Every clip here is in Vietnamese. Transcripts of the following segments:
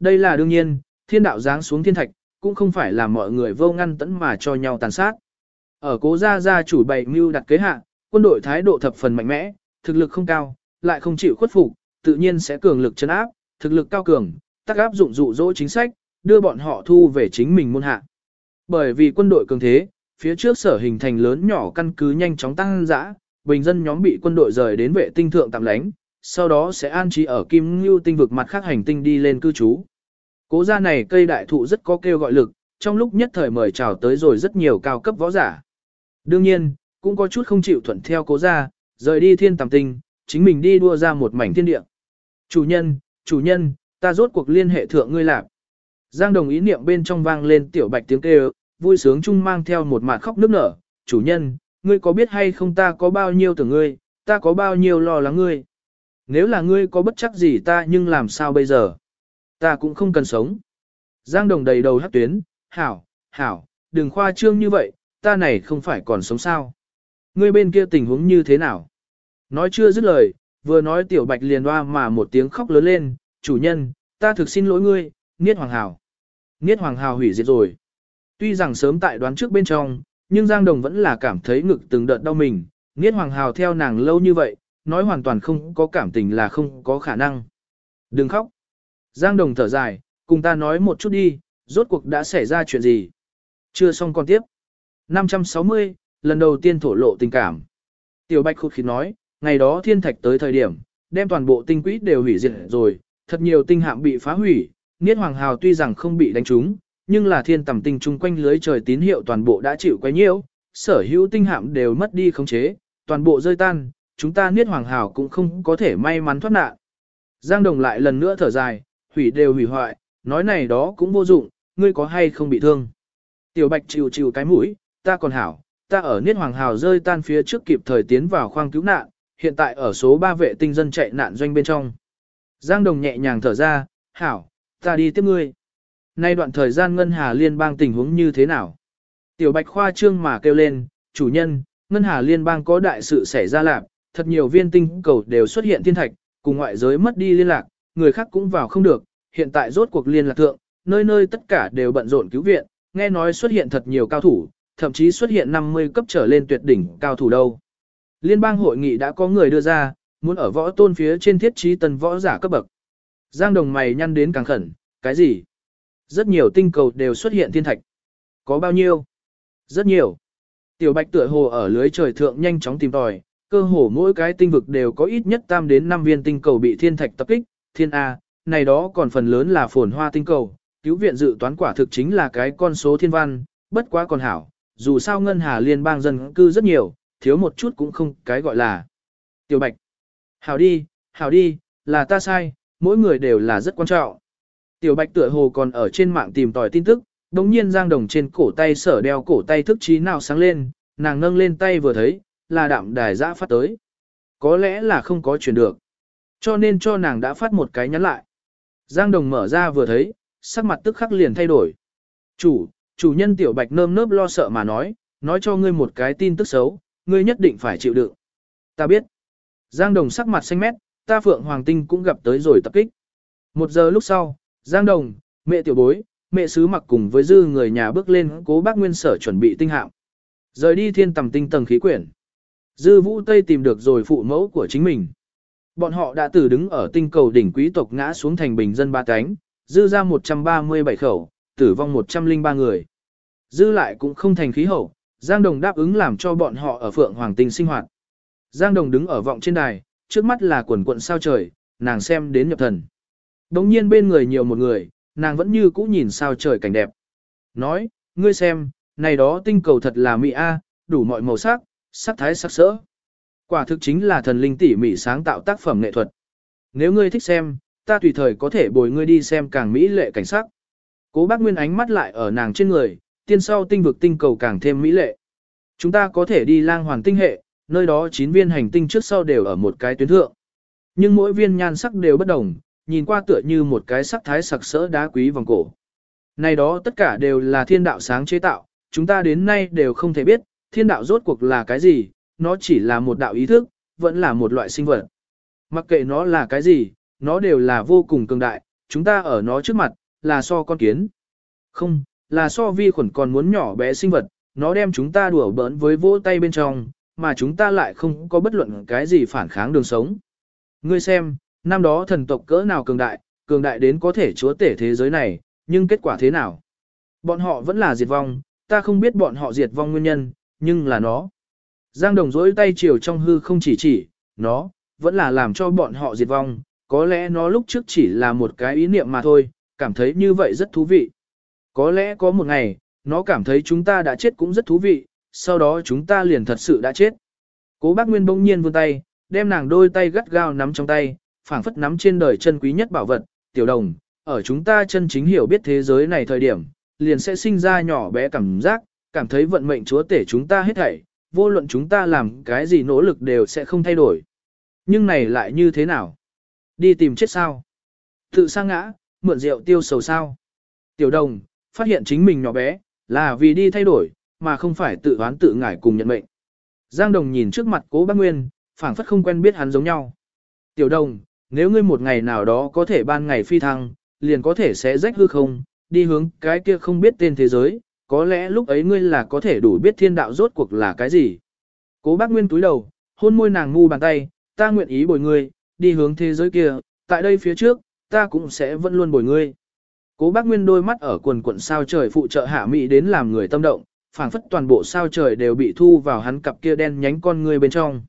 Đây là đương nhiên, thiên đạo giáng xuống thiên thạch, cũng không phải là mọi người vô ngăn tẫn mà cho nhau tàn sát. Ở cố gia gia chủ bày mưu đặt kế hạ, quân đội thái độ thập phần mạnh mẽ, thực lực không cao, lại không chịu khuất phục, tự nhiên sẽ cường lực chấn áp, thực lực cao cường, tác áp dụng dụ dỗ chính sách, đưa bọn họ thu về chính mình môn hạ. Bởi vì quân đội cường thế, phía trước sở hình thành lớn nhỏ căn cứ nhanh chóng tăng dã, bình dân nhóm bị quân đội rời đến vệ tinh thượng tạm lánh, sau đó sẽ an trí ở Kim Ngưu tinh vực mặt khác hành tinh đi lên cư trú. Cố gia này cây đại thụ rất có kêu gọi lực, trong lúc nhất thời mời chào tới rồi rất nhiều cao cấp võ giả. Đương nhiên, cũng có chút không chịu thuận theo cố gia, rời đi thiên tầm tinh, chính mình đi đua ra một mảnh thiên địa. Chủ nhân, chủ nhân, ta rốt cuộc liên hệ thượng ngươi lạc. Giang đồng ý niệm bên trong vang lên tiểu bạch tiếng kêu, vui sướng chung mang theo một mạt khóc nức nở. Chủ nhân, ngươi có biết hay không ta có bao nhiêu tưởng ngươi, ta có bao nhiêu lo lắng ngươi. Nếu là ngươi có bất chắc gì ta nhưng làm sao bây giờ? Ta cũng không cần sống. Giang đồng đầy đầu hát tuyến, hảo, hảo, đừng khoa trương như vậy, ta này không phải còn sống sao. Ngươi bên kia tình huống như thế nào? Nói chưa dứt lời, vừa nói tiểu bạch liền hoa mà một tiếng khóc lớn lên, chủ nhân, ta thực xin lỗi ngươi, Niết Hoàng Hào. Niết Hoàng Hào hủy diệt rồi. Tuy rằng sớm tại đoán trước bên trong, nhưng Giang Đồng vẫn là cảm thấy ngực từng đợt đau mình, Niết Hoàng Hào theo nàng lâu như vậy, nói hoàn toàn không có cảm tình là không có khả năng. Đừng khóc. Giang Đồng thở dài, cùng ta nói một chút đi, rốt cuộc đã xảy ra chuyện gì. Chưa xong còn tiếp. 560, lần đầu tiên thổ lộ tình cảm. Tiểu Bạch khụt khịt nói, ngày đó thiên thạch tới thời điểm, đem toàn bộ tinh quỹ đều hủy diệt rồi, thật nhiều tinh hạm bị phá hủy, Niết Hoàng Hào tuy rằng không bị đánh trúng, nhưng là thiên tầm tinh chung quanh lưới trời tín hiệu toàn bộ đã chịu quá nhiễu, sở hữu tinh hạm đều mất đi khống chế, toàn bộ rơi tan, chúng ta Niết Hoàng Hào cũng không có thể may mắn thoát nạn. Giang Đồng lại lần nữa thở dài, hủy đều hủy hoại, nói này đó cũng vô dụng, ngươi có hay không bị thương. Tiểu Bạch chịu chịu cái mũi, ta còn hảo, ta ở Niết Hoàng Hào rơi tan phía trước kịp thời tiến vào khoang cứu nạn, hiện tại ở số 3 vệ tinh dân chạy nạn doanh bên trong. Giang Đồng nhẹ nhàng thở ra, hảo, ta đi tiếp ngươi. Nay đoạn thời gian Ngân Hà Liên bang tình huống như thế nào? Tiểu Bạch Khoa trương mà kêu lên, chủ nhân, Ngân Hà Liên bang có đại sự xảy ra lạc, thật nhiều viên tinh cầu đều xuất hiện thiên thạch, cùng ngoại giới mất đi liên lạc, người khác cũng vào không được, hiện tại rốt cuộc liên lạc thượng, nơi nơi tất cả đều bận rộn cứu viện, nghe nói xuất hiện thật nhiều cao thủ, thậm chí xuất hiện 50 cấp trở lên tuyệt đỉnh cao thủ đâu. Liên bang hội nghị đã có người đưa ra, muốn ở võ tôn phía trên thiết trí tần võ giả cấp bậc. Giang đồng mày nhăn đến càng khẩn, cái gì? Rất nhiều tinh cầu đều xuất hiện thiên thạch. Có bao nhiêu? Rất nhiều. Tiểu bạch tựa hồ ở lưới trời thượng nhanh chóng tìm tòi, cơ hồ mỗi cái tinh vực đều có ít nhất tam đến 5 viên tinh cầu bị thiên thạch tập kích, thiên A, này đó còn phần lớn là phồn hoa tinh cầu, cứu viện dự toán quả thực chính là cái con số thiên văn, bất quá còn hảo, dù sao ngân hà liên bang dân cư rất nhiều, thiếu một chút cũng không cái gọi là. Tiểu Bạch, hảo đi, hảo đi, là ta sai, mỗi người đều là rất quan trọng. Tiểu Bạch tựa hồ còn ở trên mạng tìm tòi tin tức, đồng nhiên Giang Đồng trên cổ tay sở đeo cổ tay thức trí nào sáng lên, nàng nâng lên tay vừa thấy, là đạm đài giã phát tới. Có lẽ là không có chuyển được. Cho nên cho nàng đã phát một cái nhắn lại. Giang Đồng mở ra vừa thấy, sắc mặt tức khắc liền thay đổi. Chủ, chủ nhân Tiểu Bạch nơm nớp lo sợ mà nói, nói cho ngươi một cái tin tức xấu, ngươi nhất định phải chịu đựng. Ta biết. Giang Đồng sắc mặt xanh mét, ta Phượng Hoàng Tinh cũng gặp tới rồi tập kích. Một giờ lúc sau, Giang Đồng, mẹ tiểu bối, mẹ sứ mặc cùng với dư người nhà bước lên cố bác nguyên sở chuẩn bị tinh hạm. Rời đi thiên tầm tinh tầng khí quyển. Dư vũ Tây tìm được rồi phụ mẫu của chính mình. Bọn họ đã từ đứng ở tinh cầu đỉnh quý tộc ngã xuống thành bình dân ba cánh, dư ra 137 khẩu, tử vong 103 người. Dư lại cũng không thành khí hậu, Giang Đồng đáp ứng làm cho bọn họ ở Phượng Hoàng Tinh sinh hoạt. Giang Đồng đứng ở vọng trên đài, trước mắt là quần quận sao trời, nàng xem đến nhập thần. Đống nhiên bên người nhiều một người, nàng vẫn như cũ nhìn sao trời cảnh đẹp. Nói, ngươi xem, này đó tinh cầu thật là mỹ a, đủ mọi màu sắc, sắc thái sắc sỡ. Quả thực chính là thần linh tỉ mỉ sáng tạo tác phẩm nghệ thuật. Nếu ngươi thích xem, ta tùy thời có thể bồi ngươi đi xem càng mỹ lệ cảnh sắc. Cố bác Nguyên ánh mắt lại ở nàng trên người, tiên sau tinh vực tinh cầu càng thêm mỹ lệ. Chúng ta có thể đi lang hoàng tinh hệ, nơi đó 9 viên hành tinh trước sau đều ở một cái tuyến thượng. Nhưng mỗi viên nhan sắc đều bất đồng, nhìn qua tựa như một cái sắc thái sặc sỡ đá quý vòng cổ. Này đó tất cả đều là thiên đạo sáng chế tạo, chúng ta đến nay đều không thể biết, thiên đạo rốt cuộc là cái gì, nó chỉ là một đạo ý thức, vẫn là một loại sinh vật. Mặc kệ nó là cái gì, nó đều là vô cùng cường đại, chúng ta ở nó trước mặt, là so con kiến. Không, là so vi khuẩn còn muốn nhỏ bé sinh vật, nó đem chúng ta đùa bỡn với vỗ tay bên trong, mà chúng ta lại không có bất luận cái gì phản kháng đường sống. Ngươi xem, năm đó thần tộc cỡ nào cường đại, cường đại đến có thể chúa tể thế giới này, nhưng kết quả thế nào? Bọn họ vẫn là diệt vong, ta không biết bọn họ diệt vong nguyên nhân, nhưng là nó. Giang Đồng dối tay chiều trong hư không chỉ chỉ, nó, vẫn là làm cho bọn họ diệt vong, có lẽ nó lúc trước chỉ là một cái ý niệm mà thôi, cảm thấy như vậy rất thú vị. Có lẽ có một ngày, nó cảm thấy chúng ta đã chết cũng rất thú vị, sau đó chúng ta liền thật sự đã chết. Cố bác Nguyên bỗng nhiên vươn tay, đem nàng đôi tay gắt gao nắm trong tay, phảng phất nắm trên đời chân quý nhất bảo vật, tiểu đồng, ở chúng ta chân chính hiểu biết thế giới này thời điểm, liền sẽ sinh ra nhỏ bé cảm giác, cảm thấy vận mệnh chúa tể chúng ta hết thảy, vô luận chúng ta làm cái gì nỗ lực đều sẽ không thay đổi. Nhưng này lại như thế nào? Đi tìm chết sao? Tự sa ngã, mượn rượu tiêu sầu sao? Tiểu đồng, phát hiện chính mình nhỏ bé, là vì đi thay đổi, mà không phải tự oán tự ngải cùng nhận mệnh. Giang đồng nhìn trước mặt cố bác Nguyên, phảng phất không quen biết hắn giống nhau. Tiểu đồng, nếu ngươi một ngày nào đó có thể ban ngày phi thăng, liền có thể sẽ rách hư không, đi hướng cái kia không biết tên thế giới, có lẽ lúc ấy ngươi là có thể đủ biết thiên đạo rốt cuộc là cái gì. Cố bác Nguyên túi đầu, hôn môi nàng ngu bàn tay, ta nguyện ý bồi ngươi, đi hướng thế giới kia, tại đây phía trước, ta cũng sẽ vẫn luôn bồi ngươi. Cố bác Nguyên đôi mắt ở quần quận sao trời phụ trợ hạ mỹ đến làm người tâm động, phảng phất toàn bộ sao trời đều bị thu vào hắn cặp kia đen nhánh con ngươi bên trong.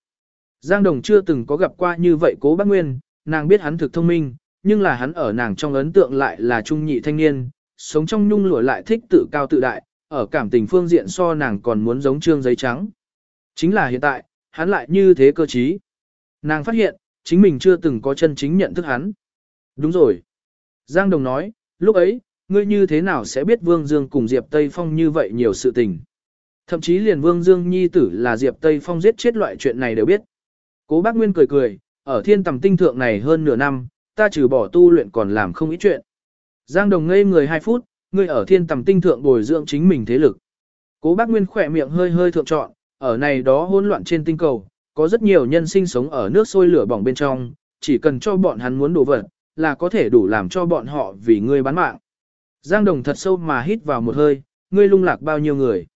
Giang Đồng chưa từng có gặp qua như vậy cố bác Nguyên, nàng biết hắn thực thông minh, nhưng là hắn ở nàng trong ấn tượng lại là trung nhị thanh niên, sống trong nhung lụa lại thích tự cao tự đại, ở cảm tình phương diện so nàng còn muốn giống trương giấy trắng. Chính là hiện tại, hắn lại như thế cơ trí. Nàng phát hiện, chính mình chưa từng có chân chính nhận thức hắn. Đúng rồi. Giang Đồng nói, lúc ấy, ngươi như thế nào sẽ biết Vương Dương cùng Diệp Tây Phong như vậy nhiều sự tình. Thậm chí liền Vương Dương nhi tử là Diệp Tây Phong giết chết loại chuyện này đều biết. Cố bác Nguyên cười cười, ở thiên tầm tinh thượng này hơn nửa năm, ta trừ bỏ tu luyện còn làm không ít chuyện. Giang Đồng ngây người 2 phút, ngươi ở thiên tầm tinh thượng bồi dưỡng chính mình thế lực. Cố bác Nguyên khỏe miệng hơi hơi thượng trọn, ở này đó hỗn loạn trên tinh cầu, có rất nhiều nhân sinh sống ở nước sôi lửa bỏng bên trong, chỉ cần cho bọn hắn muốn đổ vật, là có thể đủ làm cho bọn họ vì ngươi bán mạng. Giang Đồng thật sâu mà hít vào một hơi, ngươi lung lạc bao nhiêu người.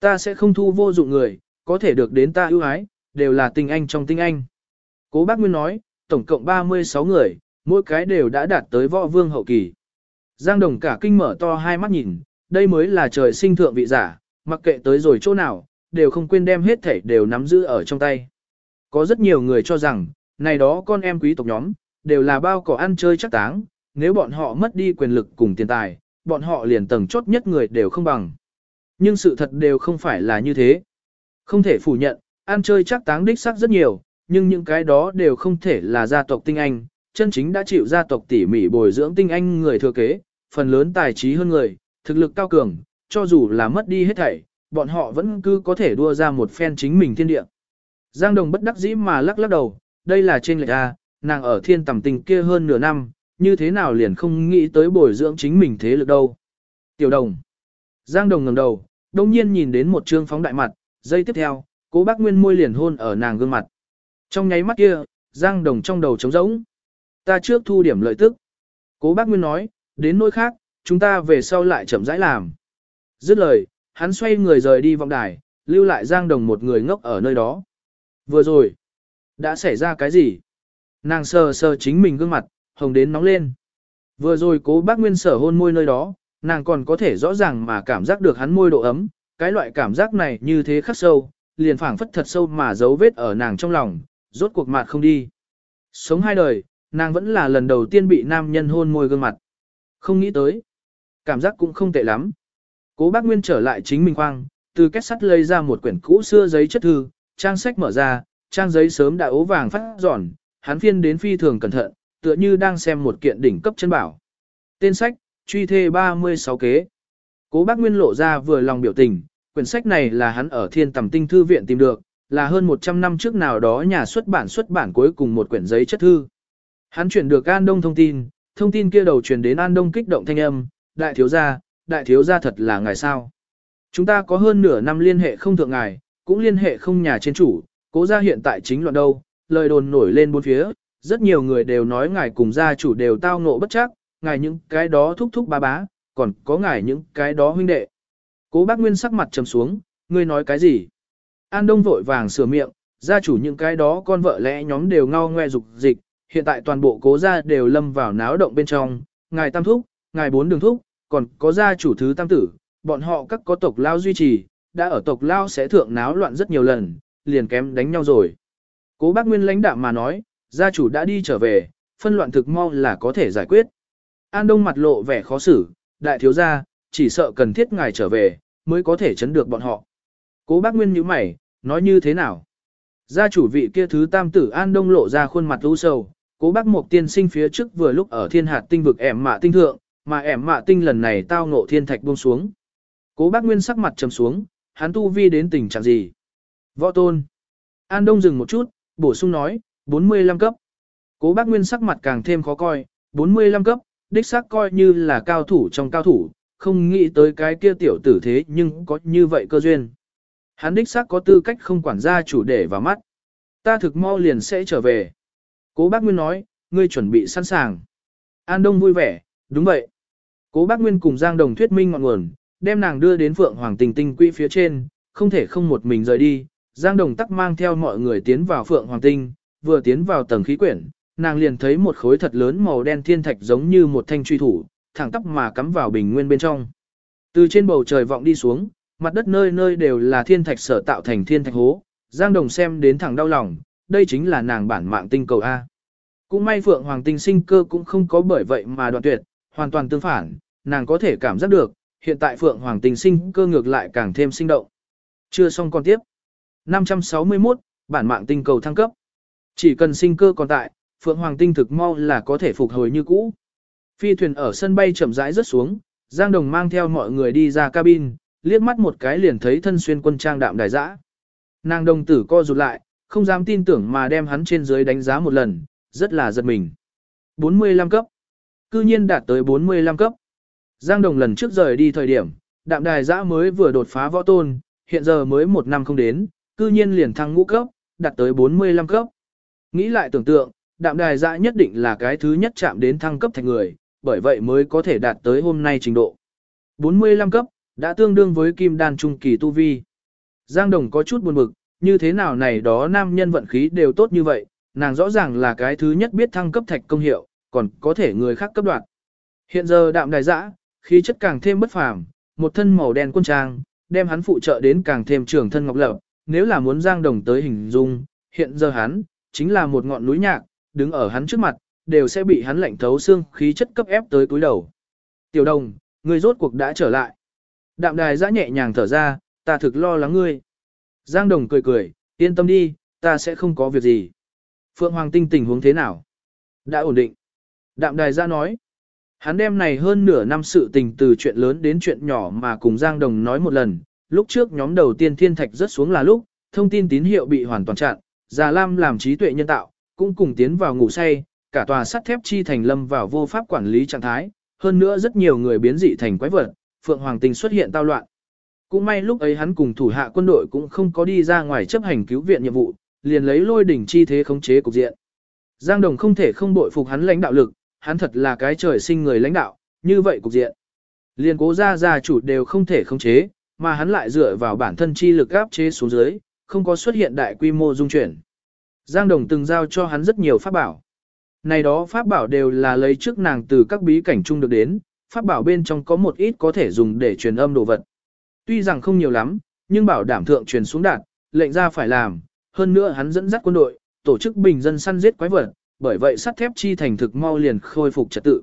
Ta sẽ không thu vô dụng người, có thể được đến ta ưu ái, đều là tinh anh trong tinh anh. Cố bác Nguyên nói, tổng cộng 36 người, mỗi cái đều đã đạt tới võ vương hậu kỳ. Giang Đồng cả kinh mở to hai mắt nhìn, đây mới là trời sinh thượng vị giả, mặc kệ tới rồi chỗ nào, đều không quên đem hết thảy đều nắm giữ ở trong tay. Có rất nhiều người cho rằng, này đó con em quý tộc nhóm, đều là bao cỏ ăn chơi chắc táng, nếu bọn họ mất đi quyền lực cùng tiền tài, bọn họ liền tầng chốt nhất người đều không bằng. Nhưng sự thật đều không phải là như thế. Không thể phủ nhận, ăn chơi chắc táng đích xác rất nhiều, nhưng những cái đó đều không thể là gia tộc tinh anh, chân chính đã chịu gia tộc tỉ mỉ bồi dưỡng tinh anh người thừa kế, phần lớn tài trí hơn người, thực lực cao cường, cho dù là mất đi hết thảy, bọn họ vẫn cứ có thể đua ra một phen chính mình thiên địa. Giang Đồng bất đắc dĩ mà lắc lắc đầu, đây là trên lệch A, nàng ở thiên tầm tình kia hơn nửa năm, như thế nào liền không nghĩ tới bồi dưỡng chính mình thế lực đâu. Tiểu Đồng. Giang Đồng ngẩng đầu, đông nhiên nhìn đến một trương phóng đại mặt, giây tiếp theo, cố bác Nguyên môi liền hôn ở nàng gương mặt. Trong nháy mắt kia, Giang Đồng trong đầu trống rỗng. Ta trước thu điểm lợi tức. Cố bác Nguyên nói, đến nỗi khác, chúng ta về sau lại chậm rãi làm. Dứt lời, hắn xoay người rời đi vọng đài, lưu lại Giang Đồng một người ngốc ở nơi đó. Vừa rồi, đã xảy ra cái gì? Nàng sờ sờ chính mình gương mặt, hồng đến nóng lên. Vừa rồi cố bác Nguyên sở hôn môi nơi đó, nàng còn có thể rõ ràng mà cảm giác được hắn môi độ ấm, cái loại cảm giác này như thế khắc sâu, liền phảng phất thật sâu mà dấu vết ở nàng trong lòng, rốt cuộc mặt không đi. Sống hai đời, nàng vẫn là lần đầu tiên bị nam nhân hôn môi gương mặt. Không nghĩ tới. Cảm giác cũng không tệ lắm. Cố bác Nguyên trở lại chính mình khoang, từ kết sắt lấy ra một quyển cũ xưa giấy chất thư, trang sách mở ra, trang giấy sớm đã ố vàng phát giòn, hắn phiên đến phi thường cẩn thận, tựa như đang xem một kiện đỉnh cấp chân bảo. Tên sách, truy thê 36 kế. Cố bác Nguyên lộ ra vừa lòng biểu tình, quyển sách này là hắn ở thiên tầm tinh thư viện tìm được, là hơn 100 năm trước nào đó nhà xuất bản xuất bản cuối cùng một quyển giấy chất thư. Hắn chuyển được An Đông thông tin, thông tin kia đầu truyền đến An Đông kích động thanh âm, đại thiếu gia, đại thiếu gia thật là ngài sao. Chúng ta có hơn nửa năm liên hệ không thượng ngài, cũng liên hệ không nhà trên chủ, cố gia hiện tại chính loạn đâu, lời đồn nổi lên bốn phía, rất nhiều người đều nói ngài cùng gia chủ đều tao ngộ bất chắc, ngài những cái đó thúc thúc ba bá, còn có ngài những cái đó huynh đệ. Cố bác Nguyên sắc mặt trầm xuống, ngươi nói cái gì? An Đông vội vàng sửa miệng, gia chủ những cái đó con vợ lẽ nhóm đều ngao ngoe dục dịch, hiện tại toàn bộ cố gia đều lâm vào náo động bên trong, ngài tam thúc, ngài bốn đường thúc, còn có gia chủ thứ tam tử, bọn họ các có tộc lao duy trì, đã ở tộc lao sẽ thượng náo loạn rất nhiều lần, liền kém đánh nhau rồi. Cố bác Nguyên lãnh đạm mà nói, gia chủ đã đi trở về, phân loạn thực mau là có thể giải quyết. An Đông mặt lộ vẻ khó xử, đại thiếu gia, chỉ sợ cần thiết ngài trở về, mới có thể chấn được bọn họ. Cố bác Nguyên như mày, nói như thế nào? Gia chủ vị kia thứ tam tử An Đông lộ ra khuôn mặt u sầu, cố bác một tiên sinh phía trước vừa lúc ở thiên hạt tinh vực ẻm mạ tinh thượng, mà ẻm mạ tinh lần này tao ngộ thiên thạch buông xuống. Cố bác Nguyên sắc mặt trầm xuống, hắn tu vi đến tình trạng gì? Võ tôn. An Đông dừng một chút, bổ sung nói, 45 cấp. Cố bác Nguyên sắc mặt càng thêm khó coi, 45 cấp, đích xác coi như là cao thủ trong cao thủ, không nghĩ tới cái kia tiểu tử thế nhưng có như vậy cơ duyên. Hắn đích xác có tư cách không quản gia chủ để vào mắt. Ta thực mau liền sẽ trở về. Cố bác Nguyên nói, ngươi chuẩn bị sẵn sàng. An Đông vui vẻ, đúng vậy. Cố bác Nguyên cùng Giang Đồng thuyết minh ngọn nguồn, đem nàng đưa đến Phượng Hoàng Tình Tinh Quỹ phía trên, không thể không một mình rời đi. Giang Đồng tắc mang theo mọi người tiến vào Phượng Hoàng Tinh, vừa tiến vào tầng khí quyển, nàng liền thấy một khối thật lớn màu đen thiên thạch giống như một thanh truy thủ, thẳng tắp mà cắm vào bình nguyên bên trong. Từ trên bầu trời vọng đi xuống, mặt đất nơi nơi đều là thiên thạch sở tạo thành thiên thạch hố, Giang Đồng xem đến thẳng đau lòng, đây chính là nàng bản mạng tinh cầu A. Cũng may Phượng Hoàng tinh sinh cơ cũng không có bởi vậy mà đoạn tuyệt, hoàn toàn tương phản, nàng có thể cảm giác được, hiện tại Phượng Hoàng tinh sinh cơ ngược lại càng thêm sinh động. Chưa xong còn tiếp. 561, bản mạng tinh cầu thăng cấp. Chỉ cần sinh cơ còn tại, Phượng Hoàng tinh thực mau là có thể phục hồi như cũ. Phi thuyền ở sân bay chậm rãi rớt xuống, Giang Đồng mang theo mọi người đi ra cabin, liếc mắt một cái liền thấy thân xuyên quân trang đạm đài dã. Nàng đồng tử co rụt lại, không dám tin tưởng mà đem hắn trên dưới đánh giá một lần, rất là giật mình. 45 cấp. Cư nhiên đạt tới 45 cấp. Giang Đồng lần trước rời đi thời điểm, đạm đài giã mới vừa đột phá võ tôn, hiện giờ mới một năm không đến, cư nhiên liền thăng ngũ cấp, đạt tới 45 cấp. Nghĩ lại tưởng tượng, đạm đài giã nhất định là cái thứ nhất chạm đến thăng cấp thành người, bởi vậy mới có thể đạt tới hôm nay trình độ. 45 cấp, đã tương đương với kim đan trung kỳ tu vi. Giang Đồng có chút buồn bực, như thế nào này đó nam nhân vận khí đều tốt như vậy, nàng rõ ràng là cái thứ nhất biết thăng cấp thạch công hiệu, còn có thể người khác cấp đoạn. Hiện giờ đạm đài dã, khí chất càng thêm bất phàm, một thân màu đen quân trang, đem hắn phụ trợ đến càng thêm trưởng thân ngọc lập, nếu là muốn Giang Đồng tới hình dung, hiện giờ hắn, chính là một ngọn núi nhạc, đứng ở hắn trước mặt, đều sẽ bị hắn lạnh thấu xương khí chất cấp ép tới túi đầu. Tiểu đồng, người rốt cuộc đã trở lại. Đạm đài giã nhẹ nhàng thở ra, ta thực lo lắng ngươi. Giang đồng cười cười, yên tâm đi, ta sẽ không có việc gì. Phượng Hoàng Tinh tình huống thế nào? Đã ổn định. Đạm đài ra nói. Hắn đem này hơn nửa năm sự tình từ chuyện lớn đến chuyện nhỏ mà cùng Giang Đồng nói một lần. Lúc trước nhóm đầu tiên thiên thạch rớt xuống là lúc, thông tin tín hiệu bị hoàn toàn chặn, Già Lam làm trí tuệ nhân tạo, cũng cùng tiến vào ngủ say, cả tòa sắt thép chi thành lâm vào vô pháp quản lý trạng thái, hơn nữa rất nhiều người biến dị thành quái vật, Phượng Hoàng Tinh xuất hiện tao loạn. Cũng may lúc ấy hắn cùng thủ hạ quân đội cũng không có đi ra ngoài chấp hành cứu viện nhiệm vụ, liền lấy lôi đỉnh chi thế khống chế cục diện. Giang Đồng không thể không bội phục hắn lãnh đạo lực, hắn thật là cái trời sinh người lãnh đạo, như vậy cục diện. Liền cố gia gia chủ đều không thể khống chế, mà hắn lại dựa vào bản thân chi lực áp chế xuống dưới, không có xuất hiện đại quy mô dung chuyển. Giang Đồng từng giao cho hắn rất nhiều pháp bảo. Này đó pháp bảo đều là lấy trước nàng từ các bí cảnh chung được đến, pháp bảo bên trong có một ít có thể dùng để truyền âm đồ vật. Tuy rằng không nhiều lắm, nhưng bảo đảm thượng truyền xuống đạt, lệnh ra phải làm, hơn nữa hắn dẫn dắt quân đội, tổ chức bình dân săn giết quái vật, bởi vậy sắt thép chi thành thực mau liền khôi phục trật tự.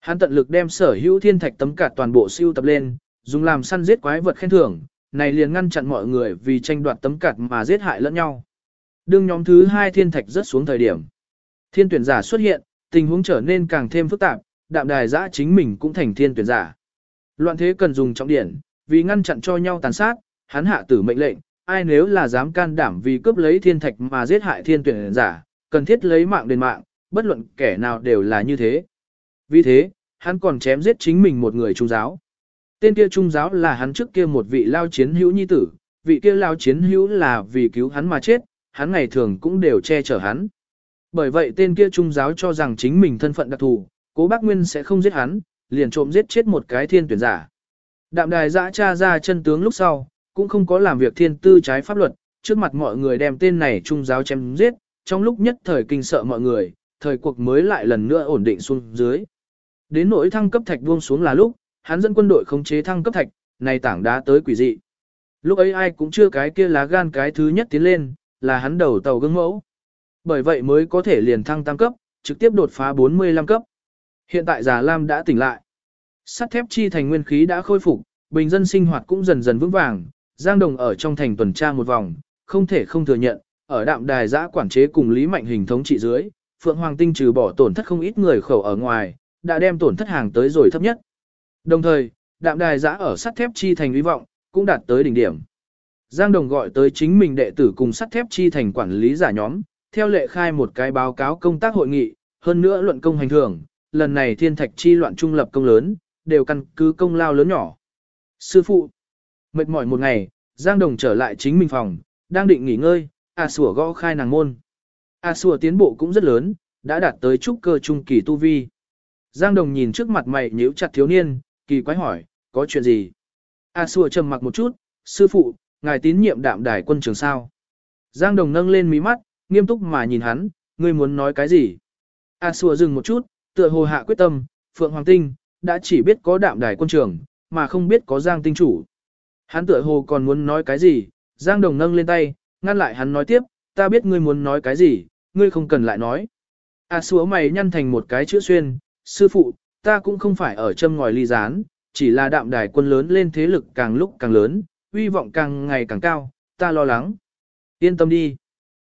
Hắn tận lực đem sở hữu thiên thạch tấm cả toàn bộ siêu tập lên, dùng làm săn giết quái vật khen thưởng, này liền ngăn chặn mọi người vì tranh đoạt tấm cạt mà giết hại lẫn nhau. Đương nhóm thứ hai thiên thạch rất xuống thời điểm. Thiên tuyển giả xuất hiện, tình huống trở nên càng thêm phức tạp, đạm đài giã chính mình cũng thành thiên tuyển giả. Loạn thế cần dùng trọng điển, vì ngăn chặn cho nhau tàn sát, hắn hạ tử mệnh lệnh, ai nếu là dám can đảm vì cướp lấy thiên thạch mà giết hại thiên tuyển giả, cần thiết lấy mạng đền mạng, bất luận kẻ nào đều là như thế. Vì thế, hắn còn chém giết chính mình một người trung giáo. Tên kia trung giáo là hắn trước kia một vị lao chiến hữu nhi tử, vị kia lao chiến hữu là vì cứu hắn mà chết, hắn ngày thường cũng đều che chở hắn. Bởi vậy tên kia trung giáo cho rằng chính mình thân phận đặc thù, cố bác Nguyên sẽ không giết hắn, liền trộm giết chết một cái thiên tuyển giả. Đạm đài giã cha ra chân tướng lúc sau, cũng không có làm việc thiên tư trái pháp luật, trước mặt mọi người đem tên này trung giáo chém giết, trong lúc nhất thời kinh sợ mọi người, thời cuộc mới lại lần nữa ổn định xuống dưới. Đến nỗi thăng cấp thạch buông xuống là lúc, hắn dẫn quân đội khống chế thăng cấp thạch, này tảng đá tới quỷ dị. Lúc ấy ai cũng chưa cái kia lá gan cái thứ nhất tiến lên, là hắn đầu tàu gương mẫu. Bởi vậy mới có thể liền thăng tam cấp, trực tiếp đột phá 45 cấp. Hiện tại Già Lam đã tỉnh lại. Sắt thép chi thành nguyên khí đã khôi phục, bình dân sinh hoạt cũng dần dần vững vàng. Giang Đồng ở trong thành tuần tra một vòng, không thể không thừa nhận, ở đạm đài giã quản chế cùng Lý Mạnh hình thống trị dưới, Phượng Hoàng Tinh trừ bỏ tổn thất không ít người khẩu ở ngoài, đã đem tổn thất hàng tới rồi thấp nhất. Đồng thời, đạm đài giã ở sắt thép chi thành uy vọng, cũng đạt tới đỉnh điểm. Giang Đồng gọi tới chính mình đệ tử cùng sắt thép chi thành quản lý giả nhóm, theo lệ khai một cái báo cáo công tác hội nghị, hơn nữa luận công hành thường, lần này thiên thạch chi loạn trung lập công lớn, đều căn cứ công lao lớn nhỏ. Sư phụ, mệt mỏi một ngày, Giang Đồng trở lại chính mình phòng, đang định nghỉ ngơi, à sủa gõ khai nàng môn. À sủa tiến bộ cũng rất lớn, đã đạt tới trúc cơ trung kỳ tu vi. Giang Đồng nhìn trước mặt mày nhíu chặt thiếu niên, kỳ quái hỏi, có chuyện gì? À sủa trầm mặc một chút, sư phụ, ngài tín nhiệm đạm đài quân trường sao? Giang Đồng nâng lên mí mắt, nghiêm túc mà nhìn hắn, ngươi muốn nói cái gì? A sủa dừng một chút, tựa hồ hạ quyết tâm, Phượng Hoàng Tinh, đã chỉ biết có đạm đài quân trường, mà không biết có Giang Tinh chủ. Hắn tựa hồ còn muốn nói cái gì, Giang Đồng nâng lên tay, ngăn lại hắn nói tiếp, ta biết ngươi muốn nói cái gì, ngươi không cần lại nói. À xúa mày nhăn thành một cái chữ xuyên, sư phụ, ta cũng không phải ở châm ngòi ly gián, chỉ là đạm đài quân lớn lên thế lực càng lúc càng lớn, uy vọng càng ngày càng cao, ta lo lắng. Yên tâm đi.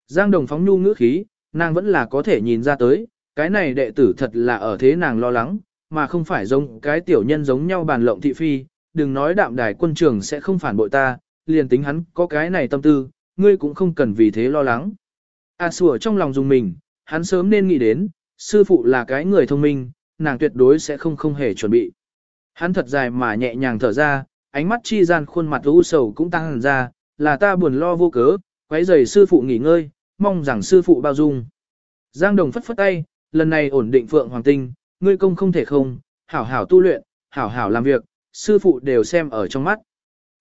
Giang Đồng phóng nhu ngữ khí, nàng vẫn là có thể nhìn ra tới, cái này đệ tử thật là ở thế nàng lo lắng, mà không phải giống cái tiểu nhân giống nhau bàn lộng thị phi, đừng nói đạm đài quân trường sẽ không phản bội ta, liền tính hắn có cái này tâm tư, ngươi cũng không cần vì thế lo lắng. A sủa trong lòng dùng mình, hắn sớm nên nghĩ đến, sư phụ là cái người thông minh, nàng tuyệt đối sẽ không không hề chuẩn bị. Hắn thật dài mà nhẹ nhàng thở ra, ánh mắt chi gian khuôn mặt u sầu cũng tăng hẳn ra, là ta buồn lo vô cớ, quấy rầy sư phụ nghỉ ngơi, mong rằng sư phụ bao dung. Giang Đồng phất phất tay, lần này ổn định Phượng Hoàng Tinh, ngươi công không thể không, hảo hảo tu luyện, hảo hảo làm việc, sư phụ đều xem ở trong mắt.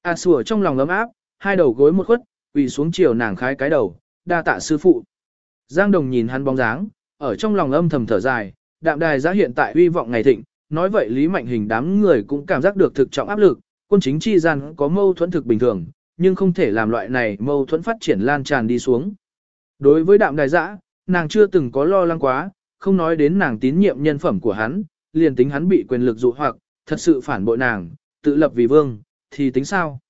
A sủa trong lòng ấm áp, hai đầu gối một khuất, quỳ xuống chiều nàng khái cái đầu, đa tạ sư phụ. Giang Đồng nhìn hắn bóng dáng, ở trong lòng âm thầm thở dài, đạm đài giá hiện tại uy vọng ngày thịnh, nói vậy Lý Mạnh Hình đám người cũng cảm giác được thực trọng áp lực, quân chính chi gian có mâu thuẫn thực bình thường, nhưng không thể làm loại này mâu thuẫn phát triển lan tràn đi xuống. Đối với đạm đài giã, nàng chưa từng có lo lắng quá, không nói đến nàng tín nhiệm nhân phẩm của hắn, liền tính hắn bị quyền lực dụ hoặc, thật sự phản bội nàng, tự lập vì vương, thì tính sao?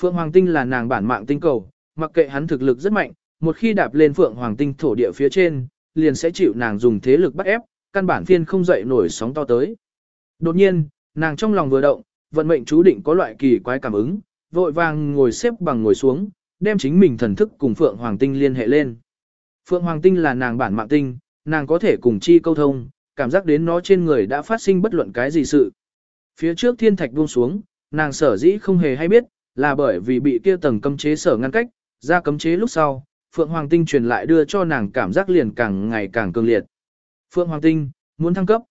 Phượng Hoàng Tinh là nàng bản mạng tinh cầu, mặc kệ hắn thực lực rất mạnh, một khi đạp lên Phượng Hoàng Tinh thổ địa phía trên, liền sẽ chịu nàng dùng thế lực bắt ép, căn bản phiên không dậy nổi sóng to tới. Đột nhiên, nàng trong lòng vừa động, vận mệnh chú định có loại kỳ quái cảm ứng, vội vàng ngồi xếp bằng ngồi xuống, đem chính mình thần thức cùng Phượng Hoàng Tinh liên hệ lên. Phượng Hoàng Tinh là nàng bản mạng tinh, nàng có thể cùng chi câu thông, cảm giác đến nó trên người đã phát sinh bất luận cái gì sự. Phía trước thiên thạch buông xuống, nàng sở dĩ không hề hay biết, là bởi vì bị kia tầng cấm chế sở ngăn cách, ra cấm chế lúc sau, Phượng Hoàng Tinh truyền lại đưa cho nàng cảm giác liền càng ngày càng cường liệt. Phượng Hoàng Tinh, muốn thăng cấp.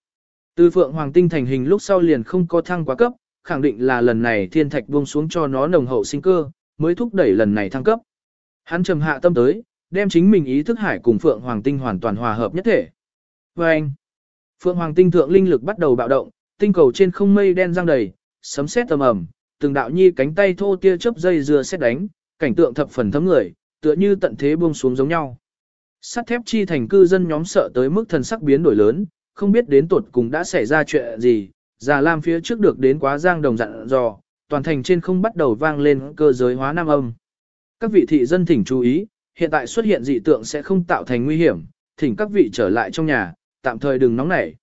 Từ Phượng Hoàng Tinh thành hình lúc sau liền không có thăng quá cấp, khẳng định là lần này thiên thạch buông xuống cho nó nồng hậu sinh cơ, mới thúc đẩy lần này thăng cấp. Hắn trầm hạ tâm tới, đem chính mình ý thức hải cùng Phượng Hoàng Tinh hoàn toàn hòa hợp nhất thể. Và anh, Phượng Hoàng Tinh thượng linh lực bắt đầu bạo động, tinh cầu trên không mây đen răng đầy, sấm sét tầm ầm, từng đạo nhi cánh tay thô tia chớp dây dưa xét đánh, cảnh tượng thập phần thấm người, tựa như tận thế buông xuống giống nhau. Sắt thép chi thành cư dân nhóm sợ tới mức thần sắc biến đổi lớn, không biết đến tuột cùng đã xảy ra chuyện gì, già lam phía trước được đến quá giang đồng dặn dò, toàn thành trên không bắt đầu vang lên cơ giới hóa nam âm. Các vị thị dân thỉnh chú ý, hiện tại xuất hiện dị tượng sẽ không tạo thành nguy hiểm, thỉnh các vị trở lại trong nhà, tạm thời đừng nóng nảy.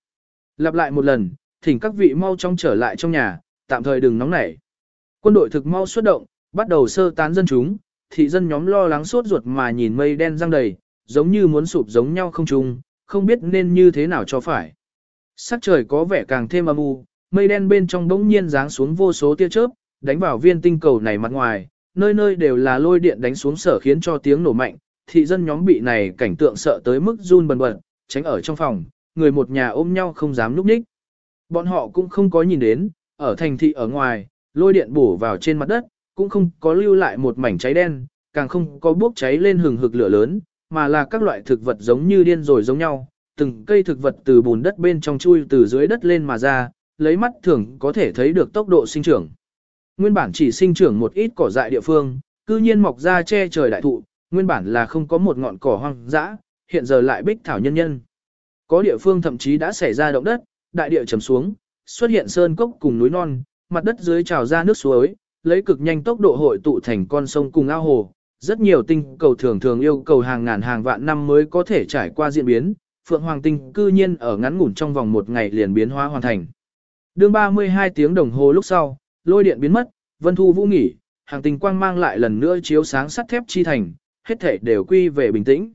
Lặp lại một lần, thỉnh các vị mau trong trở lại trong nhà, tạm thời đừng nóng nảy. Quân đội thực mau xuất động, bắt đầu sơ tán dân chúng, thị dân nhóm lo lắng sốt ruột mà nhìn mây đen răng đầy, giống như muốn sụp giống nhau không chung, không biết nên như thế nào cho phải. Sắc trời có vẻ càng thêm âm u, mây đen bên trong bỗng nhiên giáng xuống vô số tia chớp, đánh vào viên tinh cầu này mặt ngoài, nơi nơi đều là lôi điện đánh xuống sở khiến cho tiếng nổ mạnh, thị dân nhóm bị này cảnh tượng sợ tới mức run bần bật, tránh ở trong phòng, người một nhà ôm nhau không dám núp ních. Bọn họ cũng không có nhìn đến, ở thành thị ở ngoài, lôi điện bổ vào trên mặt đất, cũng không có lưu lại một mảnh cháy đen, càng không có bốc cháy lên hừng hực lửa lớn, mà là các loại thực vật giống như điên rồi giống nhau, từng cây thực vật từ bùn đất bên trong chui từ dưới đất lên mà ra, lấy mắt thường có thể thấy được tốc độ sinh trưởng. Nguyên bản chỉ sinh trưởng một ít cỏ dại địa phương, cư nhiên mọc ra che trời đại thụ, nguyên bản là không có một ngọn cỏ hoang dã, hiện giờ lại bích thảo nhân nhân. Có địa phương thậm chí đã xảy ra động đất, đại địa trầm xuống, xuất hiện sơn cốc cùng núi non, mặt đất dưới trào ra nước suối, lấy cực nhanh tốc độ hội tụ thành con sông cùng ao hồ. Rất nhiều tinh cầu thường thường yêu cầu hàng ngàn hàng vạn năm mới có thể trải qua diễn biến, Phượng Hoàng tinh cư nhiên ở ngắn ngủn trong vòng một ngày liền biến hóa hoàn thành. Đương 32 tiếng đồng hồ lúc sau, lôi điện biến mất, vân thu vũ nghỉ, hàng tinh quang mang lại lần nữa chiếu sáng sắt thép chi thành, hết thể đều quy về bình tĩnh.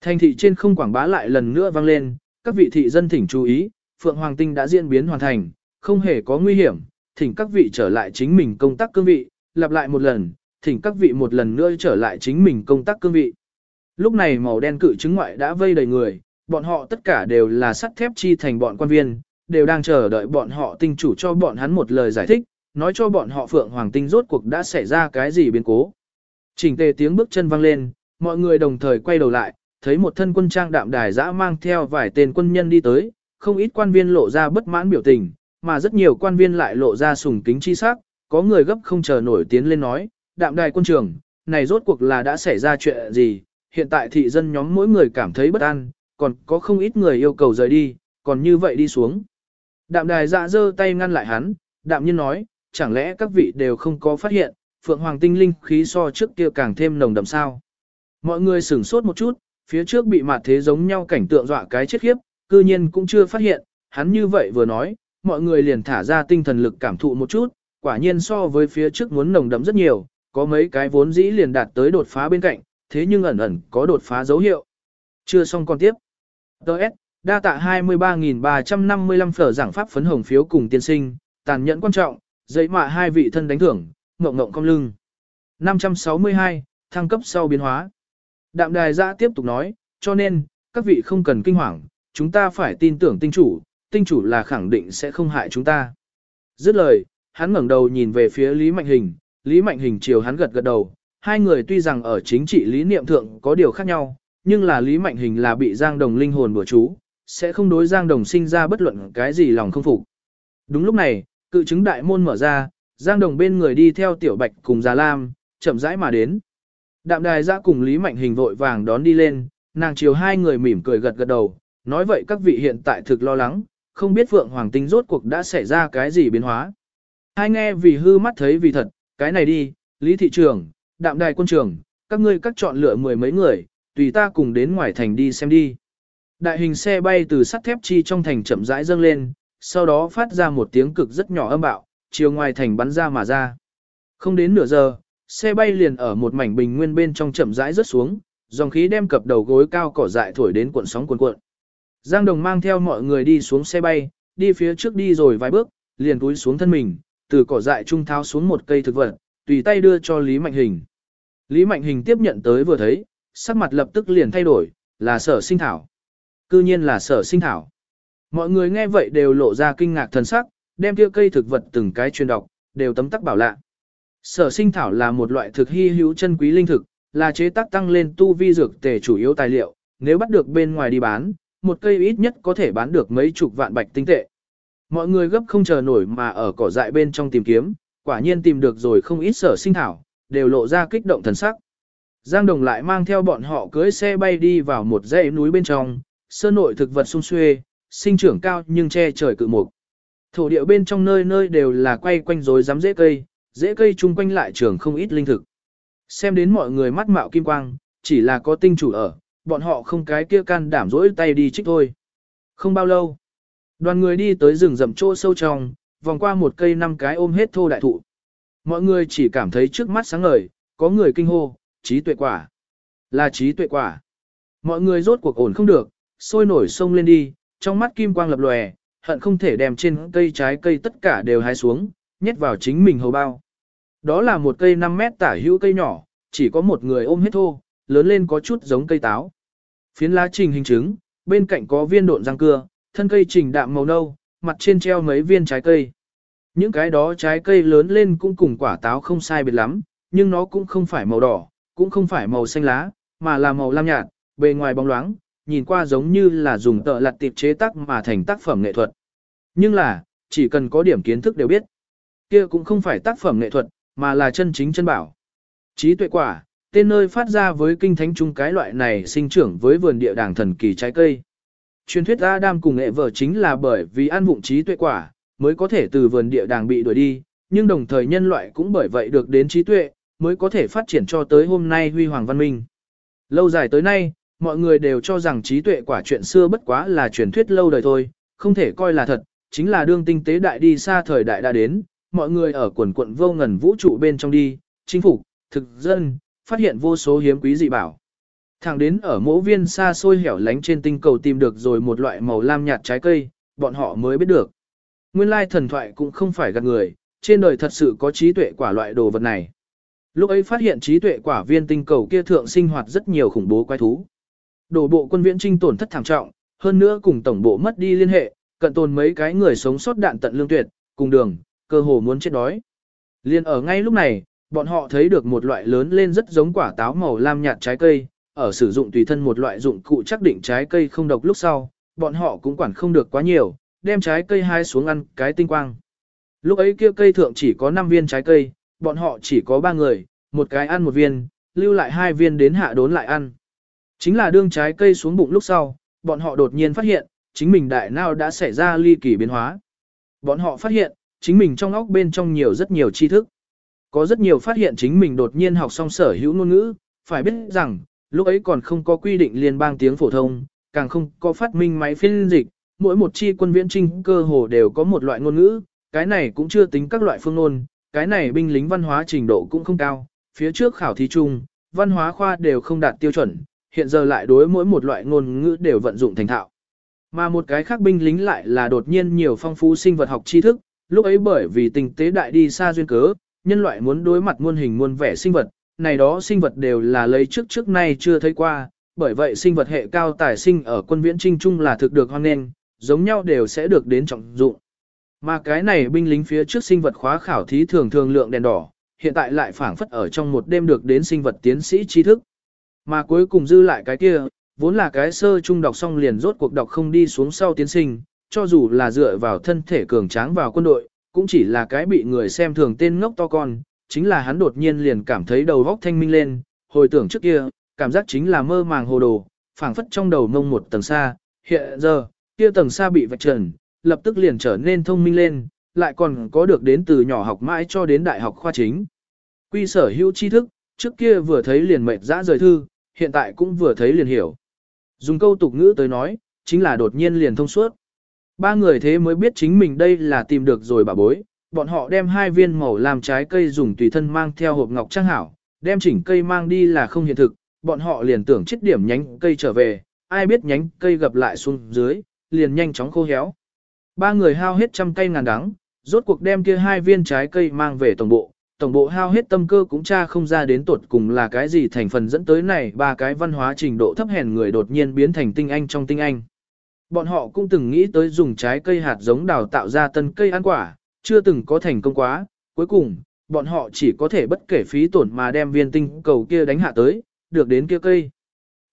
Thành thị trên không quảng bá lại lần nữa vang lên, các vị thị dân thỉnh chú ý, Phượng Hoàng tinh đã diễn biến hoàn thành, không hề có nguy hiểm, thỉnh các vị trở lại chính mình công tác cương vị, lặp lại một lần, thỉnh các vị một lần nữa trở lại chính mình công tác cương vị. Lúc này màu đen cự chứng ngoại đã vây đầy người, bọn họ tất cả đều là sắt thép chi thành bọn quan viên, đều đang chờ đợi bọn họ tinh chủ cho bọn hắn một lời giải thích, nói cho bọn họ Phượng Hoàng Tinh rốt cuộc đã xảy ra cái gì biến cố. Trình tề tiếng bước chân vang lên, mọi người đồng thời quay đầu lại, thấy một thân quân trang đạm đài dã mang theo vài tên quân nhân đi tới, không ít quan viên lộ ra bất mãn biểu tình, mà rất nhiều quan viên lại lộ ra sùng kính chi sắc, có người gấp không chờ nổi tiến lên nói, đạm đài quân trưởng, này rốt cuộc là đã xảy ra chuyện gì, hiện tại thị dân nhóm mỗi người cảm thấy bất an, còn có không ít người yêu cầu rời đi, còn như vậy đi xuống. Đạm đài dạ dơ tay ngăn lại hắn, đạm nhiên nói, chẳng lẽ các vị đều không có phát hiện, phượng hoàng tinh linh khí so trước kia càng thêm nồng đậm sao. Mọi người sửng sốt một chút, phía trước bị mặt thế giống nhau cảnh tượng dọa cái chết khiếp, cư nhiên cũng chưa phát hiện, hắn như vậy vừa nói, mọi người liền thả ra tinh thần lực cảm thụ một chút, quả nhiên so với phía trước muốn nồng đậm rất nhiều, có mấy cái vốn dĩ liền đạt tới đột phá bên cạnh, thế nhưng ẩn ẩn có đột phá dấu hiệu. Chưa xong còn tiếp. Đợt, đa tạ 23.355 phở giảng pháp phấn hồng phiếu cùng tiên sinh, tàn nhẫn quan trọng, giấy mạ hai vị thân đánh thưởng, ngộng ngộng cong lưng. 562, thăng cấp sau biến hóa. Đạm đài giã tiếp tục nói, cho nên, các vị không cần kinh hoàng, chúng ta phải tin tưởng tinh chủ, tinh chủ là khẳng định sẽ không hại chúng ta. Dứt lời, hắn ngẩng đầu nhìn về phía Lý Mạnh Hình, Lý Mạnh Hình chiều hắn gật gật đầu, hai người tuy rằng ở chính trị lý niệm thượng có điều khác nhau, nhưng là Lý Mạnh Hình là bị Giang Đồng linh hồn bừa chú, sẽ không đối Giang Đồng sinh ra bất luận cái gì lòng không phục. Đúng lúc này, cự chứng đại môn mở ra, Giang Đồng bên người đi theo Tiểu Bạch cùng Già Lam, chậm rãi mà đến. Đạm đài ra cùng Lý Mạnh Hình vội vàng đón đi lên, nàng chiều hai người mỉm cười gật gật đầu, nói vậy các vị hiện tại thực lo lắng, không biết Phượng Hoàng Tinh rốt cuộc đã xảy ra cái gì biến hóa. Hai nghe vì hư mắt thấy vì thật, cái này đi, Lý Thị Trường, Đạm Đài Quân Trường, các ngươi các chọn lựa mười mấy người, tùy ta cùng đến ngoài thành đi xem đi. Đại hình xe bay từ sắt thép chi trong thành chậm rãi dâng lên, sau đó phát ra một tiếng cực rất nhỏ âm bạo, chiều ngoài thành bắn ra mà ra. Không đến nửa giờ, xe bay liền ở một mảnh bình nguyên bên trong chậm rãi rớt xuống, dòng khí đem cập đầu gối cao cỏ dại thổi đến cuộn sóng cuộn cuộn. Giang Đồng mang theo mọi người đi xuống xe bay, đi phía trước đi rồi vài bước, liền túi xuống thân mình, từ cỏ dại trung tháo xuống một cây thực vật, tùy tay đưa cho Lý Mạnh Hình. Lý Mạnh Hình tiếp nhận tới vừa thấy, sắc mặt lập tức liền thay đổi, là sở sinh thảo. Cư nhiên là sở sinh thảo. Mọi người nghe vậy đều lộ ra kinh ngạc thần sắc, đem kia cây thực vật từng cái truyền đọc, đều tấm tắc bảo lạ. Sở sinh thảo là một loại thực hy hữu chân quý linh thực, là chế tác tăng lên tu vi dược tề chủ yếu tài liệu, nếu bắt được bên ngoài đi bán, một cây ít nhất có thể bán được mấy chục vạn bạch tinh tệ. Mọi người gấp không chờ nổi mà ở cỏ dại bên trong tìm kiếm, quả nhiên tìm được rồi không ít sở sinh thảo, đều lộ ra kích động thần sắc. Giang Đồng lại mang theo bọn họ cưới xe bay đi vào một dãy núi bên trong, sơn nội thực vật sung xuê, sinh trưởng cao nhưng che trời cự mục. Thổ địa bên trong nơi nơi đều là quay quanh rối rắm rễ cây, rễ cây chung quanh lại trường không ít linh thực. Xem đến mọi người mắt mạo kim quang, chỉ là có tinh chủ ở, bọn họ không cái kia can đảm rỗi tay đi trích thôi. Không bao lâu, đoàn người đi tới rừng rậm chỗ sâu trong, vòng qua một cây năm cái ôm hết thô đại thụ. Mọi người chỉ cảm thấy trước mắt sáng ngời, có người kinh hô, trí tuệ quả. Là trí tuệ quả. Mọi người rốt cuộc ổn không được, sôi nổi sông lên đi, trong mắt kim quang lập lòe, hận không thể đem trên cây trái cây tất cả đều hái xuống, nhét vào chính mình hầu bao. Đó là một cây 5 mét tả hữu cây nhỏ, chỉ có một người ôm hết thô, lớn lên có chút giống cây táo. Phiến lá trình hình trứng, bên cạnh có viên độn răng cưa, thân cây trình đạm màu nâu, mặt trên treo mấy viên trái cây. Những cái đó trái cây lớn lên cũng cùng quả táo không sai biệt lắm, nhưng nó cũng không phải màu đỏ, cũng không phải màu xanh lá, mà là màu lam nhạt, bề ngoài bóng loáng, nhìn qua giống như là dùng tợ lặt tiệp chế tác mà thành tác phẩm nghệ thuật. Nhưng là, chỉ cần có điểm kiến thức đều biết. Kia cũng không phải tác phẩm nghệ thuật, mà là chân chính chân bảo. Trí tuệ quả, tên nơi phát ra với kinh thánh chung cái loại này sinh trưởng với vườn địa đàng thần kỳ trái cây. Truyền thuyết Adam cùng nghệ vợ chính là bởi vì ăn vụng trí tuệ quả, mới có thể từ vườn địa đàng bị đuổi đi, nhưng đồng thời nhân loại cũng bởi vậy được đến trí tuệ, mới có thể phát triển cho tới hôm nay huy hoàng văn minh. Lâu dài tới nay, mọi người đều cho rằng trí tuệ quả chuyện xưa bất quá là truyền thuyết lâu đời thôi, không thể coi là thật, chính là đương tinh tế đại đi xa thời đại đã đến, mọi người ở quần quận vô ngần vũ trụ bên trong đi, chính phủ, thực dân, phát hiện vô số hiếm quý dị bảo. Thẳng đến ở mỗ viên xa xôi hẻo lánh trên tinh cầu tìm được rồi một loại màu lam nhạt trái cây, bọn họ mới biết được. Nguyên lai thần thoại cũng không phải gạt người, trên đời thật sự có trí tuệ quả loại đồ vật này. Lúc ấy phát hiện trí tuệ quả viên tinh cầu kia thượng sinh hoạt rất nhiều khủng bố quái thú. Đổ bộ quân viễn trinh tổn thất thảm trọng, hơn nữa cùng tổng bộ mất đi liên hệ, cận tồn mấy cái người sống sót đạn tận lương tuyệt, cùng đường, cơ hồ muốn chết đói. Liên ở ngay lúc này, bọn họ thấy được một loại lớn lên rất giống quả táo màu lam nhạt trái cây, ở sử dụng tùy thân một loại dụng cụ chắc định trái cây không độc lúc sau, bọn họ cũng quản không được quá nhiều, đem trái cây hai xuống ăn cái tinh quang. Lúc ấy kia cây thượng chỉ có 5 viên trái cây, bọn họ chỉ có 3 người, một cái ăn một viên, lưu lại hai viên đến hạ đốn lại ăn. Chính là đương trái cây xuống bụng lúc sau, bọn họ đột nhiên phát hiện, chính mình đại nào đã xảy ra ly kỳ biến hóa. Bọn họ phát hiện, chính mình trong óc bên trong nhiều rất nhiều tri thức. Có rất nhiều phát hiện chính mình đột nhiên học xong sở hữu ngôn ngữ, phải biết rằng, lúc ấy còn không có quy định liên bang tiếng phổ thông, càng không có phát minh máy phiên dịch, mỗi một chi quân viễn trinh cơ hồ đều có một loại ngôn ngữ, cái này cũng chưa tính các loại phương ngôn, cái này binh lính văn hóa trình độ cũng không cao, phía trước khảo thí chung, văn hóa khoa đều không đạt tiêu chuẩn, hiện giờ lại đối mỗi một loại ngôn ngữ đều vận dụng thành thạo. Mà một cái khác binh lính lại là đột nhiên nhiều phong phú sinh vật học tri thức, lúc ấy bởi vì tình tế đại đi xa duyên cớ, nhân loại muốn đối mặt muôn hình muôn vẻ sinh vật, này đó sinh vật đều là lấy trước trước nay chưa thấy qua, bởi vậy sinh vật hệ cao tài sinh ở quân viễn trinh trung là thực được hoan nghênh, giống nhau đều sẽ được đến trọng dụng. Mà cái này binh lính phía trước sinh vật khóa khảo thí thường thường lượng đèn đỏ, hiện tại lại phảng phất ở trong một đêm được đến sinh vật tiến sĩ tri thức. Mà cuối cùng dư lại cái kia, vốn là cái sơ trung đọc xong liền rốt cuộc đọc không đi xuống sau tiến sinh, cho dù là dựa vào thân thể cường tráng vào quân đội, cũng chỉ là cái bị người xem thường tên ngốc to con, chính là hắn đột nhiên liền cảm thấy đầu óc thanh minh lên, hồi tưởng trước kia, cảm giác chính là mơ màng hồ đồ, phảng phất trong đầu mông một tầng xa, hiện giờ, kia tầng xa bị vạch trần, lập tức liền trở nên thông minh lên, lại còn có được đến từ nhỏ học mãi cho đến đại học khoa chính. Quy sở hữu tri thức, trước kia vừa thấy liền mệt dã rời thư, hiện tại cũng vừa thấy liền hiểu. Dùng câu tục ngữ tới nói, chính là đột nhiên liền thông suốt. Ba người thế mới biết chính mình đây là tìm được rồi bà bối, bọn họ đem hai viên màu làm trái cây dùng tùy thân mang theo hộp ngọc trang hảo, đem chỉnh cây mang đi là không hiện thực, bọn họ liền tưởng chết điểm nhánh cây trở về, ai biết nhánh cây gặp lại xuống dưới, liền nhanh chóng khô héo. Ba người hao hết trăm cây ngàn đắng, rốt cuộc đem kia hai viên trái cây mang về tổng bộ, tổng bộ hao hết tâm cơ cũng tra không ra đến tuột cùng là cái gì thành phần dẫn tới này ba cái văn hóa trình độ thấp hèn người đột nhiên biến thành tinh anh trong tinh anh. Bọn họ cũng từng nghĩ tới dùng trái cây hạt giống đào tạo ra tân cây ăn quả, chưa từng có thành công quá, cuối cùng, bọn họ chỉ có thể bất kể phí tổn mà đem viên tinh cầu kia đánh hạ tới, được đến kia cây.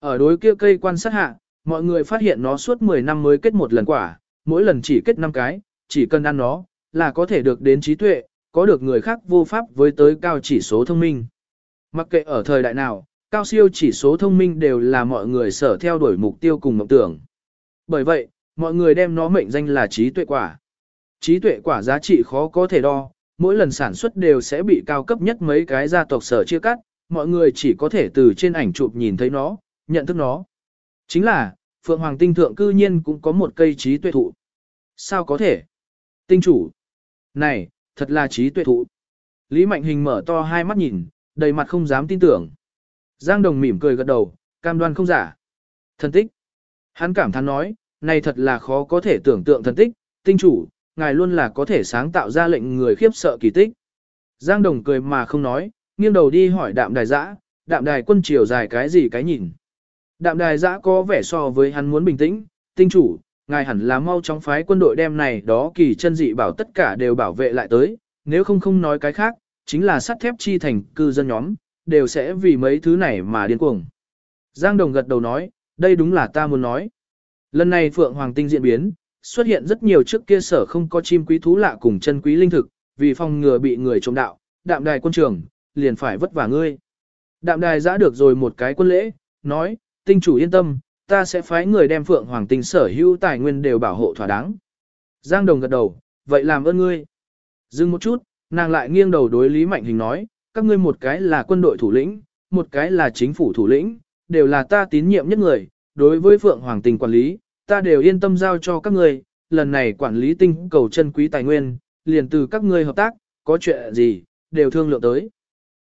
Ở đối kia cây quan sát hạ, mọi người phát hiện nó suốt 10 năm mới kết một lần quả, mỗi lần chỉ kết 5 cái, chỉ cần ăn nó, là có thể được đến trí tuệ, có được người khác vô pháp với tới cao chỉ số thông minh. Mặc kệ ở thời đại nào, cao siêu chỉ số thông minh đều là mọi người sở theo đuổi mục tiêu cùng mộng tưởng. Bởi vậy, mọi người đem nó mệnh danh là trí tuệ quả. Trí tuệ quả giá trị khó có thể đo, mỗi lần sản xuất đều sẽ bị cao cấp nhất mấy cái gia tộc sở chia cắt, mọi người chỉ có thể từ trên ảnh chụp nhìn thấy nó, nhận thức nó. Chính là, Phượng Hoàng Tinh Thượng cư nhiên cũng có một cây trí tuệ thụ. Sao có thể? Tinh chủ. Này, thật là trí tuệ thụ. Lý Mạnh Hình mở to hai mắt nhìn, đầy mặt không dám tin tưởng. Giang Đồng mỉm cười gật đầu, cam đoan không giả. Thần tích. Hắn cảm thán nói, này thật là khó có thể tưởng tượng thần tích, tinh chủ, ngài luôn là có thể sáng tạo ra lệnh người khiếp sợ kỳ tích. Giang Đồng cười mà không nói, nghiêng đầu đi hỏi đạm đài Giã, đạm đài quân triều dài cái gì cái nhìn. Đạm đài giã có vẻ so với hắn muốn bình tĩnh, tinh chủ, ngài hẳn là mau chóng phái quân đội đem này đó kỳ chân dị bảo tất cả đều bảo vệ lại tới, nếu không không nói cái khác, chính là sắt thép chi thành cư dân nhóm, đều sẽ vì mấy thứ này mà điên cuồng. Giang Đồng gật đầu nói, đây đúng là ta muốn nói. Lần này Phượng Hoàng Tinh diễn biến, xuất hiện rất nhiều trước kia sở không có chim quý thú lạ cùng chân quý linh thực, vì phòng ngừa bị người trộm đạo, đạm đài quân trưởng liền phải vất vả ngươi. Đạm đài giã được rồi một cái quân lễ, nói, tinh chủ yên tâm, ta sẽ phái người đem Phượng Hoàng Tinh sở hữu tài nguyên đều bảo hộ thỏa đáng. Giang Đồng gật đầu, vậy làm ơn ngươi. Dừng một chút, nàng lại nghiêng đầu đối Lý Mạnh Hình nói, các ngươi một cái là quân đội thủ lĩnh, một cái là chính phủ thủ lĩnh, đều là ta tín nhiệm nhất người, đối với Phượng Hoàng Tinh quản lý, ta đều yên tâm giao cho các ngươi, lần này quản lý tinh cầu chân quý tài nguyên, liền từ các ngươi hợp tác, có chuyện gì, đều thương lượng tới.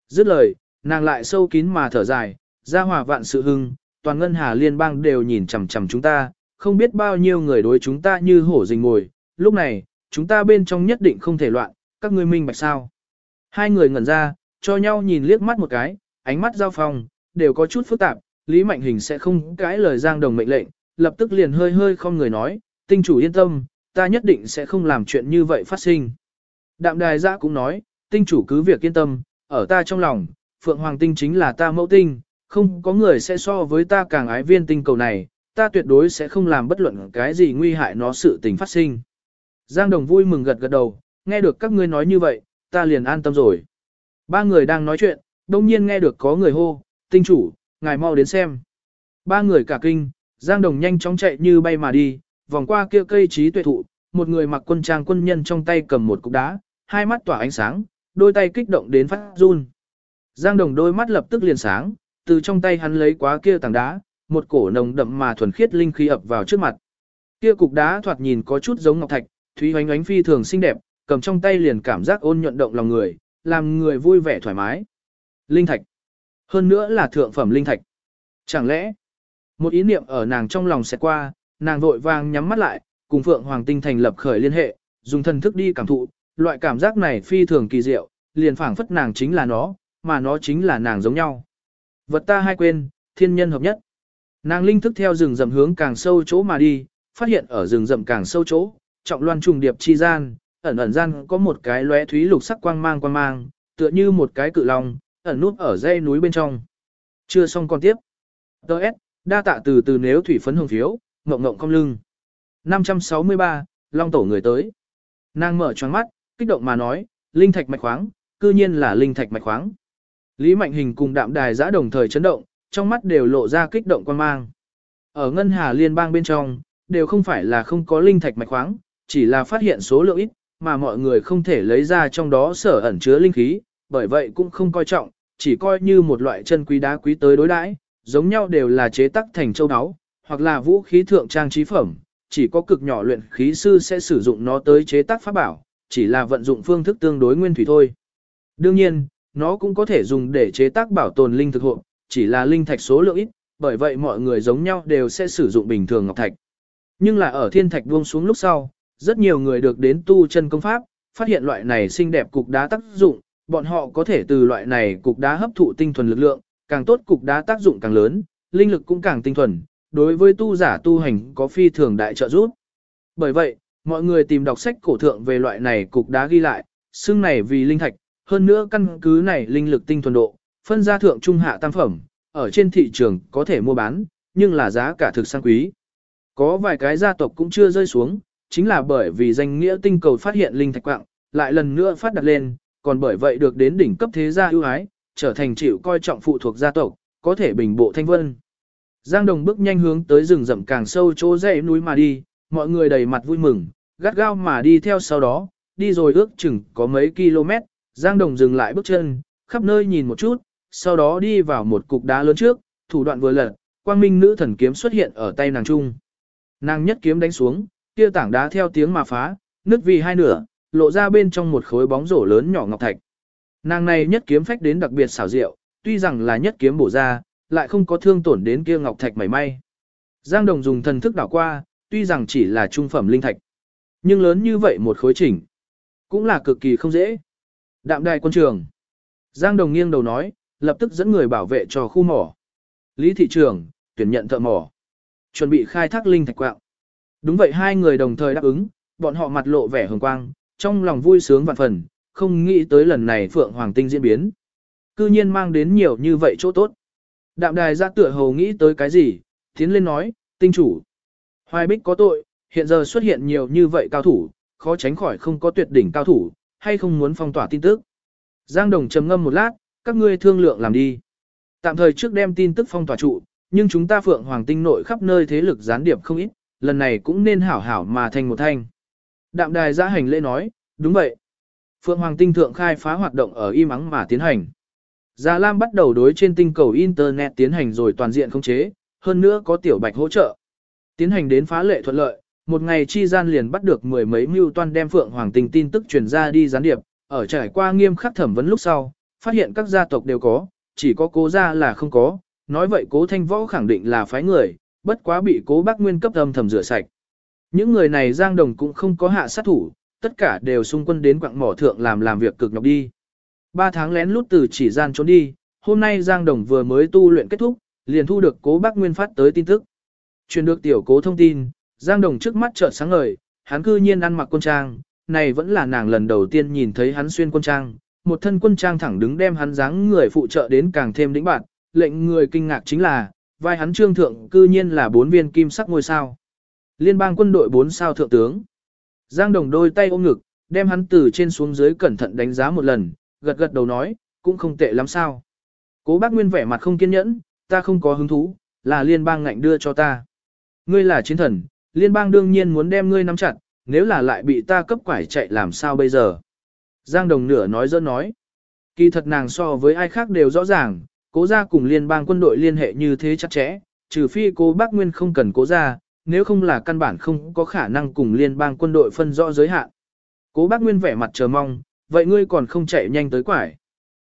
Dứt lời, nàng lại sâu kín mà thở dài, ra hòa vạn sự hưng, toàn ngân hà liên bang đều nhìn chằm chằm chúng ta, không biết bao nhiêu người đối chúng ta như hổ rình ngồi, lúc này, chúng ta bên trong nhất định không thể loạn, các ngươi minh bạch sao. Hai người ngẩn ra, cho nhau nhìn liếc mắt một cái, ánh mắt giao phong, đều có chút phức tạp, Lý Mạnh Hình sẽ không cãi lời Giang Đồng mệnh lệnh, lập tức liền hơi hơi không người nói, tinh chủ yên tâm, ta nhất định sẽ không làm chuyện như vậy phát sinh. Đạm đài giã cũng nói, tinh chủ cứ việc yên tâm, ở ta trong lòng, Phượng Hoàng tinh chính là ta mẫu tinh, không có người sẽ so với ta càng ái viên tinh cầu này, ta tuyệt đối sẽ không làm bất luận cái gì nguy hại nó sự tình phát sinh. Giang Đồng vui mừng gật gật đầu, nghe được các ngươi nói như vậy, ta liền an tâm rồi. Ba người đang nói chuyện, đông nhiên nghe được có người hô, tinh chủ, ngài mau đến xem. Ba người cả kinh, Giang Đồng nhanh chóng chạy như bay mà đi, vòng qua kia cây trí tuệ thụ, một người mặc quân trang quân nhân trong tay cầm một cục đá, hai mắt tỏa ánh sáng, đôi tay kích động đến phát run. Giang Đồng đôi mắt lập tức liền sáng, từ trong tay hắn lấy quá kia tảng đá, một cổ nồng đậm mà thuần khiết linh khí ập vào trước mặt. Kia cục đá thoạt nhìn có chút giống ngọc thạch, thúy hoánh ánh phi thường xinh đẹp, cầm trong tay liền cảm giác ôn nhuận động lòng người, làm người vui vẻ thoải mái. Linh thạch. Hơn nữa là thượng phẩm linh thạch. Chẳng lẽ, một ý niệm ở nàng trong lòng sẽ qua, nàng vội vàng nhắm mắt lại, cùng Phượng Hoàng Tinh thành lập khởi liên hệ, dùng thần thức đi cảm thụ, loại cảm giác này phi thường kỳ diệu, liền phảng phất nàng chính là nó, mà nó chính là nàng giống nhau. Vật ta hai quên, thiên nhân hợp nhất. Nàng linh thức theo rừng rậm hướng càng sâu chỗ mà đi, phát hiện ở rừng rậm càng sâu chỗ, trọng loan trùng điệp chi gian, ẩn ẩn gian có một cái lóe thúy lục sắc quang mang quang mang, tựa như một cái cự long, ẩn núp ở dãy núi bên trong. Chưa xong còn tiếp. Đợt, đa tạ từ từ nếu thủy phấn hồng phiếu, ngộng ngộng cong lưng. 563, Long tổ người tới. Nàng mở choáng mắt, kích động mà nói, linh thạch mạch khoáng, cư nhiên là linh thạch mạch khoáng. Lý Mạnh Hình cùng đạm đài giã đồng thời chấn động, trong mắt đều lộ ra kích động quan mang. Ở ngân hà liên bang bên trong, đều không phải là không có linh thạch mạch khoáng, chỉ là phát hiện số lượng ít, mà mọi người không thể lấy ra trong đó sở ẩn chứa linh khí, bởi vậy cũng không coi trọng, chỉ coi như một loại chân quý đá quý tới đối đãi, giống nhau đều là chế tác thành châu áo, hoặc là vũ khí thượng trang trí phẩm, chỉ có cực nhỏ luyện khí sư sẽ sử dụng nó tới chế tác pháp bảo, chỉ là vận dụng phương thức tương đối nguyên thủy thôi. Đương nhiên, nó cũng có thể dùng để chế tác bảo tồn linh thực hộ, chỉ là linh thạch số lượng ít, bởi vậy mọi người giống nhau đều sẽ sử dụng bình thường ngọc thạch. Nhưng là ở thiên thạch buông xuống lúc sau, rất nhiều người được đến tu chân công pháp, phát hiện loại này xinh đẹp cục đá tác dụng, bọn họ có thể từ loại này cục đá hấp thụ tinh thuần lực lượng, càng tốt cục đá tác dụng càng lớn, linh lực cũng càng tinh thuần, đối với tu giả tu hành có phi thường đại trợ giúp. Bởi vậy, mọi người tìm đọc sách cổ thượng về loại này cục đá ghi lại, xương này vì linh thạch, hơn nữa căn cứ này linh lực tinh thuần độ, phân ra thượng trung hạ tam phẩm, ở trên thị trường có thể mua bán, nhưng là giá cả thực sang quý. Có vài cái gia tộc cũng chưa rơi xuống, chính là bởi vì danh nghĩa tinh cầu phát hiện linh thạch quạng, lại lần nữa phát đặt lên, còn bởi vậy được đến đỉnh cấp thế gia ưu ái, trở thành chịu coi trọng phụ thuộc gia tộc, có thể bình bộ thanh vân. Giang Đồng bước nhanh hướng tới rừng rậm càng sâu chỗ dãy núi mà đi, mọi người đầy mặt vui mừng, gắt gao mà đi theo sau đó, đi rồi ước chừng có mấy km, Giang Đồng dừng lại bước chân, khắp nơi nhìn một chút, sau đó đi vào một cục đá lớn trước, thủ đoạn vừa lật, quang minh nữ thần kiếm xuất hiện ở tay nàng trung. Nàng nhất kiếm đánh xuống, kia tảng đá theo tiếng mà phá, nứt vì hai nửa, lộ ra bên trong một khối bóng rổ lớn nhỏ ngọc thạch. Nàng này nhất kiếm phách đến đặc biệt xảo diệu, tuy rằng là nhất kiếm bổ ra, lại không có thương tổn đến kia ngọc thạch mảy may. Giang Đồng dùng thần thức đảo qua, tuy rằng chỉ là trung phẩm linh thạch, nhưng lớn như vậy một khối chỉnh, cũng là cực kỳ không dễ. Đạm đài quân trường. Giang Đồng nghiêng đầu nói, lập tức dẫn người bảo vệ cho khu mỏ. Lý thị trường, tuyển nhận thợ mỏ. Chuẩn bị khai thác linh thạch quạng. Đúng vậy hai người đồng thời đáp ứng, bọn họ mặt lộ vẻ hồng quang, trong lòng vui sướng vạn phần, không nghĩ tới lần này Phượng Hoàng Tinh diễn biến. Cư nhiên mang đến nhiều như vậy chỗ tốt. Đạm đài ra tựa hầu nghĩ tới cái gì, tiến lên nói, tinh chủ. Hoài bích có tội, hiện giờ xuất hiện nhiều như vậy cao thủ, khó tránh khỏi không có tuyệt đỉnh cao thủ, hay không muốn phong tỏa tin tức. Giang Đồng trầm ngâm một lát, các ngươi thương lượng làm đi. Tạm thời trước đem tin tức phong tỏa trụ, nhưng chúng ta Phượng Hoàng Tinh nội khắp nơi thế lực gián điệp không ít, lần này cũng nên hảo hảo mà thành một thanh. Đạm đài giã hành lễ nói, đúng vậy. Phượng Hoàng Tinh thượng khai phá hoạt động ở im ắng mà tiến hành. Già Lam bắt đầu đối trên tinh cầu Internet tiến hành rồi toàn diện khống chế, hơn nữa có tiểu bạch hỗ trợ. Tiến hành đến phá lệ thuận lợi, một ngày chi gian liền bắt được mười mấy mưu toan đem Phượng Hoàng tình tin tức truyền ra đi gián điệp, ở trải qua nghiêm khắc thẩm vấn lúc sau, phát hiện các gia tộc đều có, chỉ có cố gia là không có, nói vậy cố thanh võ khẳng định là phái người, bất quá bị cố bác nguyên cấp âm thầm rửa sạch. Những người này Giang Đồng cũng không có hạ sát thủ, tất cả đều xung quân đến quặng mỏ thượng làm làm việc cực nhọc đi. Ba tháng lén lút từ chỉ gian trốn đi, hôm nay Giang Đồng vừa mới tu luyện kết thúc, liền thu được cố bác Nguyên phát tới tin tức. Truyền được tiểu cố thông tin, Giang Đồng trước mắt chợt sáng ngời, hắn cư nhiên ăn mặc quân trang, này vẫn là nàng lần đầu tiên nhìn thấy hắn xuyên quân trang, một thân quân trang thẳng đứng đem hắn dáng người phụ trợ đến càng thêm đĩnh bạn, lệnh người kinh ngạc chính là, vai hắn trương thượng cư nhiên là bốn viên kim sắc ngôi sao. Liên bang quân đội bốn sao thượng tướng. Giang Đồng đôi tay ôm ngực, đem hắn từ trên xuống dưới cẩn thận đánh giá một lần, gật gật đầu nói, cũng không tệ lắm sao. Cố bác Nguyên vẻ mặt không kiên nhẫn, ta không có hứng thú, là liên bang ngạnh đưa cho ta. Ngươi là chiến thần, liên bang đương nhiên muốn đem ngươi nắm chặt, nếu là lại bị ta cấp quải chạy làm sao bây giờ. Giang Đồng nửa nói dỡ nói. Kỳ thật nàng so với ai khác đều rõ ràng, cố gia cùng liên bang quân đội liên hệ như thế chắc chẽ, trừ phi cố bác Nguyên không cần cố gia, nếu không là căn bản không có khả năng cùng liên bang quân đội phân rõ giới hạn. Cố bác Nguyên vẻ mặt chờ mong, vậy ngươi còn không chạy nhanh tới quải.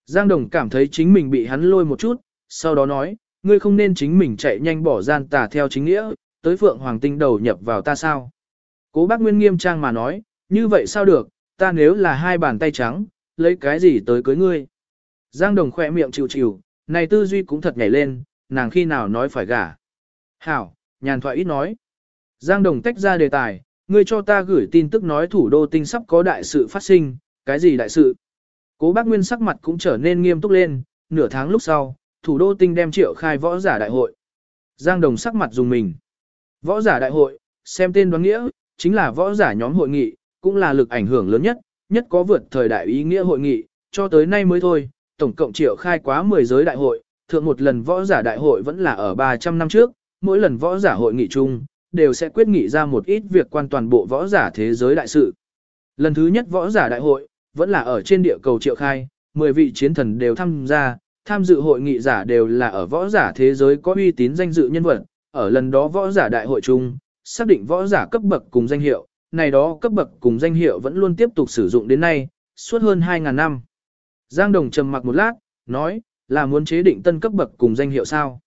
Giang Đồng cảm thấy chính mình bị hắn lôi một chút, sau đó nói, ngươi không nên chính mình chạy nhanh bỏ gian tà theo chính nghĩa, tới Phượng Hoàng Tinh đầu nhập vào ta sao. Cố bác Nguyên nghiêm trang mà nói, như vậy sao được, ta nếu là hai bàn tay trắng, lấy cái gì tới cưới ngươi. Giang Đồng khỏe miệng chịu chịu, này tư duy cũng thật nhảy lên, nàng khi nào nói phải gả. Hảo, nhàn thoại ít nói. Giang Đồng tách ra đề tài, ngươi cho ta gửi tin tức nói thủ đô tinh sắp có đại sự phát sinh, cái gì đại sự? Cố bác Nguyên sắc mặt cũng trở nên nghiêm túc lên, nửa tháng lúc sau, thủ đô tinh đem triệu khai võ giả đại hội. Giang Đồng sắc mặt dùng mình. Võ giả đại hội, xem tên đoán nghĩa, chính là võ giả nhóm hội nghị, cũng là lực ảnh hưởng lớn nhất, nhất có vượt thời đại ý nghĩa hội nghị, cho tới nay mới thôi, tổng cộng triệu khai quá 10 giới đại hội, thượng một lần võ giả đại hội vẫn là ở 300 năm trước, mỗi lần võ giả hội nghị chung, đều sẽ quyết nghị ra một ít việc quan toàn bộ võ giả thế giới đại sự. Lần thứ nhất võ giả đại hội, vẫn là ở trên địa cầu triệu khai, 10 vị chiến thần đều tham gia, tham dự hội nghị giả đều là ở võ giả thế giới có uy tín danh dự nhân vật, ở lần đó võ giả đại hội chung, xác định võ giả cấp bậc cùng danh hiệu, này đó cấp bậc cùng danh hiệu vẫn luôn tiếp tục sử dụng đến nay, suốt hơn 2.000 năm. Giang Đồng trầm mặc một lát, nói, là muốn chế định tân cấp bậc cùng danh hiệu sao.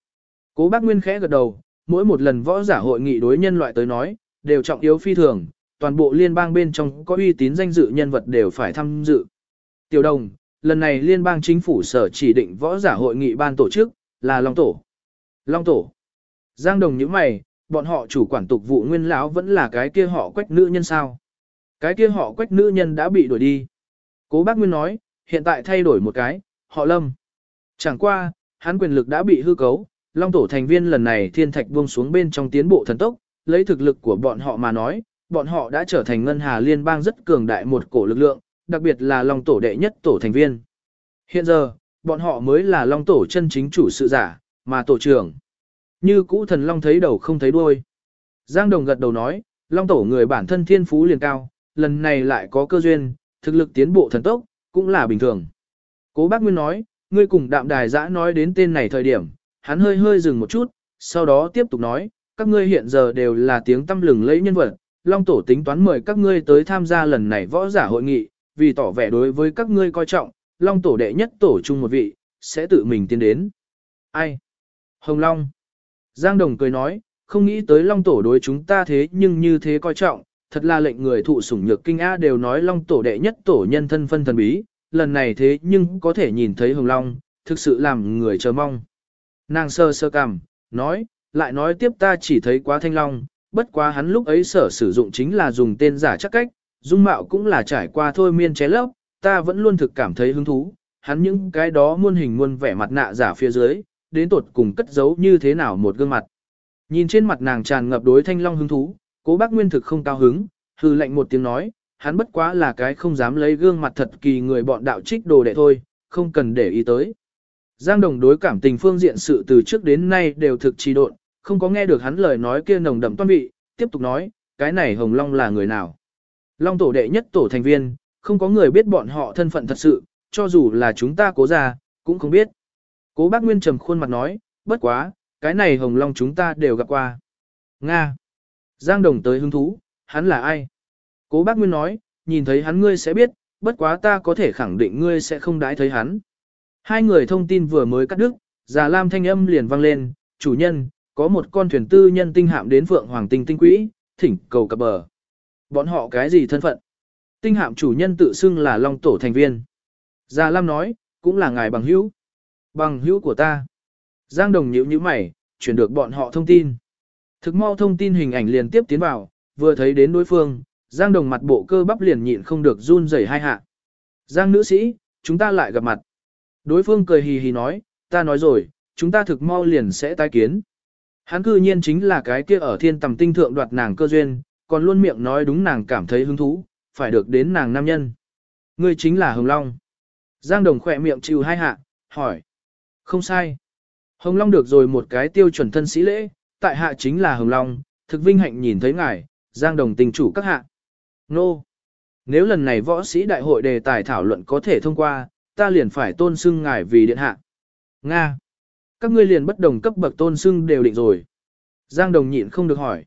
Cố bác Nguyên khẽ gật đầu, mỗi một lần võ giả hội nghị đối nhân loại tới nói, đều trọng yếu phi thường, toàn bộ liên bang bên trong có uy tín danh dự nhân vật đều phải tham dự. Tiểu đồng, lần này liên bang chính phủ sở chỉ định võ giả hội nghị ban tổ chức, là Long Tổ. Long Tổ. Giang đồng như mày, bọn họ chủ quản tục vụ nguyên lão vẫn là cái kia họ quách nữ nhân sao. Cái kia họ quách nữ nhân đã bị đuổi đi. Cố bác Nguyên nói, hiện tại thay đổi một cái, họ lâm. Chẳng qua, hắn quyền lực đã bị hư cấu, Long tổ thành viên lần này thiên thạch buông xuống bên trong tiến bộ thần tốc, lấy thực lực của bọn họ mà nói, bọn họ đã trở thành ngân hà liên bang rất cường đại một cổ lực lượng, đặc biệt là Long tổ đệ nhất tổ thành viên. Hiện giờ, bọn họ mới là Long tổ chân chính chủ sự giả, mà tổ trưởng. Như cũ thần Long thấy đầu không thấy đuôi. Giang Đồng gật đầu nói, Long tổ người bản thân thiên phú liền cao, lần này lại có cơ duyên, thực lực tiến bộ thần tốc, cũng là bình thường. Cố bác Nguyên nói, ngươi cùng đạm đài giã nói đến tên này thời điểm, hắn hơi hơi dừng một chút, sau đó tiếp tục nói, các ngươi hiện giờ đều là tiếng tâm lừng lẫy nhân vật, Long Tổ tính toán mời các ngươi tới tham gia lần này võ giả hội nghị, vì tỏ vẻ đối với các ngươi coi trọng, Long Tổ đệ nhất tổ chung một vị, sẽ tự mình tiến đến. Ai? Hồng Long. Giang Đồng cười nói, không nghĩ tới Long Tổ đối chúng ta thế nhưng như thế coi trọng, thật là lệnh người thụ sủng nhược kinh A đều nói Long Tổ đệ nhất tổ nhân thân phân thần bí, lần này thế nhưng có thể nhìn thấy Hồng Long, thực sự làm người chờ mong. Nàng sơ sơ cằm, nói, lại nói tiếp ta chỉ thấy quá thanh long, bất quá hắn lúc ấy sở sử dụng chính là dùng tên giả chắc cách, dung mạo cũng là trải qua thôi miên ché lấp, ta vẫn luôn thực cảm thấy hứng thú, hắn những cái đó muôn hình muôn vẻ mặt nạ giả phía dưới, đến tột cùng cất giấu như thế nào một gương mặt. Nhìn trên mặt nàng tràn ngập đối thanh long hứng thú, cố bác nguyên thực không cao hứng, hư lệnh một tiếng nói, hắn bất quá là cái không dám lấy gương mặt thật kỳ người bọn đạo trích đồ đệ thôi, không cần để ý tới. Giang Đồng đối cảm tình phương diện sự từ trước đến nay đều thực trì độn, không có nghe được hắn lời nói kia nồng đậm toan vị, tiếp tục nói, cái này Hồng Long là người nào. Long tổ đệ nhất tổ thành viên, không có người biết bọn họ thân phận thật sự, cho dù là chúng ta cố ra, cũng không biết. Cố bác Nguyên trầm khuôn mặt nói, bất quá, cái này Hồng Long chúng ta đều gặp qua. Nga. Giang Đồng tới hứng thú, hắn là ai? Cố bác Nguyên nói, nhìn thấy hắn ngươi sẽ biết, bất quá ta có thể khẳng định ngươi sẽ không đãi thấy hắn. Hai người thông tin vừa mới cắt đứt, già lam thanh âm liền vang lên, chủ nhân, có một con thuyền tư nhân tinh hạm đến Phượng Hoàng Tinh Tinh Quỹ, thỉnh cầu cập bờ. Bọn họ cái gì thân phận? Tinh hạm chủ nhân tự xưng là Long Tổ thành viên. Già Lam nói, cũng là ngài bằng hữu. Bằng hữu của ta. Giang Đồng nhíu nhíu mày, chuyển được bọn họ thông tin. Thực mau thông tin hình ảnh liền tiếp tiến vào, vừa thấy đến đối phương, Giang Đồng mặt bộ cơ bắp liền nhịn không được run rẩy hai hạ. Giang nữ sĩ, chúng ta lại gặp mặt. Đối phương cười hì hì nói, ta nói rồi, chúng ta thực mau liền sẽ tái kiến. Hắn cư nhiên chính là cái kia ở thiên tầm tinh thượng đoạt nàng cơ duyên, còn luôn miệng nói đúng nàng cảm thấy hứng thú, phải được đến nàng nam nhân. Ngươi chính là Hồng Long. Giang Đồng khỏe miệng chịu hai hạ, hỏi. Không sai. Hồng Long được rồi một cái tiêu chuẩn thân sĩ lễ, tại hạ chính là Hồng Long, thực vinh hạnh nhìn thấy ngài, Giang Đồng tình chủ các hạ. Nô. Nếu lần này võ sĩ đại hội đề tài thảo luận có thể thông qua, ta liền phải tôn xưng ngài vì điện hạ. Nga. Các ngươi liền bất đồng cấp bậc tôn xưng đều định rồi. Giang Đồng nhịn không được hỏi.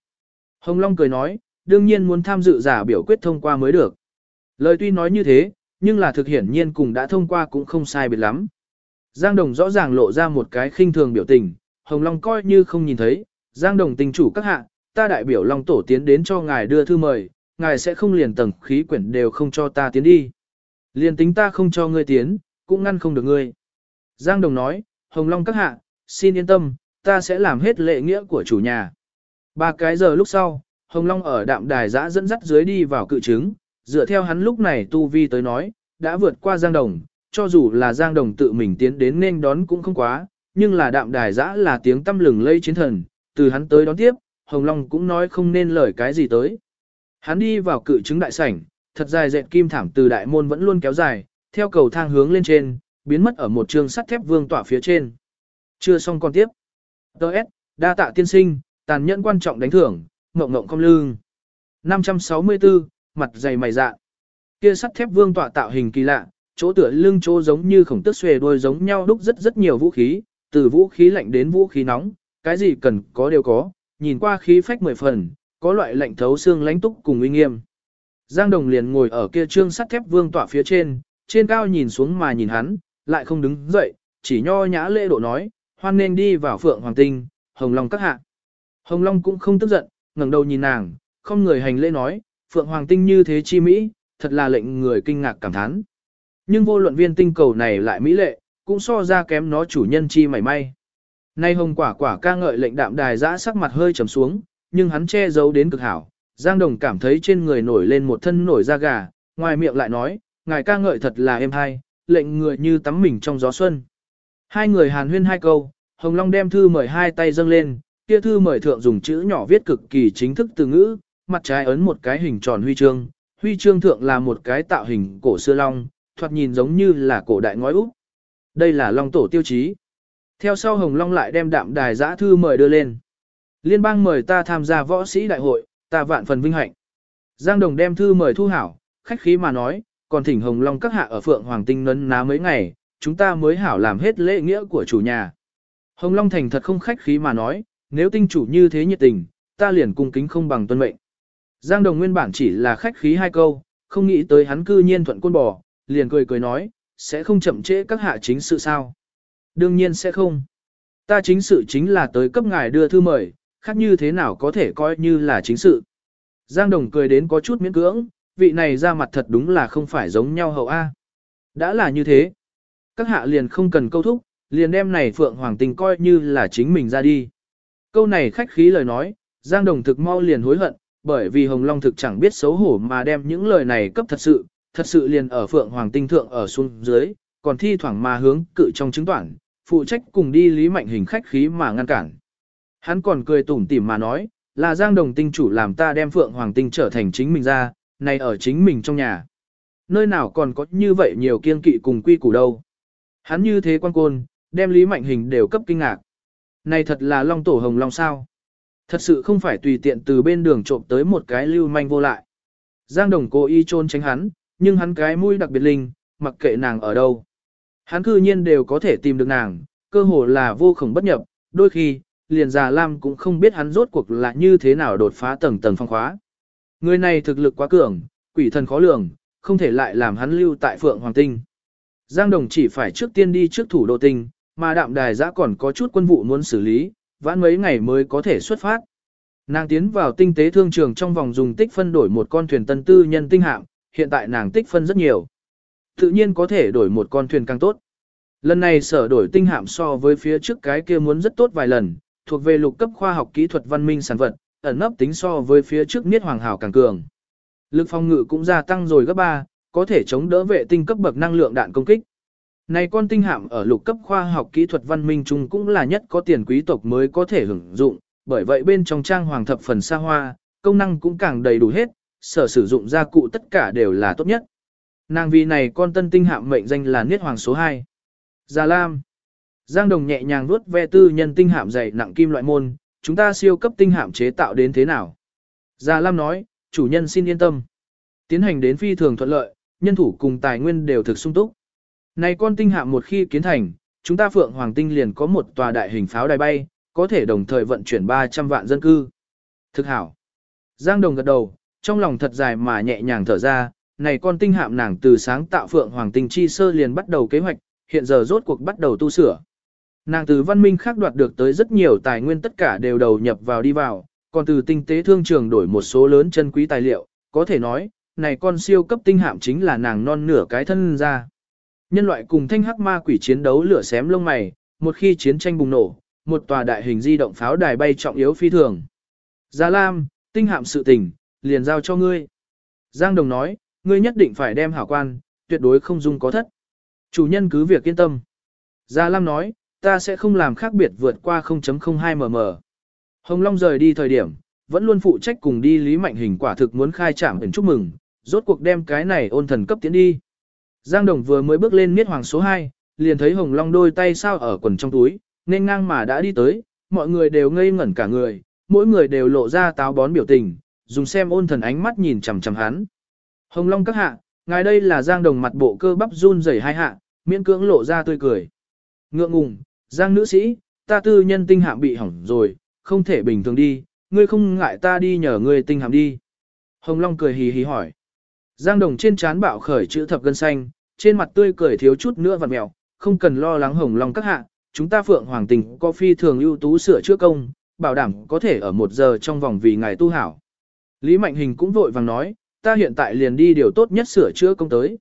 Hồng Long cười nói, đương nhiên muốn tham dự giả biểu quyết thông qua mới được. Lời tuy nói như thế, nhưng là thực hiển nhiên cùng đã thông qua cũng không sai biệt lắm. Giang Đồng rõ ràng lộ ra một cái khinh thường biểu tình, Hồng Long coi như không nhìn thấy, Giang Đồng tình chủ các hạ, ta đại biểu Long Tổ tiến đến cho ngài đưa thư mời, ngài sẽ không liền tầng khí quyển đều không cho ta tiến đi. Liền tính ta không cho ngươi tiến, cũng ngăn không được ngươi. Giang Đồng nói, Hồng Long các hạ, xin yên tâm, ta sẽ làm hết lệ nghĩa của chủ nhà. Ba cái giờ lúc sau, Hồng Long ở đạm đài giã dẫn dắt dưới đi vào cự trứng, dựa theo hắn lúc này tu vi tới nói, đã vượt qua Giang Đồng, cho dù là Giang Đồng tự mình tiến đến nên đón cũng không quá, nhưng là đạm đài giã là tiếng tâm lừng lây chiến thần, từ hắn tới đón tiếp, Hồng Long cũng nói không nên lời cái gì tới. Hắn đi vào cự chứng đại sảnh, thật dài dệt kim thảm từ đại môn vẫn luôn kéo dài, theo cầu thang hướng lên trên, biến mất ở một trường sắt thép vương tỏa phía trên. Chưa xong còn tiếp. Đợt, đa tạ tiên sinh, tàn nhẫn quan trọng đánh thưởng, ngộng ngộng không lương. 564, mặt dày mày dạ. Kia sắt thép vương tỏa tạo hình kỳ lạ, chỗ tựa lưng chỗ giống như khổng tức xuề đuôi giống nhau đúc rất rất nhiều vũ khí, từ vũ khí lạnh đến vũ khí nóng, cái gì cần có đều có, nhìn qua khí phách mười phần, có loại lạnh thấu xương lãnh túc cùng uy nghiêm. Giang Đồng liền ngồi ở kia trương sắt thép vương tọa phía trên, trên cao nhìn xuống mà nhìn hắn, lại không đứng dậy, chỉ nho nhã lễ độ nói, hoan nên đi vào phượng hoàng tinh, hồng long các hạ. Hồng long cũng không tức giận, ngẩng đầu nhìn nàng, không người hành lễ nói, phượng hoàng tinh như thế chi mỹ, thật là lệnh người kinh ngạc cảm thán. Nhưng vô luận viên tinh cầu này lại mỹ lệ, cũng so ra kém nó chủ nhân chi mảy may. Nay hồng quả quả ca ngợi lệnh đạm đài dã sắc mặt hơi trầm xuống, nhưng hắn che giấu đến cực hảo. Giang Đồng cảm thấy trên người nổi lên một thân nổi da gà, ngoài miệng lại nói, ngài ca ngợi thật là êm hay, lệnh người như tắm mình trong gió xuân. Hai người hàn huyên hai câu, Hồng Long đem thư mời hai tay dâng lên, kia thư mời thượng dùng chữ nhỏ viết cực kỳ chính thức từ ngữ, mặt trái ấn một cái hình tròn huy chương, huy chương thượng là một cái tạo hình cổ xưa long, thoạt nhìn giống như là cổ đại ngói úp. Đây là long tổ tiêu chí. Theo sau Hồng Long lại đem đạm đài giã thư mời đưa lên. Liên bang mời ta tham gia võ sĩ đại hội, ta vạn phần vinh hạnh. Giang Đồng đem thư mời thu hảo, khách khí mà nói, còn thỉnh Hồng Long các hạ ở Phượng Hoàng Tinh nấn ná mấy ngày, chúng ta mới hảo làm hết lễ nghĩa của chủ nhà. Hồng Long thành thật không khách khí mà nói, nếu tinh chủ như thế nhiệt tình, ta liền cung kính không bằng tuân mệnh. Giang Đồng nguyên bản chỉ là khách khí hai câu, không nghĩ tới hắn cư nhiên thuận côn bò, liền cười cười nói, sẽ không chậm trễ các hạ chính sự sao. Đương nhiên sẽ không. Ta chính sự chính là tới cấp ngài đưa thư mời, khác như thế nào có thể coi như là chính sự. Giang Đồng cười đến có chút miễn cưỡng, vị này ra mặt thật đúng là không phải giống nhau hậu A. Đã là như thế. Các hạ liền không cần câu thúc, liền đem này Phượng Hoàng Tình coi như là chính mình ra đi. Câu này khách khí lời nói, Giang Đồng thực mau liền hối hận, bởi vì Hồng Long thực chẳng biết xấu hổ mà đem những lời này cấp thật sự, thật sự liền ở Phượng Hoàng Tinh Thượng ở xuống dưới, còn thi thoảng mà hướng cự trong chứng toản, phụ trách cùng đi Lý Mạnh Hình khách khí mà ngăn cản. Hắn còn cười tủm tỉm mà nói, là Giang Đồng Tinh chủ làm ta đem Phượng Hoàng Tinh trở thành chính mình ra, này ở chính mình trong nhà. Nơi nào còn có như vậy nhiều kiên kỵ cùng quy củ đâu. Hắn như thế quan côn, đem Lý Mạnh Hình đều cấp kinh ngạc. Này thật là Long Tổ Hồng Long sao. Thật sự không phải tùy tiện từ bên đường trộm tới một cái lưu manh vô lại. Giang Đồng cố ý trôn tránh hắn, nhưng hắn cái mũi đặc biệt linh, mặc kệ nàng ở đâu. Hắn cư nhiên đều có thể tìm được nàng, cơ hồ là vô khổng bất nhập, đôi khi, liền già Lam cũng không biết hắn rốt cuộc là như thế nào đột phá tầng tầng phong khóa. Người này thực lực quá cường, quỷ thần khó lường, không thể lại làm hắn lưu tại Phượng Hoàng Tinh. Giang Đồng chỉ phải trước tiên đi trước thủ đô tinh, mà đạm đài giã còn có chút quân vụ muốn xử lý, vãn mấy ngày mới có thể xuất phát. Nàng tiến vào tinh tế thương trường trong vòng dùng tích phân đổi một con thuyền tân tư nhân tinh hạm, hiện tại nàng tích phân rất nhiều. Tự nhiên có thể đổi một con thuyền càng tốt. Lần này sở đổi tinh hạm so với phía trước cái kia muốn rất tốt vài lần, thuộc về lục cấp khoa học kỹ thuật văn minh sản vật, ẩn nấp tính so với phía trước niết hoàng hảo càng cường. Lực phòng ngự cũng gia tăng rồi gấp 3, có thể chống đỡ vệ tinh cấp bậc năng lượng đạn công kích. Này con tinh hạm ở lục cấp khoa học kỹ thuật văn minh chung cũng là nhất có tiền quý tộc mới có thể hưởng dụng, bởi vậy bên trong trang hoàng thập phần xa hoa, công năng cũng càng đầy đủ hết, sở sử dụng gia cụ tất cả đều là tốt nhất. Nàng vì này con tân tinh hạm mệnh danh là Niết Hoàng số 2. Già Lam. Giang Đồng nhẹ nhàng vuốt ve tư nhân tinh hạm dày nặng kim loại môn, chúng ta siêu cấp tinh hạm chế tạo đến thế nào? Già Lam nói, chủ nhân xin yên tâm. Tiến hành đến phi thường thuận lợi, nhân thủ cùng tài nguyên đều thực sung túc. Này con tinh hạm một khi kiến thành, chúng ta Phượng Hoàng Tinh liền có một tòa đại hình pháo đài bay, có thể đồng thời vận chuyển 300 vạn dân cư. Thực hảo. Giang Đồng gật đầu, trong lòng thật dài mà nhẹ nhàng thở ra, này con tinh hạm nàng từ sáng tạo Phượng Hoàng Tinh chi sơ liền bắt đầu kế hoạch, hiện giờ rốt cuộc bắt đầu tu sửa. Nàng từ văn minh khác đoạt được tới rất nhiều tài nguyên tất cả đều đầu nhập vào đi vào, còn từ tinh tế thương trường đổi một số lớn chân quý tài liệu, có thể nói, này con siêu cấp tinh hạm chính là nàng non nửa cái thân ra. Nhân loại cùng thanh hắc ma quỷ chiến đấu lửa xém lông mày, một khi chiến tranh bùng nổ, một tòa đại hình di động pháo đài bay trọng yếu phi thường. Gia Lam, tinh hạm sự tình, liền giao cho ngươi. Giang Đồng nói, ngươi nhất định phải đem hảo quan, tuyệt đối không dung có thất. Chủ nhân cứ việc yên tâm. Gia Lam nói, ta sẽ không làm khác biệt vượt qua 0.02 mm. Hồng Long rời đi thời điểm, vẫn luôn phụ trách cùng đi Lý Mạnh Hình quả thực muốn khai trạm ẩn chúc mừng, rốt cuộc đem cái này ôn thần cấp tiến đi. Giang Đồng vừa mới bước lên miết hoàng số 2, liền thấy Hồng Long đôi tay sao ở quần trong túi, nên ngang mà đã đi tới, mọi người đều ngây ngẩn cả người, mỗi người đều lộ ra táo bón biểu tình, dùng xem ôn thần ánh mắt nhìn chằm chằm hắn. Hồng Long các hạ, ngài đây là Giang Đồng mặt bộ cơ bắp run rẩy hai hạ, miễn cưỡng lộ ra tươi cười. Ngượng ngùng, Giang nữ sĩ, ta tư nhân tinh hạm bị hỏng rồi, không thể bình thường đi, ngươi không ngại ta đi nhờ ngươi tinh hạm đi. Hồng Long cười hì hì hỏi. Giang Đồng trên trán bạo khởi chữ thập gân xanh, trên mặt tươi cười thiếu chút nữa vặn mèo, không cần lo lắng Hồng Long các hạ, chúng ta Phượng Hoàng Tình có phi thường ưu tú sửa chữa công, bảo đảm có thể ở một giờ trong vòng vì ngài tu hảo. Lý Mạnh Hình cũng vội vàng nói, ta hiện tại liền đi điều tốt nhất sửa chữa công tới.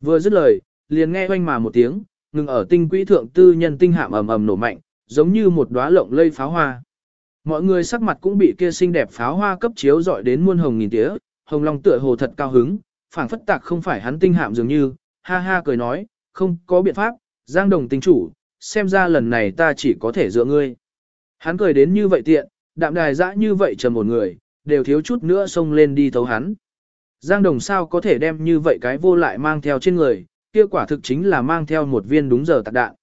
Vừa dứt lời, liền nghe oanh mà một tiếng, ngừng ở tinh quỹ thượng tư nhân tinh hạm ầm ầm nổ mạnh, giống như một đóa lộng lây pháo hoa. Mọi người sắc mặt cũng bị kia xinh đẹp pháo hoa cấp chiếu dọi đến muôn hồng nghìn tía, hồng long tựa hồ thật cao hứng, phảng phất tạc không phải hắn tinh hạm dường như, ha ha cười nói, không có biện pháp, giang đồng tinh chủ, xem ra lần này ta chỉ có thể dựa ngươi. Hắn cười đến như vậy tiện, đạm đài dã như vậy trầm một người, đều thiếu chút nữa xông lên đi thấu hắn. Giang đồng sao có thể đem như vậy cái vô lại mang theo trên người, kia quả thực chính là mang theo một viên đúng giờ tạc đạn.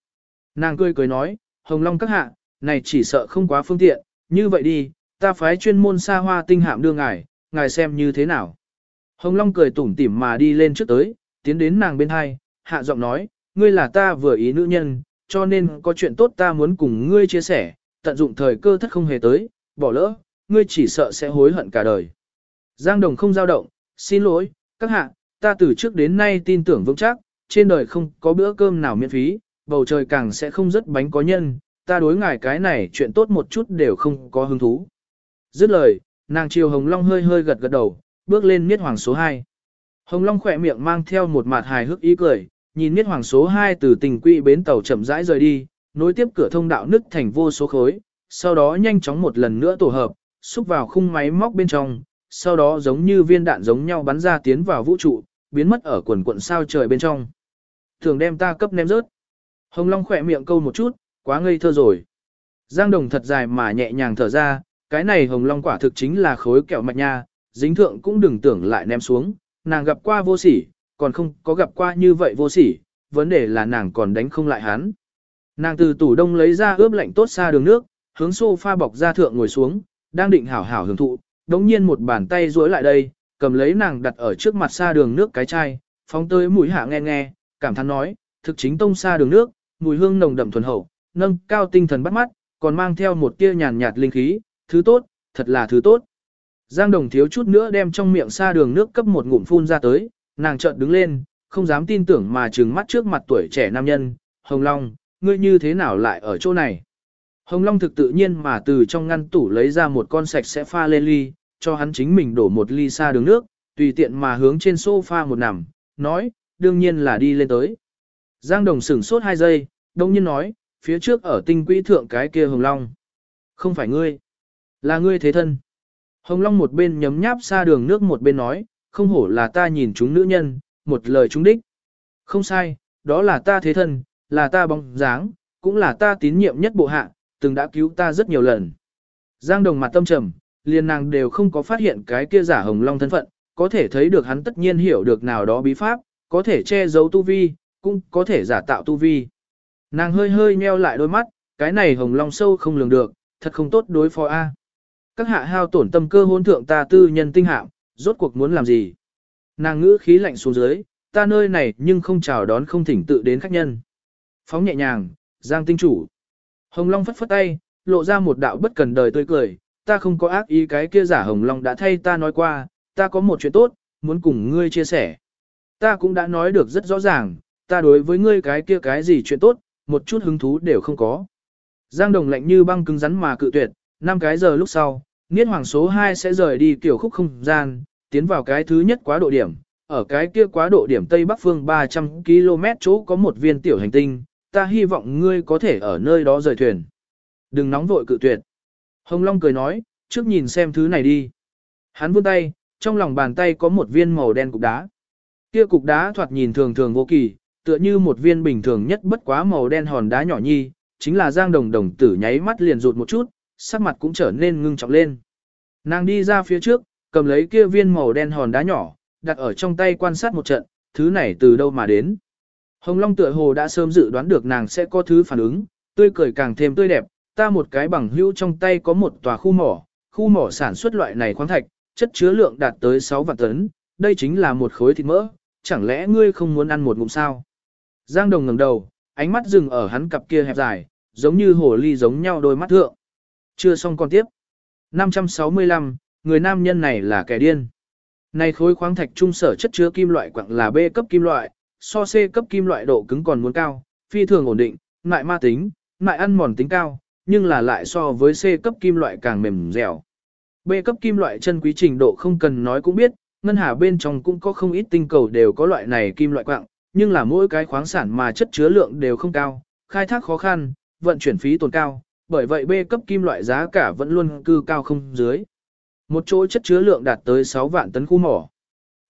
Nàng cười cười nói, Hồng Long các hạ, này chỉ sợ không quá phương tiện, như vậy đi, ta phái chuyên môn xa hoa tinh hạm đưa ngài, ngài xem như thế nào. Hồng Long cười tủm tỉm mà đi lên trước tới, tiến đến nàng bên hai, hạ giọng nói, ngươi là ta vừa ý nữ nhân, cho nên có chuyện tốt ta muốn cùng ngươi chia sẻ, tận dụng thời cơ thất không hề tới, bỏ lỡ, ngươi chỉ sợ sẽ hối hận cả đời. Giang Đồng không giao động, xin lỗi, các hạ, ta từ trước đến nay tin tưởng vững chắc, trên đời không có bữa cơm nào miễn phí, bầu trời càng sẽ không rất bánh có nhân, ta đối ngài cái này chuyện tốt một chút đều không có hứng thú. Dứt lời, nàng chiều Hồng Long hơi hơi gật gật đầu, bước lên miết hoàng số 2. Hồng Long khỏe miệng mang theo một mặt hài hước ý cười, nhìn miết hoàng số 2 từ tình quỹ bến tàu chậm rãi rời đi, nối tiếp cửa thông đạo nứt thành vô số khối, sau đó nhanh chóng một lần nữa tổ hợp, xúc vào khung máy móc bên trong, sau đó giống như viên đạn giống nhau bắn ra tiến vào vũ trụ, biến mất ở quần quận sao trời bên trong. Thường đem ta cấp ném rớt. Hồng Long khỏe miệng câu một chút, quá ngây thơ rồi. Giang Đồng thật dài mà nhẹ nhàng thở ra, cái này Hồng Long quả thực chính là khối kẹo mạch nha, dính thượng cũng đừng tưởng lại ném xuống, nàng gặp qua vô sỉ, còn không có gặp qua như vậy vô sỉ, vấn đề là nàng còn đánh không lại hắn. Nàng từ tủ đông lấy ra ướp lạnh tốt xa đường nước, hướng sofa bọc ra thượng ngồi xuống, đang định hảo hảo hưởng thụ, đống nhiên một bàn tay duỗi lại đây, cầm lấy nàng đặt ở trước mặt xa đường nước cái chai, phóng tới mũi hạ nghe nghe, cảm thán nói, thực chính tông xa đường nước, mùi hương nồng đậm thuần hậu, nâng cao tinh thần bắt mắt, còn mang theo một tia nhàn nhạt linh khí, thứ tốt, thật là thứ tốt. Giang Đồng thiếu chút nữa đem trong miệng xa đường nước cấp một ngụm phun ra tới, nàng chợt đứng lên, không dám tin tưởng mà trừng mắt trước mặt tuổi trẻ nam nhân, Hồng Long, ngươi như thế nào lại ở chỗ này? Hồng Long thực tự nhiên mà từ trong ngăn tủ lấy ra một con sạch sẽ pha lên ly, cho hắn chính mình đổ một ly xa đường nước, tùy tiện mà hướng trên sofa một nằm, nói, đương nhiên là đi lên tới. Giang Đồng sửng sốt hai giây, đông nhiên nói, phía trước ở tinh quỹ thượng cái kia Hồng Long. Không phải ngươi, là ngươi thế thân. Hồng Long một bên nhấm nháp xa đường nước một bên nói, không hổ là ta nhìn chúng nữ nhân, một lời chúng đích. Không sai, đó là ta thế thân, là ta bóng dáng, cũng là ta tín nhiệm nhất bộ hạ, từng đã cứu ta rất nhiều lần. Giang Đồng mặt tâm trầm, liền nàng đều không có phát hiện cái kia giả Hồng Long thân phận, có thể thấy được hắn tất nhiên hiểu được nào đó bí pháp, có thể che giấu tu vi, cũng có thể giả tạo tu vi. Nàng hơi hơi nheo lại đôi mắt, cái này hồng long sâu không lường được, thật không tốt đối phó A. Các hạ hao tổn tâm cơ hôn thượng ta tư nhân tinh hạm, rốt cuộc muốn làm gì? Nàng ngữ khí lạnh xuống dưới, ta nơi này nhưng không chào đón không thỉnh tự đến khách nhân. Phóng nhẹ nhàng, giang tinh chủ. Hồng Long phất phất tay, lộ ra một đạo bất cần đời tươi cười, ta không có ác ý cái kia giả Hồng Long đã thay ta nói qua, ta có một chuyện tốt, muốn cùng ngươi chia sẻ. Ta cũng đã nói được rất rõ ràng, ta đối với ngươi cái kia cái gì chuyện tốt, một chút hứng thú đều không có. Giang Đồng lạnh như băng cứng rắn mà cự tuyệt, năm cái giờ lúc sau, Niết Hoàng số 2 sẽ rời đi kiểu khúc không gian, tiến vào cái thứ nhất quá độ điểm, ở cái kia quá độ điểm Tây Bắc phương 300 km chỗ có một viên tiểu hành tinh, ta hy vọng ngươi có thể ở nơi đó rời thuyền. Đừng nóng vội cự tuyệt. Hồng Long cười nói, trước nhìn xem thứ này đi. Hắn vươn tay, trong lòng bàn tay có một viên màu đen cục đá. Kia cục đá thoạt nhìn thường thường vô kỳ, tựa như một viên bình thường nhất bất quá màu đen hòn đá nhỏ nhi, chính là Giang Đồng Đồng tử nháy mắt liền rụt một chút, sắc mặt cũng trở nên ngưng trọng lên. Nàng đi ra phía trước, cầm lấy kia viên màu đen hòn đá nhỏ, đặt ở trong tay quan sát một trận, thứ này từ đâu mà đến. Hồng Long tựa hồ đã sớm dự đoán được nàng sẽ có thứ phản ứng, tươi cười càng thêm tươi đẹp, ta một cái bằng hữu trong tay có một tòa khu mỏ, khu mỏ sản xuất loại này khoáng thạch, chất chứa lượng đạt tới 6 vạn tấn, đây chính là một khối thịt mỡ, chẳng lẽ ngươi không muốn ăn một ngụm sao? Giang Đồng ngẩng đầu, ánh mắt dừng ở hắn cặp kia hẹp dài, giống như hồ ly giống nhau đôi mắt thượng. Chưa xong còn tiếp. 565, người nam nhân này là kẻ điên. Này khối khoáng thạch trung sở chất chứa kim loại quặng là B cấp kim loại, so C cấp kim loại độ cứng còn muốn cao, phi thường ổn định, lại ma tính, lại ăn mòn tính cao, nhưng là lại so với C cấp kim loại càng mềm dẻo. B cấp kim loại chân quý trình độ không cần nói cũng biết, ngân hà bên trong cũng có không ít tinh cầu đều có loại này kim loại quặng, nhưng là mỗi cái khoáng sản mà chất chứa lượng đều không cao, khai thác khó khăn, vận chuyển phí tồn cao, bởi vậy B cấp kim loại giá cả vẫn luôn cư cao không dưới. Một chỗ chất chứa lượng đạt tới 6 vạn tấn khu mỏ.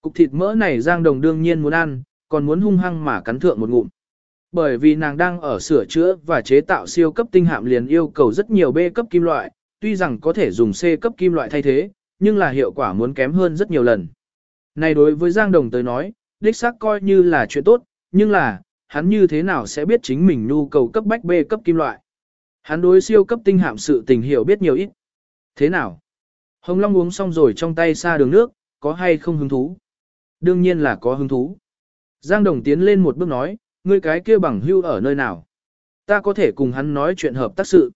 Cục thịt mỡ này Giang Đồng đương nhiên muốn ăn, còn muốn hung hăng mà cắn thượng một ngụm. Bởi vì nàng đang ở sửa chữa và chế tạo siêu cấp tinh hạm liền yêu cầu rất nhiều B cấp kim loại, tuy rằng có thể dùng C cấp kim loại thay thế, nhưng là hiệu quả muốn kém hơn rất nhiều lần. Này đối với Giang Đồng tới nói, đích xác coi như là chuyện tốt, nhưng là, hắn như thế nào sẽ biết chính mình nhu cầu cấp bách B cấp kim loại. Hắn đối siêu cấp tinh hạm sự tình hiểu biết nhiều ít. Thế nào? Hồng Long uống xong rồi trong tay xa đường nước, có hay không hứng thú? Đương nhiên là có hứng thú. Giang Đồng tiến lên một bước nói, ngươi cái kia bằng hưu ở nơi nào? Ta có thể cùng hắn nói chuyện hợp tác sự.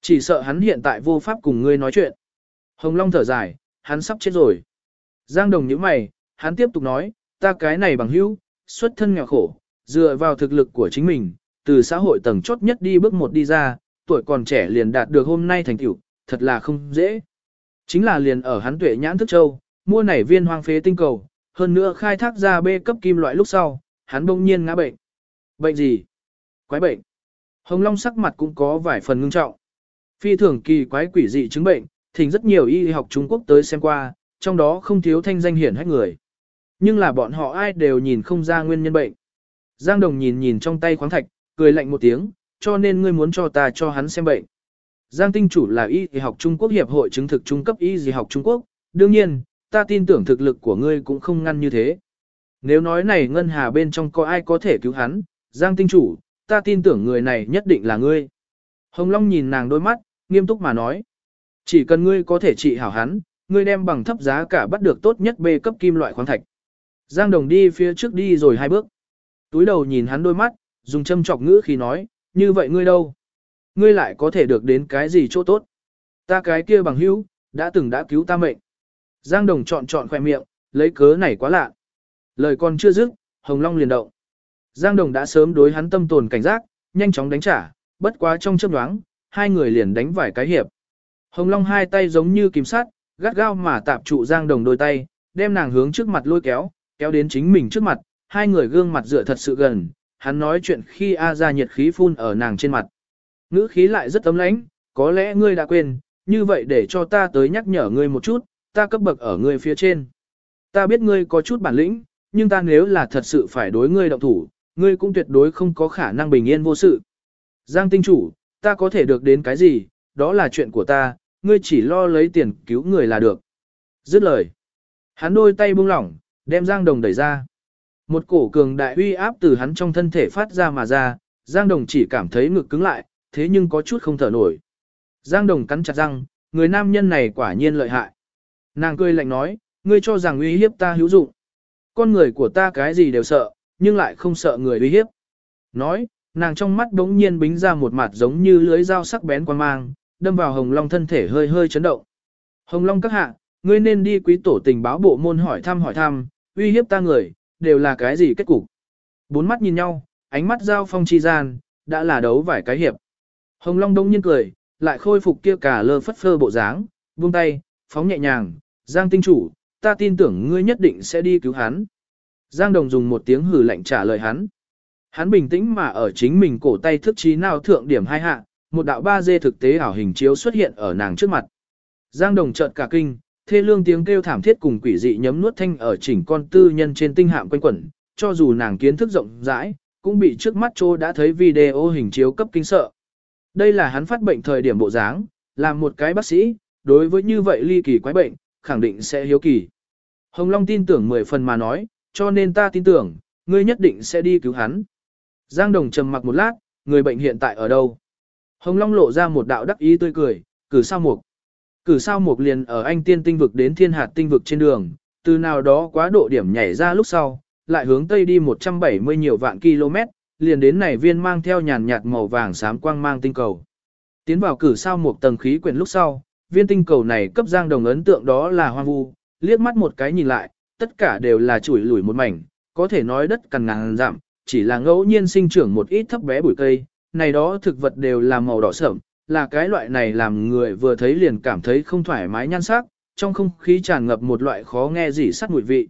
Chỉ sợ hắn hiện tại vô pháp cùng ngươi nói chuyện. Hồng Long thở dài, hắn sắp chết rồi. Giang Đồng nhíu mày, hắn tiếp tục nói, ta cái này bằng hữu, xuất thân nghèo khổ, dựa vào thực lực của chính mình, từ xã hội tầng chốt nhất đi bước một đi ra, tuổi còn trẻ liền đạt được hôm nay thành tựu, thật là không dễ. Chính là liền ở hắn tuệ nhãn thức châu, mua nảy viên hoang phế tinh cầu, hơn nữa khai thác ra bê cấp kim loại lúc sau, hắn bỗng nhiên ngã bệnh. Bệnh gì? Quái bệnh. Hồng Long sắc mặt cũng có vài phần ngưng trọng. Phi thường kỳ quái quỷ dị chứng bệnh, thỉnh rất nhiều y học Trung Quốc tới xem qua, trong đó không thiếu thanh danh hiển hách người. Nhưng là bọn họ ai đều nhìn không ra nguyên nhân bệnh. Giang Đồng nhìn nhìn trong tay khoáng thạch, cười lạnh một tiếng, cho nên ngươi muốn cho ta cho hắn xem bệnh. Giang Tinh chủ là y học Trung Quốc Hiệp hội chứng thực trung cấp y học Trung Quốc, đương nhiên, ta tin tưởng thực lực của ngươi cũng không ngăn như thế. Nếu nói này ngân hà bên trong có ai có thể cứu hắn, Giang Tinh chủ, ta tin tưởng người này nhất định là ngươi. Hồng Long nhìn nàng đôi mắt, nghiêm túc mà nói. Chỉ cần ngươi có thể trị hảo hắn, ngươi đem bằng thấp giá cả bắt được tốt nhất bê cấp kim loại khoáng thạch. Giang Đồng đi phía trước đi rồi hai bước. Túi đầu nhìn hắn đôi mắt, dùng châm chọc ngữ khi nói, như vậy ngươi đâu? Ngươi lại có thể được đến cái gì chỗ tốt? Ta cái kia bằng hữu, đã từng đã cứu ta mệnh. Giang Đồng chọn chọn khoe miệng, lấy cớ này quá lạ. Lời còn chưa dứt, Hồng Long liền động. Giang Đồng đã sớm đối hắn tâm tồn cảnh giác, nhanh chóng đánh trả, bất quá trong chớp nhoáng, hai người liền đánh vài cái hiệp. Hồng Long hai tay giống như kìm sắt, gắt gao mà tạp trụ Giang Đồng đôi tay, đem nàng hướng trước mặt lôi kéo, kéo đến chính mình trước mặt, hai người gương mặt dựa thật sự gần, hắn nói chuyện khi A ra nhiệt khí phun ở nàng trên mặt. Ngữ khí lại rất ấm lãnh, có lẽ ngươi đã quên, như vậy để cho ta tới nhắc nhở ngươi một chút, ta cấp bậc ở ngươi phía trên. Ta biết ngươi có chút bản lĩnh, nhưng ta nếu là thật sự phải đối ngươi động thủ, ngươi cũng tuyệt đối không có khả năng bình yên vô sự. Giang tinh chủ, ta có thể được đến cái gì, đó là chuyện của ta, ngươi chỉ lo lấy tiền cứu người là được. Dứt lời. Hắn đôi tay buông lỏng, đem Giang Đồng đẩy ra. Một cổ cường đại uy áp từ hắn trong thân thể phát ra mà ra, Giang Đồng chỉ cảm thấy ngực cứng lại, thế nhưng có chút không thở nổi. Giang Đồng cắn chặt răng, người nam nhân này quả nhiên lợi hại. Nàng cười lạnh nói, ngươi cho rằng uy hiếp ta hữu dụng. Con người của ta cái gì đều sợ, nhưng lại không sợ người uy hiếp. Nói, nàng trong mắt đống nhiên bính ra một mặt giống như lưới dao sắc bén quan mang, đâm vào Hồng Long thân thể hơi hơi chấn động. Hồng Long các hạ, ngươi nên đi quý tổ tình báo bộ môn hỏi thăm hỏi thăm, uy hiếp ta người, đều là cái gì kết cục. Bốn mắt nhìn nhau, ánh mắt giao phong chi gian, đã là đấu vài cái hiệp. Hồng Long đông nhiên cười, lại khôi phục kia cả lơ phất phơ bộ dáng, buông tay, phóng nhẹ nhàng, Giang tinh chủ, ta tin tưởng ngươi nhất định sẽ đi cứu hắn. Giang Đồng dùng một tiếng hử lạnh trả lời hắn. Hắn bình tĩnh mà ở chính mình cổ tay thức trí nào thượng điểm hai hạ, một đạo ba dê thực tế ảo hình chiếu xuất hiện ở nàng trước mặt. Giang Đồng chợt cả kinh, thê lương tiếng kêu thảm thiết cùng quỷ dị nhấm nuốt thanh ở chỉnh con tư nhân trên tinh hạm quanh quẩn, cho dù nàng kiến thức rộng rãi, cũng bị trước mắt trô đã thấy video hình chiếu cấp kinh sợ. Đây là hắn phát bệnh thời điểm bộ dáng, làm một cái bác sĩ, đối với như vậy ly kỳ quái bệnh, khẳng định sẽ hiếu kỳ. Hồng Long tin tưởng mười phần mà nói, cho nên ta tin tưởng, ngươi nhất định sẽ đi cứu hắn. Giang Đồng trầm mặc một lát, người bệnh hiện tại ở đâu? Hồng Long lộ ra một đạo đắc ý tươi cười, cử sao mục. Cử sao mục liền ở anh tiên tinh vực đến thiên hạt tinh vực trên đường, từ nào đó quá độ điểm nhảy ra lúc sau, lại hướng tây đi 170 nhiều vạn km, liền đến này viên mang theo nhàn nhạt màu vàng xám quang mang tinh cầu. Tiến vào cử sao mục tầng khí quyển lúc sau, viên tinh cầu này cấp giang đồng ấn tượng đó là hoang vu, liếc mắt một cái nhìn lại, tất cả đều là chủi lủi một mảnh, có thể nói đất cằn ngàn giảm, chỉ là ngẫu nhiên sinh trưởng một ít thấp bé bụi cây, này đó thực vật đều là màu đỏ sẫm, là cái loại này làm người vừa thấy liền cảm thấy không thoải mái nhan sắc, trong không khí tràn ngập một loại khó nghe gì sắc mùi vị.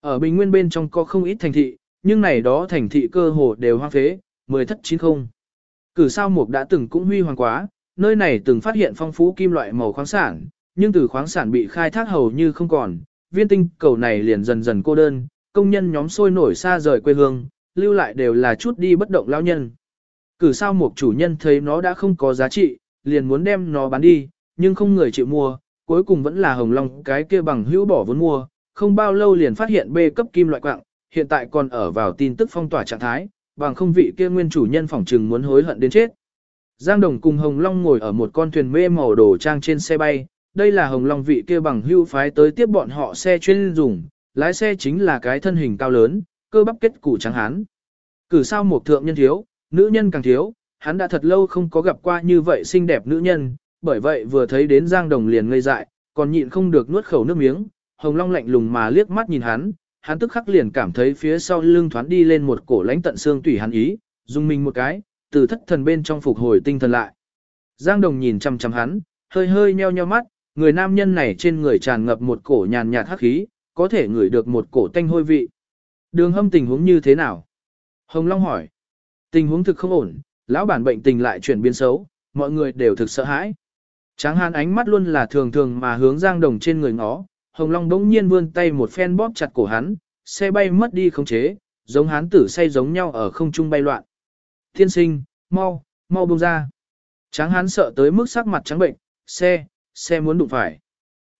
Ở bình nguyên bên trong có không ít thành thị, nhưng này đó thành thị cơ hồ đều hoang phế, mười thất chín không. Cử sao mục đã từng cũng huy hoàng quá, nơi này từng phát hiện phong phú kim loại màu khoáng sản, nhưng từ khoáng sản bị khai thác hầu như không còn, viên tinh cầu này liền dần dần cô đơn, công nhân nhóm sôi nổi xa rời quê hương, lưu lại đều là chút đi bất động lao nhân. Cử sao một chủ nhân thấy nó đã không có giá trị, liền muốn đem nó bán đi, nhưng không người chịu mua, cuối cùng vẫn là hồng long cái kia bằng hữu bỏ vốn mua, không bao lâu liền phát hiện bê cấp kim loại quạng, hiện tại còn ở vào tin tức phong tỏa trạng thái, bằng không vị kia nguyên chủ nhân phỏng trừng muốn hối hận đến chết. Giang Đồng cùng Hồng Long ngồi ở một con thuyền mê màu đồ trang trên xe bay, đây là Hồng Long vị kia bằng hưu phái tới tiếp bọn họ xe chuyên dùng, lái xe chính là cái thân hình cao lớn, cơ bắp kết củ trắng hán. Cử sao một thượng nhân thiếu, nữ nhân càng thiếu, hắn đã thật lâu không có gặp qua như vậy xinh đẹp nữ nhân, bởi vậy vừa thấy đến Giang Đồng liền ngây dại, còn nhịn không được nuốt khẩu nước miếng, Hồng Long lạnh lùng mà liếc mắt nhìn hắn, hắn tức khắc liền cảm thấy phía sau lưng thoáng đi lên một cổ lãnh tận xương tủy hắn ý, dùng mình một cái, từ thất thần bên trong phục hồi tinh thần lại. Giang Đồng nhìn chăm chăm hắn, hơi hơi nheo nheo mắt, người nam nhân này trên người tràn ngập một cổ nhàn nhạt hắc khí, có thể ngửi được một cổ tanh hôi vị. Đường hâm tình huống như thế nào? Hồng Long hỏi. Tình huống thực không ổn, lão bản bệnh tình lại chuyển biến xấu, mọi người đều thực sợ hãi. Tráng hán ánh mắt luôn là thường thường mà hướng Giang Đồng trên người ngó, Hồng Long đống nhiên vươn tay một phen bóp chặt cổ hắn, xe bay mất đi khống chế, giống hán tử say giống nhau ở không trung bay loạn. Thiên sinh, mau, mau buông ra. Tráng hán sợ tới mức sắc mặt trắng bệnh, xe, xe muốn đụng phải.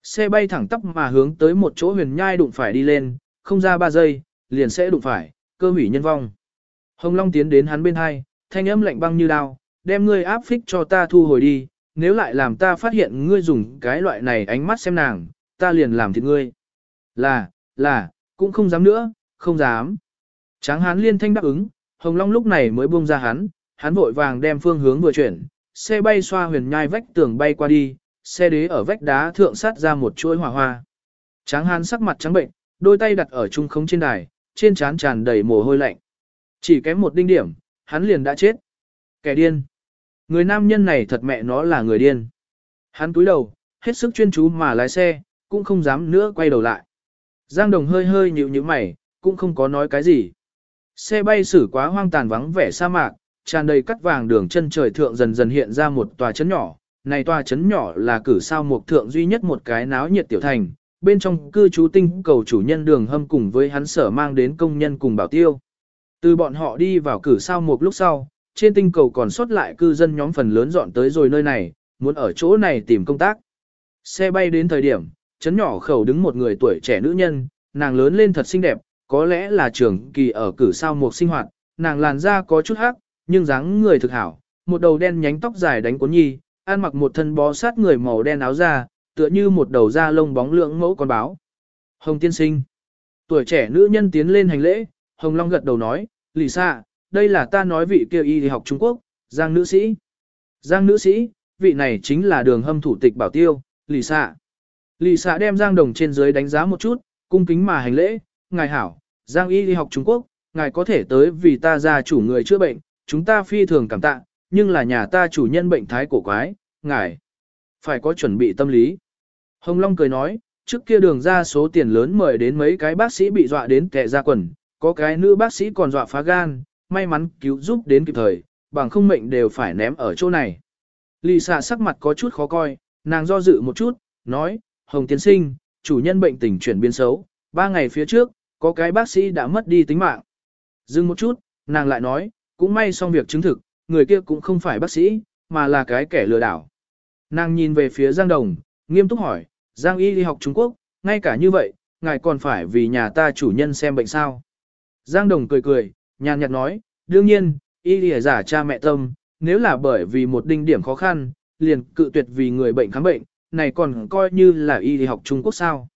Xe bay thẳng tắp mà hướng tới một chỗ huyền nhai đụng phải đi lên, không ra ba giây, liền sẽ đụng phải, cơ hủy nhân vong. Hồng Long tiến đến hắn bên hai, thanh âm lạnh băng như đao, đem ngươi áp phích cho ta thu hồi đi, nếu lại làm ta phát hiện ngươi dùng cái loại này ánh mắt xem nàng, ta liền làm thịt ngươi. Là, là, cũng không dám nữa, không dám. Tráng hán liên thanh đáp ứng, Hồng Long lúc này mới buông ra hắn, hắn vội vàng đem phương hướng vừa chuyển, xe bay xoa huyền nhai vách tường bay qua đi, xe đế ở vách đá thượng sát ra một chuỗi hỏa hoa. Tráng hán sắc mặt trắng bệnh, đôi tay đặt ở trung khống trên đài, trên trán tràn đầy mồ hôi lạnh. Chỉ kém một đinh điểm, hắn liền đã chết. Kẻ điên. Người nam nhân này thật mẹ nó là người điên. Hắn cúi đầu, hết sức chuyên chú mà lái xe, cũng không dám nữa quay đầu lại. Giang Đồng hơi hơi nhịu như mày, cũng không có nói cái gì. Xe bay xử quá hoang tàn vắng vẻ sa mạc, tràn đầy cắt vàng đường chân trời thượng dần dần hiện ra một tòa chấn nhỏ. Này tòa chấn nhỏ là cử sao mục thượng duy nhất một cái náo nhiệt tiểu thành, bên trong cư trú tinh cầu chủ nhân đường hâm cùng với hắn sở mang đến công nhân cùng bảo tiêu. Từ bọn họ đi vào cử sao một lúc sau, trên tinh cầu còn sót lại cư dân nhóm phần lớn dọn tới rồi nơi này, muốn ở chỗ này tìm công tác. Xe bay đến thời điểm, chấn nhỏ khẩu đứng một người tuổi trẻ nữ nhân, nàng lớn lên thật xinh đẹp, có lẽ là trưởng kỳ ở cử sao một sinh hoạt, nàng làn da có chút hắc, nhưng dáng người thực hảo, một đầu đen nhánh tóc dài đánh cuốn nhi, ăn mặc một thân bó sát người màu đen áo da, tựa như một đầu da lông bóng lượng mẫu con báo. Hồng tiên sinh. Tuổi trẻ nữ nhân tiến lên hành lễ, Hồng Long gật đầu nói, lì xa, đây là ta nói vị kia y học Trung Quốc, Giang nữ sĩ. Giang nữ sĩ, vị này chính là đường hâm thủ tịch bảo tiêu, lì xa. Lì xa đem Giang đồng trên dưới đánh giá một chút, cung kính mà hành lễ, ngài hảo, Giang y đi học Trung Quốc, ngài có thể tới vì ta gia chủ người chữa bệnh, chúng ta phi thường cảm tạ, nhưng là nhà ta chủ nhân bệnh thái cổ quái, ngài phải có chuẩn bị tâm lý. Hồng Long cười nói, trước kia đường ra số tiền lớn mời đến mấy cái bác sĩ bị dọa đến kẻ ra quần, có cái nữ bác sĩ còn dọa phá gan, may mắn cứu giúp đến kịp thời, bằng không mệnh đều phải ném ở chỗ này. Lì xạ sắc mặt có chút khó coi, nàng do dự một chút, nói, Hồng Tiến Sinh, chủ nhân bệnh tình chuyển biến xấu, ba ngày phía trước, có cái bác sĩ đã mất đi tính mạng. Dừng một chút, nàng lại nói, cũng may xong việc chứng thực, người kia cũng không phải bác sĩ, mà là cái kẻ lừa đảo. Nàng nhìn về phía Giang Đồng, nghiêm túc hỏi, Giang y đi học Trung Quốc, ngay cả như vậy, ngài còn phải vì nhà ta chủ nhân xem bệnh sao. Giang Đồng cười cười, nhàn nhạt nói, đương nhiên, y đi giả cha mẹ tâm, nếu là bởi vì một đinh điểm khó khăn, liền cự tuyệt vì người bệnh khám bệnh, này còn coi như là y đi học Trung Quốc sao.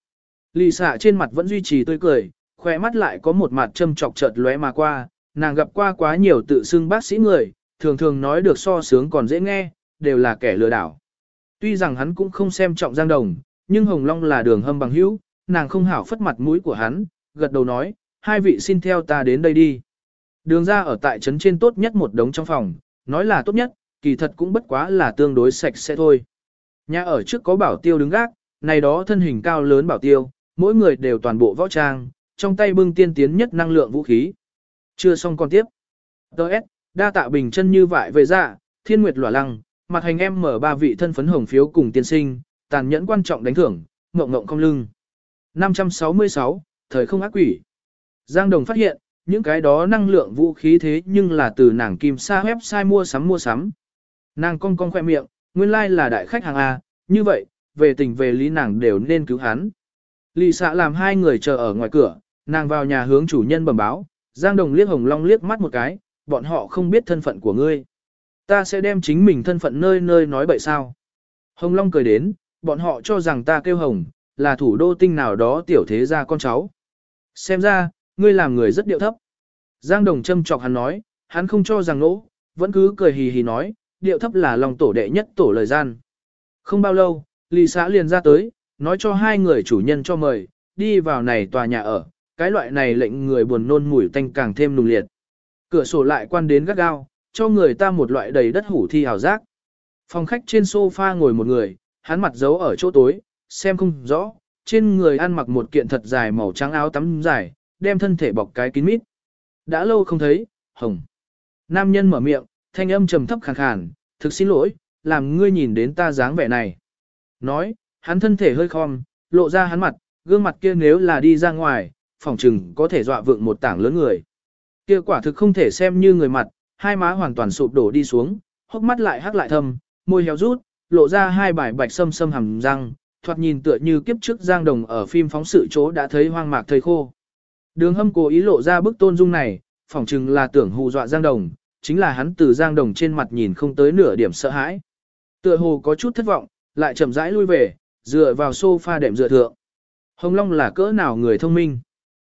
Lì xạ trên mặt vẫn duy trì tươi cười, khỏe mắt lại có một mặt châm chọc chợt lóe mà qua, nàng gặp qua quá nhiều tự xưng bác sĩ người, thường thường nói được so sướng còn dễ nghe, đều là kẻ lừa đảo. Tuy rằng hắn cũng không xem trọng Giang Đồng, nhưng Hồng Long là đường hâm bằng hữu, nàng không hảo phất mặt mũi của hắn, gật đầu nói, hai vị xin theo ta đến đây đi. Đường ra ở tại trấn trên tốt nhất một đống trong phòng, nói là tốt nhất, kỳ thật cũng bất quá là tương đối sạch sẽ thôi. Nhà ở trước có bảo tiêu đứng gác, này đó thân hình cao lớn bảo tiêu, mỗi người đều toàn bộ võ trang, trong tay bưng tiên tiến nhất năng lượng vũ khí. Chưa xong còn tiếp. Đợt, đa tạ bình chân như vại về dạ, thiên nguyệt lỏa lăng, mặt hành em mở ba vị thân phấn hồng phiếu cùng tiên sinh, tàn nhẫn quan trọng đánh thưởng, ngộng ngộng không lưng. 566, thời không ác quỷ. Giang Đồng phát hiện, những cái đó năng lượng vũ khí thế nhưng là từ nàng kim sa website mua sắm mua sắm. Nàng cong cong khoe miệng, nguyên lai like là đại khách hàng A, như vậy, về tình về lý nàng đều nên cứu hắn. Lì xạ làm hai người chờ ở ngoài cửa, nàng vào nhà hướng chủ nhân bẩm báo, Giang Đồng liếc Hồng Long liếc mắt một cái, bọn họ không biết thân phận của ngươi. Ta sẽ đem chính mình thân phận nơi nơi nói bậy sao. Hồng Long cười đến, bọn họ cho rằng ta kêu Hồng, là thủ đô tinh nào đó tiểu thế gia con cháu. Xem ra, ngươi làm người rất điệu thấp. Giang Đồng châm chọc hắn nói, hắn không cho rằng nỗ, vẫn cứ cười hì hì nói, điệu thấp là lòng tổ đệ nhất tổ lời gian. Không bao lâu, Lý xã liền ra tới, nói cho hai người chủ nhân cho mời, đi vào này tòa nhà ở, cái loại này lệnh người buồn nôn mùi tanh càng thêm nùng liệt. Cửa sổ lại quan đến gắt gao, cho người ta một loại đầy đất hủ thi hào giác. Phòng khách trên sofa ngồi một người, hắn mặt giấu ở chỗ tối, xem không rõ, trên người ăn mặc một kiện thật dài màu trắng áo tắm dài, đem thân thể bọc cái kín mít. Đã lâu không thấy, hồng. Nam nhân mở miệng, thanh âm trầm thấp khàn khàn, thực xin lỗi, làm ngươi nhìn đến ta dáng vẻ này. Nói, hắn thân thể hơi khom, lộ ra hắn mặt, gương mặt kia nếu là đi ra ngoài, phòng trừng có thể dọa vượng một tảng lớn người. Kia quả thực không thể xem như người mặt, hai má hoàn toàn sụp đổ đi xuống, hốc mắt lại hắc lại thâm, môi héo rút, lộ ra hai bài bạch sâm sâm hầm răng, thoạt nhìn tựa như kiếp trước Giang Đồng ở phim phóng sự chỗ đã thấy hoang mạc thời khô. Đường hâm cố ý lộ ra bức tôn dung này, phỏng chừng là tưởng hù dọa Giang Đồng, chính là hắn từ Giang Đồng trên mặt nhìn không tới nửa điểm sợ hãi. Tựa hồ có chút thất vọng, lại chậm rãi lui về, dựa vào sofa đệm dựa thượng. Hồng Long là cỡ nào người thông minh.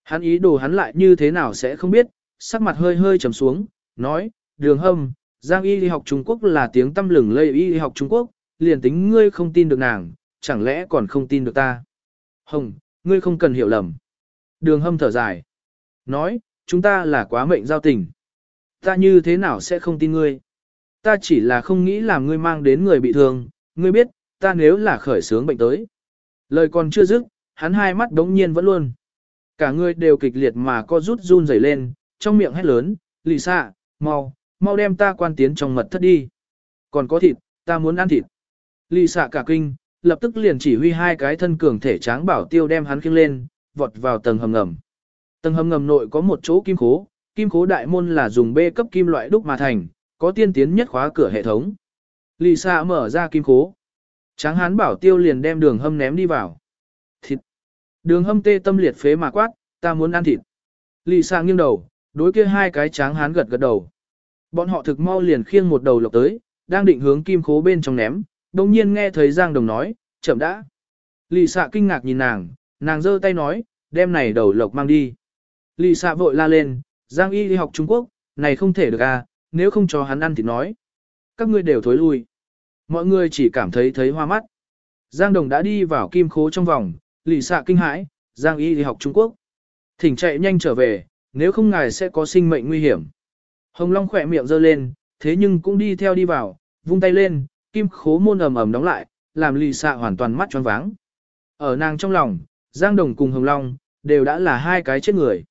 Hắn ý đồ hắn lại như thế nào sẽ không biết, sắc mặt hơi hơi trầm xuống, nói, đường hâm, Giang y đi học Trung Quốc là tiếng tâm lừng lây y đi học Trung Quốc, liền tính ngươi không tin được nàng, chẳng lẽ còn không tin được ta. Hồng, ngươi không cần hiểu lầm. Đường hâm thở dài. Nói, chúng ta là quá mệnh giao tình. Ta như thế nào sẽ không tin ngươi? Ta chỉ là không nghĩ làm ngươi mang đến người bị thương, ngươi biết, ta nếu là khởi sướng bệnh tới. Lời còn chưa dứt, hắn hai mắt đống nhiên vẫn luôn. Cả người đều kịch liệt mà co rút run rẩy lên, trong miệng hét lớn, lì xạ, mau, mau đem ta quan tiến trong mật thất đi. Còn có thịt, ta muốn ăn thịt. Lì xạ cả kinh, lập tức liền chỉ huy hai cái thân cường thể tráng bảo tiêu đem hắn khiêng lên, vọt vào tầng hầm ngầm. Tầng hầm ngầm nội có một chỗ kim khố, kim khố đại môn là dùng bê cấp kim loại đúc mà thành, có tiên tiến nhất khóa cửa hệ thống. Lì xạ mở ra kim khố. Tráng hán bảo tiêu liền đem đường hâm ném đi vào. Đường hâm tê tâm liệt phế mà quát, ta muốn ăn thịt. Lì xạ nghiêng đầu, đối kia hai cái tráng hán gật gật đầu. Bọn họ thực mau liền khiêng một đầu lộc tới, đang định hướng kim khố bên trong ném, đồng nhiên nghe thấy Giang Đồng nói, chậm đã. Lì xạ kinh ngạc nhìn nàng, nàng giơ tay nói, đem này đầu lộc mang đi. Lì xạ vội la lên, Giang y đi học Trung Quốc, này không thể được à, nếu không cho hắn ăn thì nói. Các ngươi đều thối lui. Mọi người chỉ cảm thấy thấy hoa mắt. Giang Đồng đã đi vào kim khố trong vòng, lì xạ kinh hãi, Giang y đi học Trung Quốc. Thỉnh chạy nhanh trở về, nếu không ngài sẽ có sinh mệnh nguy hiểm. Hồng Long khỏe miệng giơ lên, thế nhưng cũng đi theo đi vào, vung tay lên, kim khố môn ầm ầm đóng lại, làm lì xạ hoàn toàn mắt tròn váng. Ở nàng trong lòng, Giang Đồng cùng Hồng Long, đều đã là hai cái chết người.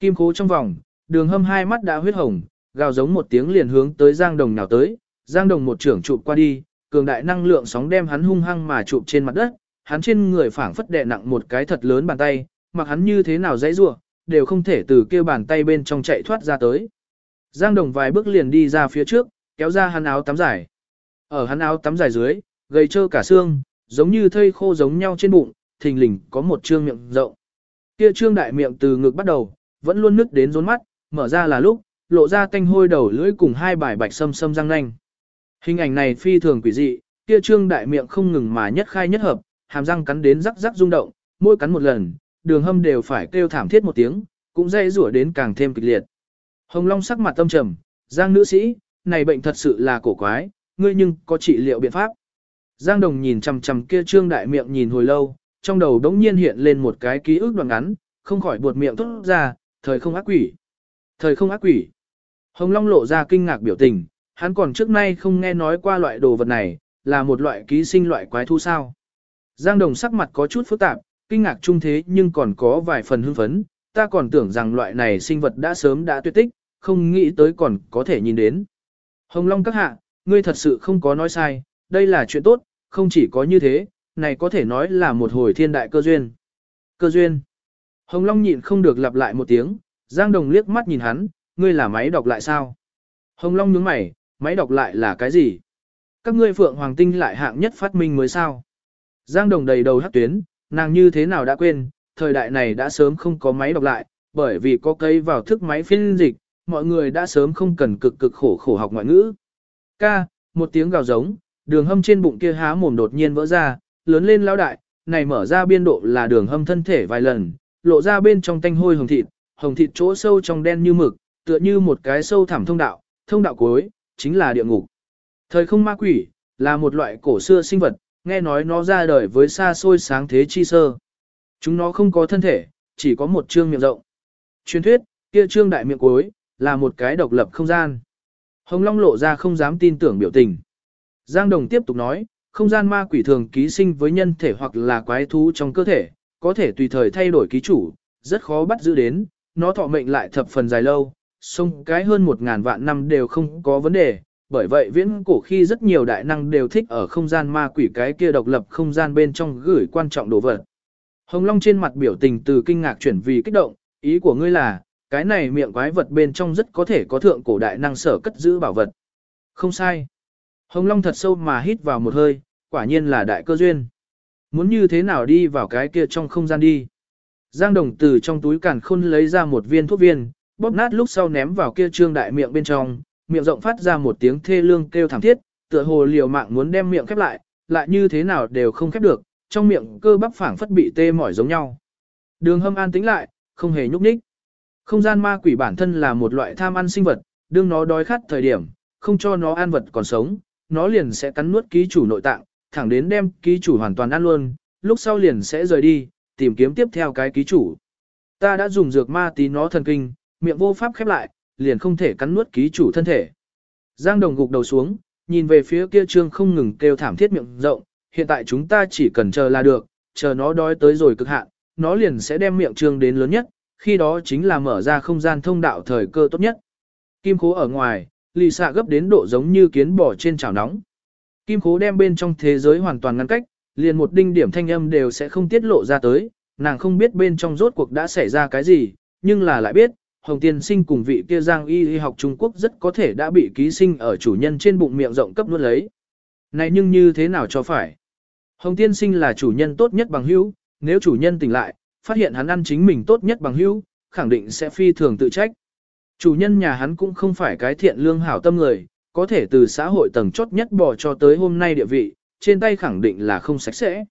Kim khố trong vòng, đường hâm hai mắt đã huyết hồng, gào giống một tiếng liền hướng tới Giang Đồng nào tới, Giang Đồng một trưởng chụp qua đi, cường đại năng lượng sóng đem hắn hung hăng mà chụp trên mặt đất, hắn trên người phảng phất đè nặng một cái thật lớn bàn tay, mặc hắn như thế nào dãy rủa, đều không thể từ kia bàn tay bên trong chạy thoát ra tới. Giang Đồng vài bước liền đi ra phía trước, kéo ra hắn áo tắm dài. Ở hắn áo tắm dài dưới, gầy trơ cả xương, giống như thây khô giống nhau trên bụng, thình lình có một trương miệng rộng. Kia trương đại miệng từ ngực bắt đầu, vẫn luôn nứt đến rốn mắt, mở ra là lúc, lộ ra tanh hôi đầu lưỡi cùng hai bài bạch sâm sâm răng nanh. Hình ảnh này phi thường quỷ dị, kia trương đại miệng không ngừng mà nhất khai nhất hợp, hàm răng cắn đến rắc rắc rung động, môi cắn một lần, đường hâm đều phải kêu thảm thiết một tiếng, cũng dây rủa đến càng thêm kịch liệt. Hồng Long sắc mặt tâm trầm, Giang nữ sĩ, này bệnh thật sự là cổ quái, ngươi nhưng có trị liệu biện pháp. Giang Đồng nhìn chằm chằm kia trương đại miệng nhìn hồi lâu, trong đầu đống nhiên hiện lên một cái ký ức đoạn ngắn, không khỏi buột miệng thốt ra, thời không ác quỷ. Thời không ác quỷ. Hồng Long lộ ra kinh ngạc biểu tình, hắn còn trước nay không nghe nói qua loại đồ vật này, là một loại ký sinh loại quái thú sao. Giang Đồng sắc mặt có chút phức tạp, kinh ngạc trung thế nhưng còn có vài phần hưng phấn, ta còn tưởng rằng loại này sinh vật đã sớm đã tuyệt tích, không nghĩ tới còn có thể nhìn đến. Hồng Long các hạ, ngươi thật sự không có nói sai, đây là chuyện tốt, không chỉ có như thế, này có thể nói là một hồi thiên đại cơ duyên. Cơ duyên. Hồng Long nhịn không được lặp lại một tiếng, Giang Đồng liếc mắt nhìn hắn, ngươi là máy đọc lại sao? Hồng Long nhướng mày, máy đọc lại là cái gì? Các ngươi Phượng Hoàng Tinh lại hạng nhất phát minh mới sao? Giang Đồng đầy đầu hắc tuyến, nàng như thế nào đã quên, thời đại này đã sớm không có máy đọc lại, bởi vì có cây vào thức máy phiên dịch, mọi người đã sớm không cần cực cực khổ khổ học ngoại ngữ. Ca, một tiếng gào giống, đường hâm trên bụng kia há mồm đột nhiên vỡ ra, lớn lên lão đại, này mở ra biên độ là đường hâm thân thể vài lần, lộ ra bên trong tanh hôi hồng thịt, hồng thịt chỗ sâu trong đen như mực, tựa như một cái sâu thẳm thông đạo, thông đạo cuối, chính là địa ngục. Thời không ma quỷ, là một loại cổ xưa sinh vật, nghe nói nó ra đời với xa xôi sáng thế chi sơ. Chúng nó không có thân thể, chỉ có một trương miệng rộng. Truyền thuyết, kia trương đại miệng cuối, là một cái độc lập không gian. Hồng Long lộ ra không dám tin tưởng biểu tình. Giang Đồng tiếp tục nói, không gian ma quỷ thường ký sinh với nhân thể hoặc là quái thú trong cơ thể, có thể tùy thời thay đổi ký chủ, rất khó bắt giữ đến, nó thọ mệnh lại thập phần dài lâu, sông cái hơn một ngàn vạn năm đều không có vấn đề, bởi vậy viễn cổ khi rất nhiều đại năng đều thích ở không gian ma quỷ cái kia độc lập không gian bên trong gửi quan trọng đồ vật. Hồng Long trên mặt biểu tình từ kinh ngạc chuyển vì kích động, ý của ngươi là, cái này miệng quái vật bên trong rất có thể có thượng cổ đại năng sở cất giữ bảo vật. Không sai. Hồng Long thật sâu mà hít vào một hơi, quả nhiên là đại cơ duyên. Muốn như thế nào đi vào cái kia trong không gian đi. Giang Đồng từ trong túi càn khôn lấy ra một viên thuốc viên, bóp nát lúc sau ném vào kia trương đại miệng bên trong, miệng rộng phát ra một tiếng thê lương kêu thảm thiết, tựa hồ liều mạng muốn đem miệng khép lại, lại như thế nào đều không khép được, trong miệng cơ bắp phảng phất bị tê mỏi giống nhau. Đường hâm an tĩnh lại, không hề nhúc nhích. Không gian ma quỷ bản thân là một loại tham ăn sinh vật, đương nó đói khát thời điểm, không cho nó ăn vật còn sống, nó liền sẽ cắn nuốt ký chủ nội tạng, thẳng đến đem ký chủ hoàn toàn ăn luôn, lúc sau liền sẽ rời đi, tìm kiếm tiếp theo cái ký chủ. Ta đã dùng dược ma tí nó thần kinh, miệng vô pháp khép lại, liền không thể cắn nuốt ký chủ thân thể. Giang Đồng gục đầu xuống, nhìn về phía kia trương không ngừng kêu thảm thiết miệng rộng, hiện tại chúng ta chỉ cần chờ là được, chờ nó đói tới rồi cực hạn, nó liền sẽ đem miệng trương đến lớn nhất, khi đó chính là mở ra không gian thông đạo thời cơ tốt nhất. Kim khố ở ngoài, lì xạ gấp đến độ giống như kiến bò trên chảo nóng. Kim khố đem bên trong thế giới hoàn toàn ngăn cách, liền một đinh điểm thanh âm đều sẽ không tiết lộ ra tới, nàng không biết bên trong rốt cuộc đã xảy ra cái gì, nhưng là lại biết, Hồng Tiên Sinh cùng vị kia Giang Y y học Trung Quốc rất có thể đã bị ký sinh ở chủ nhân trên bụng miệng rộng cấp nuốt lấy. Này nhưng như thế nào cho phải? Hồng Tiên Sinh là chủ nhân tốt nhất bằng hữu, nếu chủ nhân tỉnh lại, phát hiện hắn ăn chính mình tốt nhất bằng hữu, khẳng định sẽ phi thường tự trách. Chủ nhân nhà hắn cũng không phải cái thiện lương hảo tâm người, có thể từ xã hội tầng chốt nhất bỏ cho tới hôm nay địa vị, trên tay khẳng định là không sạch sẽ.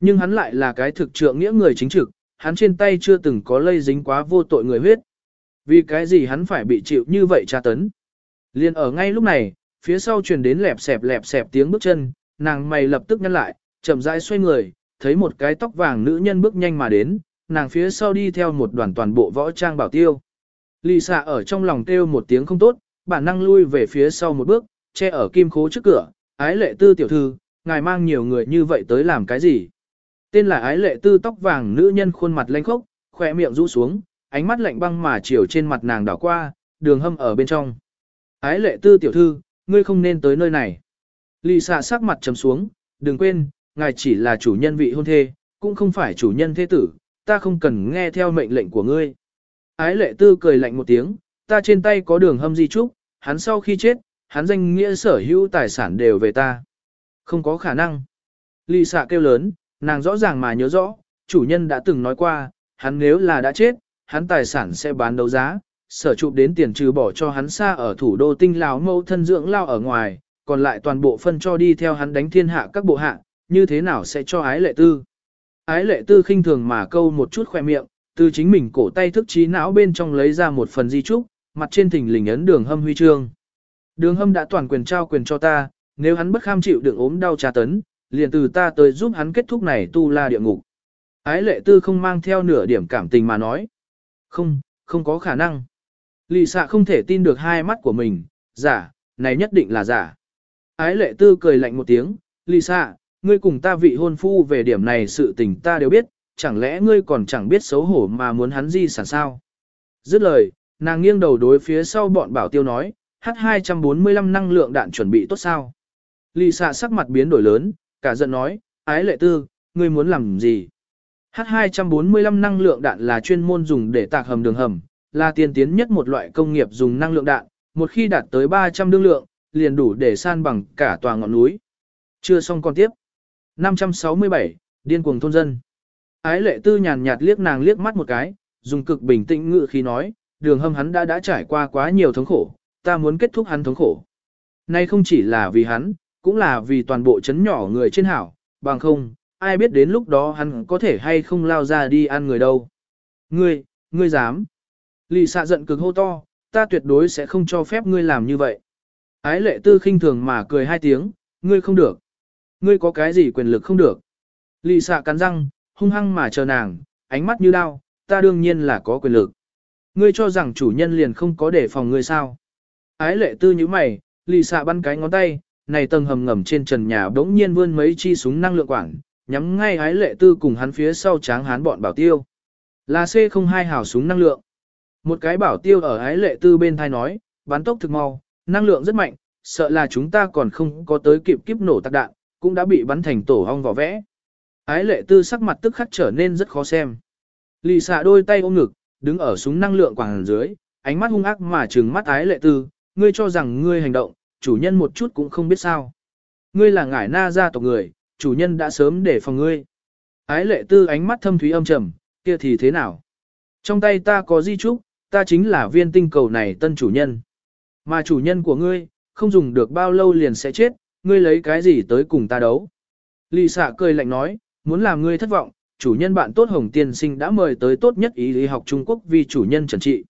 Nhưng hắn lại là cái thực trượng nghĩa người chính trực, hắn trên tay chưa từng có lây dính quá vô tội người huyết. Vì cái gì hắn phải bị chịu như vậy tra tấn? Liên ở ngay lúc này, phía sau truyền đến lẹp xẹp lẹp xẹp tiếng bước chân, nàng mày lập tức nhăn lại, chậm rãi xoay người, thấy một cái tóc vàng nữ nhân bước nhanh mà đến, nàng phía sau đi theo một đoàn toàn bộ võ trang bảo tiêu. Lì xạ ở trong lòng kêu một tiếng không tốt, bản năng lui về phía sau một bước, che ở kim khố trước cửa, ái lệ tư tiểu thư, ngài mang nhiều người như vậy tới làm cái gì? Tên là ái lệ tư tóc vàng nữ nhân khuôn mặt lanh khốc, khỏe miệng rũ xuống, ánh mắt lạnh băng mà chiều trên mặt nàng đảo qua, đường hâm ở bên trong. Ái lệ tư tiểu thư, ngươi không nên tới nơi này. Lì xạ sắc mặt trầm xuống, đừng quên, ngài chỉ là chủ nhân vị hôn thê, cũng không phải chủ nhân thế tử, ta không cần nghe theo mệnh lệnh của ngươi. Ái lệ tư cười lạnh một tiếng, ta trên tay có đường hâm di trúc, hắn sau khi chết, hắn danh nghĩa sở hữu tài sản đều về ta. Không có khả năng. Lì xạ kêu lớn, nàng rõ ràng mà nhớ rõ, chủ nhân đã từng nói qua, hắn nếu là đã chết, hắn tài sản sẽ bán đấu giá, sở chụp đến tiền trừ bỏ cho hắn xa ở thủ đô tinh lão mâu thân dưỡng lao ở ngoài, còn lại toàn bộ phân cho đi theo hắn đánh thiên hạ các bộ hạ, như thế nào sẽ cho ái lệ tư. Ái lệ tư khinh thường mà câu một chút khoe miệng, từ chính mình cổ tay thức trí não bên trong lấy ra một phần di trúc, mặt trên thỉnh lình ấn đường hâm huy chương. Đường hâm đã toàn quyền trao quyền cho ta, nếu hắn bất kham chịu đựng ốm đau trà tấn, liền từ ta tới giúp hắn kết thúc này tu la địa ngục. Ái lệ tư không mang theo nửa điểm cảm tình mà nói. Không, không có khả năng. Lì xạ không thể tin được hai mắt của mình, giả, này nhất định là giả. Ái lệ tư cười lạnh một tiếng, lì xạ, ngươi cùng ta vị hôn phu về điểm này sự tình ta đều biết, chẳng lẽ ngươi còn chẳng biết xấu hổ mà muốn hắn di sản sao? Dứt lời, nàng nghiêng đầu đối phía sau bọn bảo tiêu nói, H245 năng lượng đạn chuẩn bị tốt sao? Lì xạ sắc mặt biến đổi lớn, cả giận nói, ái lệ tư, ngươi muốn làm gì? H245 năng lượng đạn là chuyên môn dùng để tạc hầm đường hầm, là tiên tiến nhất một loại công nghiệp dùng năng lượng đạn, một khi đạt tới 300 đương lượng, liền đủ để san bằng cả tòa ngọn núi. Chưa xong còn tiếp. 567, điên cuồng thôn dân. Ái lệ tư nhàn nhạt liếc nàng liếc mắt một cái, dùng cực bình tĩnh ngự khi nói, đường hâm hắn đã đã trải qua quá nhiều thống khổ, ta muốn kết thúc hắn thống khổ. Nay không chỉ là vì hắn, cũng là vì toàn bộ chấn nhỏ người trên hảo, bằng không, ai biết đến lúc đó hắn có thể hay không lao ra đi ăn người đâu. Ngươi, ngươi dám. Lì xạ giận cực hô to, ta tuyệt đối sẽ không cho phép ngươi làm như vậy. Ái lệ tư khinh thường mà cười hai tiếng, ngươi không được. Ngươi có cái gì quyền lực không được. Lì xạ cắn răng, hung hăng mà chờ nàng, ánh mắt như đao, ta đương nhiên là có quyền lực. Ngươi cho rằng chủ nhân liền không có để phòng ngươi sao. Ái lệ tư như mày, lì xạ bắn cái ngón tay, này tầng hầm ngầm trên trần nhà bỗng nhiên vươn mấy chi súng năng lượng quảng nhắm ngay ái lệ tư cùng hắn phía sau tráng hán bọn bảo tiêu. Là C02 hào súng năng lượng. Một cái bảo tiêu ở ái lệ tư bên thai nói, bắn tốc thực mau, năng lượng rất mạnh, sợ là chúng ta còn không có tới kịp kiếp nổ tạc đạn, cũng đã bị bắn thành tổ hong vỏ vẽ. Ái lệ tư sắc mặt tức khắc trở nên rất khó xem. Lì xạ đôi tay ôm ngực, đứng ở súng năng lượng quảng dưới, ánh mắt hung ác mà trừng mắt ái lệ tư, ngươi cho rằng ngươi hành động, chủ nhân một chút cũng không biết sao. Ngươi là ngải na gia tộc người, chủ nhân đã sớm để phòng ngươi. Ái lệ tư ánh mắt thâm thúy âm trầm, kia thì thế nào? Trong tay ta có di trúc, ta chính là viên tinh cầu này tân chủ nhân. Mà chủ nhân của ngươi, không dùng được bao lâu liền sẽ chết, ngươi lấy cái gì tới cùng ta đấu. Lì xạ cười lạnh nói, muốn làm ngươi thất vọng, chủ nhân bạn tốt Hồng Tiên Sinh đã mời tới tốt nhất ý lý học Trung Quốc vì chủ nhân trần trị.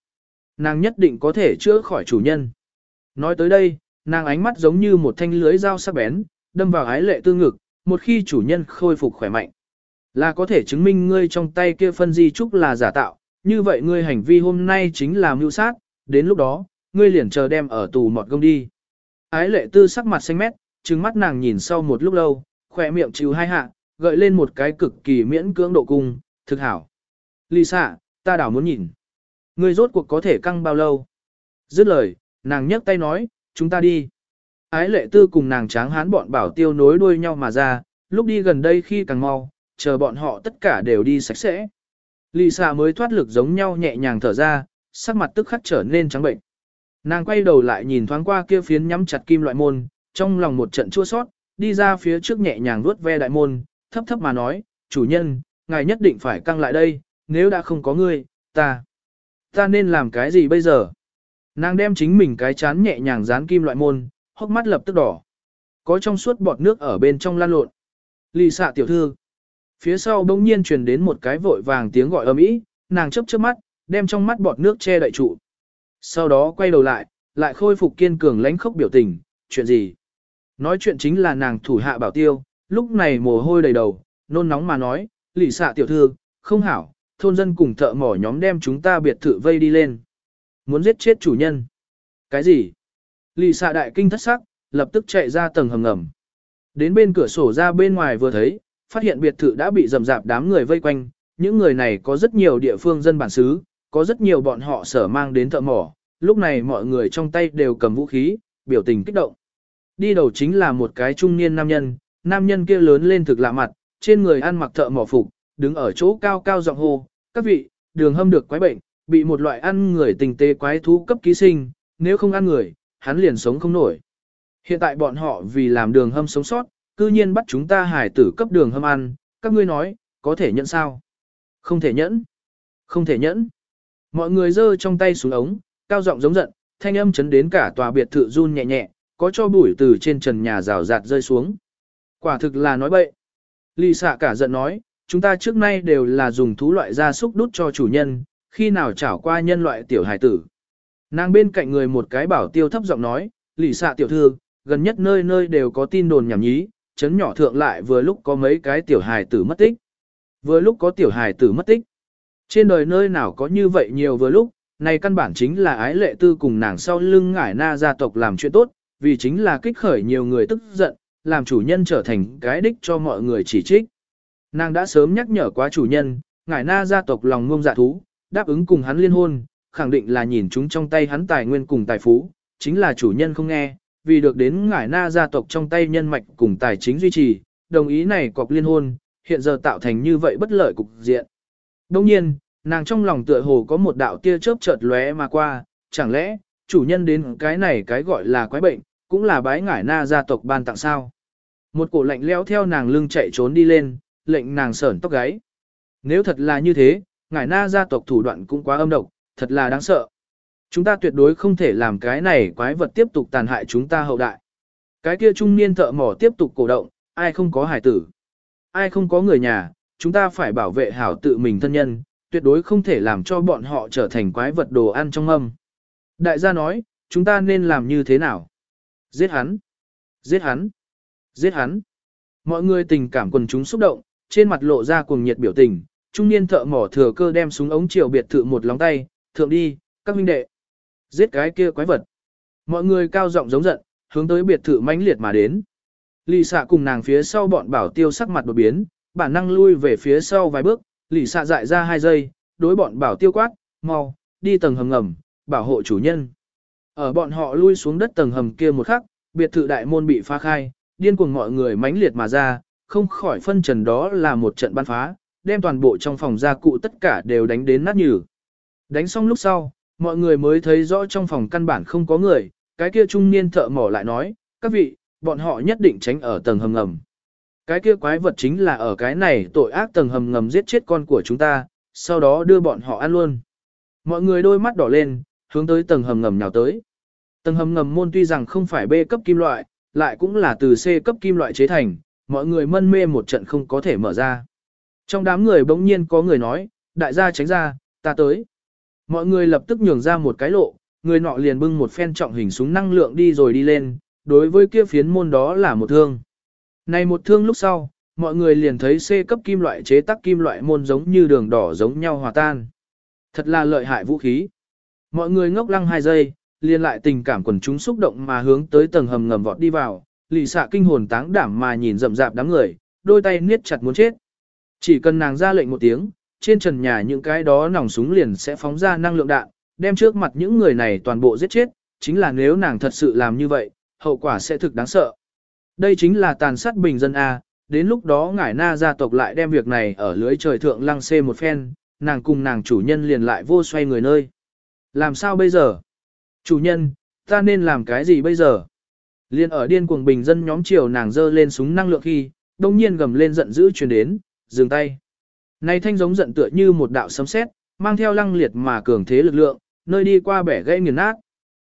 Nàng nhất định có thể chữa khỏi chủ nhân. Nói tới đây, nàng ánh mắt giống như một thanh lưới dao sắc bén, đâm vào ái lệ tư ngực, một khi chủ nhân khôi phục khỏe mạnh. Là có thể chứng minh ngươi trong tay kia phân di trúc là giả tạo, như vậy ngươi hành vi hôm nay chính là mưu sát, đến lúc đó, ngươi liền chờ đem ở tù mọt gông đi. Ái lệ tư sắc mặt xanh mét, trừng mắt nàng nhìn sau một lúc lâu, khỏe miệng chịu hai hạ, gợi lên một cái cực kỳ miễn cưỡng độ cung, thực hảo. Lisa, ta đảo muốn nhìn. Ngươi rốt cuộc có thể căng bao lâu? Dứt lời, nàng nhấc tay nói, chúng ta đi. Ái lệ tư cùng nàng tráng hán bọn bảo tiêu nối đuôi nhau mà ra, lúc đi gần đây khi càng mau, chờ bọn họ tất cả đều đi sạch sẽ. Lisa mới thoát lực giống nhau nhẹ nhàng thở ra, sắc mặt tức khắc trở nên trắng bệnh. Nàng quay đầu lại nhìn thoáng qua kia phiến nhắm chặt kim loại môn, trong lòng một trận chua sót, đi ra phía trước nhẹ nhàng vuốt ve đại môn, thấp thấp mà nói, chủ nhân, ngài nhất định phải căng lại đây, nếu đã không có ngươi, ta, ta nên làm cái gì bây giờ? Nàng đem chính mình cái chán nhẹ nhàng dán kim loại môn, hốc mắt lập tức đỏ. Có trong suốt bọt nước ở bên trong lan lộn. Lì xạ tiểu thư. Phía sau bỗng nhiên truyền đến một cái vội vàng tiếng gọi ầm ĩ, nàng chớp chớp mắt, đem trong mắt bọt nước che đậy trụ. Sau đó quay đầu lại, lại khôi phục kiên cường lãnh khốc biểu tình, chuyện gì? Nói chuyện chính là nàng thủ hạ bảo tiêu, lúc này mồ hôi đầy đầu, nôn nóng mà nói, lì xạ tiểu thư, không hảo, thôn dân cùng thợ mỏ nhóm đem chúng ta biệt thự vây đi lên. Muốn giết chết chủ nhân. Cái gì? Lì xạ đại kinh thất sắc, lập tức chạy ra tầng hầm ngầm. Đến bên cửa sổ ra bên ngoài vừa thấy, phát hiện biệt thự đã bị rầm rạp đám người vây quanh, những người này có rất nhiều địa phương dân bản xứ, có rất nhiều bọn họ sở mang đến thợ mỏ, lúc này mọi người trong tay đều cầm vũ khí, biểu tình kích động. Đi đầu chính là một cái trung niên nam nhân, nam nhân kia lớn lên thực lạ mặt, trên người ăn mặc thợ mỏ phục, đứng ở chỗ cao cao giọng hô, các vị, đường hâm được quái bệnh, bị một loại ăn người tình tế quái thú cấp ký sinh, nếu không ăn người, hắn liền sống không nổi. Hiện tại bọn họ vì làm đường hâm sống sót, cư nhiên bắt chúng ta hải tử cấp đường hâm ăn, các ngươi nói, có thể nhẫn sao? Không thể nhẫn. Không thể nhẫn. Mọi người giơ trong tay xuống ống, cao giọng giống giận, thanh âm chấn đến cả tòa biệt thự run nhẹ nhẹ, có cho bụi từ trên trần nhà rào rạt rơi xuống. Quả thực là nói bậy. Lì xạ cả giận nói, chúng ta trước nay đều là dùng thú loại gia súc đút cho chủ nhân, khi nào trảo qua nhân loại tiểu hải tử. Nàng bên cạnh người một cái bảo tiêu thấp giọng nói, lì xạ tiểu thư, gần nhất nơi nơi đều có tin đồn nhảm nhí, chấn nhỏ thượng lại vừa lúc có mấy cái tiểu hài tử mất tích. Vừa lúc có tiểu hài tử mất tích. Trên đời nơi nào có như vậy nhiều vừa lúc, này căn bản chính là ái lệ tư cùng nàng sau lưng ngải na gia tộc làm chuyện tốt, vì chính là kích khởi nhiều người tức giận, làm chủ nhân trở thành cái đích cho mọi người chỉ trích. Nàng đã sớm nhắc nhở quá chủ nhân, ngải na gia tộc lòng ngông dạ thú, đáp ứng cùng hắn liên hôn, khẳng định là nhìn chúng trong tay hắn tài nguyên cùng tài phú, chính là chủ nhân không nghe, vì được đến ngải na gia tộc trong tay nhân mạch cùng tài chính duy trì, đồng ý này cọc liên hôn, hiện giờ tạo thành như vậy bất lợi cục diện. Đồng nhiên, nàng trong lòng tựa hồ có một đạo tia chớp chợt lóe mà qua, chẳng lẽ, chủ nhân đến cái này cái gọi là quái bệnh, cũng là bái ngải na gia tộc ban tặng sao. Một cổ lạnh leo theo nàng lưng chạy trốn đi lên, lệnh nàng sởn tóc gáy. Nếu thật là như thế, ngải na gia tộc thủ đoạn cũng quá âm độc, thật là đáng sợ. Chúng ta tuyệt đối không thể làm cái này quái vật tiếp tục tàn hại chúng ta hậu đại. Cái kia trung niên thợ mỏ tiếp tục cổ động, ai không có hải tử, ai không có người nhà, chúng ta phải bảo vệ hảo tự mình thân nhân, tuyệt đối không thể làm cho bọn họ trở thành quái vật đồ ăn trong âm. Đại gia nói, chúng ta nên làm như thế nào? Giết hắn! Giết hắn! Giết hắn! Mọi người tình cảm quần chúng xúc động, trên mặt lộ ra cuồng nhiệt biểu tình, trung niên thợ mỏ thừa cơ đem súng ống chiều biệt thự một lóng tay, thượng đi, các huynh đệ. Giết cái kia quái vật. Mọi người cao giọng giống giận, hướng tới biệt thự mãnh liệt mà đến. Lì xạ cùng nàng phía sau bọn bảo tiêu sắc mặt đột biến, bản năng lui về phía sau vài bước, lì xạ dại ra hai giây, đối bọn bảo tiêu quát, mau, đi tầng hầm ngầm, bảo hộ chủ nhân. Ở bọn họ lui xuống đất tầng hầm kia một khắc, biệt thự đại môn bị phá khai, điên cuồng mọi người mãnh liệt mà ra, không khỏi phân trần đó là một trận ban phá, đem toàn bộ trong phòng gia cụ tất cả đều đánh đến nát nhừ. Đánh xong lúc sau, mọi người mới thấy rõ trong phòng căn bản không có người, cái kia trung niên thợ mỏ lại nói, các vị, bọn họ nhất định tránh ở tầng hầm ngầm. Cái kia quái vật chính là ở cái này tội ác tầng hầm ngầm giết chết con của chúng ta, sau đó đưa bọn họ ăn luôn. Mọi người đôi mắt đỏ lên, hướng tới tầng hầm ngầm nhào tới. Tầng hầm ngầm môn tuy rằng không phải B cấp kim loại, lại cũng là từ C cấp kim loại chế thành, mọi người mân mê một trận không có thể mở ra. Trong đám người bỗng nhiên có người nói, đại gia tránh ra, ta tới. Mọi người lập tức nhường ra một cái lộ, người nọ liền bưng một phen trọng hình súng năng lượng đi rồi đi lên, đối với kia phiến môn đó là một thương. Này một thương lúc sau, mọi người liền thấy C cấp kim loại chế tác kim loại môn giống như đường đỏ giống nhau hòa tan. Thật là lợi hại vũ khí. Mọi người ngốc lăng hai giây, liền lại tình cảm quần chúng xúc động mà hướng tới tầng hầm ngầm vọt đi vào, lì xạ kinh hồn táng đảm mà nhìn rậm rạp đám người, đôi tay niết chặt muốn chết. Chỉ cần nàng ra lệnh một tiếng, trên trần nhà những cái đó nòng súng liền sẽ phóng ra năng lượng đạn, đem trước mặt những người này toàn bộ giết chết, chính là nếu nàng thật sự làm như vậy, hậu quả sẽ thực đáng sợ. Đây chính là tàn sát bình dân A, đến lúc đó ngải na gia tộc lại đem việc này ở lưới trời thượng lăng xê một phen, nàng cùng nàng chủ nhân liền lại vô xoay người nơi. Làm sao bây giờ? Chủ nhân, ta nên làm cái gì bây giờ? Liên ở điên cuồng bình dân nhóm chiều nàng dơ lên súng năng lượng khi, đông nhiên gầm lên giận dữ truyền đến, dừng tay. Này thanh giống giận tựa như một đạo sấm sét, mang theo lăng liệt mà cường thế lực lượng, nơi đi qua bẻ gãy nghiền nát.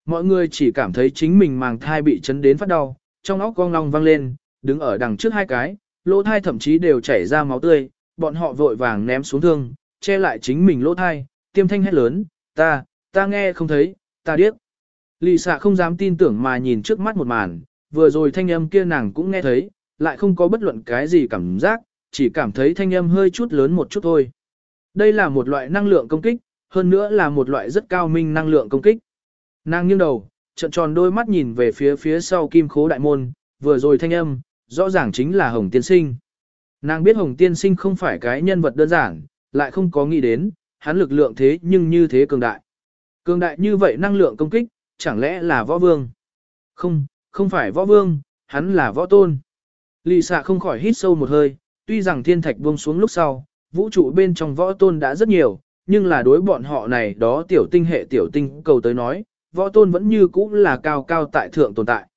Mọi người chỉ cảm thấy chính mình màng thai bị chấn đến phát đau, trong óc cong long vang lên, đứng ở đằng trước hai cái, lỗ thai thậm chí đều chảy ra máu tươi, bọn họ vội vàng ném xuống thương, che lại chính mình lỗ thai, tiêm thanh hét lớn, ta, ta nghe không thấy, ta điếc. Lì xạ không dám tin tưởng mà nhìn trước mắt một màn, vừa rồi thanh âm kia nàng cũng nghe thấy, lại không có bất luận cái gì cảm giác, chỉ cảm thấy thanh âm hơi chút lớn một chút thôi. Đây là một loại năng lượng công kích, hơn nữa là một loại rất cao minh năng lượng công kích. Nàng nghiêng đầu, trợn tròn đôi mắt nhìn về phía phía sau kim khố đại môn, vừa rồi thanh âm, rõ ràng chính là Hồng Tiên Sinh. Nàng biết Hồng Tiên Sinh không phải cái nhân vật đơn giản, lại không có nghĩ đến, hắn lực lượng thế nhưng như thế cường đại. Cường đại như vậy năng lượng công kích, chẳng lẽ là võ vương? Không, không phải võ vương, hắn là võ tôn. Lì xạ không khỏi hít sâu một hơi, tuy rằng thiên thạch buông xuống lúc sau, vũ trụ bên trong võ tôn đã rất nhiều, nhưng là đối bọn họ này đó tiểu tinh hệ tiểu tinh cầu tới nói, võ tôn vẫn như cũ là cao cao tại thượng tồn tại.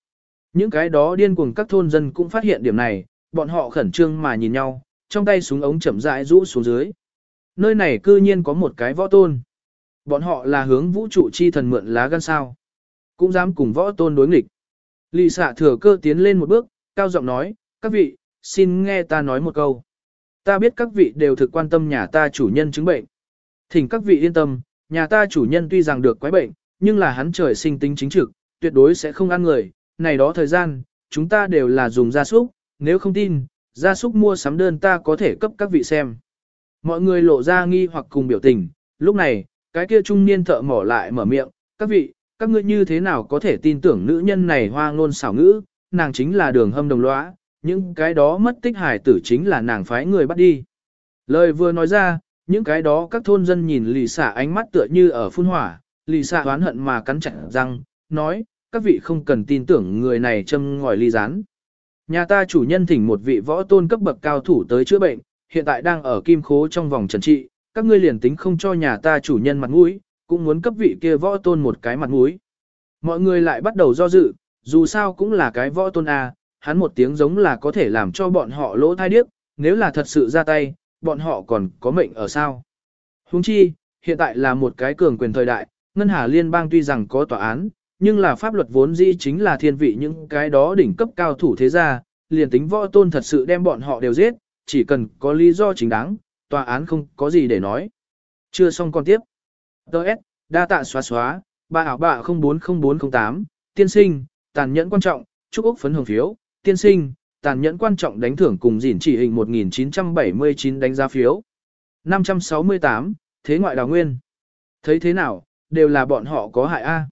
Những cái đó điên cuồng các thôn dân cũng phát hiện điểm này, bọn họ khẩn trương mà nhìn nhau, trong tay súng ống chậm rãi rũ xuống dưới. Nơi này cư nhiên có một cái võ tôn. Bọn họ là hướng vũ trụ chi thần mượn lá gan sao. Cũng dám cùng võ tôn đối nghịch. Lì xạ thừa cơ tiến lên một bước, cao giọng nói, các vị, xin nghe ta nói một câu. Ta biết các vị đều thực quan tâm nhà ta chủ nhân chứng bệnh. Thỉnh các vị yên tâm, nhà ta chủ nhân tuy rằng được quái bệnh, nhưng là hắn trời sinh tính chính trực, tuyệt đối sẽ không ăn người. Này đó thời gian, chúng ta đều là dùng gia súc, nếu không tin, gia súc mua sắm đơn ta có thể cấp các vị xem. Mọi người lộ ra nghi hoặc cùng biểu tình, lúc này, cái kia trung niên thợ mỏ lại mở miệng, các vị, các ngươi như thế nào có thể tin tưởng nữ nhân này hoa ngôn xảo ngữ, nàng chính là đường hâm đồng lõa, những cái đó mất tích hải tử chính là nàng phái người bắt đi. Lời vừa nói ra, những cái đó các thôn dân nhìn lì xả ánh mắt tựa như ở phun hỏa, lì xả oán hận mà cắn chặt răng, nói, các vị không cần tin tưởng người này châm ngòi ly rán. Nhà ta chủ nhân thỉnh một vị võ tôn cấp bậc cao thủ tới chữa bệnh, hiện tại đang ở kim khố trong vòng trần trị, các ngươi liền tính không cho nhà ta chủ nhân mặt mũi, cũng muốn cấp vị kia võ tôn một cái mặt mũi. Mọi người lại bắt đầu do dự, dù sao cũng là cái võ tôn A, hắn một tiếng giống là có thể làm cho bọn họ lỗ thai điếc, nếu là thật sự ra tay, bọn họ còn có mệnh ở sao. Huống chi, hiện tại là một cái cường quyền thời đại, Ngân Hà Liên bang tuy rằng có tòa án, nhưng là pháp luật vốn dĩ chính là thiên vị những cái đó đỉnh cấp cao thủ thế gia, liền tính võ tôn thật sự đem bọn họ đều giết, chỉ cần có lý do chính đáng, tòa án không có gì để nói. Chưa xong con tiếp. Đợt, đa tạ xóa xóa, ba ảo bạ 040408, tiên sinh, tàn nhẫn quan trọng, chúc Úc phấn hưởng phiếu, tiên sinh, tàn nhẫn quan trọng đánh thưởng cùng dỉn chỉ hình 1979 đánh giá phiếu. 568, thế ngoại đào nguyên. Thấy thế nào, đều là bọn họ có hại a.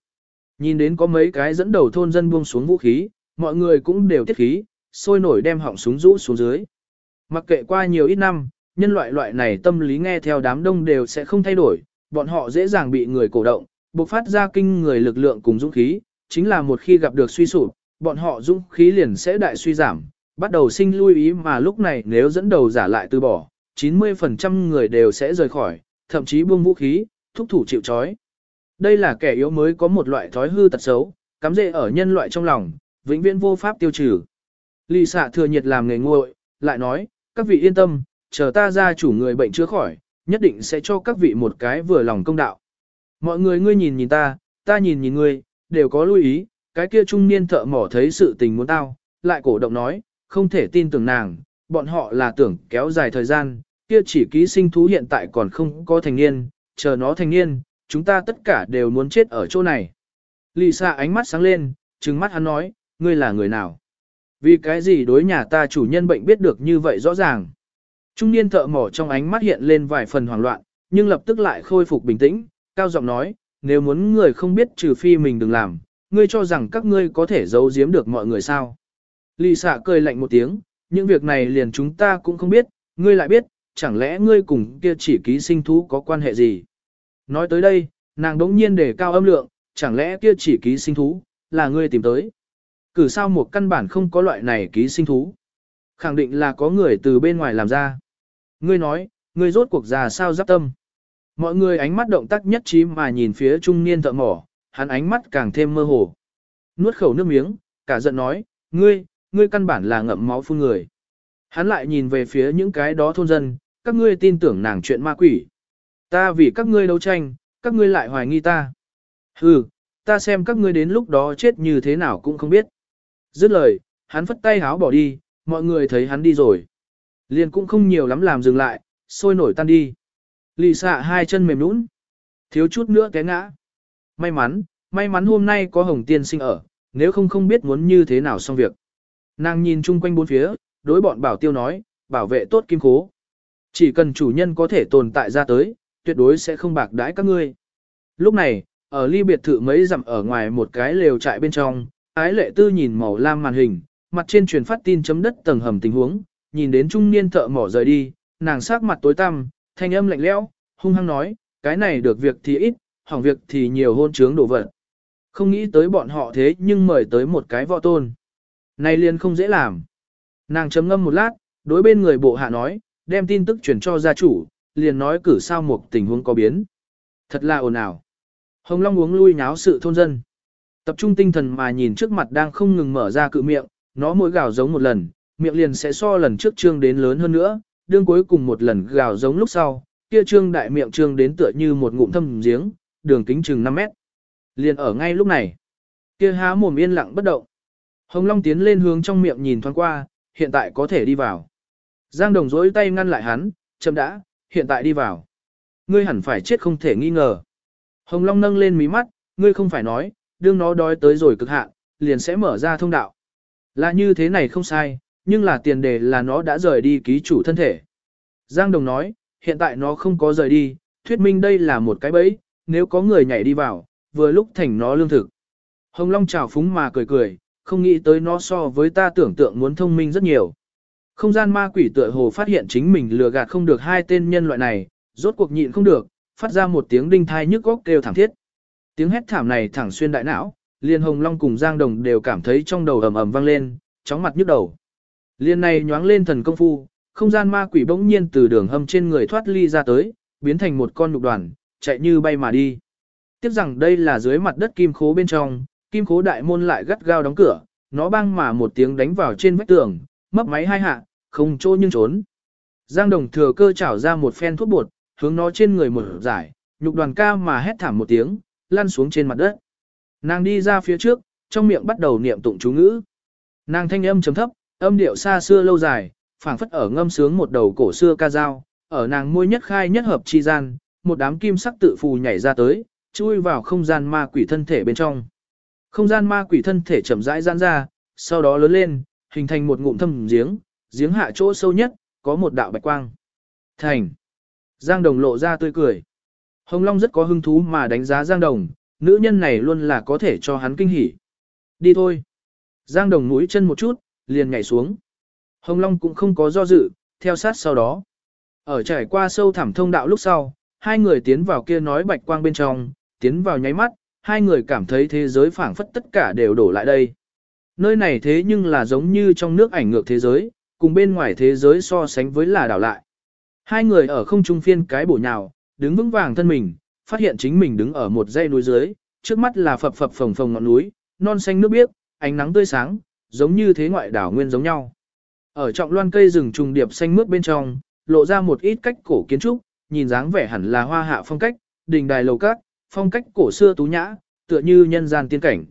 Nhìn đến có mấy cái dẫn đầu thôn dân buông xuống vũ khí, mọi người cũng đều tiết khí, sôi nổi đem họng súng rũ xuống dưới. Mặc kệ qua nhiều ít năm, nhân loại loại này tâm lý nghe theo đám đông đều sẽ không thay đổi, bọn họ dễ dàng bị người cổ động, bộc phát ra kinh người lực lượng cùng dũng khí, chính là một khi gặp được suy sụp, bọn họ dũng khí liền sẽ đại suy giảm, bắt đầu sinh lưu ý mà lúc này nếu dẫn đầu giả lại từ bỏ, 90% người đều sẽ rời khỏi, thậm chí buông vũ khí, thúc thủ chịu trói. Đây là kẻ yếu mới có một loại thói hư tật xấu, cắm rễ ở nhân loại trong lòng, vĩnh viễn vô pháp tiêu trừ. Lì xạ thừa nhiệt làm nghề nguội, lại nói, các vị yên tâm, chờ ta ra chủ người bệnh chữa khỏi, nhất định sẽ cho các vị một cái vừa lòng công đạo. Mọi người ngươi nhìn nhìn ta, ta nhìn nhìn ngươi, đều có lưu ý, cái kia trung niên thợ mỏ thấy sự tình muốn tao, lại cổ động nói, không thể tin tưởng nàng, bọn họ là tưởng kéo dài thời gian, kia chỉ ký sinh thú hiện tại còn không có thành niên, chờ nó thành niên, chúng ta tất cả đều muốn chết ở chỗ này. Lì xa ánh mắt sáng lên, trừng mắt hắn nói, ngươi là người nào? Vì cái gì đối nhà ta chủ nhân bệnh biết được như vậy rõ ràng? Trung niên thợ mỏ trong ánh mắt hiện lên vài phần hoảng loạn, nhưng lập tức lại khôi phục bình tĩnh, cao giọng nói, nếu muốn người không biết trừ phi mình đừng làm, ngươi cho rằng các ngươi có thể giấu giếm được mọi người sao? Lì xạ cười lạnh một tiếng, những việc này liền chúng ta cũng không biết, ngươi lại biết, chẳng lẽ ngươi cùng kia chỉ ký sinh thú có quan hệ gì? Nói tới đây, nàng đống nhiên để cao âm lượng, chẳng lẽ kia chỉ ký sinh thú, là ngươi tìm tới? Cử sao một căn bản không có loại này ký sinh thú? Khẳng định là có người từ bên ngoài làm ra. Ngươi nói, ngươi rốt cuộc già sao giáp tâm? Mọi người ánh mắt động tác nhất trí mà nhìn phía trung niên thợ mỏ, hắn ánh mắt càng thêm mơ hồ. Nuốt khẩu nước miếng, cả giận nói, ngươi, ngươi căn bản là ngậm máu phun người. Hắn lại nhìn về phía những cái đó thôn dân, các ngươi tin tưởng nàng chuyện ma quỷ. Ta vì các ngươi đấu tranh, các ngươi lại hoài nghi ta. Hừ, ta xem các ngươi đến lúc đó chết như thế nào cũng không biết. Dứt lời, hắn phất tay háo bỏ đi, mọi người thấy hắn đi rồi. Liền cũng không nhiều lắm làm dừng lại, sôi nổi tan đi. Lì xạ hai chân mềm nũng. Thiếu chút nữa té ngã. May mắn, may mắn hôm nay có hồng tiên sinh ở, nếu không không biết muốn như thế nào xong việc. Nàng nhìn chung quanh bốn phía, đối bọn bảo tiêu nói, bảo vệ tốt kim khố. Chỉ cần chủ nhân có thể tồn tại ra tới, tuyệt đối sẽ không bạc đãi các ngươi. Lúc này, ở ly biệt thự mấy dặm ở ngoài một cái lều trại bên trong, ái lệ tư nhìn màu lam màn hình, mặt trên truyền phát tin chấm đất tầng hầm tình huống, nhìn đến trung niên thợ mỏ rời đi, nàng sắc mặt tối tăm, thanh âm lạnh lẽo, hung hăng nói, cái này được việc thì ít, hỏng việc thì nhiều hôn trướng đổ vật. Không nghĩ tới bọn họ thế nhưng mời tới một cái võ tôn. Này liền không dễ làm. Nàng chấm ngâm một lát, đối bên người bộ hạ nói, đem tin tức truyền cho gia chủ, liền nói cử sao một tình huống có biến. Thật là ồn ào. Hồng Long uống lui nháo sự thôn dân. Tập trung tinh thần mà nhìn trước mặt đang không ngừng mở ra cự miệng, nó mỗi gào giống một lần, miệng liền sẽ so lần trước trương đến lớn hơn nữa, đương cuối cùng một lần gào giống lúc sau, kia trương đại miệng trương đến tựa như một ngụm thâm giếng, đường kính chừng 5 mét. Liền ở ngay lúc này, kia há mồm yên lặng bất động. Hồng Long tiến lên hướng trong miệng nhìn thoáng qua, hiện tại có thể đi vào. Giang Đồng dối tay ngăn lại hắn, chậm đã, hiện tại đi vào. Ngươi hẳn phải chết không thể nghi ngờ. Hồng Long nâng lên mí mắt, ngươi không phải nói, đương nó đói tới rồi cực hạn, liền sẽ mở ra thông đạo. Là như thế này không sai, nhưng là tiền đề là nó đã rời đi ký chủ thân thể. Giang Đồng nói, hiện tại nó không có rời đi, thuyết minh đây là một cái bẫy, nếu có người nhảy đi vào, vừa lúc thành nó lương thực. Hồng Long chào phúng mà cười cười, không nghĩ tới nó so với ta tưởng tượng muốn thông minh rất nhiều. Không gian ma quỷ tựa hồ phát hiện chính mình lừa gạt không được hai tên nhân loại này, rốt cuộc nhịn không được, phát ra một tiếng đinh thai nhức góc kêu thảm thiết. Tiếng hét thảm này thẳng xuyên đại não, liền Hồng Long cùng Giang Đồng đều cảm thấy trong đầu ầm ầm vang lên, chóng mặt nhức đầu. Liên này nhoáng lên thần công phu, không gian ma quỷ bỗng nhiên từ đường hầm trên người thoát ly ra tới, biến thành một con nhục đoàn, chạy như bay mà đi. Tiếp rằng đây là dưới mặt đất kim khố bên trong, kim khố đại môn lại gắt gao đóng cửa, nó bang mà một tiếng đánh vào trên vách tường, mấp máy hai hạ, không trô nhưng trốn. Giang Đồng thừa cơ chảo ra một phen thuốc bột, hướng nó trên người một giải, nhục đoàn ca mà hét thảm một tiếng, lăn xuống trên mặt đất. Nàng đi ra phía trước, trong miệng bắt đầu niệm tụng chú ngữ. Nàng thanh âm trầm thấp, âm điệu xa xưa lâu dài, phảng phất ở ngâm sướng một đầu cổ xưa ca dao, ở nàng môi nhất khai nhất hợp chi gian, một đám kim sắc tự phù nhảy ra tới, chui vào không gian ma quỷ thân thể bên trong. Không gian ma quỷ thân thể chậm rãi giãn ra, sau đó lớn lên, hình thành một ngụm thâm giếng, giếng hạ chỗ sâu nhất, có một đạo bạch quang. Thành. Giang Đồng lộ ra tươi cười. Hồng Long rất có hứng thú mà đánh giá Giang Đồng, nữ nhân này luôn là có thể cho hắn kinh hỉ. Đi thôi. Giang Đồng mũi chân một chút, liền nhảy xuống. Hồng Long cũng không có do dự, theo sát sau đó. Ở trải qua sâu thẳm thông đạo lúc sau, hai người tiến vào kia nói bạch quang bên trong, tiến vào nháy mắt, hai người cảm thấy thế giới phảng phất tất cả đều đổ lại đây. Nơi này thế nhưng là giống như trong nước ảnh ngược thế giới, cùng bên ngoài thế giới so sánh với là đảo lại. Hai người ở không trung phiên cái bổ nhào, đứng vững vàng thân mình, phát hiện chính mình đứng ở một dãy núi dưới, trước mắt là phập phập phồng phồng ngọn núi, non xanh nước biếc, ánh nắng tươi sáng, giống như thế ngoại đảo nguyên giống nhau. Ở trọng loan cây rừng trùng điệp xanh mướt bên trong, lộ ra một ít cách cổ kiến trúc, nhìn dáng vẻ hẳn là hoa hạ phong cách, đình đài lầu các, phong cách cổ xưa tú nhã, tựa như nhân gian tiên cảnh.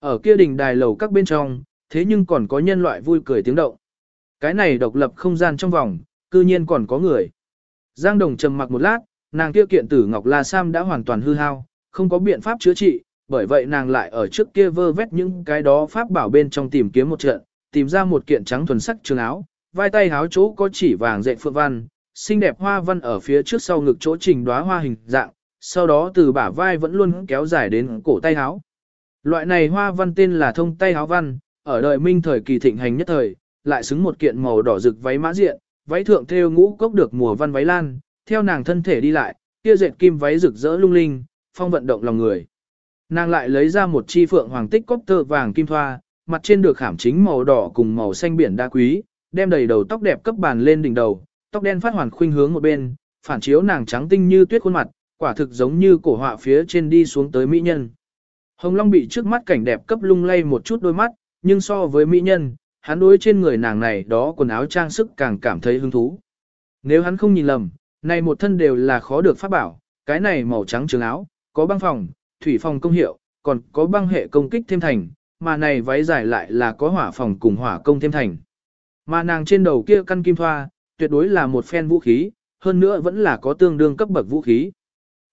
Ở kia đình đài lầu các bên trong, thế nhưng còn có nhân loại vui cười tiếng động. Cái này độc lập không gian trong vòng, cư nhiên còn có người. Giang Đồng trầm mặc một lát, nàng kia kiện tử Ngọc La Sam đã hoàn toàn hư hao, không có biện pháp chữa trị, bởi vậy nàng lại ở trước kia vơ vét những cái đó pháp bảo bên trong tìm kiếm một trận, tìm ra một kiện trắng thuần sắc trường áo, vai tay áo chỗ có chỉ vàng dệt phượng văn, xinh đẹp hoa văn ở phía trước sau ngực chỗ trình đóa hoa hình dạng, sau đó từ bả vai vẫn luôn kéo dài đến cổ tay áo. Loại này hoa văn tên là thông tay áo văn, ở đời minh thời kỳ thịnh hành nhất thời, lại xứng một kiện màu đỏ rực váy mã diện, váy thượng thêu ngũ cốc được mùa văn váy lan, theo nàng thân thể đi lại, kia dệt kim váy rực rỡ lung linh, phong vận động lòng người. Nàng lại lấy ra một chi phượng hoàng tích cốc tơ vàng kim thoa, mặt trên được khảm chính màu đỏ cùng màu xanh biển đa quý, đem đầy đầu tóc đẹp cấp bàn lên đỉnh đầu, tóc đen phát hoàn khuynh hướng một bên, phản chiếu nàng trắng tinh như tuyết khuôn mặt, quả thực giống như cổ họa phía trên đi xuống tới mỹ nhân. Hồng Long bị trước mắt cảnh đẹp cấp lung lay một chút đôi mắt, nhưng so với mỹ nhân, hắn đối trên người nàng này đó quần áo trang sức càng cảm thấy hứng thú. Nếu hắn không nhìn lầm, này một thân đều là khó được phát bảo, cái này màu trắng trường áo, có băng phòng, thủy phòng công hiệu, còn có băng hệ công kích thêm thành, mà này váy dài lại là có hỏa phòng cùng hỏa công thêm thành. Mà nàng trên đầu kia căn kim thoa, tuyệt đối là một phen vũ khí, hơn nữa vẫn là có tương đương cấp bậc vũ khí.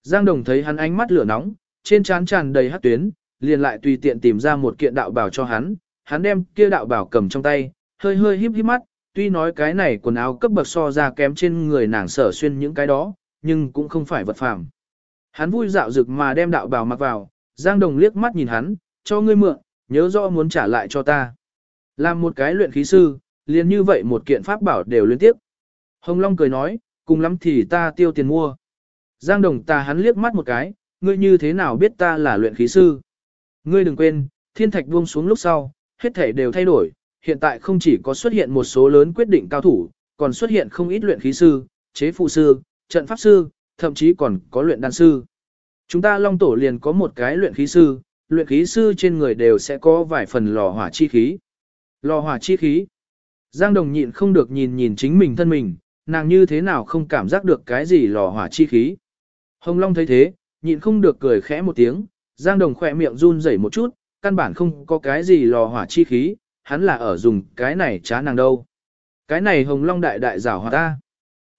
Giang Đồng thấy hắn ánh mắt lửa nóng, trên trán tràn đầy hắc tuyến, liền lại tùy tiện tìm ra một kiện đạo bảo cho hắn, hắn đem kia đạo bảo cầm trong tay, hơi hơi híp híp mắt, tuy nói cái này quần áo cấp bậc so ra kém trên người nàng sở xuyên những cái đó, nhưng cũng không phải vật phàm. Hắn vui dạo dực mà đem đạo bảo mặc vào, Giang Đồng liếc mắt nhìn hắn, cho ngươi mượn, nhớ rõ muốn trả lại cho ta. Làm một cái luyện khí sư, liền như vậy một kiện pháp bảo đều liên tiếp. Hồng Long cười nói, cùng lắm thì ta tiêu tiền mua. Giang Đồng ta hắn liếc mắt một cái, ngươi như thế nào biết ta là luyện khí sư. Ngươi đừng quên, thiên thạch buông xuống lúc sau, hết thể đều thay đổi, hiện tại không chỉ có xuất hiện một số lớn quyết định cao thủ, còn xuất hiện không ít luyện khí sư, chế phụ sư, trận pháp sư, thậm chí còn có luyện đan sư. Chúng ta long tổ liền có một cái luyện khí sư, luyện khí sư trên người đều sẽ có vài phần lò hỏa chi khí. Lò hỏa chi khí. Giang Đồng nhịn không được nhìn nhìn chính mình thân mình, nàng như thế nào không cảm giác được cái gì lò hỏa chi khí. Hồng Long thấy thế, nhịn không được cười khẽ một tiếng, Giang Đồng khỏe miệng run rẩy một chút, căn bản không có cái gì lò hỏa chi khí, hắn là ở dùng cái này trá nàng đâu. Cái này Hồng Long đại đại rảo hỏa ta.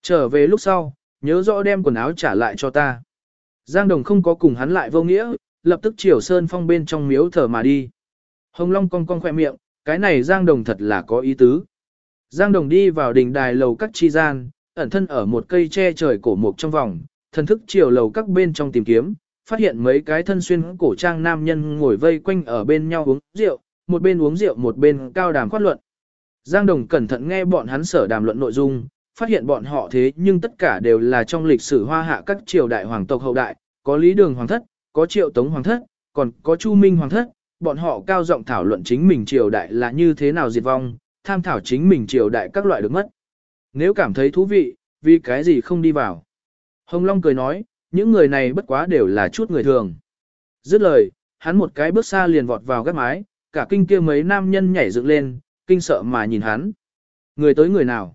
Trở về lúc sau, nhớ rõ đem quần áo trả lại cho ta. Giang Đồng không có cùng hắn lại vô nghĩa, lập tức chiều sơn phong bên trong miếu thở mà đi. Hồng Long cong cong khỏe miệng, cái này Giang Đồng thật là có ý tứ. Giang Đồng đi vào đỉnh đài lầu các chi gian, ẩn thân ở một cây tre trời cổ mục trong vòng, thần thức chiều lầu các bên trong tìm kiếm, phát hiện mấy cái thân xuyên cổ trang nam nhân ngồi vây quanh ở bên nhau uống rượu, một bên uống rượu một bên cao đàm khoát luận. Giang Đồng cẩn thận nghe bọn hắn sở đàm luận nội dung, phát hiện bọn họ thế nhưng tất cả đều là trong lịch sử hoa hạ các triều đại hoàng tộc hậu đại, có Lý Đường Hoàng thất, có Triệu Tống Hoàng thất, còn có Chu Minh Hoàng thất, bọn họ cao giọng thảo luận chính mình triều đại là như thế nào diệt vong, tham thảo chính mình triều đại các loại được mất. Nếu cảm thấy thú vị, vì cái gì không đi vào. Hồng Long cười nói, những người này bất quá đều là chút người thường. Dứt lời, hắn một cái bước xa liền vọt vào gác mái, cả kinh kia mấy nam nhân nhảy dựng lên, kinh sợ mà nhìn hắn. Người tới người nào?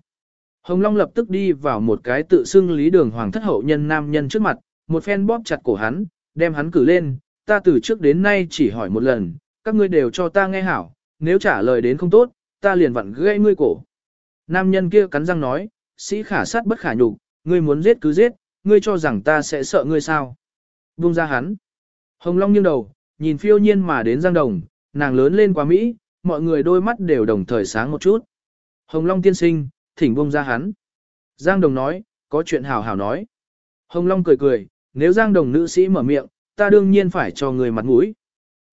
Hồng Long lập tức đi vào một cái tự xưng lý đường hoàng thất hậu nhân nam nhân trước mặt, một phen bóp chặt cổ hắn, đem hắn cử lên, ta từ trước đến nay chỉ hỏi một lần, các ngươi đều cho ta nghe hảo, nếu trả lời đến không tốt, ta liền vặn gãy ngươi cổ. Nam nhân kia cắn răng nói, sĩ khả sát bất khả nhục, ngươi muốn giết cứ giết, ngươi cho rằng ta sẽ sợ ngươi sao. Buông ra hắn. Hồng Long nghiêng đầu, nhìn phiêu nhiên mà đến Giang Đồng, nàng lớn lên quá Mỹ, mọi người đôi mắt đều đồng thời sáng một chút. Hồng Long tiên sinh, thỉnh buông ra hắn. Giang Đồng nói, có chuyện hảo hảo nói. Hồng Long cười cười, nếu Giang Đồng nữ sĩ mở miệng, ta đương nhiên phải cho người mặt mũi.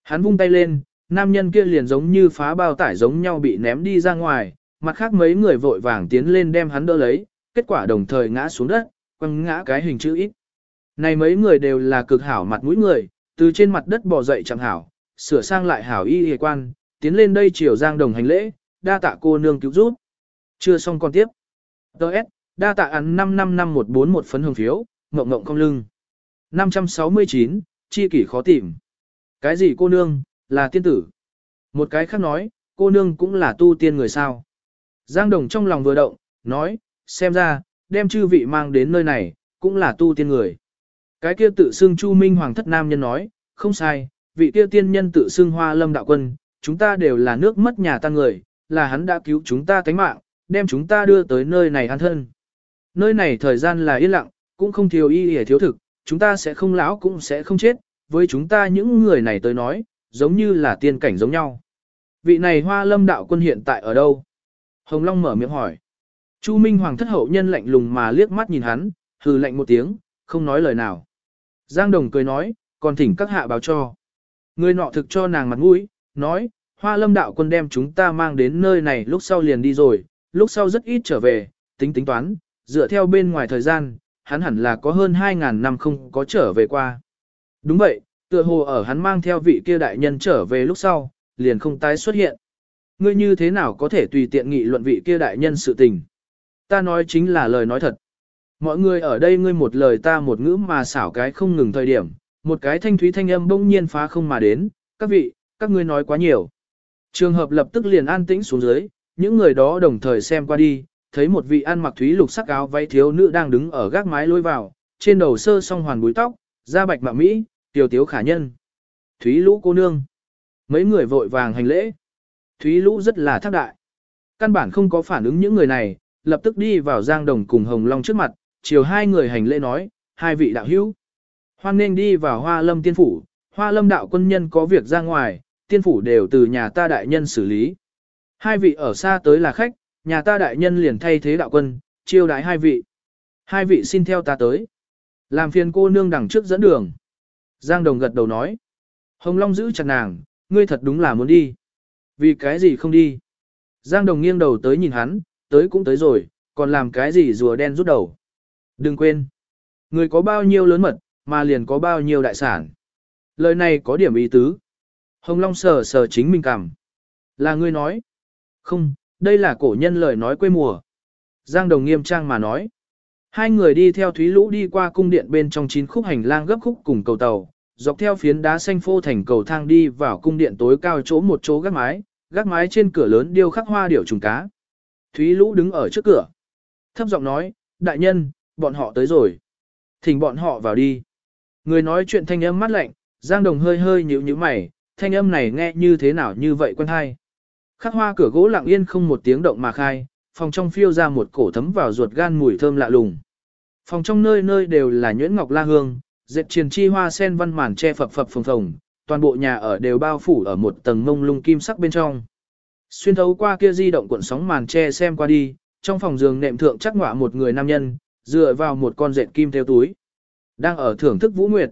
Hắn vung tay lên, nam nhân kia liền giống như phá bao tải giống nhau bị ném đi ra ngoài, mặt khác mấy người vội vàng tiến lên đem hắn đỡ lấy, kết quả đồng thời ngã xuống đất, quăng ngã cái hình chữ ít. Này mấy người đều là cực hảo mặt mũi người, từ trên mặt đất bò dậy chẳng hảo, sửa sang lại hảo y hề quan, tiến lên đây chiều Giang Đồng hành lễ, đa tạ cô nương cứu giúp. Chưa xong còn tiếp. Đợt, đa tạ ăn 555141 phấn hương phiếu, ngộng ngộng không lưng. 569, chi kỷ khó tìm. Cái gì cô nương, là tiên tử. Một cái khác nói, cô nương cũng là tu tiên người sao. Giang Đồng trong lòng vừa động, nói, xem ra, đem chư vị mang đến nơi này, cũng là tu tiên người. Cái kia tự xưng Chu Minh Hoàng thất nam nhân nói, không sai, vị kia tiên nhân tự xưng Hoa Lâm đạo quân, chúng ta đều là nước mất nhà ta người, là hắn đã cứu chúng ta tánh mạng, đem chúng ta đưa tới nơi này an thân. Nơi này thời gian là yên lặng, cũng không thiếu y hề thiếu thực, chúng ta sẽ không lão cũng sẽ không chết, với chúng ta những người này tới nói, giống như là tiên cảnh giống nhau. Vị này Hoa Lâm đạo quân hiện tại ở đâu? Hồng Long mở miệng hỏi. Chu Minh Hoàng thất hậu nhân lạnh lùng mà liếc mắt nhìn hắn, hừ lạnh một tiếng, không nói lời nào. Giang Đồng cười nói, còn thỉnh các hạ báo cho. Người nọ thực cho nàng mặt mũi, nói, Hoa Lâm đạo quân đem chúng ta mang đến nơi này lúc sau liền đi rồi, lúc sau rất ít trở về, tính tính toán, dựa theo bên ngoài thời gian, hắn hẳn là có hơn 2.000 năm không có trở về qua. Đúng vậy, tựa hồ ở hắn mang theo vị kia đại nhân trở về lúc sau, liền không tái xuất hiện. Ngươi như thế nào có thể tùy tiện nghị luận vị kia đại nhân sự tình? Ta nói chính là lời nói thật. Mọi người ở đây ngươi một lời ta một ngữ mà xảo cái không ngừng thời điểm, một cái thanh thúy thanh âm bỗng nhiên phá không mà đến, các vị, các ngươi nói quá nhiều. Trường hợp lập tức liền an tĩnh xuống dưới, những người đó đồng thời xem qua đi, thấy một vị ăn mặc thúy lục sắc áo váy thiếu nữ đang đứng ở gác mái lối vào, trên đầu sơ song hoàn búi tóc, da bạch mạ mỹ, tiểu tiếu khả nhân. Thúy lũ cô nương. Mấy người vội vàng hành lễ. Thúy lũ rất là thác đại. Căn bản không có phản ứng những người này, lập tức đi vào giang đồng cùng hồng long trước mặt, chiều hai người hành lễ nói, hai vị đạo hữu. Hoan nên đi vào hoa lâm tiên phủ, hoa lâm đạo quân nhân có việc ra ngoài, tiên phủ đều từ nhà ta đại nhân xử lý. Hai vị ở xa tới là khách, nhà ta đại nhân liền thay thế đạo quân, chiêu đái hai vị. Hai vị xin theo ta tới. Làm phiền cô nương đằng trước dẫn đường. Giang Đồng gật đầu nói. Hồng Long giữ chặt nàng, ngươi thật đúng là muốn đi. Vì cái gì không đi? Giang Đồng nghiêng đầu tới nhìn hắn, tới cũng tới rồi, còn làm cái gì rùa đen rút đầu. Đừng quên. Người có bao nhiêu lớn mật, mà liền có bao nhiêu đại sản. Lời này có điểm ý tứ. Hồng Long sờ sờ chính mình cảm. Là ngươi nói. Không, đây là cổ nhân lời nói quê mùa. Giang Đồng nghiêm trang mà nói. Hai người đi theo Thúy Lũ đi qua cung điện bên trong chín khúc hành lang gấp khúc cùng cầu tàu, dọc theo phiến đá xanh phô thành cầu thang đi vào cung điện tối cao chỗ một chỗ gác mái, gác mái trên cửa lớn điêu khắc hoa điểu trùng cá. Thúy Lũ đứng ở trước cửa. Thấp giọng nói, đại nhân, bọn họ tới rồi. Thỉnh bọn họ vào đi. Người nói chuyện thanh âm mắt lạnh, Giang Đồng hơi hơi nhíu nhíu mày, thanh âm này nghe như thế nào như vậy quen hay. Khắc hoa cửa gỗ lặng yên không một tiếng động mà khai, phòng trong phiêu ra một cổ thấm vào ruột gan mùi thơm lạ lùng. Phòng trong nơi nơi đều là nhuyễn ngọc la hương, dệt triền chi hoa sen văn màn che phập phập phồng phồng, toàn bộ nhà ở đều bao phủ ở một tầng mông lung kim sắc bên trong. Xuyên thấu qua kia di động cuộn sóng màn che xem qua đi, trong phòng giường nệm thượng chắc ngọa một người nam nhân, dựa vào một con dệt kim theo túi. Đang ở thưởng thức vũ nguyệt.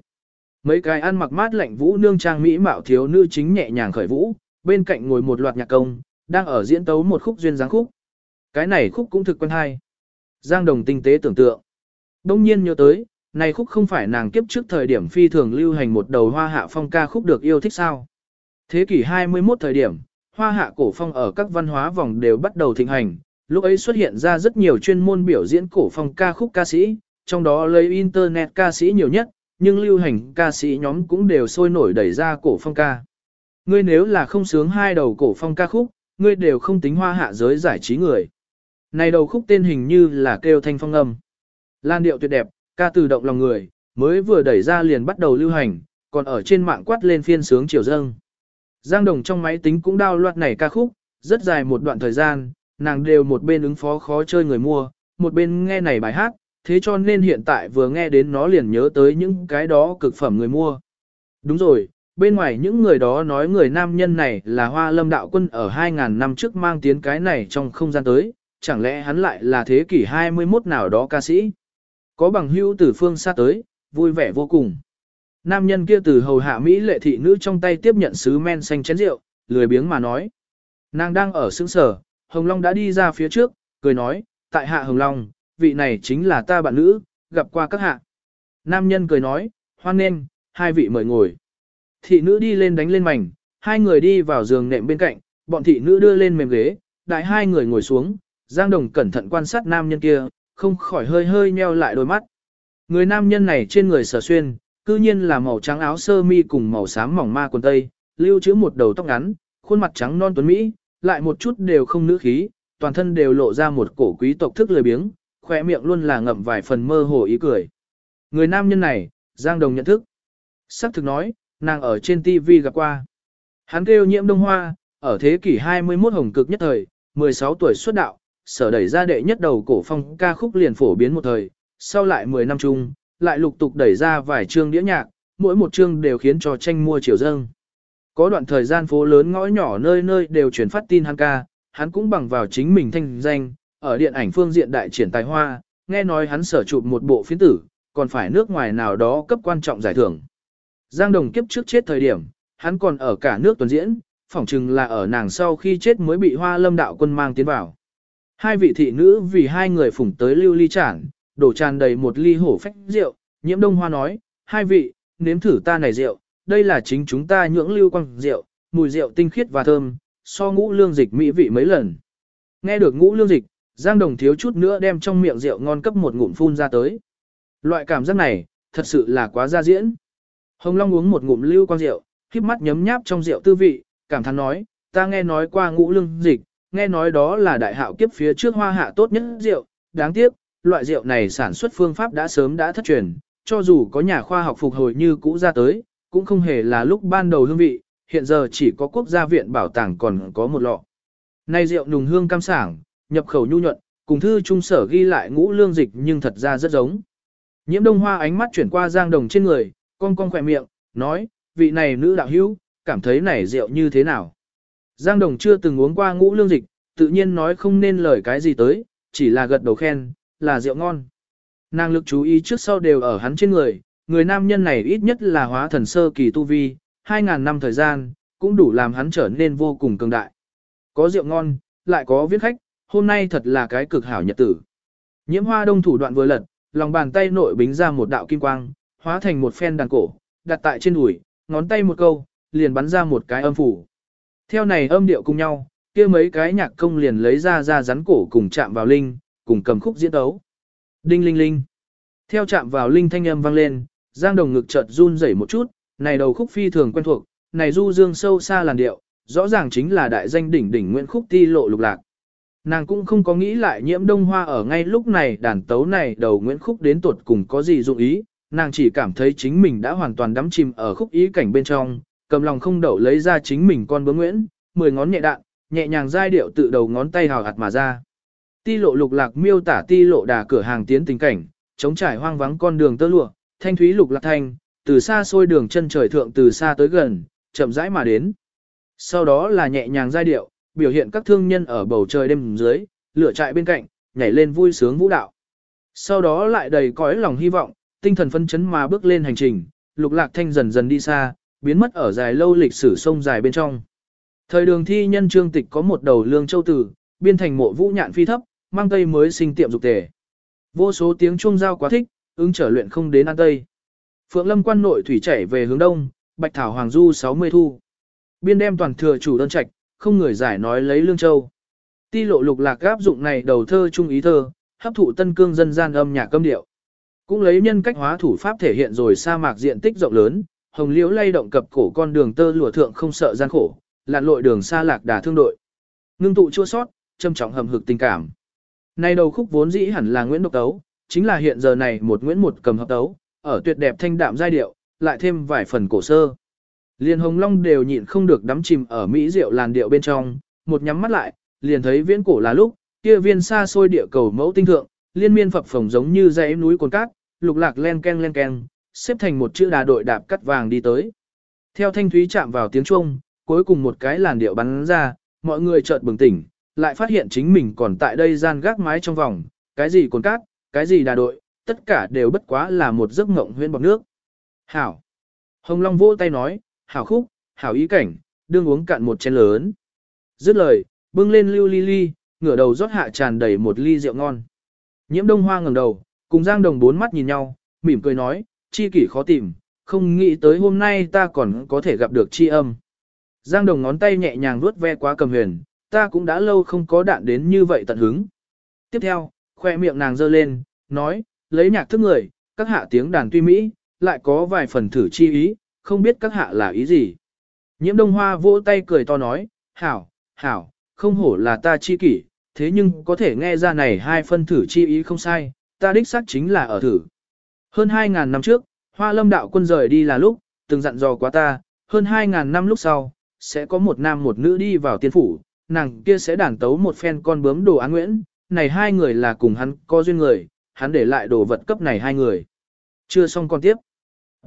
Mấy cái ăn mặc mát lạnh vũ nương trang mỹ mạo thiếu nữ chính nhẹ nhàng khởi vũ, bên cạnh ngồi một loạt nhạc công, đang ở diễn tấu một khúc duyên dáng khúc. Cái này khúc cũng thực quen hay. Giang Đồng tinh tế tưởng tượng. Đông nhiên nhớ tới, này khúc không phải nàng kiếp trước thời điểm phi thường lưu hành một đầu hoa hạ phong ca khúc được yêu thích sao. Thế kỷ 21 thời điểm, hoa hạ cổ phong ở các văn hóa vòng đều bắt đầu thịnh hành, lúc ấy xuất hiện ra rất nhiều chuyên môn biểu diễn cổ phong ca khúc ca sĩ, trong đó lấy internet ca sĩ nhiều nhất, nhưng lưu hành ca sĩ nhóm cũng đều sôi nổi đẩy ra cổ phong ca. Ngươi nếu là không sướng hai đầu cổ phong ca khúc, ngươi đều không tính hoa hạ giới giải trí người. Này đầu khúc tên hình như là kêu thanh phong âm. Lan điệu tuyệt đẹp, ca từ động lòng người, mới vừa đẩy ra liền bắt đầu lưu hành, còn ở trên mạng quát lên phiên sướng chiều dâng. Giang Đồng trong máy tính cũng đao loạt này ca khúc, rất dài một đoạn thời gian, nàng đều một bên ứng phó khó chơi người mua, một bên nghe này bài hát, thế cho nên hiện tại vừa nghe đến nó liền nhớ tới những cái đó cực phẩm người mua. Đúng rồi, bên ngoài những người đó nói người nam nhân này là hoa lâm đạo quân ở 2.000 năm trước mang tiến cái này trong không gian tới, chẳng lẽ hắn lại là thế kỷ 21 nào đó ca sĩ. Có bằng hữu từ phương xa tới, vui vẻ vô cùng. Nam nhân kia từ hầu hạ Mỹ lệ thị nữ trong tay tiếp nhận sứ men xanh chén rượu, lười biếng mà nói. Nàng đang ở xứng sở, Hồng Long đã đi ra phía trước, cười nói, tại hạ Hồng Long, vị này chính là ta bạn nữ, gặp qua các hạ. Nam nhân cười nói, hoan nghênh, hai vị mời ngồi. Thị nữ đi lên đánh lên mảnh, hai người đi vào giường nệm bên cạnh, bọn thị nữ đưa lên mềm ghế, đại hai người ngồi xuống, Giang Đồng cẩn thận quan sát nam nhân kia, không khỏi hơi hơi nheo lại đôi mắt. Người nam nhân này trên người sở xuyên, cư nhiên là màu trắng áo sơ mi cùng màu xám mỏng ma quần tây, lưu trữ một đầu tóc ngắn, khuôn mặt trắng non tuấn mỹ, lại một chút đều không nữ khí, toàn thân đều lộ ra một cổ quý tộc thức lười biếng, khỏe miệng luôn là ngậm vài phần mơ hồ ý cười. Người nam nhân này, Giang Đồng nhận thức. Sắc thực nói, nàng ở trên TV gặp qua. Hắn kêu nhiễm đông hoa, ở thế kỷ 21 hồng cực nhất thời, 16 tuổi xuất đạo, sở đẩy ra đệ nhất đầu cổ phong ca khúc liền phổ biến một thời, sau lại 10 năm chung, lại lục tục đẩy ra vài chương đĩa nhạc, mỗi một chương đều khiến cho tranh mua chiều dâng. Có đoạn thời gian phố lớn ngõ nhỏ nơi nơi đều truyền phát tin hắn ca, hắn cũng bằng vào chính mình thanh danh, ở điện ảnh phương diện đại triển tài hoa, nghe nói hắn sở chụp một bộ phiến tử, còn phải nước ngoài nào đó cấp quan trọng giải thưởng. Giang Đồng kiếp trước chết thời điểm, hắn còn ở cả nước tuần diễn, phỏng chừng là ở nàng sau khi chết mới bị hoa lâm đạo quân mang tiến vào. Hai vị thị nữ vì hai người phủng tới lưu ly chản, đổ tràn đầy một ly hổ phách rượu, nhiễm đông hoa nói, hai vị, nếm thử ta này rượu, đây là chính chúng ta nhưỡng lưu quang rượu, mùi rượu tinh khiết và thơm, so ngũ lương dịch mỹ vị mấy lần. Nghe được ngũ lương dịch, Giang Đồng thiếu chút nữa đem trong miệng rượu ngon cấp một ngụm phun ra tới. Loại cảm giác này, thật sự là quá ra diễn. Hồng Long uống một ngụm lưu quang rượu, khiếp mắt nhấm nháp trong rượu tư vị, cảm thán nói, ta nghe nói qua ngũ lương dịch, nghe nói đó là đại hạo kiếp phía trước hoa hạ tốt nhất rượu, đáng tiếc, loại rượu này sản xuất phương pháp đã sớm đã thất truyền, cho dù có nhà khoa học phục hồi như cũ ra tới, cũng không hề là lúc ban đầu hương vị, hiện giờ chỉ có quốc gia viện bảo tàng còn có một lọ. Nay rượu nùng hương cam sảng, nhập khẩu nhu nhuận, cùng thư trung sở ghi lại ngũ lương dịch nhưng thật ra rất giống. Nhiễm đông hoa ánh mắt chuyển qua giang đồng trên người, con con khỏe miệng, nói, vị này nữ đạo hữu, cảm thấy này rượu như thế nào. Giang đồng chưa từng uống qua ngũ lương dịch, tự nhiên nói không nên lời cái gì tới, chỉ là gật đầu khen, là rượu ngon. Nàng lực chú ý trước sau đều ở hắn trên người, người nam nhân này ít nhất là hóa thần sơ kỳ tu vi, 2.000 năm thời gian, cũng đủ làm hắn trở nên vô cùng cường đại. Có rượu ngon, lại có viết khách, hôm nay thật là cái cực hảo nhật tử. Nhiễm hoa đông thủ đoạn vừa lật, lòng bàn tay nội bính ra một đạo kim quang, hóa thành một phen đàn cổ, đặt tại trên đùi, ngón tay một câu, liền bắn ra một cái âm phủ. Theo này âm điệu cùng nhau, kia mấy cái nhạc công liền lấy ra ra rắn cổ cùng chạm vào linh, cùng cầm khúc diễn tấu. Đinh linh linh. Theo chạm vào linh thanh âm vang lên, Giang Đồng ngực chợt run rẩy một chút, này đầu khúc phi thường quen thuộc, này du dương sâu xa làn điệu, rõ ràng chính là đại danh đỉnh đỉnh Nguyễn Khúc Ti lộ lục lạc. Nàng cũng không có nghĩ lại nhiễm đông hoa ở ngay lúc này đàn tấu này đầu Nguyễn Khúc đến tuột cùng có gì dụng ý, nàng chỉ cảm thấy chính mình đã hoàn toàn đắm chìm ở khúc ý cảnh bên trong, cầm lòng không đậu lấy ra chính mình con bướm Nguyễn, mười ngón nhẹ đạn, nhẹ nhàng giai điệu tự đầu ngón tay hào hạt mà ra. Ti lộ lục lạc miêu tả ti lộ đà cửa hàng tiến tình cảnh, chống trải hoang vắng con đường tơ lụa, thanh thúy lục lạc thanh, từ xa xôi đường chân trời thượng từ xa tới gần, chậm rãi mà đến. Sau đó là nhẹ nhàng giai điệu, biểu hiện các thương nhân ở bầu trời đêm dưới, lửa trại bên cạnh, nhảy lên vui sướng vũ đạo. Sau đó lại đầy cõi lòng hy vọng, tinh thần phân chấn mà bước lên hành trình, lục lạc thanh dần dần đi xa, biến mất ở dài lâu lịch sử sông dài bên trong. Thời đường thi nhân trương tịch có một đầu lương châu tử, biên thành mộ vũ nhạn phi thấp, mang tây mới sinh tiệm dục tề. Vô số tiếng chuông giao quá thích, ứng trở luyện không đến an tây. Phượng lâm quan nội thủy chảy về hướng đông, bạch thảo hoàng du 60 thu. Biên đem toàn thừa chủ đơn trạch, không người giải nói lấy lương châu. Ti lộ lục lạc áp dụng này đầu thơ trung ý thơ, hấp thụ tân cương dân gian âm nhạc câm điệu. Cũng lấy nhân cách hóa thủ pháp thể hiện rồi sa mạc diện tích rộng lớn, hồng liễu lay động cập cổ con đường tơ lụa thượng không sợ gian khổ, lặn lội đường xa lạc đà thương đội. Ngưng tụ chua sót, châm trọng hầm hực tình cảm. Nay đầu khúc vốn dĩ hẳn là Nguyễn Độc Tấu, chính là hiện giờ này một Nguyễn một cầm hợp tấu, ở tuyệt đẹp thanh đạm giai điệu, lại thêm vài phần cổ sơ. Liên Hồng Long đều nhịn không được đắm chìm ở mỹ diệu làn điệu bên trong, một nhắm mắt lại, liền thấy viễn cổ là lúc, kia viên xa xôi địa cầu mẫu tinh thượng, liên miên phập phồng giống như dãy núi cồn cát, lục lạc len ken len ken, xếp thành một chữ đà đội đạp cắt vàng đi tới. Theo thanh thúy chạm vào tiếng chuông, cuối cùng một cái làn điệu bắn ra, mọi người chợt bừng tỉnh, lại phát hiện chính mình còn tại đây gian gác mái trong vòng, cái gì cồn cát, cái gì đà đội, tất cả đều bất quá là một giấc ngộng huyên bọc nước. Hảo! Hồng Long vỗ tay nói, hảo khúc, hảo ý cảnh, đương uống cạn một chén lớn. Dứt lời, bưng lên lưu ly ly, ngửa đầu rót hạ tràn đầy một ly rượu ngon. Nhiễm đông hoa ngẩng đầu, cùng Giang Đồng bốn mắt nhìn nhau, mỉm cười nói, chi kỷ khó tìm, không nghĩ tới hôm nay ta còn có thể gặp được chi âm. Giang Đồng ngón tay nhẹ nhàng vuốt ve qua cầm huyền, ta cũng đã lâu không có đạn đến như vậy tận hứng. Tiếp theo, khoe miệng nàng giơ lên, nói, lấy nhạc thức người, các hạ tiếng đàn tuy mỹ, lại có vài phần thử chi ý, không biết các hạ là ý gì. Nhiễm đông hoa vỗ tay cười to nói, hảo, hảo, không hổ là ta chi kỷ, thế nhưng có thể nghe ra này hai phân thử chi ý không sai, ta đích xác chính là ở thử. Hơn 2.000 năm trước, hoa lâm đạo quân rời đi là lúc, từng dặn dò quá ta, hơn 2.000 năm lúc sau, sẽ có một nam một nữ đi vào tiên phủ, nàng kia sẽ đàn tấu một phen con bướm đồ án nguyễn, này hai người là cùng hắn có duyên người, hắn để lại đồ vật cấp này hai người. Chưa xong con tiếp.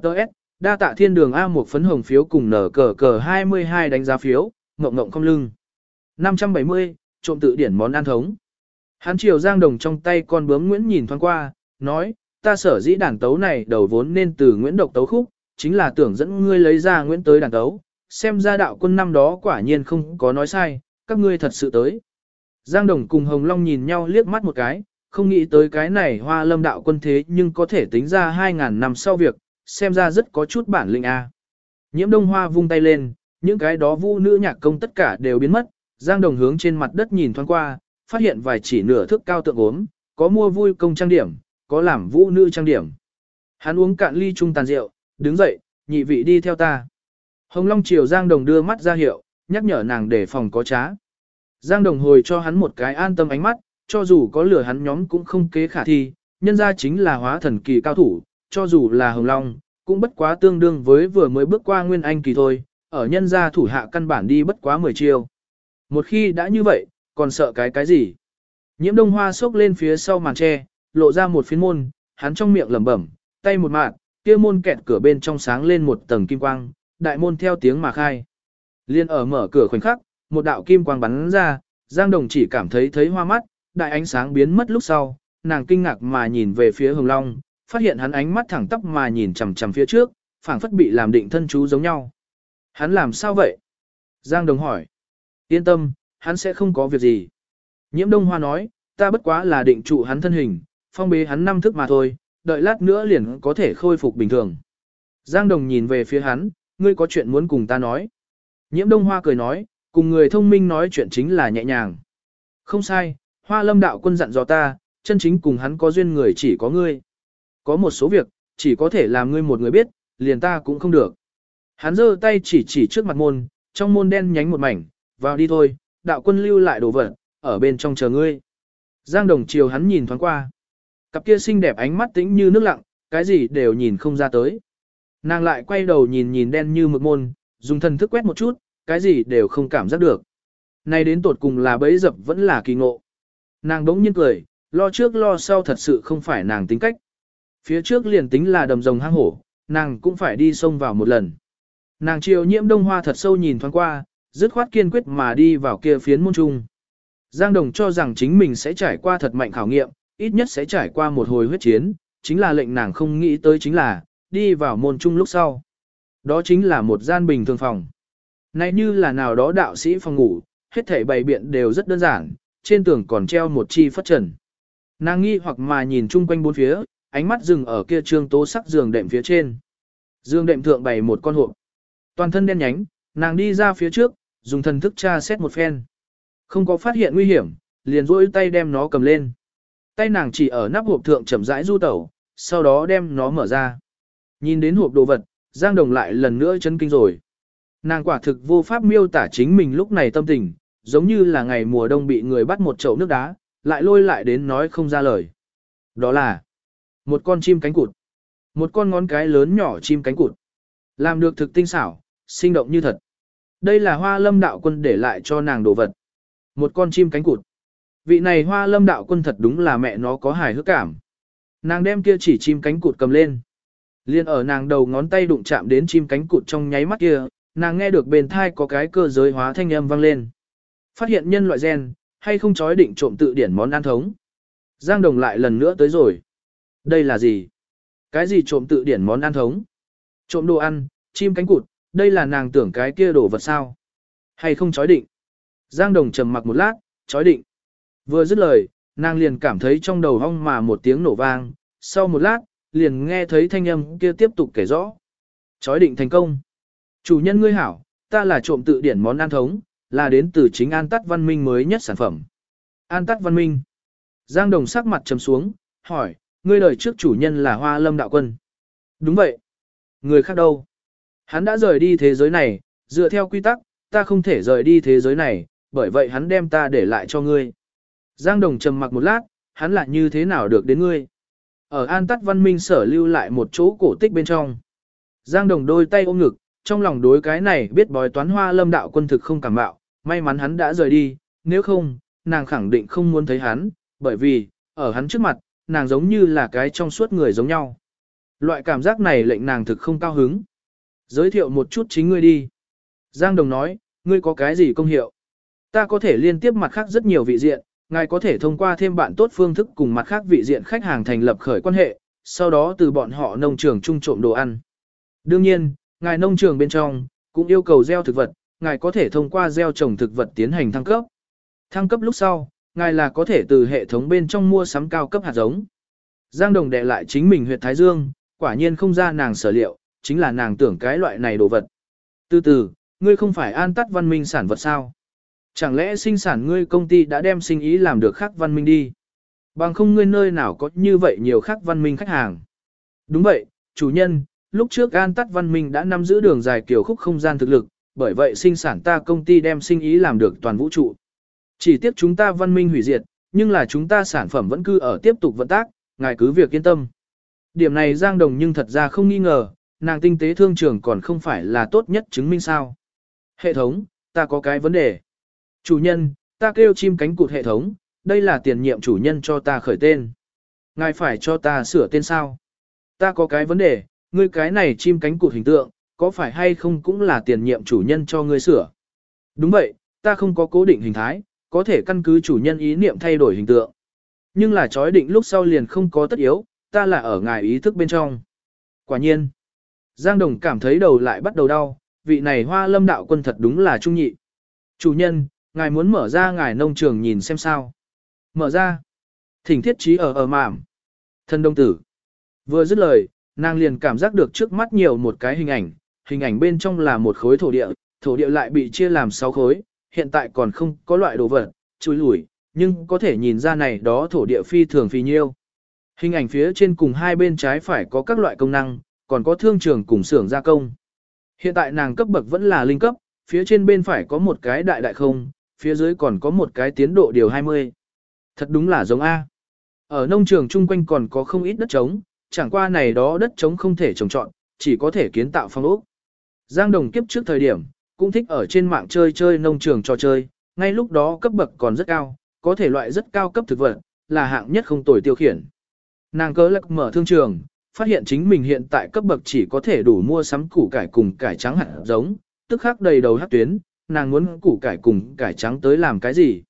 Đợt, đa tạ thiên đường A một phấn hồng phiếu cùng nở cờ cờ 22 đánh giá phiếu, ngộng ngộng không lưng. 570, trộm tự điển món ăn thống. Hắn chiều giang đồng trong tay con bướm Nguyễn nhìn thoáng qua, nói, ta sở dĩ đàn tấu này đầu vốn nên từ Nguyễn độc tấu khúc, chính là tưởng dẫn ngươi lấy ra Nguyễn tới đàn tấu, xem ra đạo quân năm đó quả nhiên không có nói sai, các ngươi thật sự tới. Giang Đồng cùng Hồng Long nhìn nhau liếc mắt một cái, không nghĩ tới cái này hoa lâm đạo quân thế nhưng có thể tính ra 2.000 năm sau việc, xem ra rất có chút bản lĩnh A. Nhiễm đông hoa vung tay lên, những cái đó vũ nữ nhạc công tất cả đều biến mất, Giang Đồng hướng trên mặt đất nhìn thoáng qua, phát hiện vài chỉ nửa thước cao tượng ốm, có mua vui công trang điểm, có làm vũ nữ trang điểm. Hắn uống cạn ly trung tàn rượu, đứng dậy, nhị vị đi theo ta. Hồng Long chiều Giang Đồng đưa mắt ra hiệu, nhắc nhở nàng để phòng có trá. Giang Đồng hồi cho hắn một cái an tâm ánh mắt, cho dù có lửa hắn nhóm cũng không kế khả thi, nhân ra chính là hóa thần kỳ cao thủ, cho dù là Hồng Long, cũng bất quá tương đương với vừa mới bước qua Nguyên Anh kỳ thôi, ở nhân gia thủ hạ căn bản đi bất quá 10 chiêu. Một khi đã như vậy, còn sợ cái cái gì? Nhiễm đông hoa sốc lên phía sau màn tre, lộ ra một phiến môn, hắn trong miệng lẩm bẩm, tay một mạng, kia môn kẹt cửa bên trong sáng lên một tầng kim quang, đại môn theo tiếng mà khai. Liên ở mở cửa khoảnh khắc, một đạo kim quang bắn ra, Giang Đồng chỉ cảm thấy thấy hoa mắt, đại ánh sáng biến mất lúc sau, nàng kinh ngạc mà nhìn về phía Hồng Long, phát hiện hắn ánh mắt thẳng tắp mà nhìn chằm chằm phía trước, phảng phất bị làm định thân chú giống nhau. Hắn làm sao vậy? Giang Đồng hỏi. Yên tâm, hắn sẽ không có việc gì. Nhiễm Đông Hoa nói, ta bất quá là định trụ hắn thân hình, phong bế hắn năm thức mà thôi, đợi lát nữa liền có thể khôi phục bình thường. Giang Đồng nhìn về phía hắn, ngươi có chuyện muốn cùng ta nói. Nhiễm Đông Hoa cười nói, cùng người thông minh nói chuyện chính là nhẹ nhàng. Không sai, Hoa Lâm đạo quân dặn dò ta, chân chính cùng hắn có duyên người chỉ có ngươi. Có một số việc, chỉ có thể làm ngươi một người biết, liền ta cũng không được. Hắn giơ tay chỉ chỉ trước mặt môn, trong môn đen nhánh một mảnh, vào đi thôi, đạo quân lưu lại đồ vật, ở bên trong chờ ngươi. Giang đồng chiều hắn nhìn thoáng qua. Cặp kia xinh đẹp ánh mắt tĩnh như nước lặng, cái gì đều nhìn không ra tới. Nàng lại quay đầu nhìn nhìn đen như mực môn, dùng thần thức quét một chút, cái gì đều không cảm giác được. Này đến tột cùng là bấy dập vẫn là kỳ ngộ. Nàng đống nhiên cười, lo trước lo sau thật sự không phải nàng tính cách. Phía trước liền tính là đầm rồng hang hổ, nàng cũng phải đi sông vào một lần. Nàng chiều nhiễm đông hoa thật sâu nhìn thoáng qua, dứt khoát kiên quyết mà đi vào kia phiến môn trung. Giang Đồng cho rằng chính mình sẽ trải qua thật mạnh khảo nghiệm, ít nhất sẽ trải qua một hồi huyết chiến, chính là lệnh nàng không nghĩ tới chính là, đi vào môn trung lúc sau. Đó chính là một gian bình thường phòng. Này như là nào đó đạo sĩ phòng ngủ, hết thảy bày biện đều rất đơn giản, trên tường còn treo một chi phất trần. Nàng nghi hoặc mà nhìn chung quanh bốn phía, ánh mắt dừng ở kia trương tố sắc giường đệm phía trên. Dương đệm thượng bày một con hộp. Toàn thân đen nhánh, nàng đi ra phía trước, dùng thần thức tra xét một phen. Không có phát hiện nguy hiểm, liền rỗi tay đem nó cầm lên. Tay nàng chỉ ở nắp hộp thượng chậm rãi du tẩu, sau đó đem nó mở ra. Nhìn đến hộp đồ vật, Giang Đồng lại lần nữa chấn kinh rồi. Nàng quả thực vô pháp miêu tả chính mình lúc này tâm tình, giống như là ngày mùa đông bị người bắt một chậu nước đá, lại lôi lại đến nói không ra lời. Đó là một con chim cánh cụt. Một con ngón cái lớn nhỏ chim cánh cụt. Làm được thực tinh xảo, sinh động như thật. Đây là hoa lâm đạo quân để lại cho nàng đồ vật. Một con chim cánh cụt. Vị này hoa lâm đạo quân thật đúng là mẹ nó có hài hước cảm. Nàng đem kia chỉ chim cánh cụt cầm lên. Liên ở nàng đầu ngón tay đụng chạm đến chim cánh cụt trong nháy mắt kia, nàng nghe được bên thai có cái cơ giới hóa thanh âm vang lên. Phát hiện nhân loại gen, hay không chói định trộm tự điển món ăn thống. Giang Đồng lại lần nữa tới rồi. Đây là gì? Cái gì trộm tự điển món ăn thống? Trộm đồ ăn, chim cánh cụt, đây là nàng tưởng cái kia đồ vật sao? Hay không chói định? Giang Đồng trầm mặc một lát, chói định. Vừa dứt lời, nàng liền cảm thấy trong đầu hong mà một tiếng nổ vang, sau một lát, liền nghe thấy thanh âm kia tiếp tục kể rõ. Chói định thành công. Chủ nhân ngươi hảo, ta là trộm tự điển món ăn thống, là đến từ chính An Tắt Văn Minh mới nhất sản phẩm. An Tắt Văn Minh. Giang Đồng sắc mặt trầm xuống, hỏi, ngươi đời trước chủ nhân là Hoa Lâm Đạo Quân. Đúng vậy. Người khác đâu? Hắn đã rời đi thế giới này, dựa theo quy tắc, ta không thể rời đi thế giới này, bởi vậy hắn đem ta để lại cho ngươi. Giang Đồng trầm mặc một lát, hắn lại như thế nào được đến ngươi? Ở An Tắt Văn Minh sở lưu lại một chỗ cổ tích bên trong. Giang Đồng đôi tay ôm ngực, trong lòng đối cái này biết bói toán hoa lâm đạo quân thực không cảm bạo, may mắn hắn đã rời đi, nếu không, nàng khẳng định không muốn thấy hắn, bởi vì, ở hắn trước mặt, nàng giống như là cái trong suốt người giống nhau. Loại cảm giác này lệnh nàng thực không cao hứng. Giới thiệu một chút chính ngươi đi. Giang Đồng nói, ngươi có cái gì công hiệu? Ta có thể liên tiếp mặt khác rất nhiều vị diện, ngài có thể thông qua thêm bạn tốt phương thức cùng mặt khác vị diện khách hàng thành lập khởi quan hệ, sau đó từ bọn họ nông trường trung trộm đồ ăn. Đương nhiên, ngài nông trường bên trong, cũng yêu cầu gieo thực vật, ngài có thể thông qua gieo trồng thực vật tiến hành thăng cấp. Thăng cấp lúc sau, ngài là có thể từ hệ thống bên trong mua sắm cao cấp hạt giống. Giang Đồng đệ lại chính mình huyệt Thái Dương, quả nhiên không ra nàng sở liệu, chính là nàng tưởng cái loại này đồ vật. Từ từ, ngươi không phải an tắt văn minh sản vật sao? Chẳng lẽ sinh sản ngươi công ty đã đem sinh ý làm được khác văn minh đi? Bằng không ngươi nơi nào có như vậy nhiều khác văn minh khách hàng? Đúng vậy, chủ nhân, lúc trước an tắt văn minh đã nắm giữ đường dài kiểu khúc không gian thực lực, bởi vậy sinh sản ta công ty đem sinh ý làm được toàn vũ trụ. Chỉ tiếc chúng ta văn minh hủy diệt, nhưng là chúng ta sản phẩm vẫn cứ ở tiếp tục vận tác, ngài cứ việc yên tâm. Điểm này Giang Đồng nhưng thật ra không nghi ngờ, nàng tinh tế thương trường còn không phải là tốt nhất chứng minh sao. Hệ thống, ta có cái vấn đề. Chủ nhân, ta kêu chim cánh cụt hệ thống, đây là tiền nhiệm chủ nhân cho ta khởi tên. Ngài phải cho ta sửa tên sao? Ta có cái vấn đề, ngươi cái này chim cánh cụt hình tượng, có phải hay không cũng là tiền nhiệm chủ nhân cho ngươi sửa? Đúng vậy, ta không có cố định hình thái, có thể căn cứ chủ nhân ý niệm thay đổi hình tượng. Nhưng là chói định lúc sau liền không có tất yếu, ta là ở ngài ý thức bên trong. Quả nhiên, Giang Đồng cảm thấy đầu lại bắt đầu đau, vị này hoa lâm đạo quân thật đúng là trung nhị. Chủ nhân, ngài muốn mở ra ngài nông trường nhìn xem sao. Mở ra. Thỉnh thiết trí ở ở mảm. Thân đông tử. Vừa dứt lời, nàng liền cảm giác được trước mắt nhiều một cái hình ảnh, hình ảnh bên trong là một khối thổ địa, thổ địa lại bị chia làm 6 khối, hiện tại còn không có loại đồ vật, chui lủi, nhưng có thể nhìn ra này đó thổ địa phi thường phi nhiêu. Hình ảnh phía trên cùng hai bên trái phải có các loại công năng, còn có thương trường cùng xưởng gia công. Hiện tại nàng cấp bậc vẫn là linh cấp, phía trên bên phải có một cái đại đại không, phía dưới còn có một cái tiến độ điều 20. Thật đúng là giống A. Ở nông trường chung quanh còn có không ít đất trống, chẳng qua này đó đất trống không thể trồng trọn, chỉ có thể kiến tạo phong ốc. Giang Đồng kiếp trước thời điểm, cũng thích ở trên mạng chơi chơi nông trường trò chơi, ngay lúc đó cấp bậc còn rất cao, có thể loại rất cao cấp thực vật, là hạng nhất không tồi tiêu khiển. Nàng cớ lạc mở thương trường, phát hiện chính mình hiện tại cấp bậc chỉ có thể đủ mua sắm củ cải cùng cải trắng hạt giống, tức khắc đầy đầu hát tuyến, nàng muốn củ cải cùng cải trắng tới làm cái gì.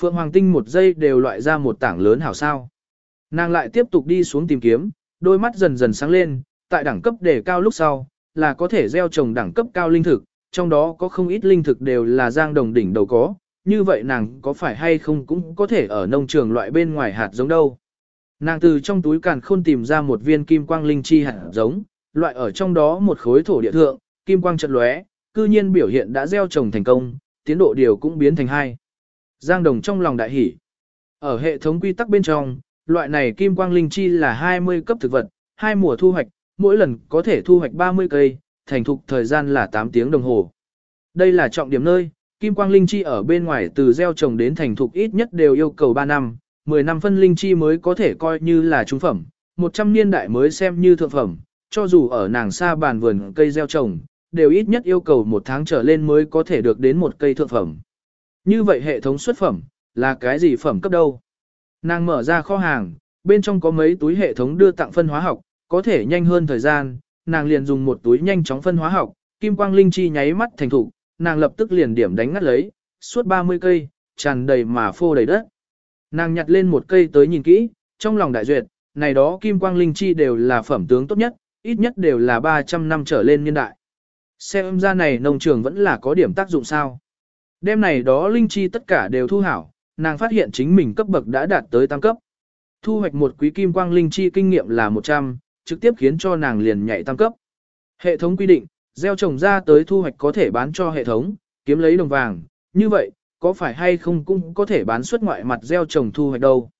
Phượng Hoàng Tinh một giây đều loại ra một tảng lớn hảo sao. Nàng lại tiếp tục đi xuống tìm kiếm, đôi mắt dần dần sáng lên, tại đẳng cấp đề cao lúc sau, là có thể gieo trồng đẳng cấp cao linh thực, trong đó có không ít linh thực đều là giang đồng đỉnh đầu có, như vậy nàng có phải hay không cũng có thể ở nông trường loại bên ngoài hạt giống đâu. Nàng từ trong túi càn khôn tìm ra một viên kim quang linh chi hạt giống, loại ở trong đó một khối thổ địa thượng, kim quang chợt lóe, cư nhiên biểu hiện đã gieo trồng thành công, tiến độ điều cũng biến thành hai. Giang Đồng trong lòng đại hỉ. Ở hệ thống quy tắc bên trong, loại này kim quang linh chi là 20 cấp thực vật, hai mùa thu hoạch, mỗi lần có thể thu hoạch 30 cây, thành thục thời gian là 8 tiếng đồng hồ. Đây là trọng điểm nơi, kim quang linh chi ở bên ngoài từ gieo trồng đến thành thục ít nhất đều yêu cầu 3 năm, 10 năm phân linh chi mới có thể coi như là trung phẩm, 100 niên đại mới xem như thượng phẩm, cho dù ở nàng xa bàn vườn cây gieo trồng, đều ít nhất yêu cầu một tháng trở lên mới có thể được đến một cây thượng phẩm. Như vậy hệ thống xuất phẩm, là cái gì phẩm cấp đâu? Nàng mở ra kho hàng, bên trong có mấy túi hệ thống đưa tặng phân hóa học, có thể nhanh hơn thời gian, nàng liền dùng một túi nhanh chóng phân hóa học, kim quang linh chi nháy mắt thành thủ, nàng lập tức liền điểm đánh ngắt lấy, suốt 30 cây, tràn đầy mà phô đầy đất. Nàng nhặt lên một cây tới nhìn kỹ, trong lòng đại duyệt, này đó kim quang linh chi đều là phẩm tướng tốt nhất, ít nhất đều là 300 năm trở lên niên đại. Xem ra này nông trường vẫn là có điểm tác dụng sao. Đêm này đó linh chi tất cả đều thu hảo, nàng phát hiện chính mình cấp bậc đã đạt tới tam cấp. Thu hoạch một quý kim quang linh chi kinh nghiệm là 100, trực tiếp khiến cho nàng liền nhảy tam cấp. Hệ thống quy định, gieo trồng ra tới thu hoạch có thể bán cho hệ thống, kiếm lấy đồng vàng, như vậy, có phải hay không cũng có thể bán xuất ngoại mặt gieo trồng thu hoạch đâu.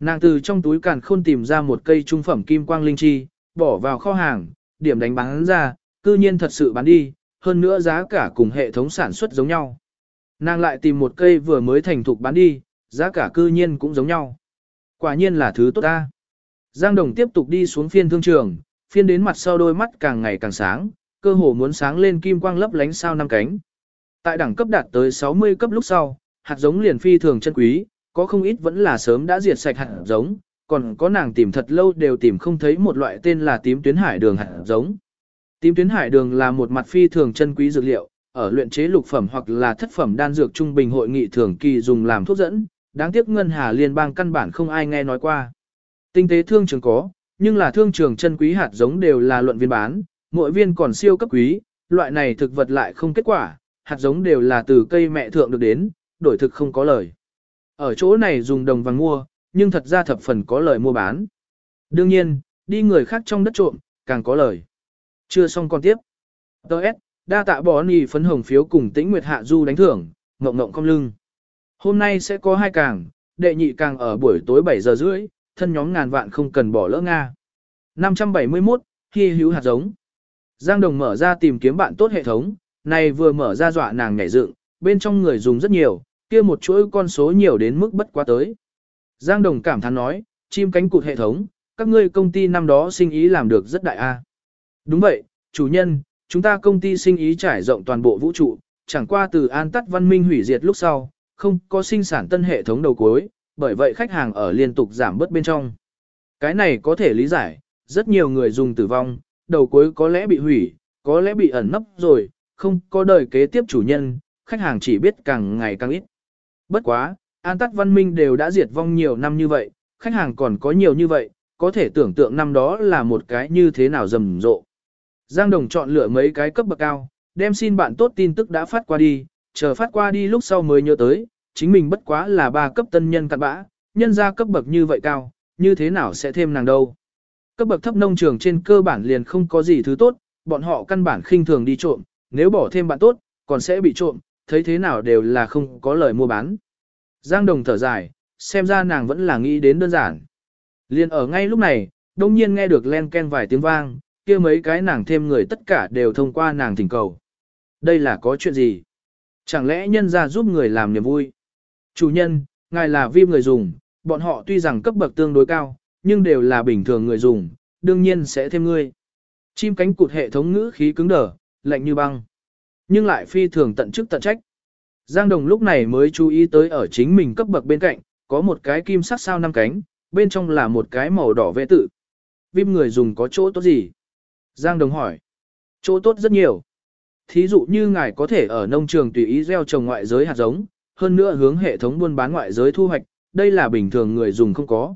Nàng từ trong túi càn khôn tìm ra một cây trung phẩm kim quang linh chi, bỏ vào kho hàng, điểm đánh bán ra, cư nhiên thật sự bán đi, hơn nữa giá cả cùng hệ thống sản xuất giống nhau. Nàng lại tìm một cây vừa mới thành thục bán đi, giá cả cư nhiên cũng giống nhau. Quả nhiên là thứ tốt ta. Giang Đồng tiếp tục đi xuống phiên thương trường, phiên đến mặt sau đôi mắt càng ngày càng sáng, cơ hồ muốn sáng lên kim quang lấp lánh sao năm cánh. Tại đẳng cấp đạt tới 60 cấp lúc sau, hạt giống liền phi thường chân quý, có không ít vẫn là sớm đã diệt sạch hạt giống, còn có nàng tìm thật lâu đều tìm không thấy một loại tên là tím tuyến hải đường hạt giống. Tím tuyến hải đường là một mặt phi thường chân quý dược liệu, ở luyện chế lục phẩm hoặc là thất phẩm đan dược trung bình hội nghị thường kỳ dùng làm thuốc dẫn, đáng tiếc ngân hà liên bang căn bản không ai nghe nói qua. Tinh tế thương trường có, nhưng là thương trường chân quý hạt giống đều là luận viên bán, mỗi viên còn siêu cấp quý, loại này thực vật lại không kết quả, hạt giống đều là từ cây mẹ thượng được đến, đổi thực không có lời. Ở chỗ này dùng đồng vàng mua, nhưng thật ra thập phần có lời mua bán. Đương nhiên, đi người khác trong đất trộm, càng có lời. Chưa xong còn tiếp. Đợt, đa tạ bỏ nì phấn hồng phiếu cùng tĩnh nguyệt hạ du đánh thưởng, ngộng ngộng cong lưng. Hôm nay sẽ có hai càng, đệ nhị càng ở buổi tối 7 giờ rưỡi, thân nhóm ngàn vạn không cần bỏ lỡ Nga. 571, khi hữu hạt giống. Giang Đồng mở ra tìm kiếm bạn tốt hệ thống, này vừa mở ra dọa nàng nhảy dựng, bên trong người dùng rất nhiều, kia một chuỗi con số nhiều đến mức bất quá tới. Giang Đồng cảm thán nói, chim cánh cụt hệ thống, các ngươi công ty năm đó sinh ý làm được rất đại a. Đúng vậy, chủ nhân, chúng ta công ty sinh ý trải rộng toàn bộ vũ trụ, chẳng qua từ an tắt văn minh hủy diệt lúc sau, không có sinh sản tân hệ thống đầu cuối, bởi vậy khách hàng ở liên tục giảm bớt bên trong. Cái này có thể lý giải, rất nhiều người dùng tử vong, đầu cuối có lẽ bị hủy, có lẽ bị ẩn nấp rồi, không có đời kế tiếp chủ nhân, khách hàng chỉ biết càng ngày càng ít. Bất quá, an tắt văn minh đều đã diệt vong nhiều năm như vậy, khách hàng còn có nhiều như vậy, có thể tưởng tượng năm đó là một cái như thế nào rầm rộ. Giang Đồng chọn lựa mấy cái cấp bậc cao, đem xin bạn tốt tin tức đã phát qua đi, chờ phát qua đi lúc sau mới nhớ tới, chính mình bất quá là ba cấp tân nhân cặn bã, nhân ra cấp bậc như vậy cao, như thế nào sẽ thêm nàng đâu. Cấp bậc thấp nông trường trên cơ bản liền không có gì thứ tốt, bọn họ căn bản khinh thường đi trộm, nếu bỏ thêm bạn tốt, còn sẽ bị trộm, thấy thế nào đều là không có lời mua bán. Giang Đồng thở dài, xem ra nàng vẫn là nghĩ đến đơn giản. Liên ở ngay lúc này, đông nhiên nghe được len ken vài tiếng vang, kia mấy cái nàng thêm người tất cả đều thông qua nàng thỉnh cầu. Đây là có chuyện gì? Chẳng lẽ nhân ra giúp người làm niềm vui? Chủ nhân, ngài là viêm người dùng, bọn họ tuy rằng cấp bậc tương đối cao, nhưng đều là bình thường người dùng, đương nhiên sẽ thêm ngươi. Chim cánh cụt hệ thống ngữ khí cứng đờ, lạnh như băng. Nhưng lại phi thường tận chức tận trách. Giang Đồng lúc này mới chú ý tới ở chính mình cấp bậc bên cạnh, có một cái kim sắc sao năm cánh, bên trong là một cái màu đỏ vẽ tự. Viêm người dùng có chỗ tốt gì? Giang Đồng hỏi. Chỗ tốt rất nhiều. Thí dụ như ngài có thể ở nông trường tùy ý gieo trồng ngoại giới hạt giống, hơn nữa hướng hệ thống buôn bán ngoại giới thu hoạch, đây là bình thường người dùng không có.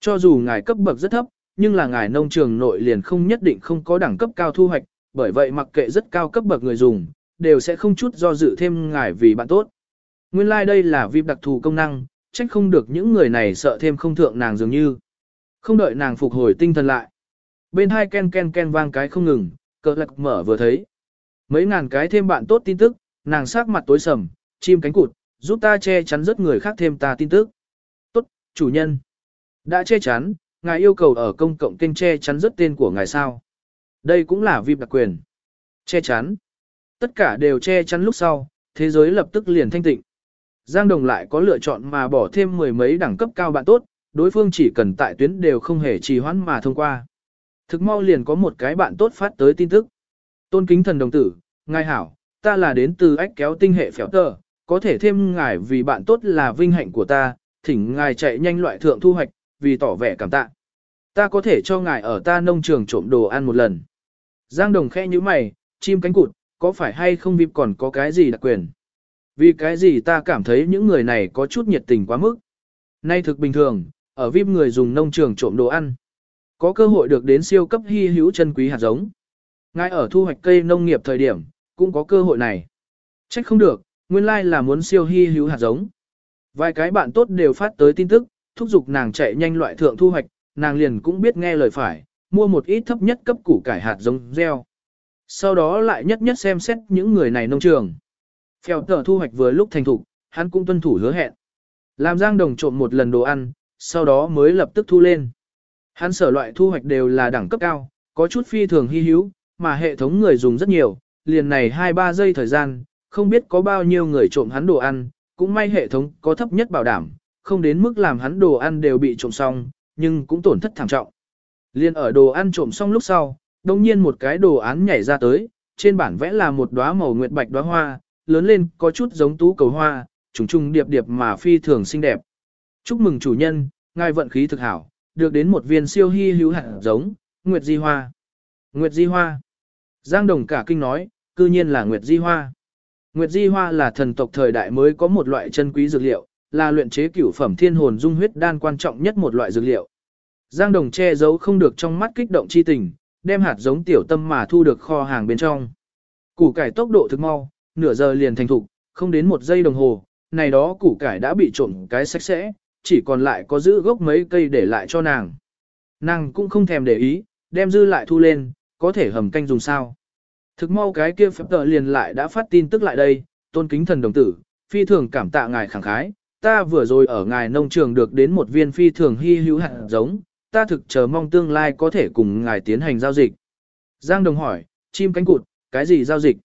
Cho dù ngài cấp bậc rất thấp, nhưng là ngài nông trường nội liền không nhất định không có đẳng cấp cao thu hoạch, bởi vậy mặc kệ rất cao cấp bậc người dùng, đều sẽ không chút do dự thêm ngài vì bạn tốt. Nguyên lai like đây là VIP đặc thù công năng, trách không được những người này sợ thêm không thượng nàng dường như. Không đợi nàng phục hồi tinh thần lại. Bên hai ken ken ken vang cái không ngừng, cờ lạc mở vừa thấy. Mấy ngàn cái thêm bạn tốt tin tức, nàng sắc mặt tối sầm, chim cánh cụt, giúp ta che chắn rất người khác thêm ta tin tức. Tốt, chủ nhân. Đã che chắn, ngài yêu cầu ở công cộng kênh che chắn rất tên của ngài sao. Đây cũng là VIP đặc quyền. Che chắn. Tất cả đều che chắn lúc sau, thế giới lập tức liền thanh tịnh. Giang Đồng lại có lựa chọn mà bỏ thêm mười mấy đẳng cấp cao bạn tốt, đối phương chỉ cần tại tuyến đều không hề trì hoãn mà thông qua. Thực mau liền có một cái bạn tốt phát tới tin tức. Tôn kính thần đồng tử, ngài hảo, ta là đến từ ách kéo tinh hệ phéo tờ, có thể thêm ngài vì bạn tốt là vinh hạnh của ta, thỉnh ngài chạy nhanh loại thượng thu hoạch, vì tỏ vẻ cảm tạ. Ta có thể cho ngài ở ta nông trường trộm đồ ăn một lần. Giang Đồng khẽ như mày, chim cánh cụt, có phải hay không VIP còn có cái gì đặc quyền? Vì cái gì ta cảm thấy những người này có chút nhiệt tình quá mức. Nay thực bình thường, ở VIP người dùng nông trường trộm đồ ăn. Có cơ hội được đến siêu cấp hy hữu chân quý hạt giống. Ngay ở thu hoạch cây nông nghiệp thời điểm, cũng có cơ hội này. Trách không được, nguyên lai like là muốn siêu hy hữu hạt giống. Vài cái bạn tốt đều phát tới tin tức, thúc giục nàng chạy nhanh loại thượng thu hoạch, nàng liền cũng biết nghe lời phải, mua một ít thấp nhất cấp củ cải hạt giống gieo. Sau đó lại nhất nhất xem xét những người này nông trường. Phèo tờ thu hoạch vừa lúc thành thục, hắn cũng tuân thủ hứa hẹn. Làm Giang Đồng trộm một lần đồ ăn, sau đó mới lập tức thu lên. Hắn sở loại thu hoạch đều là đẳng cấp cao, có chút phi thường hy hữu, mà hệ thống người dùng rất nhiều, liền này 2-3 giây thời gian, không biết có bao nhiêu người trộm hắn đồ ăn, cũng may hệ thống có thấp nhất bảo đảm, không đến mức làm hắn đồ ăn đều bị trộm xong, nhưng cũng tổn thất thảm trọng. Liên ở đồ ăn trộm xong lúc sau, đồng nhiên một cái đồ án nhảy ra tới, trên bản vẽ là một đóa màu nguyệt bạch đóa hoa, lớn lên có chút giống tú cầu hoa, trùng trùng điệp điệp mà phi thường xinh đẹp. Chúc mừng chủ nhân, ngài vận khí thực hảo, được đến một viên siêu hy hữu hạt giống, Nguyệt Di Hoa. Nguyệt Di Hoa. Giang Đồng cả kinh nói, cư nhiên là Nguyệt Di Hoa. Nguyệt Di Hoa là thần tộc thời đại mới có một loại chân quý dược liệu, là luyện chế cửu phẩm thiên hồn dung huyết đan quan trọng nhất một loại dược liệu. Giang Đồng che giấu không được trong mắt kích động chi tình, đem hạt giống tiểu tâm mà thu được kho hàng bên trong. Củ cải tốc độ thực mau, nửa giờ liền thành thục, không đến một giây đồng hồ, này đó củ cải đã bị trộn cái sạch sẽ, chỉ còn lại có giữ gốc mấy cây để lại cho nàng. Nàng cũng không thèm để ý, đem dư lại thu lên, có thể hầm canh dùng sao. Thực mau cái kia phép tợ liền lại đã phát tin tức lại đây, tôn kính thần đồng tử, phi thường cảm tạ ngài khẳng khái, ta vừa rồi ở ngài nông trường được đến một viên phi thường hy hữu hạt giống, ta thực chờ mong tương lai có thể cùng ngài tiến hành giao dịch. Giang Đồng hỏi, chim cánh cụt, cái gì giao dịch?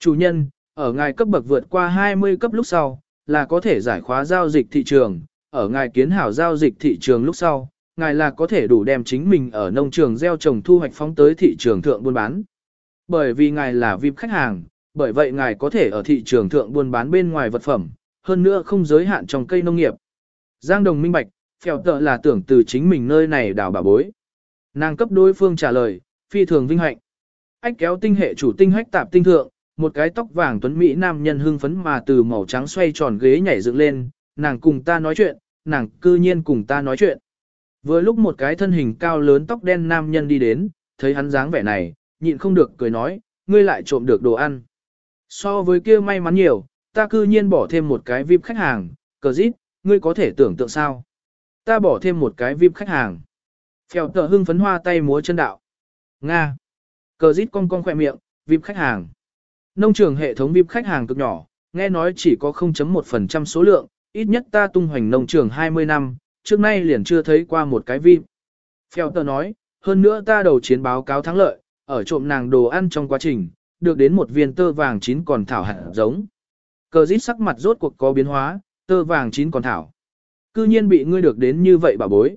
Chủ nhân, ở ngài cấp bậc vượt qua 20 cấp lúc sau, là có thể giải khóa giao dịch thị trường, ở ngài kiến hảo giao dịch thị trường lúc sau, ngài là có thể đủ đem chính mình ở nông trường gieo trồng thu hoạch phóng tới thị trường thượng buôn bán. Bởi vì ngài là VIP khách hàng, bởi vậy ngài có thể ở thị trường thượng buôn bán bên ngoài vật phẩm, hơn nữa không giới hạn trong cây nông nghiệp. Giang Đồng minh bạch, phèo tợ là tưởng từ chính mình nơi này đào bà bối. Nàng cấp đối phương trả lời, phi thường vinh hạnh. Ách kéo tinh hệ chủ tinh hách tạp tinh thượng, một cái tóc vàng tuấn Mỹ nam nhân hưng phấn mà từ màu trắng xoay tròn ghế nhảy dựng lên, nàng cùng ta nói chuyện, nàng cư nhiên cùng ta nói chuyện. Vừa lúc một cái thân hình cao lớn tóc đen nam nhân đi đến, thấy hắn dáng vẻ này, nhịn không được cười nói, ngươi lại trộm được đồ ăn. So với kia may mắn nhiều, ta cư nhiên bỏ thêm một cái VIP khách hàng, cờ dít, ngươi có thể tưởng tượng sao. Ta bỏ thêm một cái VIP khách hàng. Phèo tờ hưng phấn hoa tay múa chân đạo. Nga. Cờ dít cong cong khỏe miệng, VIP khách hàng. Nông trường hệ thống VIP khách hàng cực nhỏ, nghe nói chỉ có 0.1% số lượng, ít nhất ta tung hoành nông trường 20 năm, trước nay liền chưa thấy qua một cái vi. Phèo tờ nói, hơn nữa ta đầu chiến báo cáo thắng lợi, ở trộm nàng đồ ăn trong quá trình, được đến một viên tơ vàng chín còn thảo hạt giống. Cờ dít sắc mặt rốt cuộc có biến hóa, tơ vàng chín còn thảo. Cư nhiên bị ngươi được đến như vậy bà bối.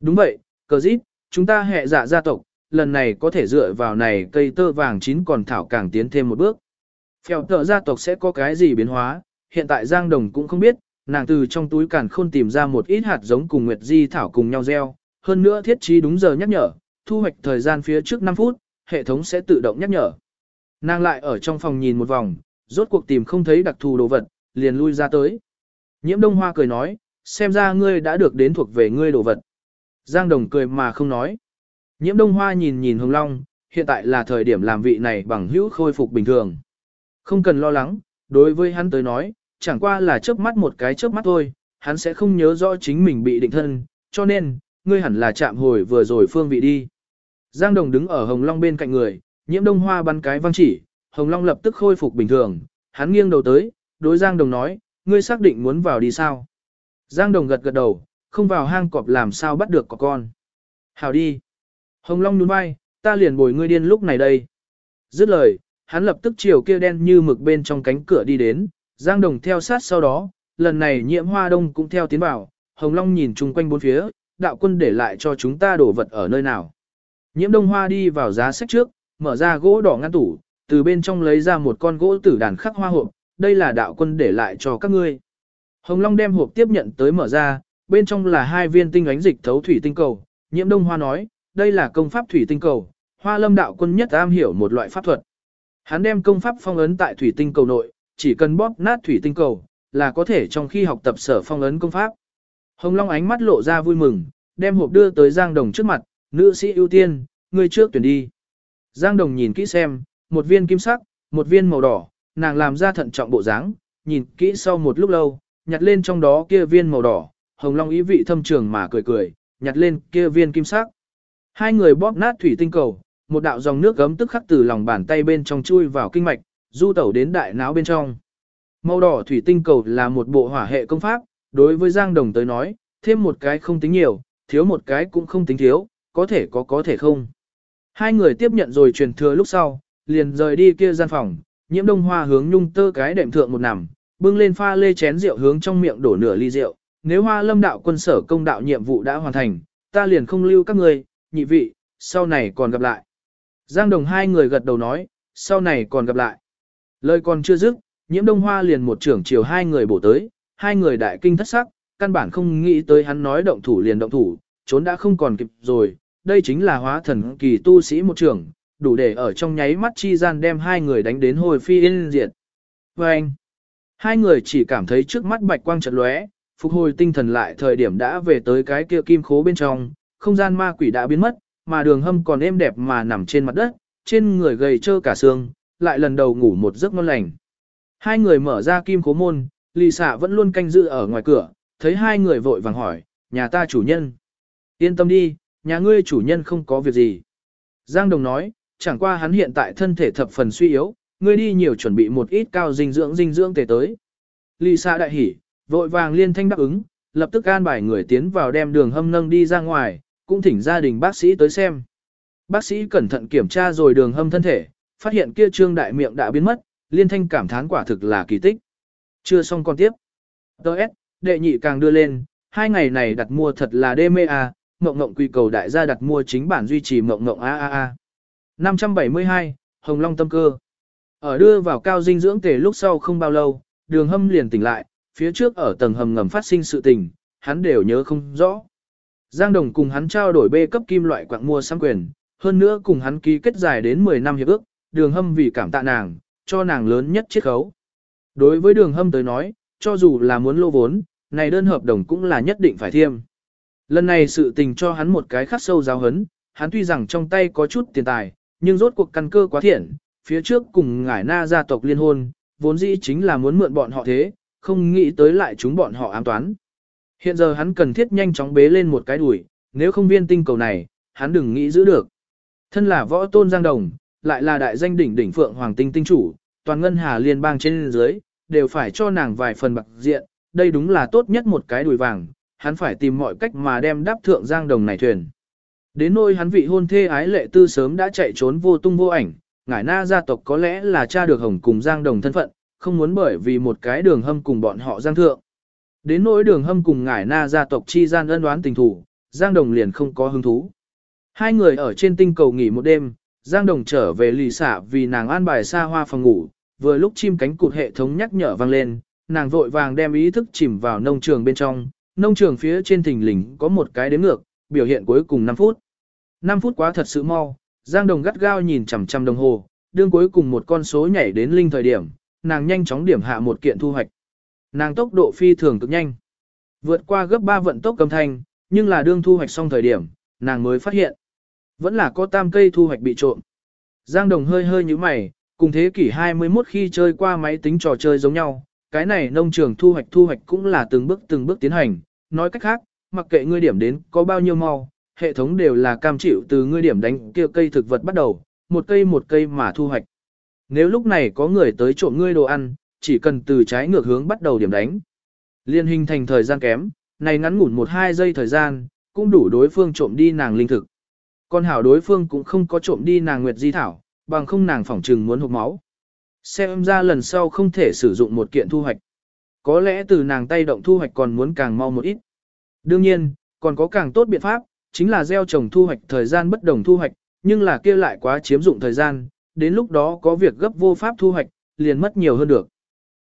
Đúng vậy, cờ dít, chúng ta hệ dạ gia tộc, lần này có thể dựa vào này cây tơ vàng chín còn thảo càng tiến thêm một bước. Phèo tờ gia tộc sẽ có cái gì biến hóa, hiện tại Giang Đồng cũng không biết, nàng từ trong túi càn khôn tìm ra một ít hạt giống cùng Nguyệt Di thảo cùng nhau gieo, hơn nữa thiết trí đúng giờ nhắc nhở, thu hoạch thời gian phía trước 5 phút, hệ thống sẽ tự động nhắc nhở. Nàng lại ở trong phòng nhìn một vòng, rốt cuộc tìm không thấy đặc thù đồ vật, liền lui ra tới. Nhiễm Đông Hoa cười nói, xem ra ngươi đã được đến thuộc về ngươi đồ vật. Giang Đồng cười mà không nói. Nhiễm Đông Hoa nhìn nhìn Hồng Long, hiện tại là thời điểm làm vị này bằng hữu khôi phục bình thường. Không cần lo lắng, đối với hắn tới nói, chẳng qua là chớp mắt một cái chớp mắt thôi, hắn sẽ không nhớ rõ chính mình bị định thân, cho nên, ngươi hẳn là chạm hồi vừa rồi phương vị đi. Giang Đồng đứng ở Hồng Long bên cạnh người, nhiễm đông hoa bắn cái văng chỉ, Hồng Long lập tức khôi phục bình thường, hắn nghiêng đầu tới, đối Giang Đồng nói, ngươi xác định muốn vào đi sao? Giang Đồng gật gật đầu, không vào hang cọp làm sao bắt được có con. Hào đi. Hồng Long nhún vai, ta liền bồi ngươi điên lúc này đây. Dứt lời, hắn lập tức chiều kia đen như mực bên trong cánh cửa đi đến, Giang Đồng theo sát sau đó, lần này nhiễm hoa đông cũng theo tiến vào, Hồng Long nhìn chung quanh bốn phía, đạo quân để lại cho chúng ta đổ vật ở nơi nào. Nhiễm đông hoa đi vào giá sách trước, mở ra gỗ đỏ ngăn tủ, từ bên trong lấy ra một con gỗ tử đàn khắc hoa hộp, đây là đạo quân để lại cho các ngươi. Hồng Long đem hộp tiếp nhận tới mở ra, bên trong là hai viên tinh ánh dịch thấu thủy tinh cầu. Nhiễm đông hoa nói, đây là công pháp thủy tinh cầu, hoa lâm đạo quân nhất am hiểu một loại pháp thuật. Hắn đem công pháp phong ấn tại thủy tinh cầu nội, chỉ cần bóp nát thủy tinh cầu, là có thể trong khi học tập sở phong ấn công pháp. Hồng Long ánh mắt lộ ra vui mừng, đem hộp đưa tới Giang Đồng trước mặt, nữ sĩ ưu tiên, người trước tuyển đi. Giang Đồng nhìn kỹ xem, một viên kim sắc, một viên màu đỏ, nàng làm ra thận trọng bộ dáng, nhìn kỹ sau một lúc lâu, nhặt lên trong đó kia viên màu đỏ, Hồng Long ý vị thâm trường mà cười cười, nhặt lên kia viên kim sắc. Hai người bóp nát thủy tinh cầu, một đạo dòng nước gấm tức khắc từ lòng bàn tay bên trong chui vào kinh mạch, du tẩu đến đại não bên trong. Màu đỏ thủy tinh cầu là một bộ hỏa hệ công pháp, đối với Giang Đồng tới nói, thêm một cái không tính nhiều, thiếu một cái cũng không tính thiếu, có thể có có thể không. Hai người tiếp nhận rồi truyền thừa lúc sau, liền rời đi kia gian phòng, nhiễm đông hoa hướng nhung tơ cái đệm thượng một nằm, bưng lên pha lê chén rượu hướng trong miệng đổ nửa ly rượu. Nếu hoa lâm đạo quân sở công đạo nhiệm vụ đã hoàn thành, ta liền không lưu các người, nhị vị, sau này còn gặp lại. Giang đồng hai người gật đầu nói, sau này còn gặp lại. Lời còn chưa dứt, nhiễm đông hoa liền một trưởng chiều hai người bổ tới, hai người đại kinh thất sắc, căn bản không nghĩ tới hắn nói động thủ liền động thủ, trốn đã không còn kịp rồi, đây chính là hóa thần kỳ tu sĩ một trưởng, đủ để ở trong nháy mắt chi gian đem hai người đánh đến hồi phi yên diệt. Và anh, hai người chỉ cảm thấy trước mắt bạch quang chật lóe, phục hồi tinh thần lại thời điểm đã về tới cái kia kim khố bên trong, không gian ma quỷ đã biến mất, mà đường hâm còn êm đẹp mà nằm trên mặt đất, trên người gầy trơ cả xương, lại lần đầu ngủ một giấc ngon lành. Hai người mở ra kim cố môn, lì xạ vẫn luôn canh giữ ở ngoài cửa, thấy hai người vội vàng hỏi, nhà ta chủ nhân. Yên tâm đi, nhà ngươi chủ nhân không có việc gì. Giang Đồng nói, chẳng qua hắn hiện tại thân thể thập phần suy yếu, ngươi đi nhiều chuẩn bị một ít cao dinh dưỡng dinh dưỡng tề tới. Lì xạ đại hỉ, vội vàng liên thanh đáp ứng, lập tức an bài người tiến vào đem đường hâm nâng đi ra ngoài, cũng thỉnh gia đình bác sĩ tới xem. Bác sĩ cẩn thận kiểm tra rồi đường hâm thân thể, phát hiện kia trương đại miệng đã biến mất, liên thanh cảm thán quả thực là kỳ tích. Chưa xong con tiếp. Đợt, đệ nhị càng đưa lên, hai ngày này đặt mua thật là đê mê à, mộng mộng quy cầu đại gia đặt mua chính bản duy trì mộng mộng a a a. 572, Hồng Long tâm cơ. Ở đưa vào cao dinh dưỡng tề lúc sau không bao lâu, đường hâm liền tỉnh lại, phía trước ở tầng hầm ngầm phát sinh sự tình, hắn đều nhớ không rõ. Giang Đồng cùng hắn trao đổi bê cấp kim loại quạng mua xăm quyền, hơn nữa cùng hắn ký kết dài đến 10 năm hiệp ước, đường hâm vì cảm tạ nàng, cho nàng lớn nhất chiết khấu. Đối với đường hâm tới nói, cho dù là muốn lô vốn, này đơn hợp đồng cũng là nhất định phải thiêm. Lần này sự tình cho hắn một cái khắc sâu giáo hấn, hắn tuy rằng trong tay có chút tiền tài, nhưng rốt cuộc căn cơ quá thiện, phía trước cùng ngải na gia tộc liên hôn, vốn dĩ chính là muốn mượn bọn họ thế, không nghĩ tới lại chúng bọn họ ám toán. Hiện giờ hắn cần thiết nhanh chóng bế lên một cái đuổi, nếu không viên tinh cầu này, hắn đừng nghĩ giữ được. Thân là võ tôn giang đồng, lại là đại danh đỉnh đỉnh phượng hoàng tinh tinh chủ, toàn ngân hà liên bang trên dưới, đều phải cho nàng vài phần bạc diện, đây đúng là tốt nhất một cái đùi vàng, hắn phải tìm mọi cách mà đem đáp thượng giang đồng này thuyền. Đến nôi hắn vị hôn thê ái lệ tư sớm đã chạy trốn vô tung vô ảnh, ngải na gia tộc có lẽ là cha được hồng cùng giang đồng thân phận, không muốn bởi vì một cái đường hâm cùng bọn họ giang thượng. Đến nỗi đường hâm cùng ngải na gia tộc chi gian ân đoán tình thủ, giang đồng liền không có hứng thú. Hai người ở trên tinh cầu nghỉ một đêm, giang đồng trở về lì xả vì nàng an bài xa hoa phòng ngủ, vừa lúc chim cánh cụt hệ thống nhắc nhở vang lên, nàng vội vàng đem ý thức chìm vào nông trường bên trong, nông trường phía trên thình lình có một cái đếm ngược, biểu hiện cuối cùng 5 phút. 5 phút quá thật sự mau, Giang Đồng gắt gao nhìn chằm chằm đồng hồ, đương cuối cùng một con số nhảy đến linh thời điểm, nàng nhanh chóng điểm hạ một kiện thu hoạch. Nàng tốc độ phi thường cực nhanh, vượt qua gấp 3 vận tốc cầm thanh, nhưng là đương thu hoạch xong thời điểm, nàng mới phát hiện, vẫn là có tam cây thu hoạch bị trộm. Giang Đồng hơi hơi như mày, cùng thế kỷ 21 khi chơi qua máy tính trò chơi giống nhau, cái này nông trường thu hoạch thu hoạch cũng là từng bước từng bước tiến hành, nói cách khác, mặc kệ ngươi điểm đến có bao nhiêu mau, hệ thống đều là cam chịu từ ngươi điểm đánh kia cây thực vật bắt đầu, một cây một cây mà thu hoạch. Nếu lúc này có người tới trộm ngươi đồ ăn, chỉ cần từ trái ngược hướng bắt đầu điểm đánh. Liên hình thành thời gian kém, này ngắn ngủn 1-2 giây thời gian, cũng đủ đối phương trộm đi nàng linh thực con hảo đối phương cũng không có trộm đi nàng nguyệt di thảo, bằng không nàng phỏng trừng muốn hộp máu. Xem ra lần sau không thể sử dụng một kiện thu hoạch. Có lẽ từ nàng tay động thu hoạch còn muốn càng mau một ít. Đương nhiên, còn có càng tốt biện pháp, chính là gieo trồng thu hoạch thời gian bất đồng thu hoạch, nhưng là kia lại quá chiếm dụng thời gian, đến lúc đó có việc gấp vô pháp thu hoạch, liền mất nhiều hơn được.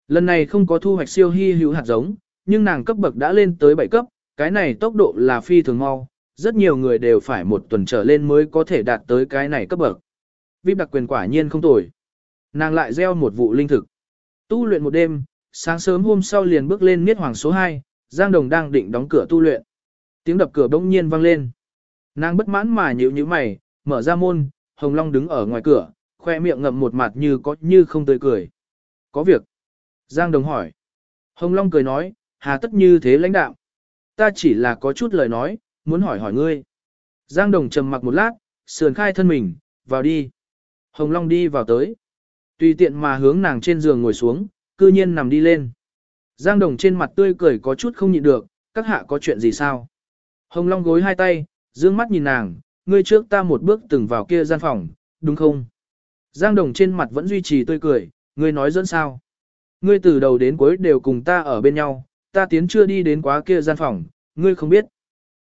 Lần này không có thu hoạch siêu hy hữu hạt giống, nhưng nàng cấp bậc đã lên tới 7 cấp, cái này tốc độ là phi thường mau, rất nhiều người đều phải một tuần trở lên mới có thể đạt tới cái này cấp bậc. VIP đặc quyền quả nhiên không tồi. Nàng lại gieo một vụ linh thực. Tu luyện một đêm, sáng sớm hôm sau liền bước lên miết hoàng số 2, Giang Đồng đang định đóng cửa tu luyện. Tiếng đập cửa bỗng nhiên vang lên. Nàng bất mãn mà nhíu nhíu mày, mở ra môn, Hồng Long đứng ở ngoài cửa, khoe miệng ngậm một mặt như có như không tươi cười. Có việc. Giang Đồng hỏi. Hồng Long cười nói, hà tất như thế lãnh đạo. Ta chỉ là có chút lời nói, muốn hỏi hỏi ngươi. Giang Đồng trầm mặc một lát, sườn khai thân mình, vào đi. Hồng Long đi vào tới. Tùy tiện mà hướng nàng trên giường ngồi xuống, cư nhiên nằm đi lên. Giang Đồng trên mặt tươi cười có chút không nhịn được, các hạ có chuyện gì sao? Hồng Long gối hai tay, dương mắt nhìn nàng, ngươi trước ta một bước từng vào kia gian phòng, đúng không? Giang Đồng trên mặt vẫn duy trì tươi cười, ngươi nói dẫn sao? Ngươi từ đầu đến cuối đều cùng ta ở bên nhau, ta tiến chưa đi đến quá kia gian phòng, ngươi không biết.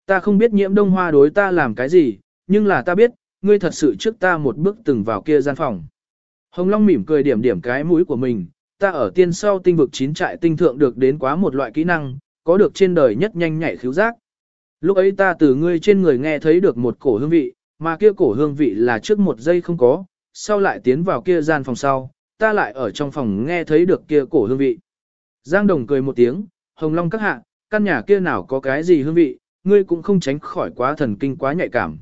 Ta không biết nhiễm đông hoa đối ta làm cái gì, nhưng là ta biết, ngươi thật sự trước ta một bước từng vào kia gian phòng. Hồng Long mỉm cười điểm điểm cái mũi của mình, ta ở tiên sau tinh vực chín trại tinh thượng được đến quá một loại kỹ năng, có được trên đời nhất nhanh nhạy khiếu giác. Lúc ấy ta từ ngươi trên người nghe thấy được một cổ hương vị, mà kia cổ hương vị là trước một giây không có, sau lại tiến vào kia gian phòng sau, ta lại ở trong phòng nghe thấy được kia cổ hương vị. Giang Đồng cười một tiếng, Hồng Long các hạ, căn nhà kia nào có cái gì hương vị, ngươi cũng không tránh khỏi quá thần kinh quá nhạy cảm.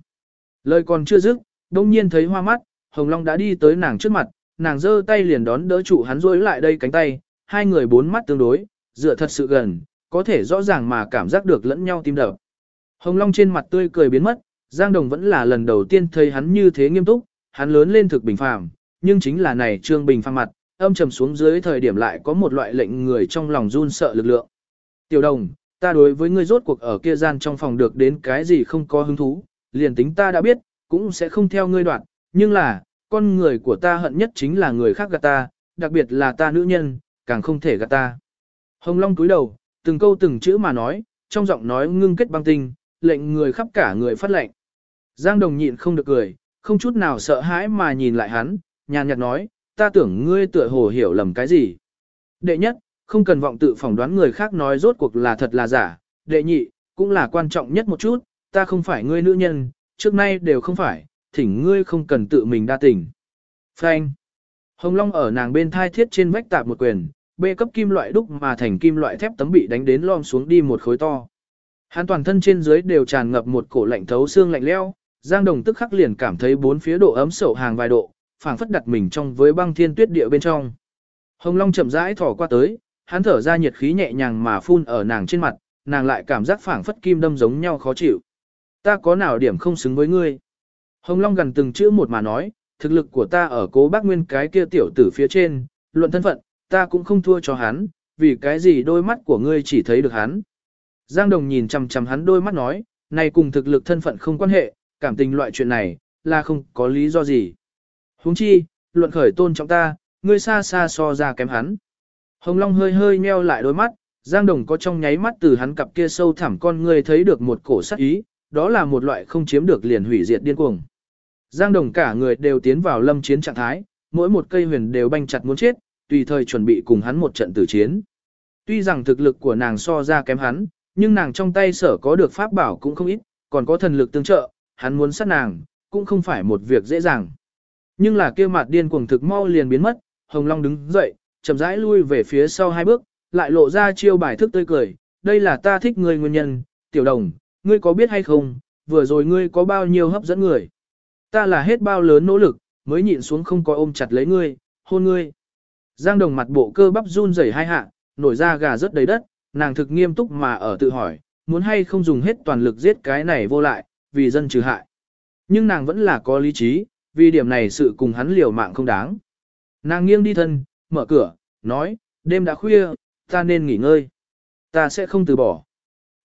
Lời còn chưa dứt, đông nhiên thấy hoa mắt, Hồng Long đã đi tới nàng trước mặt, nàng giơ tay liền đón đỡ trụ hắn rối lại đây cánh tay, hai người bốn mắt tương đối, dựa thật sự gần, có thể rõ ràng mà cảm giác được lẫn nhau tim đập. Hồng Long trên mặt tươi cười biến mất, Giang Đồng vẫn là lần đầu tiên thấy hắn như thế nghiêm túc, hắn lớn lên thực bình phàm, nhưng chính là này trương bình phàm mặt, âm trầm xuống dưới thời điểm lại có một loại lệnh người trong lòng run sợ lực lượng. Tiểu đồng, ta đối với ngươi rốt cuộc ở kia gian trong phòng được đến cái gì không có hứng thú, liền tính ta đã biết, cũng sẽ không theo ngươi đoạn, nhưng là, con người của ta hận nhất chính là người khác gạt ta, đặc biệt là ta nữ nhân, càng không thể gạt ta. Hồng Long túi đầu, từng câu từng chữ mà nói, trong giọng nói ngưng kết băng tinh, lệnh người khắp cả người phát lệnh. Giang Đồng nhịn không được cười, không chút nào sợ hãi mà nhìn lại hắn, nhàn nhạt nói, ta tưởng ngươi tựa hồ hiểu lầm cái gì. Đệ nhất, không cần vọng tự phỏng đoán người khác nói rốt cuộc là thật là giả. Đệ nhị, cũng là quan trọng nhất một chút, ta không phải ngươi nữ nhân, trước nay đều không phải, thỉnh ngươi không cần tự mình đa tình. Phanh. Hồng Long ở nàng bên thai thiết trên vách tạp một quyền, bê cấp kim loại đúc mà thành kim loại thép tấm bị đánh đến lom xuống đi một khối to. Hắn toàn thân trên dưới đều tràn ngập một cổ lạnh thấu xương lạnh leo, Giang Đồng tức khắc liền cảm thấy bốn phía độ ấm sậu hàng vài độ, phảng phất đặt mình trong với băng thiên tuyết địa bên trong. Hồng Long chậm rãi thỏ qua tới, hắn thở ra nhiệt khí nhẹ nhàng mà phun ở nàng trên mặt, nàng lại cảm giác phảng phất kim đâm giống nhau khó chịu. Ta có nào điểm không xứng với ngươi? Hồng Long gần từng chữ một mà nói, thực lực của ta ở cố bác nguyên cái kia tiểu tử phía trên, luận thân phận, ta cũng không thua cho hắn, vì cái gì đôi mắt của ngươi chỉ thấy được hắn. Giang Đồng nhìn chằm chằm hắn đôi mắt nói, này cùng thực lực thân phận không quan hệ, cảm tình loại chuyện này, là không có lý do gì. huống chi, luận khởi tôn trọng ta, ngươi xa xa so ra kém hắn. Hồng Long hơi hơi nheo lại đôi mắt, Giang Đồng có trong nháy mắt từ hắn cặp kia sâu thẳm con người thấy được một cổ sắc ý, đó là một loại không chiếm được liền hủy diệt điên cuồng. Giang Đồng cả người đều tiến vào lâm chiến trạng thái, mỗi một cây huyền đều banh chặt muốn chết, tùy thời chuẩn bị cùng hắn một trận tử chiến. Tuy rằng thực lực của nàng so ra kém hắn, nhưng nàng trong tay sở có được pháp bảo cũng không ít, còn có thần lực tương trợ, hắn muốn sát nàng, cũng không phải một việc dễ dàng. Nhưng là kia mặt điên cuồng thực mau liền biến mất, Hồng Long đứng dậy, chậm rãi lui về phía sau hai bước, lại lộ ra chiêu bài thức tươi cười, đây là ta thích ngươi nguyên nhân, tiểu đồng, ngươi có biết hay không, vừa rồi ngươi có bao nhiêu hấp dẫn người. Ta là hết bao lớn nỗ lực, mới nhịn xuống không có ôm chặt lấy ngươi, hôn ngươi. Giang đồng mặt bộ cơ bắp run rẩy hai hạ, nổi ra gà rất đầy đất, nàng thực nghiêm túc mà ở tự hỏi, muốn hay không dùng hết toàn lực giết cái này vô lại, vì dân trừ hại. Nhưng nàng vẫn là có lý trí, vì điểm này sự cùng hắn liều mạng không đáng. Nàng nghiêng đi thân, mở cửa, nói, đêm đã khuya, ta nên nghỉ ngơi. Ta sẽ không từ bỏ.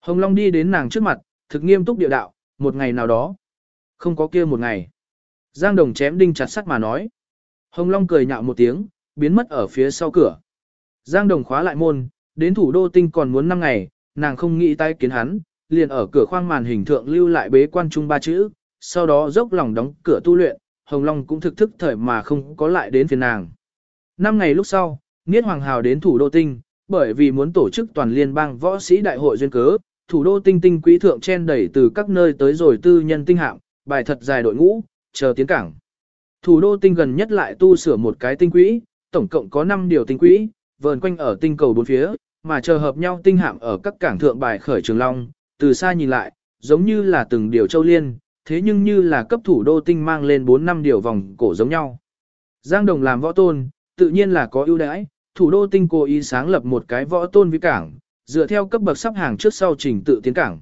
Hồng Long đi đến nàng trước mặt, thực nghiêm túc địa đạo, một ngày nào đó. Không có kia một ngày. Giang Đồng chém đinh chặt sắt mà nói. Hồng Long cười nhạo một tiếng, biến mất ở phía sau cửa. Giang Đồng khóa lại môn, đến thủ đô tinh còn muốn 5 ngày, nàng không nghĩ tay kiến hắn, liền ở cửa khoang màn hình thượng lưu lại bế quan trung ba chữ, sau đó dốc lòng đóng cửa tu luyện, Hồng Long cũng thực thức thời mà không có lại đến phiền nàng. Năm ngày lúc sau, Niết Hoàng Hào đến thủ đô tinh, bởi vì muốn tổ chức toàn liên bang võ sĩ đại hội duyên cớ, thủ đô tinh tinh quý thượng chen đẩy từ các nơi tới rồi tư nhân tinh hạm, bài thật dài đội ngũ, chờ tiến cảng. Thủ đô tinh gần nhất lại tu sửa một cái tinh quỹ, tổng cộng có 5 điều tinh quỹ, vờn quanh ở tinh cầu bốn phía, mà chờ hợp nhau tinh hạm ở các cảng thượng bài khởi trường long, từ xa nhìn lại, giống như là từng điều châu liên, thế nhưng như là cấp thủ đô tinh mang lên 4 năm điều vòng cổ giống nhau. Giang Đồng làm võ tôn, tự nhiên là có ưu đãi, thủ đô tinh cố ý sáng lập một cái võ tôn vi cảng, dựa theo cấp bậc sắp hàng trước sau trình tự tiến cảng.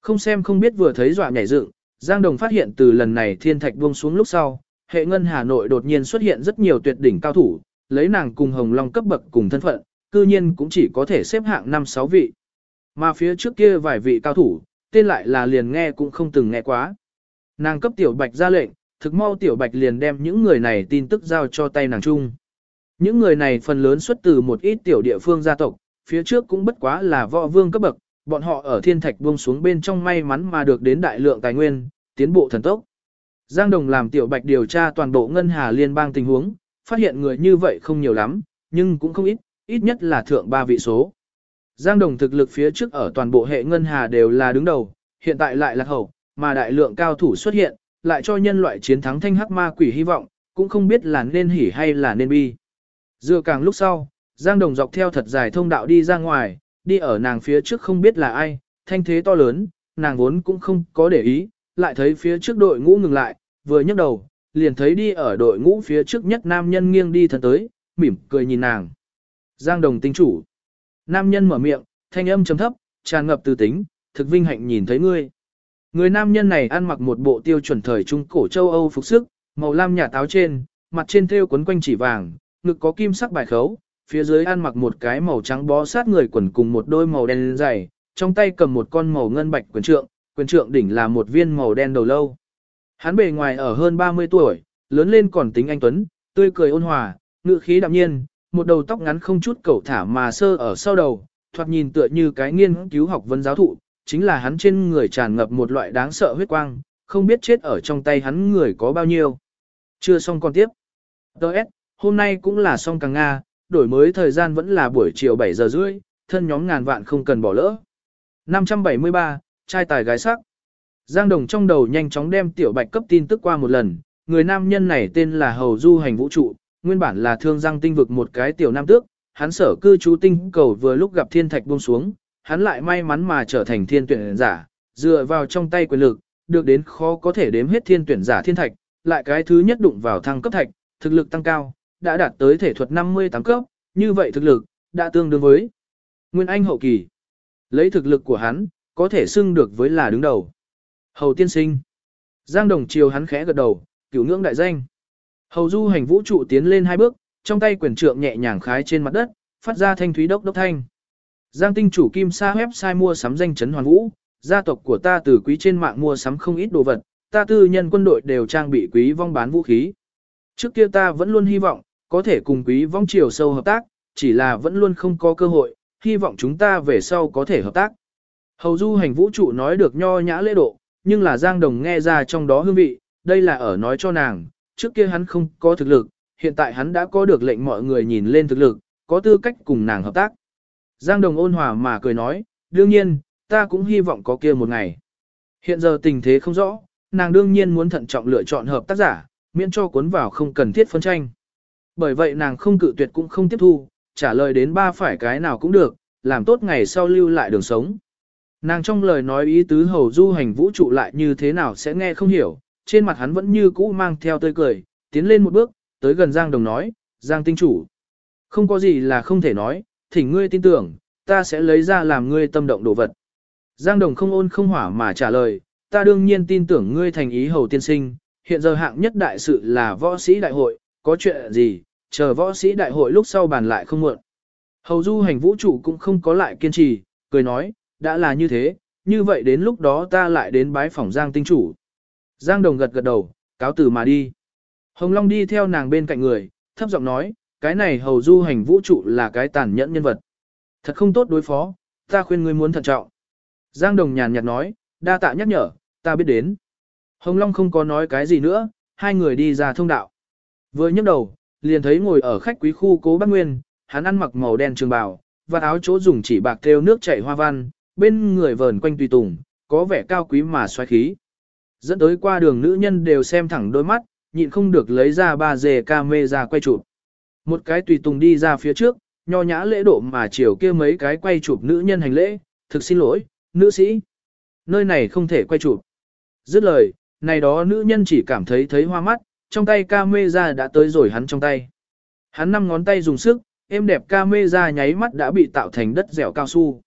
Không xem không biết vừa thấy dọa nhảy dựng, Giang Đồng phát hiện từ lần này thiên thạch buông xuống lúc sau, hệ ngân Hà Nội đột nhiên xuất hiện rất nhiều tuyệt đỉnh cao thủ, lấy nàng cùng Hồng Long cấp bậc cùng thân phận, cư nhiên cũng chỉ có thể xếp hạng 5-6 vị. Mà phía trước kia vài vị cao thủ, tên lại là liền nghe cũng không từng nghe quá. Nàng cấp tiểu bạch ra lệnh, thực mau tiểu bạch liền đem những người này tin tức giao cho tay nàng chung. Những người này phần lớn xuất từ một ít tiểu địa phương gia tộc, phía trước cũng bất quá là võ vương cấp bậc, bọn họ ở thiên thạch buông xuống bên trong may mắn mà được đến đại lượng tài nguyên, tiến bộ thần tốc. Giang Đồng làm tiểu bạch điều tra toàn bộ ngân hà liên bang tình huống, phát hiện người như vậy không nhiều lắm, nhưng cũng không ít, ít nhất là thượng ba vị số. Giang Đồng thực lực phía trước ở toàn bộ hệ ngân hà đều là đứng đầu, hiện tại lại là hậu, mà đại lượng cao thủ xuất hiện, lại cho nhân loại chiến thắng thanh hắc ma quỷ hy vọng, cũng không biết là nên hỉ hay là nên bi. Dựa càng lúc sau, Giang Đồng dọc theo thật dài thông đạo đi ra ngoài, đi ở nàng phía trước không biết là ai, thanh thế to lớn, nàng vốn cũng không có để ý, lại thấy phía trước đội ngũ ngừng lại, vừa nhấc đầu, liền thấy đi ở đội ngũ phía trước nhất nam nhân nghiêng đi thân tới, mỉm cười nhìn nàng. Giang Đồng tinh chủ. Nam nhân mở miệng, thanh âm trầm thấp, tràn ngập từ tính, thực vinh hạnh nhìn thấy ngươi. Người nam nhân này ăn mặc một bộ tiêu chuẩn thời trung cổ châu Âu phục sức, màu lam nhà táo trên, mặt trên thêu quấn quanh chỉ vàng, ngực có kim sắc bài khấu, phía dưới ăn mặc một cái màu trắng bó sát người quần cùng một đôi màu đen dày, trong tay cầm một con màu ngân bạch quyền trượng, quyền trượng đỉnh là một viên màu đen đầu lâu. Hắn bề ngoài ở hơn 30 tuổi, lớn lên còn tính anh tuấn, tươi cười ôn hòa, ngự khí đạm nhiên, một đầu tóc ngắn không chút cẩu thả mà sơ ở sau đầu, thoạt nhìn tựa như cái nghiên cứu học vấn giáo thụ, chính là hắn trên người tràn ngập một loại đáng sợ huyết quang, không biết chết ở trong tay hắn người có bao nhiêu. Chưa xong còn tiếp. Đợt, hôm nay cũng là xong càng Nga, đổi mới thời gian vẫn là buổi chiều 7 giờ rưỡi, thân nhóm ngàn vạn không cần bỏ lỡ. 573, trai tài gái sắc. Giang Đồng trong đầu nhanh chóng đem tiểu bạch cấp tin tức qua một lần, người nam nhân này tên là Hầu Du Hành Vũ Trụ, nguyên bản là thương giang tinh vực một cái tiểu nam tước, hắn sở cư trú tinh cầu vừa lúc gặp thiên thạch buông xuống, hắn lại may mắn mà trở thành thiên tuyển giả, dựa vào trong tay quyền lực, được đến khó có thể đếm hết thiên tuyển giả thiên thạch, lại cái thứ nhất đụng vào thăng cấp thạch, thực lực tăng cao, đã đạt tới thể thuật 58 cấp, như vậy thực lực, đã tương đương với Nguyên Anh hậu kỳ. Lấy thực lực của hắn, có thể xưng được với là đứng đầu. Hầu tiên sinh. Giang Đồng chiều hắn khẽ gật đầu, cửu ngưỡng đại danh. Hầu du hành vũ trụ tiến lên hai bước, trong tay quyền trượng nhẹ nhàng khái trên mặt đất, phát ra thanh thúy đốc đốc thanh. Giang tinh chủ kim sa website mua sắm danh chấn hoàn vũ, gia tộc của ta từ quý trên mạng mua sắm không ít đồ vật, ta tư nhân quân đội đều trang bị quý vong bán vũ khí. Trước kia ta vẫn luôn hy vọng, có thể cùng quý vong triều sâu hợp tác, chỉ là vẫn luôn không có cơ hội, hy vọng chúng ta về sau có thể hợp tác. Hầu du hành vũ trụ nói được nho nhã lễ độ, nhưng là Giang Đồng nghe ra trong đó hương vị, đây là ở nói cho nàng, trước kia hắn không có thực lực, hiện tại hắn đã có được lệnh mọi người nhìn lên thực lực, có tư cách cùng nàng hợp tác. Giang Đồng ôn hòa mà cười nói, đương nhiên, ta cũng hy vọng có kia một ngày. Hiện giờ tình thế không rõ, nàng đương nhiên muốn thận trọng lựa chọn hợp tác giả, miễn cho cuốn vào không cần thiết phân tranh. Bởi vậy nàng không cự tuyệt cũng không tiếp thu, trả lời đến ba phải cái nào cũng được, làm tốt ngày sau lưu lại đường sống. Nàng trong lời nói ý tứ hầu du hành vũ trụ lại như thế nào sẽ nghe không hiểu, trên mặt hắn vẫn như cũ mang theo tươi cười, tiến lên một bước, tới gần Giang Đồng nói, Giang tinh chủ. Không có gì là không thể nói, thỉnh ngươi tin tưởng, ta sẽ lấy ra làm ngươi tâm động đồ vật. Giang Đồng không ôn không hỏa mà trả lời, ta đương nhiên tin tưởng ngươi thành ý hầu tiên sinh, hiện giờ hạng nhất đại sự là võ sĩ đại hội, có chuyện gì, chờ võ sĩ đại hội lúc sau bàn lại không muộn. Hầu du hành vũ trụ cũng không có lại kiên trì, cười nói, đã là như thế, như vậy đến lúc đó ta lại đến bái phòng Giang tinh chủ. Giang Đồng gật gật đầu, cáo từ mà đi. Hồng Long đi theo nàng bên cạnh người, thấp giọng nói, cái này hầu du hành vũ trụ là cái tàn nhẫn nhân vật. Thật không tốt đối phó, ta khuyên ngươi muốn thận trọng. Giang Đồng nhàn nhạt nói, đa tạ nhắc nhở, ta biết đến. Hồng Long không có nói cái gì nữa, hai người đi ra thông đạo. Vừa nhấc đầu, liền thấy ngồi ở khách quý khu cố bác Nguyên, hắn ăn mặc màu đen trường bào, và áo chỗ dùng chỉ bạc theo nước chảy hoa văn, bên người vờn quanh tùy tùng, có vẻ cao quý mà xoáy khí. Dẫn tới qua đường nữ nhân đều xem thẳng đôi mắt, nhịn không được lấy ra ba dề camera quay chụp. Một cái tùy tùng đi ra phía trước, nho nhã lễ độ mà chiều kia mấy cái quay chụp nữ nhân hành lễ, thực xin lỗi, nữ sĩ. Nơi này không thể quay chụp. Dứt lời, này đó nữ nhân chỉ cảm thấy thấy hoa mắt, trong tay camera đã tới rồi hắn trong tay. Hắn năm ngón tay dùng sức, êm đẹp camera nháy mắt đã bị tạo thành đất dẻo cao su.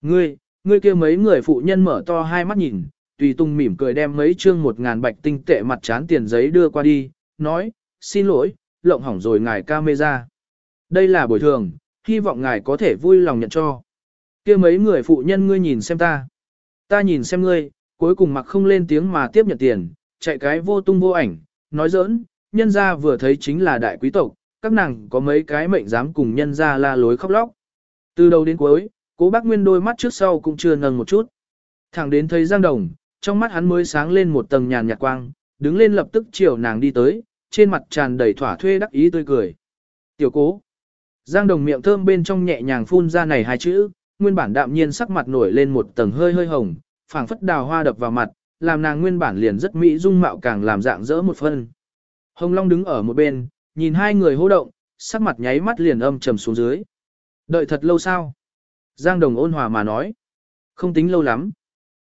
Ngươi, ngươi kia mấy người phụ nhân mở to hai mắt nhìn, tùy tung mỉm cười đem mấy chương một ngàn bạch tinh tệ mặt chán tiền giấy đưa qua đi, nói, xin lỗi, lộng hỏng rồi ngài camera. Đây là bồi thường, hy vọng ngài có thể vui lòng nhận cho. kia mấy người phụ nhân ngươi nhìn xem ta. Ta nhìn xem ngươi, cuối cùng mặc không lên tiếng mà tiếp nhận tiền, chạy cái vô tung vô ảnh, nói giỡn, nhân gia vừa thấy chính là đại quý tộc, các nàng có mấy cái mệnh dám cùng nhân gia la lối khóc lóc. Từ đầu đến cuối, cố bác Nguyên đôi mắt trước sau cũng chưa nâng một chút. Thẳng đến thấy Giang Đồng, trong mắt hắn mới sáng lên một tầng nhàn nhạt quang, đứng lên lập tức chiều nàng đi tới, trên mặt tràn đầy thỏa thuê đắc ý tươi cười. Tiểu cố. Giang Đồng miệng thơm bên trong nhẹ nhàng phun ra này hai chữ, nguyên bản đạm nhiên sắc mặt nổi lên một tầng hơi hơi hồng, phảng phất đào hoa đập vào mặt, làm nàng nguyên bản liền rất mỹ dung mạo càng làm dạng dỡ một phân. Hồng Long đứng ở một bên, nhìn hai người hô động, sắc mặt nháy mắt liền âm trầm xuống dưới. Đợi thật lâu sao? Giang Đồng ôn hòa mà nói. Không tính lâu lắm.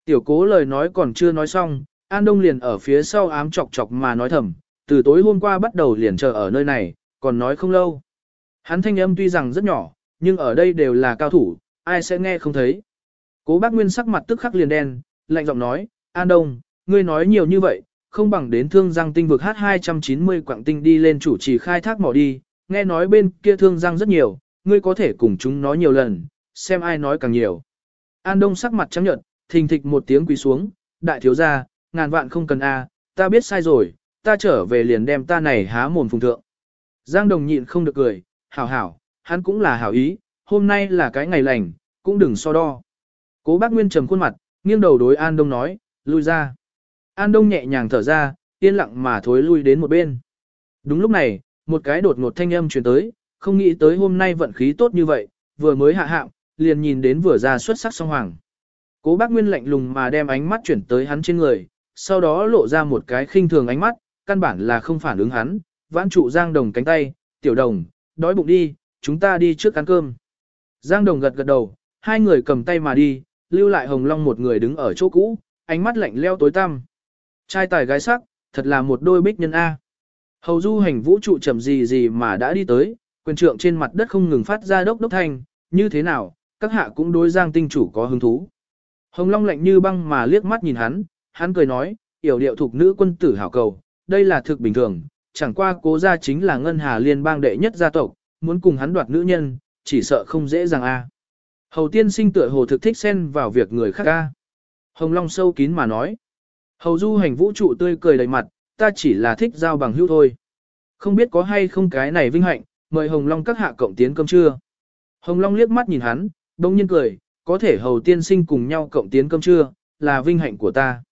Tiểu cố lời nói còn chưa nói xong, An Đông liền ở phía sau ám chọc chọc mà nói thầm, từ tối hôm qua bắt đầu liền chờ ở nơi này, còn nói không lâu. Hắn thanh âm tuy rằng rất nhỏ, nhưng ở đây đều là cao thủ, ai sẽ nghe không thấy. Cố bác Nguyên sắc mặt tức khắc liền đen, lạnh giọng nói, An Đông, ngươi nói nhiều như vậy, không bằng đến thương giang tinh vực H290 quảng tinh đi lên chủ trì khai thác mỏ đi, nghe nói bên kia thương giang rất nhiều, ngươi có thể cùng chúng nói nhiều lần, xem ai nói càng nhiều. An Đông sắc mặt trắng nhợt, thình thịch một tiếng quỳ xuống, đại thiếu gia, ngàn vạn không cần a, ta biết sai rồi, ta trở về liền đem ta này há mồm phùng thượng. Giang Đồng nhịn không được cười, hảo hảo, hắn cũng là hảo ý, hôm nay là cái ngày lành, cũng đừng so đo. Cố bác Nguyên trầm khuôn mặt, nghiêng đầu đối An Đông nói, lui ra. An Đông nhẹ nhàng thở ra, yên lặng mà thối lui đến một bên. Đúng lúc này, một cái đột ngột thanh âm truyền tới, không nghĩ tới hôm nay vận khí tốt như vậy, vừa mới hạ hạng, liền nhìn đến vừa ra xuất sắc song hoàng. Cố bác Nguyên lạnh lùng mà đem ánh mắt chuyển tới hắn trên người, sau đó lộ ra một cái khinh thường ánh mắt, căn bản là không phản ứng hắn, vãn trụ Giang Đồng cánh tay, tiểu đồng, đói bụng đi, chúng ta đi trước ăn cơm. Giang Đồng gật gật đầu, hai người cầm tay mà đi, lưu lại Hồng Long một người đứng ở chỗ cũ, ánh mắt lạnh leo tối tăm. Trai tài gái sắc, thật là một đôi bích nhân A. Hầu du hành vũ trụ chậm gì gì mà đã đi tới, quyền trượng trên mặt đất không ngừng phát ra đốc đốc thanh, như thế nào, các hạ cũng đối giang tinh chủ có hứng thú. Hồng Long lạnh như băng mà liếc mắt nhìn hắn, hắn cười nói, yểu điệu thuộc nữ quân tử hảo cầu, đây là thực bình thường, chẳng qua cố gia chính là ngân hà liên bang đệ nhất gia tộc, muốn cùng hắn đoạt nữ nhân, chỉ sợ không dễ dàng a. Hầu tiên sinh tựa hồ thực thích xen vào việc người khác a. Hồng Long sâu kín mà nói. Hầu du hành vũ trụ tươi cười đầy mặt, ta chỉ là thích giao bằng hữu thôi. Không biết có hay không cái này vinh hạnh, mời Hồng Long các hạ cộng tiến cơm trưa. Hồng Long liếc mắt nhìn hắn, đông nhiên cười, có thể hầu tiên sinh cùng nhau cộng tiến cơm trưa, là vinh hạnh của ta.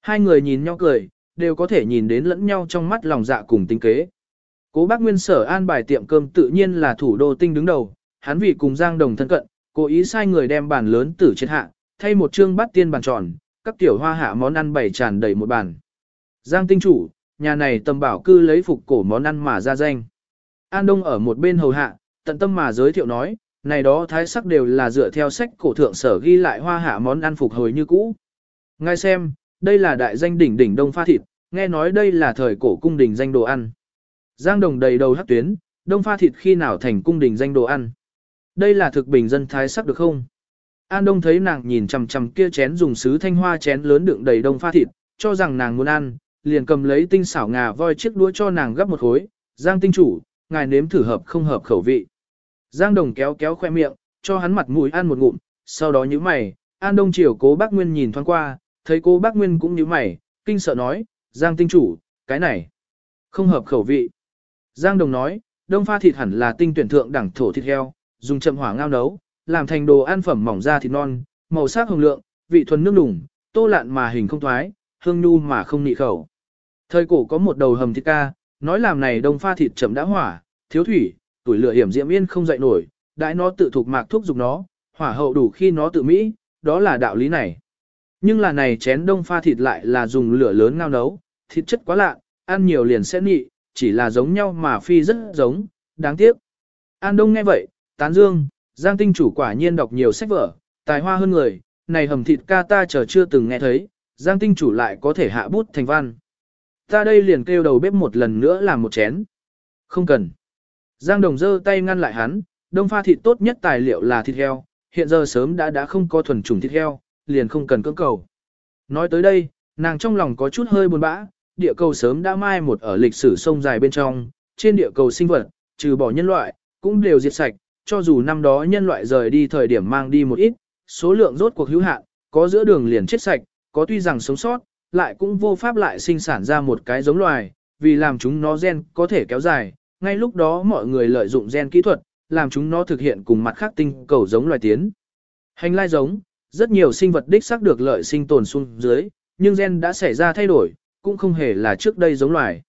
Hai người nhìn nhau cười, đều có thể nhìn đến lẫn nhau trong mắt lòng dạ cùng tinh kế. Cố bác Nguyên sở an bài tiệm cơm tự nhiên là thủ đô tinh đứng đầu, hắn vì cùng Giang Đồng thân cận, cố ý sai người đem bàn lớn tử trên hạ, thay một chương bát tiên bàn tròn, các tiểu hoa hạ món ăn bày tràn đầy một bàn. Giang tinh chủ, nhà này tầm bảo cư lấy phục cổ món ăn mà ra danh. An Đông ở một bên hầu hạ, tận tâm mà giới thiệu nói, này đó thái sắc đều là dựa theo sách cổ thượng sở ghi lại hoa hạ món ăn phục hồi như cũ. Ngay xem, đây là đại danh đỉnh đỉnh đông pha thịt, nghe nói đây là thời cổ cung đình danh đồ ăn. Giang đồng đầy đầu hắc tuyến, đông pha thịt khi nào thành cung đình danh đồ ăn. Đây là thực bình dân thái sắc được không? An Đông thấy nàng nhìn chằm chằm kia chén dùng sứ thanh hoa chén lớn đựng đầy đông pha thịt, cho rằng nàng muốn ăn, liền cầm lấy tinh xảo ngà voi chiếc đũa cho nàng gấp một khối. Giang tinh chủ, ngài nếm thử hợp không hợp khẩu vị. Giang Đồng kéo kéo khoe miệng, cho hắn mặt mũi ăn một ngụm, sau đó nhíu mày, An Đông chiều cố bác Nguyên nhìn thoáng qua, thấy cố bác Nguyên cũng nhíu mày, kinh sợ nói, Giang tinh chủ, cái này, không hợp khẩu vị. Giang Đồng nói, đông pha thịt hẳn là tinh tuyển thượng đẳng thổ thịt heo, dùng chậm hỏa ngao nấu, làm thành đồ ăn phẩm mỏng da thịt non, màu sắc hồng lượng, vị thuần nước đủng, tô lạn mà hình không thoái, hương nhu mà không nị khẩu. Thời cổ có một đầu hầm thịt ca, nói làm này đông pha thịt chậm đã hỏa, thiếu thủy, tuổi lửa hiểm diễm yên không dậy nổi, đại nó tự thuộc mạc thuốc dục nó, hỏa hậu đủ khi nó tự mỹ, đó là đạo lý này. Nhưng là này chén đông pha thịt lại là dùng lửa lớn ngao nấu, thịt chất quá lạ, ăn nhiều liền sẽ nị, chỉ là giống nhau mà phi rất giống, đáng tiếc. An Đông nghe vậy, tán dương, Giang tinh chủ quả nhiên đọc nhiều sách vở, tài hoa hơn người, này hầm thịt ca ta chờ chưa từng nghe thấy, Giang tinh chủ lại có thể hạ bút thành văn. Ta đây liền kêu đầu bếp một lần nữa làm một chén. Không cần. Giang Đồng giơ tay ngăn lại hắn, đông pha thịt tốt nhất tài liệu là thịt heo, hiện giờ sớm đã đã không có thuần chủng thịt heo, liền không cần cưỡng cầu. Nói tới đây, nàng trong lòng có chút hơi buồn bã, địa cầu sớm đã mai một ở lịch sử sông dài bên trong, trên địa cầu sinh vật, trừ bỏ nhân loại, cũng đều diệt sạch, cho dù năm đó nhân loại rời đi thời điểm mang đi một ít, số lượng rốt cuộc hữu hạn, có giữa đường liền chết sạch, có tuy rằng sống sót, lại cũng vô pháp lại sinh sản ra một cái giống loài, vì làm chúng nó gen có thể kéo dài, ngay lúc đó mọi người lợi dụng gen kỹ thuật, làm chúng nó thực hiện cùng mặt khác tinh cầu giống loài tiến. Hành lai giống, rất nhiều sinh vật đích xác được lợi sinh tồn xuống dưới, nhưng gen đã xảy ra thay đổi, cũng không hề là trước đây giống loài.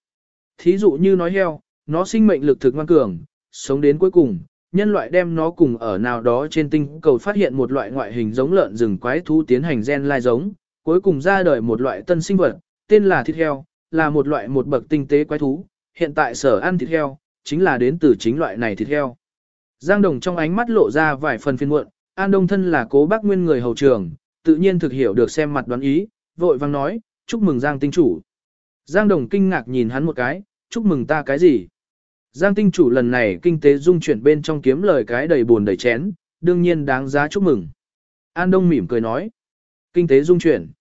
Thí dụ như nói heo, nó sinh mệnh lực thực ngoan cường, sống đến cuối cùng, nhân loại đem nó cùng ở nào đó trên tinh cầu phát hiện một loại ngoại hình giống lợn rừng quái thú tiến hành gen lai giống, cuối cùng ra đời một loại tân sinh vật, tên là thịt heo, là một loại một bậc tinh tế quái thú, hiện tại sở ăn thịt heo, chính là đến từ chính loại này thịt heo. Giang Đồng trong ánh mắt lộ ra vài phần phiền muộn, An Đông thân là cố bác nguyên người hầu trường, tự nhiên thực hiểu được xem mặt đoán ý, vội vang nói, chúc mừng Giang tinh chủ. Giang Đồng kinh ngạc nhìn hắn một cái, chúc mừng ta cái gì? Giang tinh chủ lần này kinh tế dung chuyển bên trong kiếm lời cái đầy buồn đầy chén, đương nhiên đáng giá chúc mừng. An Đông mỉm cười nói, kinh tế dung chuyển.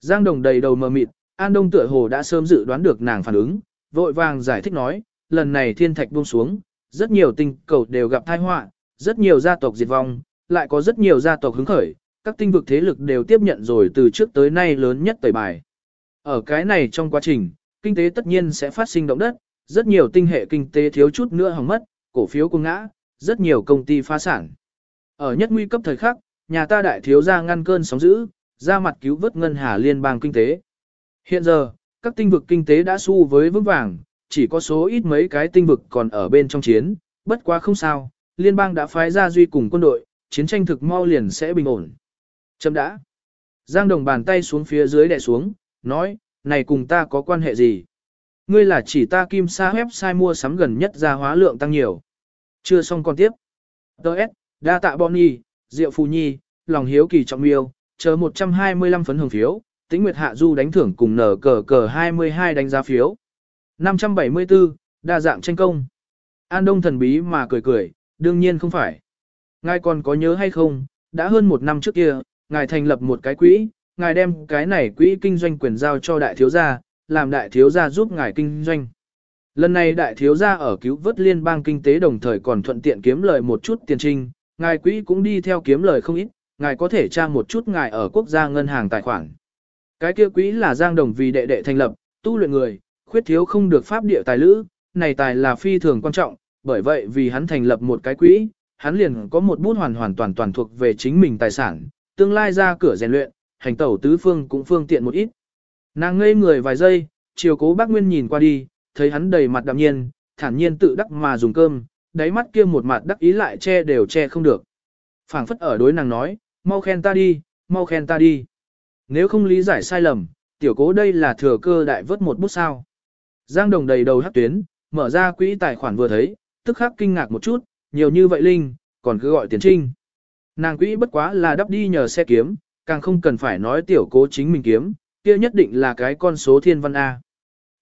Giang Đồng đầy đầu mờ mịt, An Đông tựa hồ đã sớm dự đoán được nàng phản ứng, vội vàng giải thích nói, lần này thiên thạch buông xuống, rất nhiều tinh cầu đều gặp tai họa, rất nhiều gia tộc diệt vong, lại có rất nhiều gia tộc hứng khởi, các tinh vực thế lực đều tiếp nhận rồi từ trước tới nay lớn nhất tẩy bài. Ở cái này trong quá trình, kinh tế tất nhiên sẽ phát sinh động đất, rất nhiều tinh hệ kinh tế thiếu chút nữa hỏng mất, cổ phiếu cũng ngã, rất nhiều công ty phá sản. Ở nhất nguy cấp thời khắc, nhà ta đại thiếu gia ngăn cơn sóng dữ, ra mặt cứu vớt ngân hà liên bang kinh tế. Hiện giờ, các tinh vực kinh tế đã xu với vững vàng, chỉ có số ít mấy cái tinh vực còn ở bên trong chiến, bất quá không sao, liên bang đã phái ra duy cùng quân đội, chiến tranh thực mau liền sẽ bình ổn. Chấm đã. Giang đồng bàn tay xuống phía dưới đè xuống, nói, này cùng ta có quan hệ gì? Ngươi là chỉ ta kim sa website mua sắm gần nhất ra hóa lượng tăng nhiều. Chưa xong còn tiếp. Đợt, đa tạ Bonnie, Diệu Phù Nhi, lòng hiếu kỳ trọng yêu, chờ 125 phấn hưởng phiếu, tĩnh nguyệt hạ du đánh thưởng cùng nở cờ cờ 22 đánh giá phiếu. 574, đa dạng tranh công. An Đông thần bí mà cười cười, đương nhiên không phải. Ngài còn có nhớ hay không, đã hơn một năm trước kia, ngài thành lập một cái quỹ, ngài đem cái này quỹ kinh doanh quyền giao cho đại thiếu gia, làm đại thiếu gia giúp ngài kinh doanh. Lần này đại thiếu gia ở cứu vớt liên bang kinh tế đồng thời còn thuận tiện kiếm lời một chút tiền trinh, ngài quỹ cũng đi theo kiếm lời không ít, ngài có thể tra một chút ngài ở quốc gia ngân hàng tài khoản. Cái kia quỹ là Giang Đồng vì đệ đệ thành lập, tu luyện người, khuyết thiếu không được pháp địa tài lữ, này tài là phi thường quan trọng, bởi vậy vì hắn thành lập một cái quỹ, hắn liền có một bút hoàn hoàn toàn toàn thuộc về chính mình tài sản, tương lai ra cửa rèn luyện, hành tẩu tứ phương cũng phương tiện một ít. Nàng ngây người vài giây, chiều cố bác Nguyên nhìn qua đi, thấy hắn đầy mặt đạm nhiên, thản nhiên tự đắc mà dùng cơm, đáy mắt kia một mặt đắc ý lại che đều che không được. phảng phất ở đối nàng nói, mau khen ta đi, mau khen ta đi. Nếu không lý giải sai lầm, tiểu cố đây là thừa cơ đại vớt một bút sao. Giang đồng đầy đầu hát tuyến, mở ra quỹ tài khoản vừa thấy, tức khắc kinh ngạc một chút, nhiều như vậy linh, còn cứ gọi tiền trinh. Nàng quỹ bất quá là đắp đi nhờ xe kiếm, càng không cần phải nói tiểu cố chính mình kiếm, kia nhất định là cái con số thiên văn A.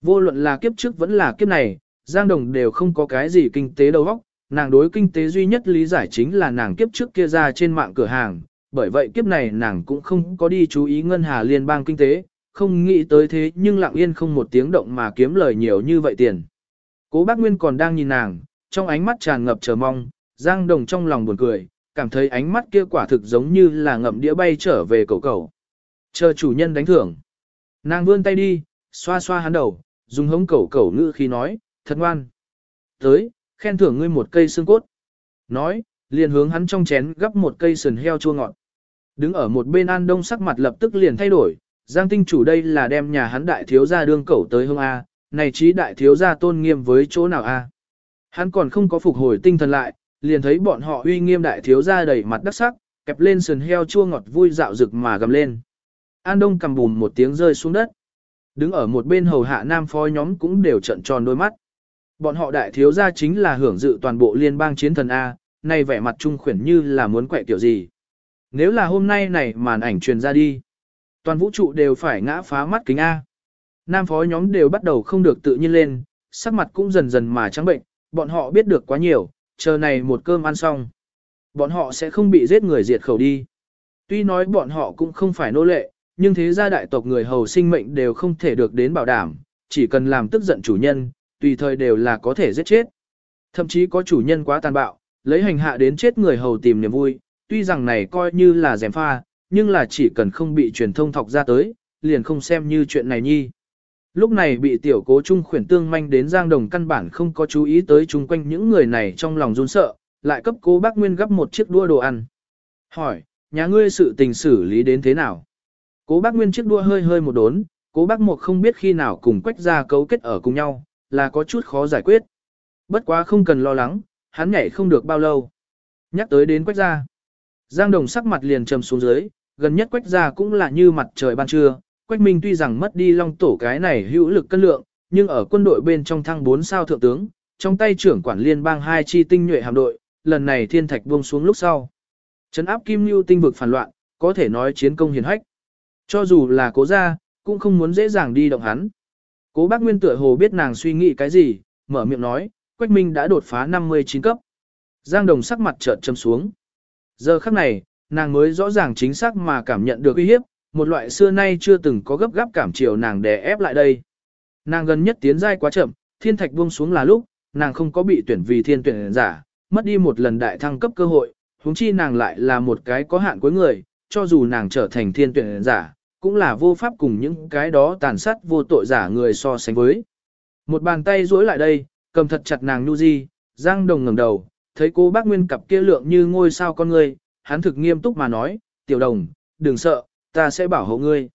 Vô luận là kiếp trước vẫn là kiếp này, Giang Đồng đều không có cái gì kinh tế đầu óc, nàng đối kinh tế duy nhất lý giải chính là nàng kiếp trước kia ra trên mạng cửa hàng, bởi vậy kiếp này nàng cũng không có đi chú ý ngân hà liên bang kinh tế, không nghĩ tới thế nhưng lặng yên không một tiếng động mà kiếm lời nhiều như vậy tiền. Cố bác Nguyên còn đang nhìn nàng, trong ánh mắt tràn ngập chờ mong, Giang Đồng trong lòng buồn cười, cảm thấy ánh mắt kia quả thực giống như là ngậm đĩa bay trở về cầu cầu. Chờ chủ nhân đánh thưởng. Nàng vươn tay đi, xoa xoa hắn đầu, dùng hống cầu cầu ngữ khi nói, thật ngoan. Tới, khen thưởng ngươi một cây xương cốt. Nói, liền hướng hắn trong chén gấp một cây sườn heo chua ngọt. Đứng ở một bên An Đông sắc mặt lập tức liền thay đổi, Giang tinh chủ đây là đem nhà hắn đại thiếu gia đương cẩu tới hông A, này trí đại thiếu gia tôn nghiêm với chỗ nào A. Hắn còn không có phục hồi tinh thần lại, liền thấy bọn họ uy nghiêm đại thiếu gia đầy mặt đắc sắc, kẹp lên sườn heo chua ngọt vui dạo rực mà gầm lên. An Đông cầm bùm một tiếng rơi xuống đất. Đứng ở một bên hầu hạ nam phó nhóm cũng đều trận tròn đôi mắt. Bọn họ đại thiếu gia chính là hưởng dự toàn bộ liên bang chiến thần A, nay vẻ mặt trung khuyển như là muốn quậy kiểu gì. Nếu là hôm nay này màn ảnh truyền ra đi, toàn vũ trụ đều phải ngã phá mắt kính A. Nam phó nhóm đều bắt đầu không được tự nhiên lên, sắc mặt cũng dần dần mà trắng bệnh, bọn họ biết được quá nhiều, chờ này một cơm ăn xong. Bọn họ sẽ không bị giết người diệt khẩu đi. Tuy nói bọn họ cũng không phải nô lệ, nhưng thế gia đại tộc người hầu sinh mệnh đều không thể được đến bảo đảm, chỉ cần làm tức giận chủ nhân, tùy thời đều là có thể giết chết. Thậm chí có chủ nhân quá tàn bạo, lấy hành hạ đến chết người hầu tìm niềm vui, tuy rằng này coi như là dèm pha, nhưng là chỉ cần không bị truyền thông thọc ra tới, liền không xem như chuyện này nhi. Lúc này bị tiểu cố trung khuyển tương manh đến Giang Đồng căn bản không có chú ý tới chung quanh những người này trong lòng run sợ, lại cấp cố bác Nguyên gấp một chiếc đua đồ ăn. Hỏi, nhà ngươi sự tình xử lý đến thế nào? Cố bác Nguyên chiếc đua hơi hơi một đốn, cố bác Mộc không biết khi nào cùng quách ra cấu kết ở cùng nhau, là có chút khó giải quyết. Bất quá không cần lo lắng, hắn nhảy không được bao lâu. Nhắc tới đến quách ra. Giang Đồng sắc mặt liền trầm xuống dưới, gần nhất quách ra cũng là như mặt trời ban trưa. Quách Minh tuy rằng mất đi long tổ cái này hữu lực cân lượng, nhưng ở quân đội bên trong thăng 4 sao thượng tướng, trong tay trưởng quản liên bang hai chi tinh nhuệ hạm đội, lần này thiên thạch buông xuống lúc sau. Trấn áp Kim Lưu tinh vực phản loạn, có thể nói chiến công hiển hách. Cho dù là cố gia, cũng không muốn dễ dàng đi động hắn. Cố bác Nguyên tựa hồ biết nàng suy nghĩ cái gì, mở miệng nói, Quách Minh đã đột phá 59 cấp. Giang Đồng sắc mặt chợt châm xuống. Giờ khắc này, nàng mới rõ ràng chính xác mà cảm nhận được uy hiếp, một loại xưa nay chưa từng có gấp gáp cảm chiều nàng đè ép lại đây. Nàng gần nhất tiến giai quá chậm, thiên thạch buông xuống là lúc, nàng không có bị tuyển vì thiên tuyển giả, mất đi một lần đại thăng cấp cơ hội, huống chi nàng lại là một cái có hạn cuối người, cho dù nàng trở thành thiên tuyển giả, cũng là vô pháp cùng những cái đó tàn sát vô tội giả người so sánh với. Một bàn tay duỗi lại đây, cầm thật chặt nàng nu di, Giang Đồng ngẩng đầu, thấy cô bác Nguyên cặp kia lượng như ngôi sao con ngươi, hắn thực nghiêm túc mà nói, tiểu đồng, đừng sợ, ta sẽ bảo hộ ngươi.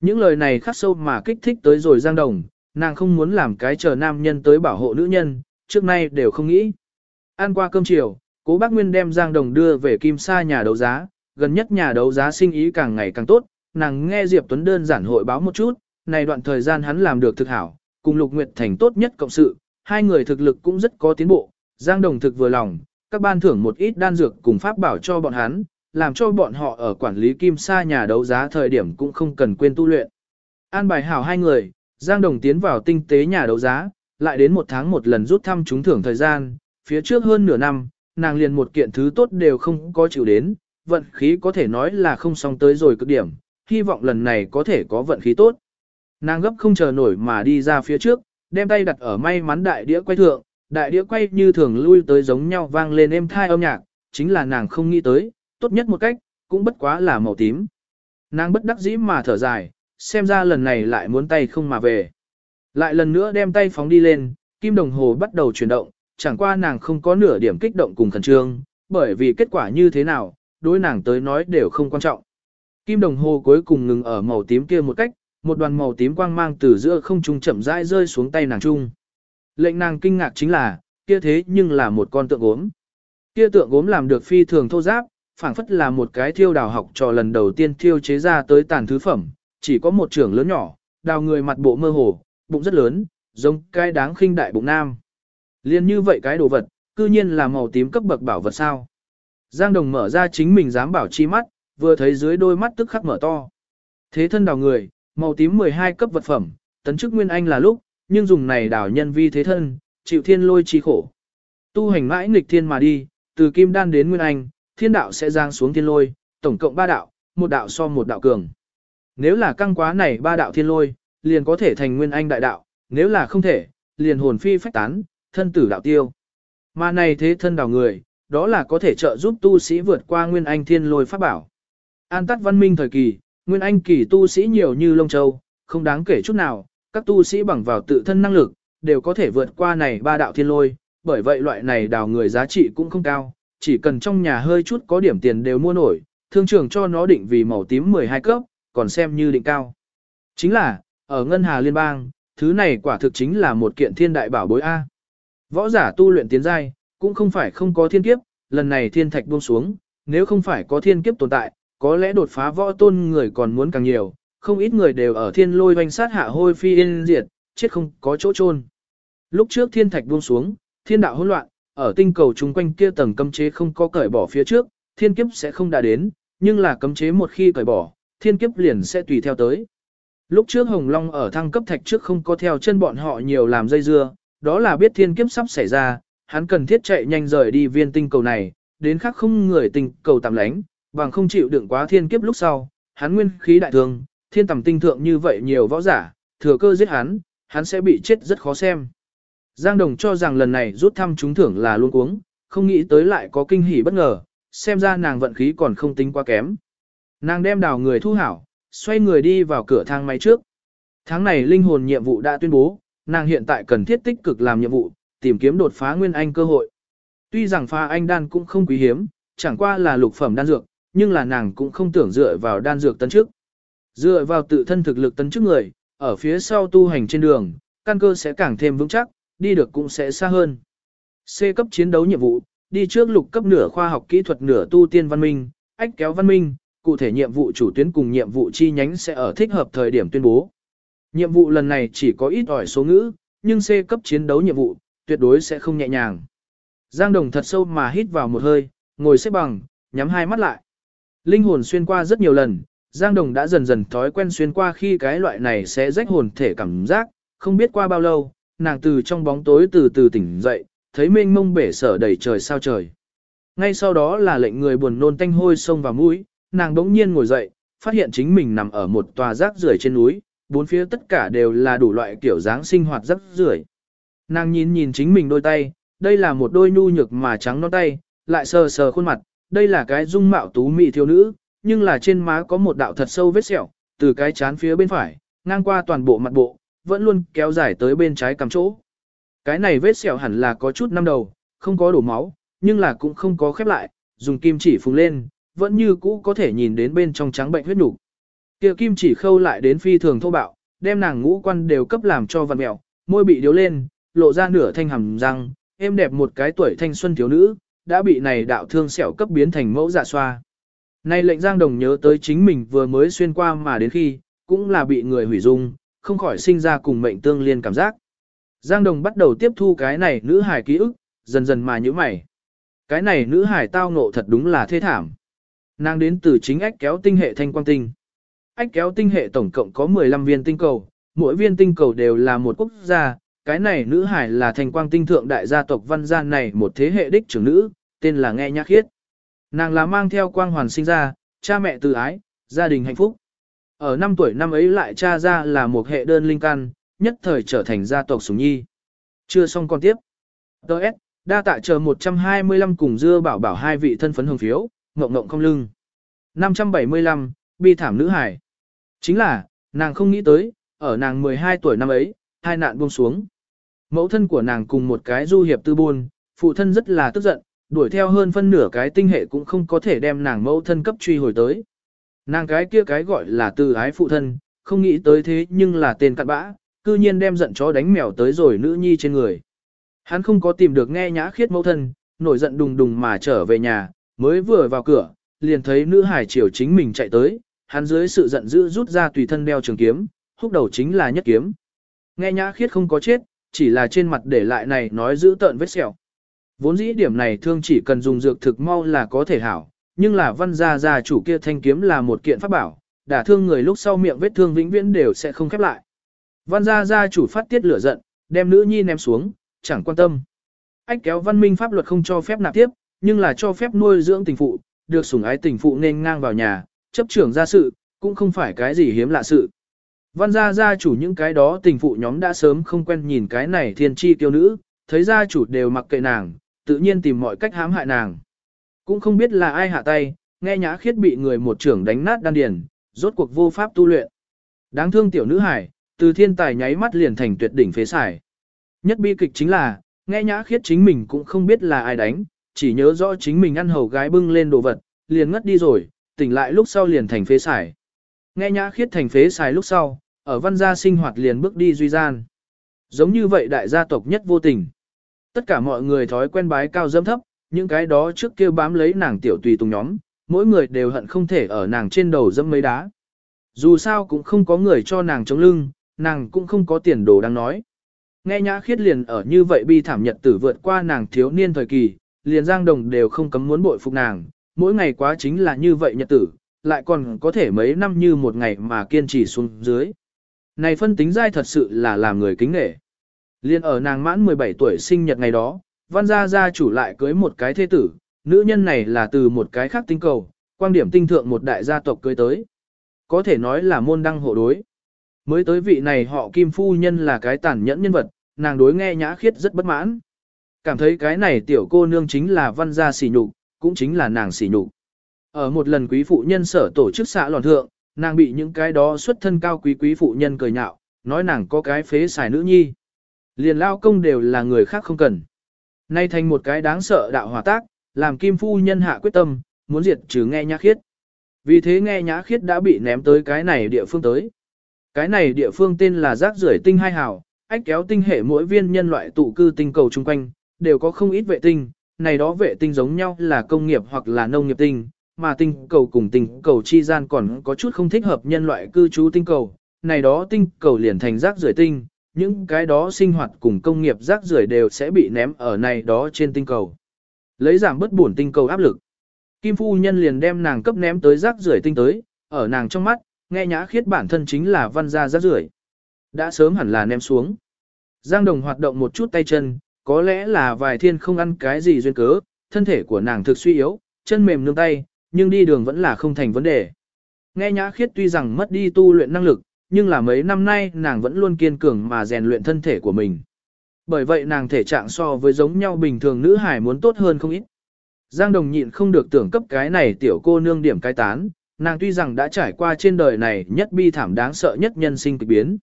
Những lời này khắc sâu mà kích thích tới rồi Giang Đồng, nàng không muốn làm cái chờ nam nhân tới bảo hộ nữ nhân, trước nay đều không nghĩ. Ăn qua cơm chiều, cố bác Nguyên đem Giang Đồng đưa về Kim Sa nhà đấu giá, gần nhất nhà đấu giá sinh ý càng ngày càng tốt, nàng nghe Diệp Tuấn đơn giản hội báo một chút, này đoạn thời gian hắn làm được thực hảo, cùng Lục Nguyệt Thành tốt nhất cộng sự, hai người thực lực cũng rất có tiến bộ, Giang Đồng thực vừa lòng, các ban thưởng một ít đan dược cùng pháp bảo cho bọn hắn, làm cho bọn họ ở quản lý Kim Sa nhà đấu giá thời điểm cũng không cần quên tu luyện. An bài hảo hai người, Giang Đồng tiến vào tinh tế nhà đấu giá, lại đến một tháng một lần rút thăm trúng thưởng thời gian, phía trước hơn nửa năm, nàng liền một kiện thứ tốt đều không có chịu đến, vận khí có thể nói là không xong tới rồi cực điểm, hy vọng lần này có thể có vận khí tốt. Nàng gấp không chờ nổi mà đi ra phía trước, đem tay đặt ở may mắn đại đĩa quay thượng, đại đĩa quay như thường lui tới giống nhau vang lên êm thai âm nhạc, chính là nàng không nghĩ tới, tốt nhất một cách, cũng bất quá là màu tím. Nàng bất đắc dĩ mà thở dài, xem ra lần này lại muốn tay không mà về. Lại lần nữa đem tay phóng đi lên, kim đồng hồ bắt đầu chuyển động, chẳng qua nàng không có nửa điểm kích động cùng khẩn trương, bởi vì kết quả như thế nào, đối nàng tới nói đều không quan trọng. Kim đồng hồ cuối cùng ngừng ở màu tím kia một cách, một đoàn màu tím quang mang từ giữa không trung chậm rãi rơi xuống tay nàng trung. Lệnh nàng kinh ngạc chính là, kia thế nhưng là một con tượng gốm. Kia tượng gốm làm được phi thường thô giáp, phảng phất là một cái thiêu đào học trò lần đầu tiên thiêu chế ra tới tàn thứ phẩm, chỉ có một trưởng lớn nhỏ, đào người mặt bộ mơ hồ, bụng rất lớn, giống cái đáng khinh đại bụng nam. Liên như vậy cái đồ vật, cư nhiên là màu tím cấp bậc bảo vật sao. Giang Đồng mở ra chính mình dám bảo chi mắt, vừa thấy dưới đôi mắt tức khắc mở to. Thế thân đào người, màu tím 12 cấp vật phẩm, tấn chức nguyên anh là lúc, nhưng dùng này đào nhân vi thế thân, chịu thiên lôi chi khổ. Tu hành mãi nghịch thiên mà đi, từ kim đan đến nguyên anh, thiên đạo sẽ giang xuống thiên lôi, tổng cộng ba đạo, một đạo so một đạo cường. Nếu là căng quá này ba đạo thiên lôi, liền có thể thành nguyên anh đại đạo, nếu là không thể, liền hồn phi phách tán, thân tử đạo tiêu. Mà này thế thân đào người, đó là có thể trợ giúp tu sĩ vượt qua nguyên anh thiên lôi pháp bảo. An tắt văn minh thời kỳ, nguyên anh kỳ tu sĩ nhiều như lông châu, không đáng kể chút nào, các tu sĩ bằng vào tự thân năng lực, đều có thể vượt qua này ba đạo thiên lôi, bởi vậy loại này đào người giá trị cũng không cao, chỉ cần trong nhà hơi chút có điểm tiền đều mua nổi, thương trường cho nó định vì màu tím 12 cấp, còn xem như định cao. Chính là, ở Ngân Hà Liên bang, thứ này quả thực chính là một kiện thiên đại bảo bối A. Võ giả tu luyện tiến giai, cũng không phải không có thiên kiếp, lần này thiên thạch buông xuống, nếu không phải có thiên kiếp tồn tại, có lẽ đột phá võ tôn người còn muốn càng nhiều, không ít người đều ở thiên lôi doanh sát hạ hôi phi yên diệt, chết không có chỗ chôn. Lúc trước thiên thạch buông xuống, thiên đạo hỗn loạn, ở tinh cầu chung quanh kia tầng cấm chế không có cởi bỏ phía trước, thiên kiếp sẽ không đã đến, nhưng là cấm chế một khi cởi bỏ, thiên kiếp liền sẽ tùy theo tới. Lúc trước Hồng Long ở thăng cấp thạch trước không có theo chân bọn họ nhiều làm dây dưa, đó là biết thiên kiếp sắp xảy ra, hắn cần thiết chạy nhanh rời đi viên tinh cầu này, đến khác không người tinh cầu tạm lánh, bằng không chịu đựng quá thiên kiếp lúc sau, hắn nguyên khí đại thương, thiên tầm tinh thượng như vậy nhiều võ giả, thừa cơ giết hắn, hắn sẽ bị chết rất khó xem. Giang Đồng cho rằng lần này rút thăm trúng thưởng là luôn cuống, không nghĩ tới lại có kinh hỉ bất ngờ, xem ra nàng vận khí còn không tính quá kém. Nàng đem đào người thu hảo, xoay người đi vào cửa thang máy trước. Tháng này linh hồn nhiệm vụ đã tuyên bố, nàng hiện tại cần thiết tích cực làm nhiệm vụ, tìm kiếm đột phá nguyên anh cơ hội. Tuy rằng pha anh đan cũng không quý hiếm, chẳng qua là lục phẩm đan dược, nhưng là nàng cũng không tưởng dựa vào đan dược tấn trước. Dựa vào tự thân thực lực tấn trước người, ở phía sau tu hành trên đường, căn cơ sẽ càng thêm vững chắc, đi được cũng sẽ xa hơn. C cấp chiến đấu nhiệm vụ, đi trước lục cấp nửa khoa học kỹ thuật nửa tu tiên văn minh, ách kéo văn minh, cụ thể nhiệm vụ chủ tuyến cùng nhiệm vụ chi nhánh sẽ ở thích hợp thời điểm tuyên bố. Nhiệm vụ lần này chỉ có ít ỏi số ngữ, nhưng C cấp chiến đấu nhiệm vụ, tuyệt đối sẽ không nhẹ nhàng. Giang Đồng thật sâu mà hít vào một hơi, ngồi xếp bằng, nhắm hai mắt lại. Linh hồn xuyên qua rất nhiều lần, Giang Đồng đã dần dần thói quen xuyên qua khi cái loại này sẽ rách hồn thể cảm giác, không biết qua bao lâu, nàng từ trong bóng tối từ từ tỉnh dậy, thấy mênh mông bể sở đầy trời sao trời. Ngay sau đó là lệnh người buồn nôn tanh hôi sông vào mũi, nàng đống nhiên ngồi dậy, phát hiện chính mình nằm ở một tòa rác rưởi trên núi, bốn phía tất cả đều là đủ loại kiểu dáng sinh hoạt rác rưởi. Nàng nhìn nhìn chính mình đôi tay, đây là một đôi nhu nhược mà trắng non tay, lại sờ sờ khuôn mặt, đây là cái dung mạo tú mị thiếu nữ, nhưng là trên má có một đạo thật sâu vết sẹo, từ cái chán phía bên phải, ngang qua toàn bộ mặt bộ, vẫn luôn kéo dài tới bên trái cằm chỗ. Cái này vết sẹo hẳn là có chút năm đầu, không có đổ máu, nhưng là cũng không có khép lại, dùng kim chỉ phùng lên, vẫn như cũ có thể nhìn đến bên trong trắng bệnh huyết nhục. Kia kim chỉ khâu lại đến phi thường thô bạo, đem nàng ngũ quan đều cấp làm cho vặn mẹo, môi bị điếu lên, lộ ra nửa thanh hàm răng, êm đẹp một cái tuổi thanh xuân thiếu nữ, đã bị này đạo thương sẹo cấp biến thành mẫu dạ xoa. Nay lệnh Giang Đồng nhớ tới chính mình vừa mới xuyên qua mà đến khi, cũng là bị người hủy dung, không khỏi sinh ra cùng mệnh tương liên cảm giác. Giang Đồng bắt đầu tiếp thu cái này nữ hải ký ức, dần dần mà như mày. Cái này nữ hải tao ngộ thật đúng là thê thảm. Nàng đến từ chính ách kéo tinh hệ thanh quang tinh. Ách kéo tinh hệ tổng cộng có 15 viên tinh cầu, mỗi viên tinh cầu đều là một quốc gia. Cái này nữ hải là thành quang tinh thượng đại gia tộc văn gia này một thế hệ đích trưởng nữ, tên là Nghe Nhã Khiết. Nàng là mang theo quang hoàn sinh ra, cha mẹ từ ái, gia đình hạnh phúc. Ở năm tuổi năm ấy lại cha ra là một hệ đơn linh căn, nhất thời trở thành gia tộc sủng nhi. Chưa xong con tiếp. Đợt, đa tạ chờ 125 cùng dưa bảo bảo hai vị thân phấn hồng phiếu, ngộng ngộng không lưng. 575, bi thảm nữ hải. Chính là, nàng không nghĩ tới, ở nàng 12 tuổi năm ấy, hai nạn buông xuống. Mẫu thân của nàng cùng một cái du hiệp tư buôn, phụ thân rất là tức giận, đuổi theo hơn phân nửa cái tinh hệ cũng không có thể đem nàng mẫu thân cấp truy hồi tới. Nàng cái kia cái gọi là từ ái phụ thân, không nghĩ tới thế nhưng là tên cặn bã, cư nhiên đem giận chó đánh mèo tới rồi nữ nhi trên người. Hắn không có tìm được nghe nhã khiết mẫu thân, nổi giận đùng đùng mà trở về nhà, mới vừa vào cửa, liền thấy nữ hải triều chính mình chạy tới, hắn dưới sự giận dữ rút ra tùy thân đeo trường kiếm, húc đầu chính là nhất kiếm. Nghe nhã khiết không có chết, chỉ là trên mặt để lại này nói giữ tợn vết sẹo. Vốn dĩ điểm này thương chỉ cần dùng dược thực mau là có thể hảo, nhưng là văn gia gia chủ kia thanh kiếm là một kiện pháp bảo, đả thương người lúc sau miệng vết thương vĩnh viễn đều sẽ không khép lại. Văn gia gia chủ phát tiết lửa giận, đem nữ nhi ném xuống, chẳng quan tâm. Ách kéo văn minh pháp luật không cho phép nạp tiếp, nhưng là cho phép nuôi dưỡng tình phụ, được sủng ái tình phụ nên ngang vào nhà, chấp trưởng gia sự, cũng không phải cái gì hiếm lạ sự. Văn gia gia chủ những cái đó tình phụ nhóm đã sớm không quen nhìn cái này thiên chi tiêu nữ, thấy gia chủ đều mặc kệ nàng, tự nhiên tìm mọi cách hãm hại nàng. Cũng không biết là ai hạ tay, nghe nhã khiết bị người một trưởng đánh nát đan điền, rốt cuộc vô pháp tu luyện. Đáng thương tiểu nữ hải, từ thiên tài nháy mắt liền thành tuyệt đỉnh phế xài. Nhất bi kịch chính là, nghe nhã khiết chính mình cũng không biết là ai đánh, chỉ nhớ rõ chính mình ăn hầu gái bưng lên đồ vật, liền ngất đi rồi, tỉnh lại lúc sau liền thành phế xài. Nghe nhã khiết thành phế xài lúc sau, ở văn gia sinh hoạt liền bước đi duy gian. Giống như vậy đại gia tộc nhất vô tình. Tất cả mọi người thói quen bái cao dâm thấp, những cái đó trước kia bám lấy nàng tiểu tùy tùng nhóm, mỗi người đều hận không thể ở nàng trên đầu dâm mấy đá. Dù sao cũng không có người cho nàng chống lưng, nàng cũng không có tiền đồ đang nói. Nghe nhã khiết liền ở như vậy bi thảm nhật tử vượt qua nàng thiếu niên thời kỳ, liền giang đồng đều không cấm muốn bội phục nàng, mỗi ngày quá chính là như vậy nhật tử, lại còn có thể mấy năm như một ngày mà kiên trì xuống dưới. Này phân tính dai thật sự là làm người kính nghệ. Liên ở nàng mãn 17 tuổi sinh nhật ngày đó, văn gia gia chủ lại cưới một cái thế tử, nữ nhân này là từ một cái khác tinh cầu, quan điểm tinh thượng một đại gia tộc cưới tới. Có thể nói là môn đăng hộ đối. mới tới vị này họ Kim Phu Nhân là cái tàn nhẫn nhân vật, nàng đối nghe nhã khiết rất bất mãn. Cảm thấy cái này tiểu cô nương chính là văn gia xỉ nhục, cũng chính là nàng xỉ nhục. Ở một lần quý phụ nhân sở tổ chức xã lòn thượng, nàng bị những cái đó xuất thân cao quý quý phụ nhân cười nhạo, nói nàng có cái phế xài nữ nhi. Liền lao công đều là người khác không cần. Nay thành một cái đáng sợ đạo hòa tác, làm kim phu nhân hạ quyết tâm, muốn diệt trừ nghe nhã khiết. Vì thế nghe nhã khiết đã bị ném tới cái này địa phương tới. Cái này địa phương tên là rác rưởi tinh hai hào, ách kéo tinh hệ mỗi viên nhân loại tụ cư tinh cầu chung quanh, đều có không ít vệ tinh, này đó vệ tinh giống nhau là công nghiệp hoặc là nông nghiệp tinh, mà tinh cầu cùng tinh cầu chi gian còn có chút không thích hợp nhân loại cư trú tinh cầu, này đó tinh cầu liền thành rác rưởi tinh, những cái đó sinh hoạt cùng công nghiệp rác rưởi đều sẽ bị ném ở này đó trên tinh cầu. Lấy giảm bất buồn tinh cầu áp lực. Kim phu nhân liền đem nàng cấp ném tới rác rưởi tinh tới, ở nàng trong mắt, nghe nhã khiết bản thân chính là văn gia rác rưởi. Đã sớm hẳn là ném xuống. Giang Đồng hoạt động một chút tay chân, có lẽ là vài thiên không ăn cái gì duyên cớ, thân thể của nàng thực suy yếu, chân mềm nương tay, nhưng đi đường vẫn là không thành vấn đề. Nghe nhã khiết tuy rằng mất đi tu luyện năng lực, nhưng là mấy năm nay nàng vẫn luôn kiên cường mà rèn luyện thân thể của mình. Bởi vậy nàng thể trạng so với giống nhau bình thường nữ hải muốn tốt hơn không ít. Giang Đồng nhịn không được tưởng cấp cái này tiểu cô nương điểm cái tán, nàng tuy rằng đã trải qua trên đời này nhất bi thảm đáng sợ nhất nhân sinh kịch biến.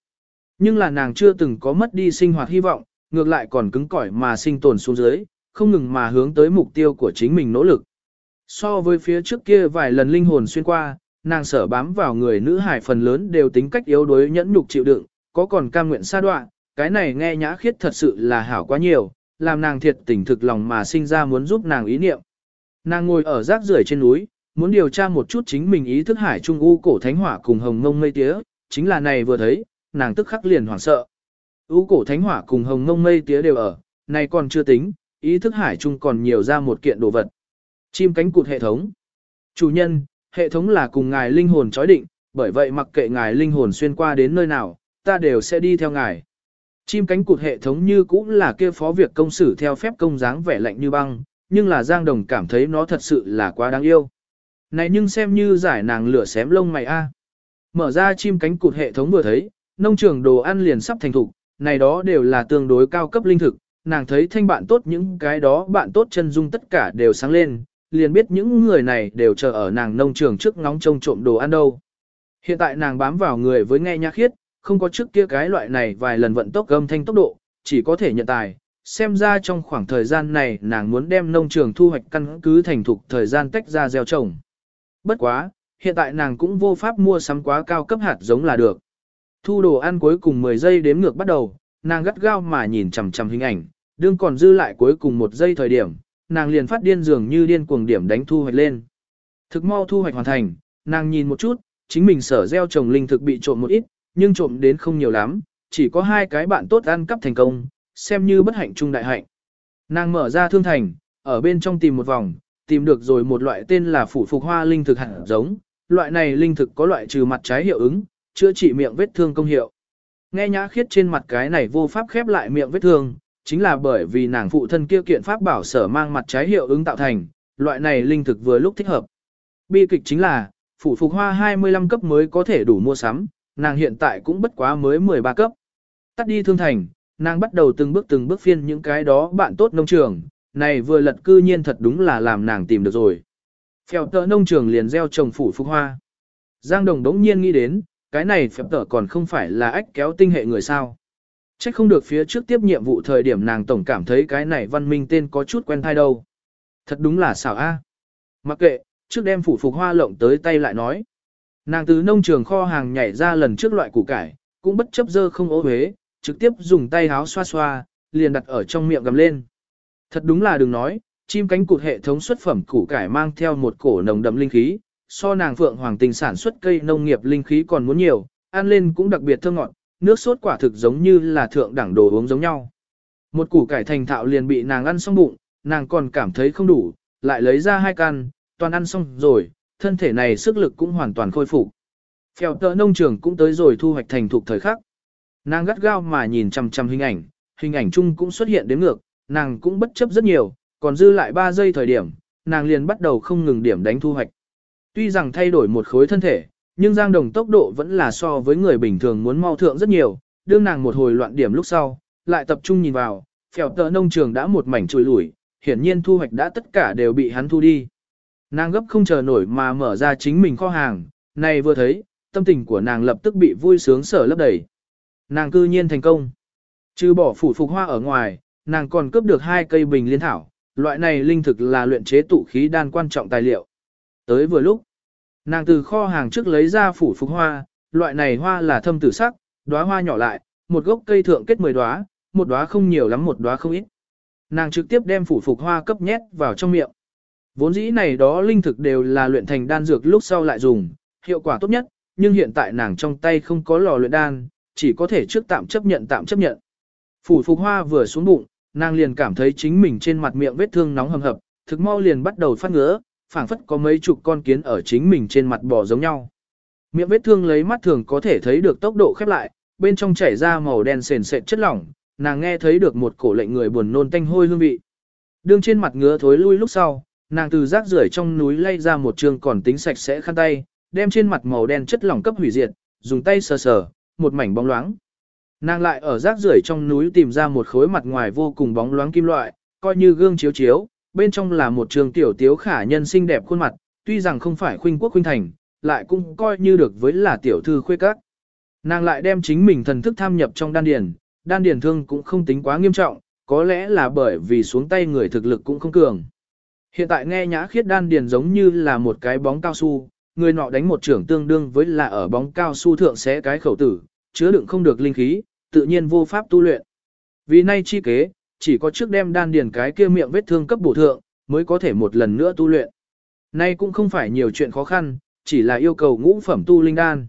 Nhưng là nàng chưa từng có mất đi sinh hoạt hy vọng, ngược lại còn cứng cỏi mà sinh tồn xuống dưới, không ngừng mà hướng tới mục tiêu của chính mình nỗ lực. So với phía trước kia vài lần linh hồn xuyên qua, nàng sở bám vào người nữ hải phần lớn đều tính cách yếu đuối nhẫn nhục chịu đựng, có còn cam nguyện sa đoạn, cái này nghe nhã khiết thật sự là hảo quá nhiều, làm nàng thiệt tình thực lòng mà sinh ra muốn giúp nàng ý niệm. Nàng ngồi ở rác rưởi trên núi, muốn điều tra một chút chính mình ý thức hải trung u cổ thánh hỏa cùng hồng ngông mây tía, chính là này vừa thấy, nàng tức khắc liền hoảng sợ. U cổ thánh hỏa cùng hồng ngông mây tía đều ở, này còn chưa tính, ý thức hải trung còn nhiều ra một kiện đồ vật. Chim cánh cụt hệ thống. Chủ nhân, hệ thống là cùng ngài linh hồn chói định, bởi vậy mặc kệ ngài linh hồn xuyên qua đến nơi nào, ta đều sẽ đi theo ngài. Chim cánh cụt hệ thống như cũng là kia phó việc công xử theo phép công dáng vẻ lạnh như băng, nhưng là Giang Đồng cảm thấy nó thật sự là quá đáng yêu. Này nhưng xem như giải nàng lửa xém lông mày a. Mở ra chim cánh cụt hệ thống vừa thấy, nông trường đồ ăn liền sắp thành thục, này đó đều là tương đối cao cấp linh thực, nàng thấy thanh bạn tốt những cái đó bạn tốt chân dung tất cả đều sáng lên, liền biết những người này đều chờ ở nàng nông trường trước ngóng trông trộm đồ ăn đâu. Hiện tại nàng bám vào người với nghe nhã khiết, không có trước kia cái loại này vài lần vận tốc gầm thanh tốc độ, chỉ có thể nhận tài. Xem ra trong khoảng thời gian này nàng muốn đem nông trường thu hoạch căn cứ thành thục thời gian tách ra gieo trồng. Bất quá, hiện tại nàng cũng vô pháp mua sắm quá cao cấp hạt giống là được. Thu đồ ăn cuối cùng 10 giây đếm ngược bắt đầu, nàng gắt gao mà nhìn chằm chằm hình ảnh, đương còn dư lại cuối cùng một giây thời điểm, nàng liền phát điên dường như điên cuồng điểm đánh thu hoạch lên. Thực mau thu hoạch hoàn thành, nàng nhìn một chút, chính mình sở gieo trồng linh thực bị trộm một ít, nhưng trộm đến không nhiều lắm, chỉ có hai cái bạn tốt ăn cắp thành công, xem như bất hạnh trung đại hạnh. Nàng mở ra thương thành, ở bên trong tìm một vòng, tìm được rồi một loại tên là phủ phục hoa linh thực hạt giống, loại này linh thực có loại trừ mặt trái hiệu ứng, chữa trị miệng vết thương công hiệu. Nghe nhã khiết trên mặt cái này vô pháp khép lại miệng vết thương, chính là bởi vì nàng phụ thân kia kiện pháp bảo sở mang mặt trái hiệu ứng tạo thành, loại này linh thực vừa lúc thích hợp. Bi kịch chính là, phủ phục hoa 25 cấp mới có thể đủ mua sắm, nàng hiện tại cũng bất quá mới 13 cấp. Tắt đi thương thành, nàng bắt đầu từng bước từng bước phiên những cái đó bạn tốt nông trường, này vừa lật cư nhiên thật đúng là làm nàng tìm được rồi. Phèo tợ nông trường liền gieo trồng phủ phục hoa. Giang Đồng đống nhiên nghĩ đến, cái này phèo tợ còn không phải là ách kéo tinh hệ người sao. Chắc không được phía trước tiếp nhiệm vụ thời điểm nàng tổng cảm thấy cái này văn minh tên có chút quen thai đâu. Thật đúng là xảo a. Mặc kệ, trước đem phủ phục hoa lộng tới tay lại nói. Nàng từ nông trường kho hàng nhảy ra lần trước loại củ cải, cũng bất chấp dơ không ố huế, trực tiếp dùng tay háo xoa xoa, liền đặt ở trong miệng gầm lên. Thật đúng là đừng nói, chim cánh cụt hệ thống xuất phẩm củ cải mang theo một cổ nồng đậm linh khí, so nàng phượng hoàng tình sản xuất cây nông nghiệp linh khí còn muốn nhiều, ăn lên cũng đặc biệt thơm ngọt, nước sốt quả thực giống như là thượng đẳng đồ uống giống nhau. Một củ cải thành thạo liền bị nàng ăn xong bụng, nàng còn cảm thấy không đủ, lại lấy ra hai căn, toàn ăn xong rồi, thân thể này sức lực cũng hoàn toàn khôi phục. Phèo tợ nông trường cũng tới rồi thu hoạch thành thục thời khắc. Nàng gắt gao mà nhìn chằm chằm hình ảnh, hình ảnh chung cũng xuất hiện đến ngược, nàng cũng bất chấp rất nhiều, còn dư lại 3 giây thời điểm, nàng liền bắt đầu không ngừng điểm đánh thu hoạch. Tuy rằng thay đổi một khối thân thể, nhưng Giang Đồng tốc độ vẫn là so với người bình thường muốn mau thượng rất nhiều, đương nàng một hồi loạn điểm lúc sau, lại tập trung nhìn vào, phèo tờ nông trường đã một mảnh trùi lủi, hiển nhiên thu hoạch đã tất cả đều bị hắn thu đi. Nàng gấp không chờ nổi mà mở ra chính mình kho hàng, này vừa thấy, tâm tình của nàng lập tức bị vui sướng sở lấp đầy. Nàng cư nhiên thành công. Trừ bỏ phủ phục hoa ở ngoài, nàng còn cướp được hai cây bình liên thảo, loại này linh thực là luyện chế tụ khí đan quan trọng tài liệu. Tới vừa lúc, nàng từ kho hàng trước lấy ra phủ phục hoa, loại này hoa là thâm tử sắc, đóa hoa nhỏ lại, một gốc cây thượng kết 10 đóa, một đóa không nhiều lắm một đóa không ít. Nàng trực tiếp đem phủ phục hoa cấp nhét vào trong miệng. Vốn dĩ này đó linh thực đều là luyện thành đan dược lúc sau lại dùng, hiệu quả tốt nhất, nhưng hiện tại nàng trong tay không có lò luyện đan, chỉ có thể trước tạm chấp nhận tạm chấp nhận. Phủ phục hoa vừa xuống bụng, nàng liền cảm thấy chính mình trên mặt miệng vết thương nóng hầm hập, thực mau liền bắt đầu phát ngứa, phảng phất có mấy chục con kiến ở chính mình trên mặt bò giống nhau. Miệng vết thương lấy mắt thường có thể thấy được tốc độ khép lại, bên trong chảy ra màu đen sền sệt chất lỏng, nàng nghe thấy được một cổ lệnh người buồn nôn tanh hôi hương vị. Đương trên mặt ngứa thối lui lúc sau, nàng từ rác rưởi trong núi lay ra một trường còn tính sạch sẽ khăn tay, đem trên mặt màu đen chất lỏng cấp hủy diệt, dùng tay sờ sờ, một mảnh bóng loáng. Nàng lại ở rác rưởi trong núi tìm ra một khối mặt ngoài vô cùng bóng loáng kim loại, coi như gương chiếu chiếu, bên trong là một trường tiểu tiếu khả nhân xinh đẹp khuôn mặt, tuy rằng không phải khuynh quốc khuynh thành, lại cũng coi như được với là tiểu thư khuê các. Nàng lại đem chính mình thần thức tham nhập trong đan điền, đan điền thương cũng không tính quá nghiêm trọng, có lẽ là bởi vì xuống tay người thực lực cũng không cường. Hiện tại nghe nhã khiết đan điền giống như là một cái bóng cao su, người nọ đánh một trưởng tương đương với là ở bóng cao su thượng xé cái khẩu tử, chứa đựng không được linh khí, tự nhiên vô pháp tu luyện. Vì nay chi kế, chỉ có trước đem đan điền cái kia miệng vết thương cấp bổ thượng, mới có thể một lần nữa tu luyện. Nay cũng không phải nhiều chuyện khó khăn, chỉ là yêu cầu ngũ phẩm tu linh đan.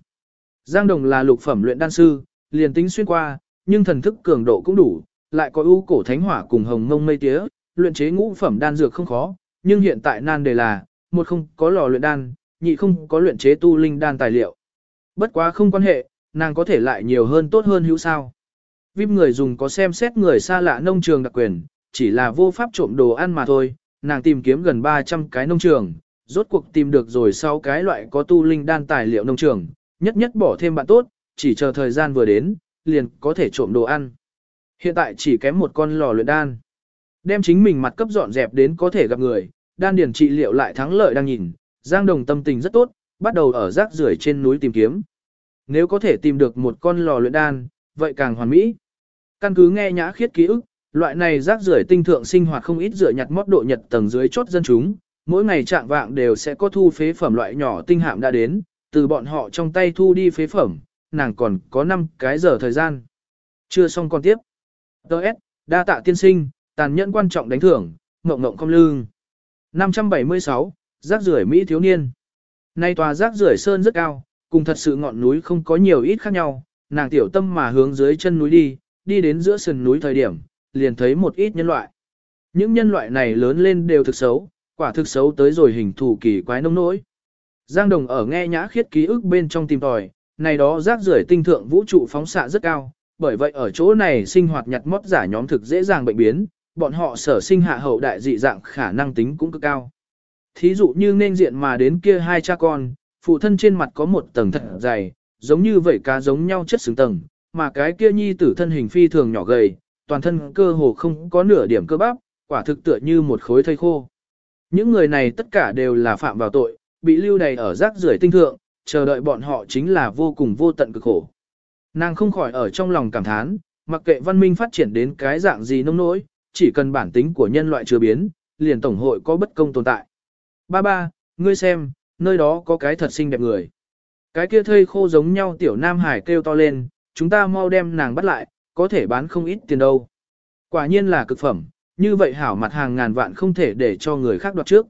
Giang Đồng là lục phẩm luyện đan sư, liền tính xuyên qua, nhưng thần thức cường độ cũng đủ, lại có ưu cổ thánh hỏa cùng hồng ngông mây tía, luyện chế ngũ phẩm đan dược không khó, nhưng hiện tại nan đề là, một không có lò luyện đan, nhị không có luyện chế tu linh đan tài liệu. Bất quá không quan hệ, nàng có thể lại nhiều hơn tốt hơn hữu sao. Vip người dùng có xem xét người xa lạ nông trường đặc quyền, chỉ là vô pháp trộm đồ ăn mà thôi, nàng tìm kiếm gần 300 cái nông trường, rốt cuộc tìm được rồi sau cái loại có tu linh đan tài liệu nông trường, nhất nhất bỏ thêm bạn tốt, chỉ chờ thời gian vừa đến, liền có thể trộm đồ ăn. Hiện tại chỉ kém một con lò luyện đan. Đem chính mình mặt cấp dọn dẹp đến có thể gặp người, đan điển trị liệu lại thắng lợi đang nhìn, Giang Đồng tâm tình rất tốt, bắt đầu ở rác rưởi trên núi tìm kiếm. Nếu có thể tìm được một con lò luyện đan, vậy càng hoàn mỹ. Căn cứ nghe nhã khiết ký ức, loại này rác rưởi tinh thượng sinh hoạt không ít rửa nhặt mót độ nhật tầng dưới chốt dân chúng, mỗi ngày trạng vạng đều sẽ có thu phế phẩm loại nhỏ tinh hạm đã đến, từ bọn họ trong tay thu đi phế phẩm, nàng còn có 5 cái giờ thời gian. Chưa xong còn tiếp. Đợt, đa tạ tiên sinh, tàn nhẫn quan trọng đánh thưởng, ngộng ngộng không lương. 576, rác rưởi Mỹ thiếu niên. Nay tòa rác rưởi sơn rất cao, cùng thật sự ngọn núi không có nhiều ít khác nhau, nàng tiểu tâm mà hướng dưới chân núi đi, đi đến giữa sườn núi thời điểm, liền thấy một ít nhân loại. Những nhân loại này lớn lên đều thực xấu, quả thực xấu tới rồi hình thù kỳ quái nông nỗi. Giang Đồng ở nghe nhã khiết ký ức bên trong tìm tòi, này đó rác rưởi tinh thượng vũ trụ phóng xạ rất cao, bởi vậy ở chỗ này sinh hoạt nhặt mót giả nhóm thực dễ dàng bệnh biến, bọn họ sở sinh hạ hậu đại dị dạng khả năng tính cũng cực cao. Thí dụ như nên diện mà đến kia hai cha con, phụ thân trên mặt có một tầng thật dày, giống như vậy cá giống nhau chất xứng tầng, mà cái kia nhi tử thân hình phi thường nhỏ gầy, toàn thân cơ hồ không có nửa điểm cơ bắp, quả thực tựa như một khối thây khô. Những người này tất cả đều là phạm vào tội, bị lưu đày ở rác rưởi tinh thượng, chờ đợi bọn họ chính là vô cùng vô tận cực khổ. Nàng không khỏi ở trong lòng cảm thán, mặc kệ văn minh phát triển đến cái dạng gì nông nỗi, chỉ cần bản tính của nhân loại chưa biến, liền tổng hội có bất công tồn tại. Ba ba, ngươi xem, nơi đó có cái thật xinh đẹp người. Cái kia thây khô giống nhau tiểu nam hải kêu to lên, chúng ta mau đem nàng bắt lại, có thể bán không ít tiền đâu. Quả nhiên là cực phẩm, như vậy hảo mặt hàng ngàn vạn không thể để cho người khác đoạt trước.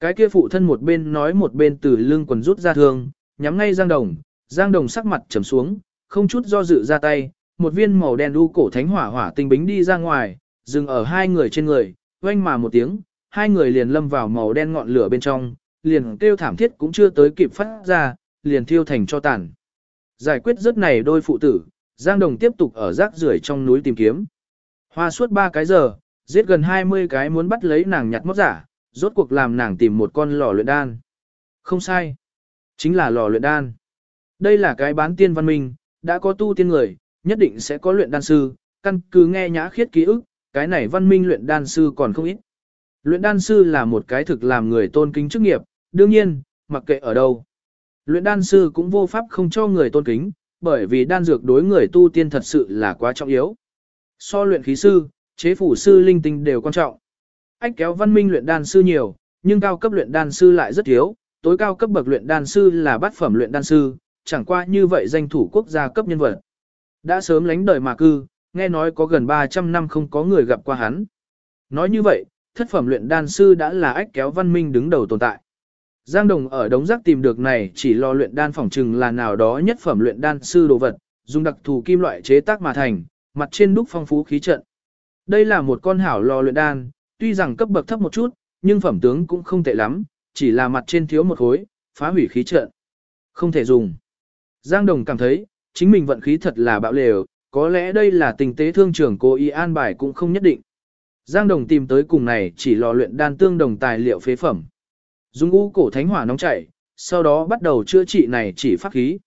Cái kia phụ thân một bên nói một bên từ lưng quần rút ra thương, nhắm ngay Giang Đồng, Giang Đồng sắc mặt trầm xuống, không chút do dự ra tay, một viên màu đen đu cổ thánh hỏa hỏa tinh bính đi ra ngoài, dừng ở hai người trên người, oanh mà một tiếng, hai người liền lâm vào màu đen ngọn lửa bên trong, liền kêu thảm thiết cũng chưa tới kịp phát ra, liền thiêu thành cho tàn. Giải quyết rất này đôi phụ tử, Giang Đồng tiếp tục ở rác rưởi trong núi tìm kiếm. Hoa suốt ba cái giờ, giết gần 20 cái muốn bắt lấy nàng nhặt móc giả, rốt cuộc làm nàng tìm một con lò luyện đan. Không sai. Chính là lò luyện đan. Đây là cái bán tiên văn minh, đã có tu tiên người, nhất định sẽ có luyện đan sư, căn cứ nghe nhã khiết ký ức, cái này văn minh luyện đan sư còn không ít. Luyện đan sư là một cái thực làm người tôn kính chức nghiệp, đương nhiên, mặc kệ ở đâu. Luyện đan sư cũng vô pháp không cho người tôn kính, bởi vì đan dược đối người tu tiên thật sự là quá trọng yếu. So luyện khí sư, chế phủ sư linh tinh đều quan trọng. Ách kéo văn minh luyện đan sư nhiều, nhưng cao cấp luyện đan sư lại rất thiếu, tối cao cấp bậc luyện đan sư là bát phẩm luyện đan sư, chẳng qua như vậy danh thủ quốc gia cấp nhân vật. Đã sớm lánh đời mà cư, nghe nói có gần 300 năm không có người gặp qua hắn. Nói như vậy, thất phẩm luyện đan sư đã là ách kéo văn minh đứng đầu tồn tại. Giang Đồng ở đống rác tìm được này chỉ lo luyện đan phỏng trừng là nào đó nhất phẩm luyện đan sư đồ vật, dùng đặc thù kim loại chế tác mà thành, mặt trên đúc phong phú khí trận. Đây là một con hảo lò luyện đan, tuy rằng cấp bậc thấp một chút, nhưng phẩm tướng cũng không tệ lắm, chỉ là mặt trên thiếu một khối, phá hủy khí trận. Không thể dùng. Giang Đồng cảm thấy, chính mình vận khí thật là bạo lều, có lẽ đây là tình tế thương trưởng cô y an bài cũng không nhất định. Giang Đồng tìm tới cùng này chỉ lò luyện đan tương đồng tài liệu phế phẩm. Dùng u cổ thánh hỏa nóng chảy, sau đó bắt đầu chữa trị này chỉ pháp khí.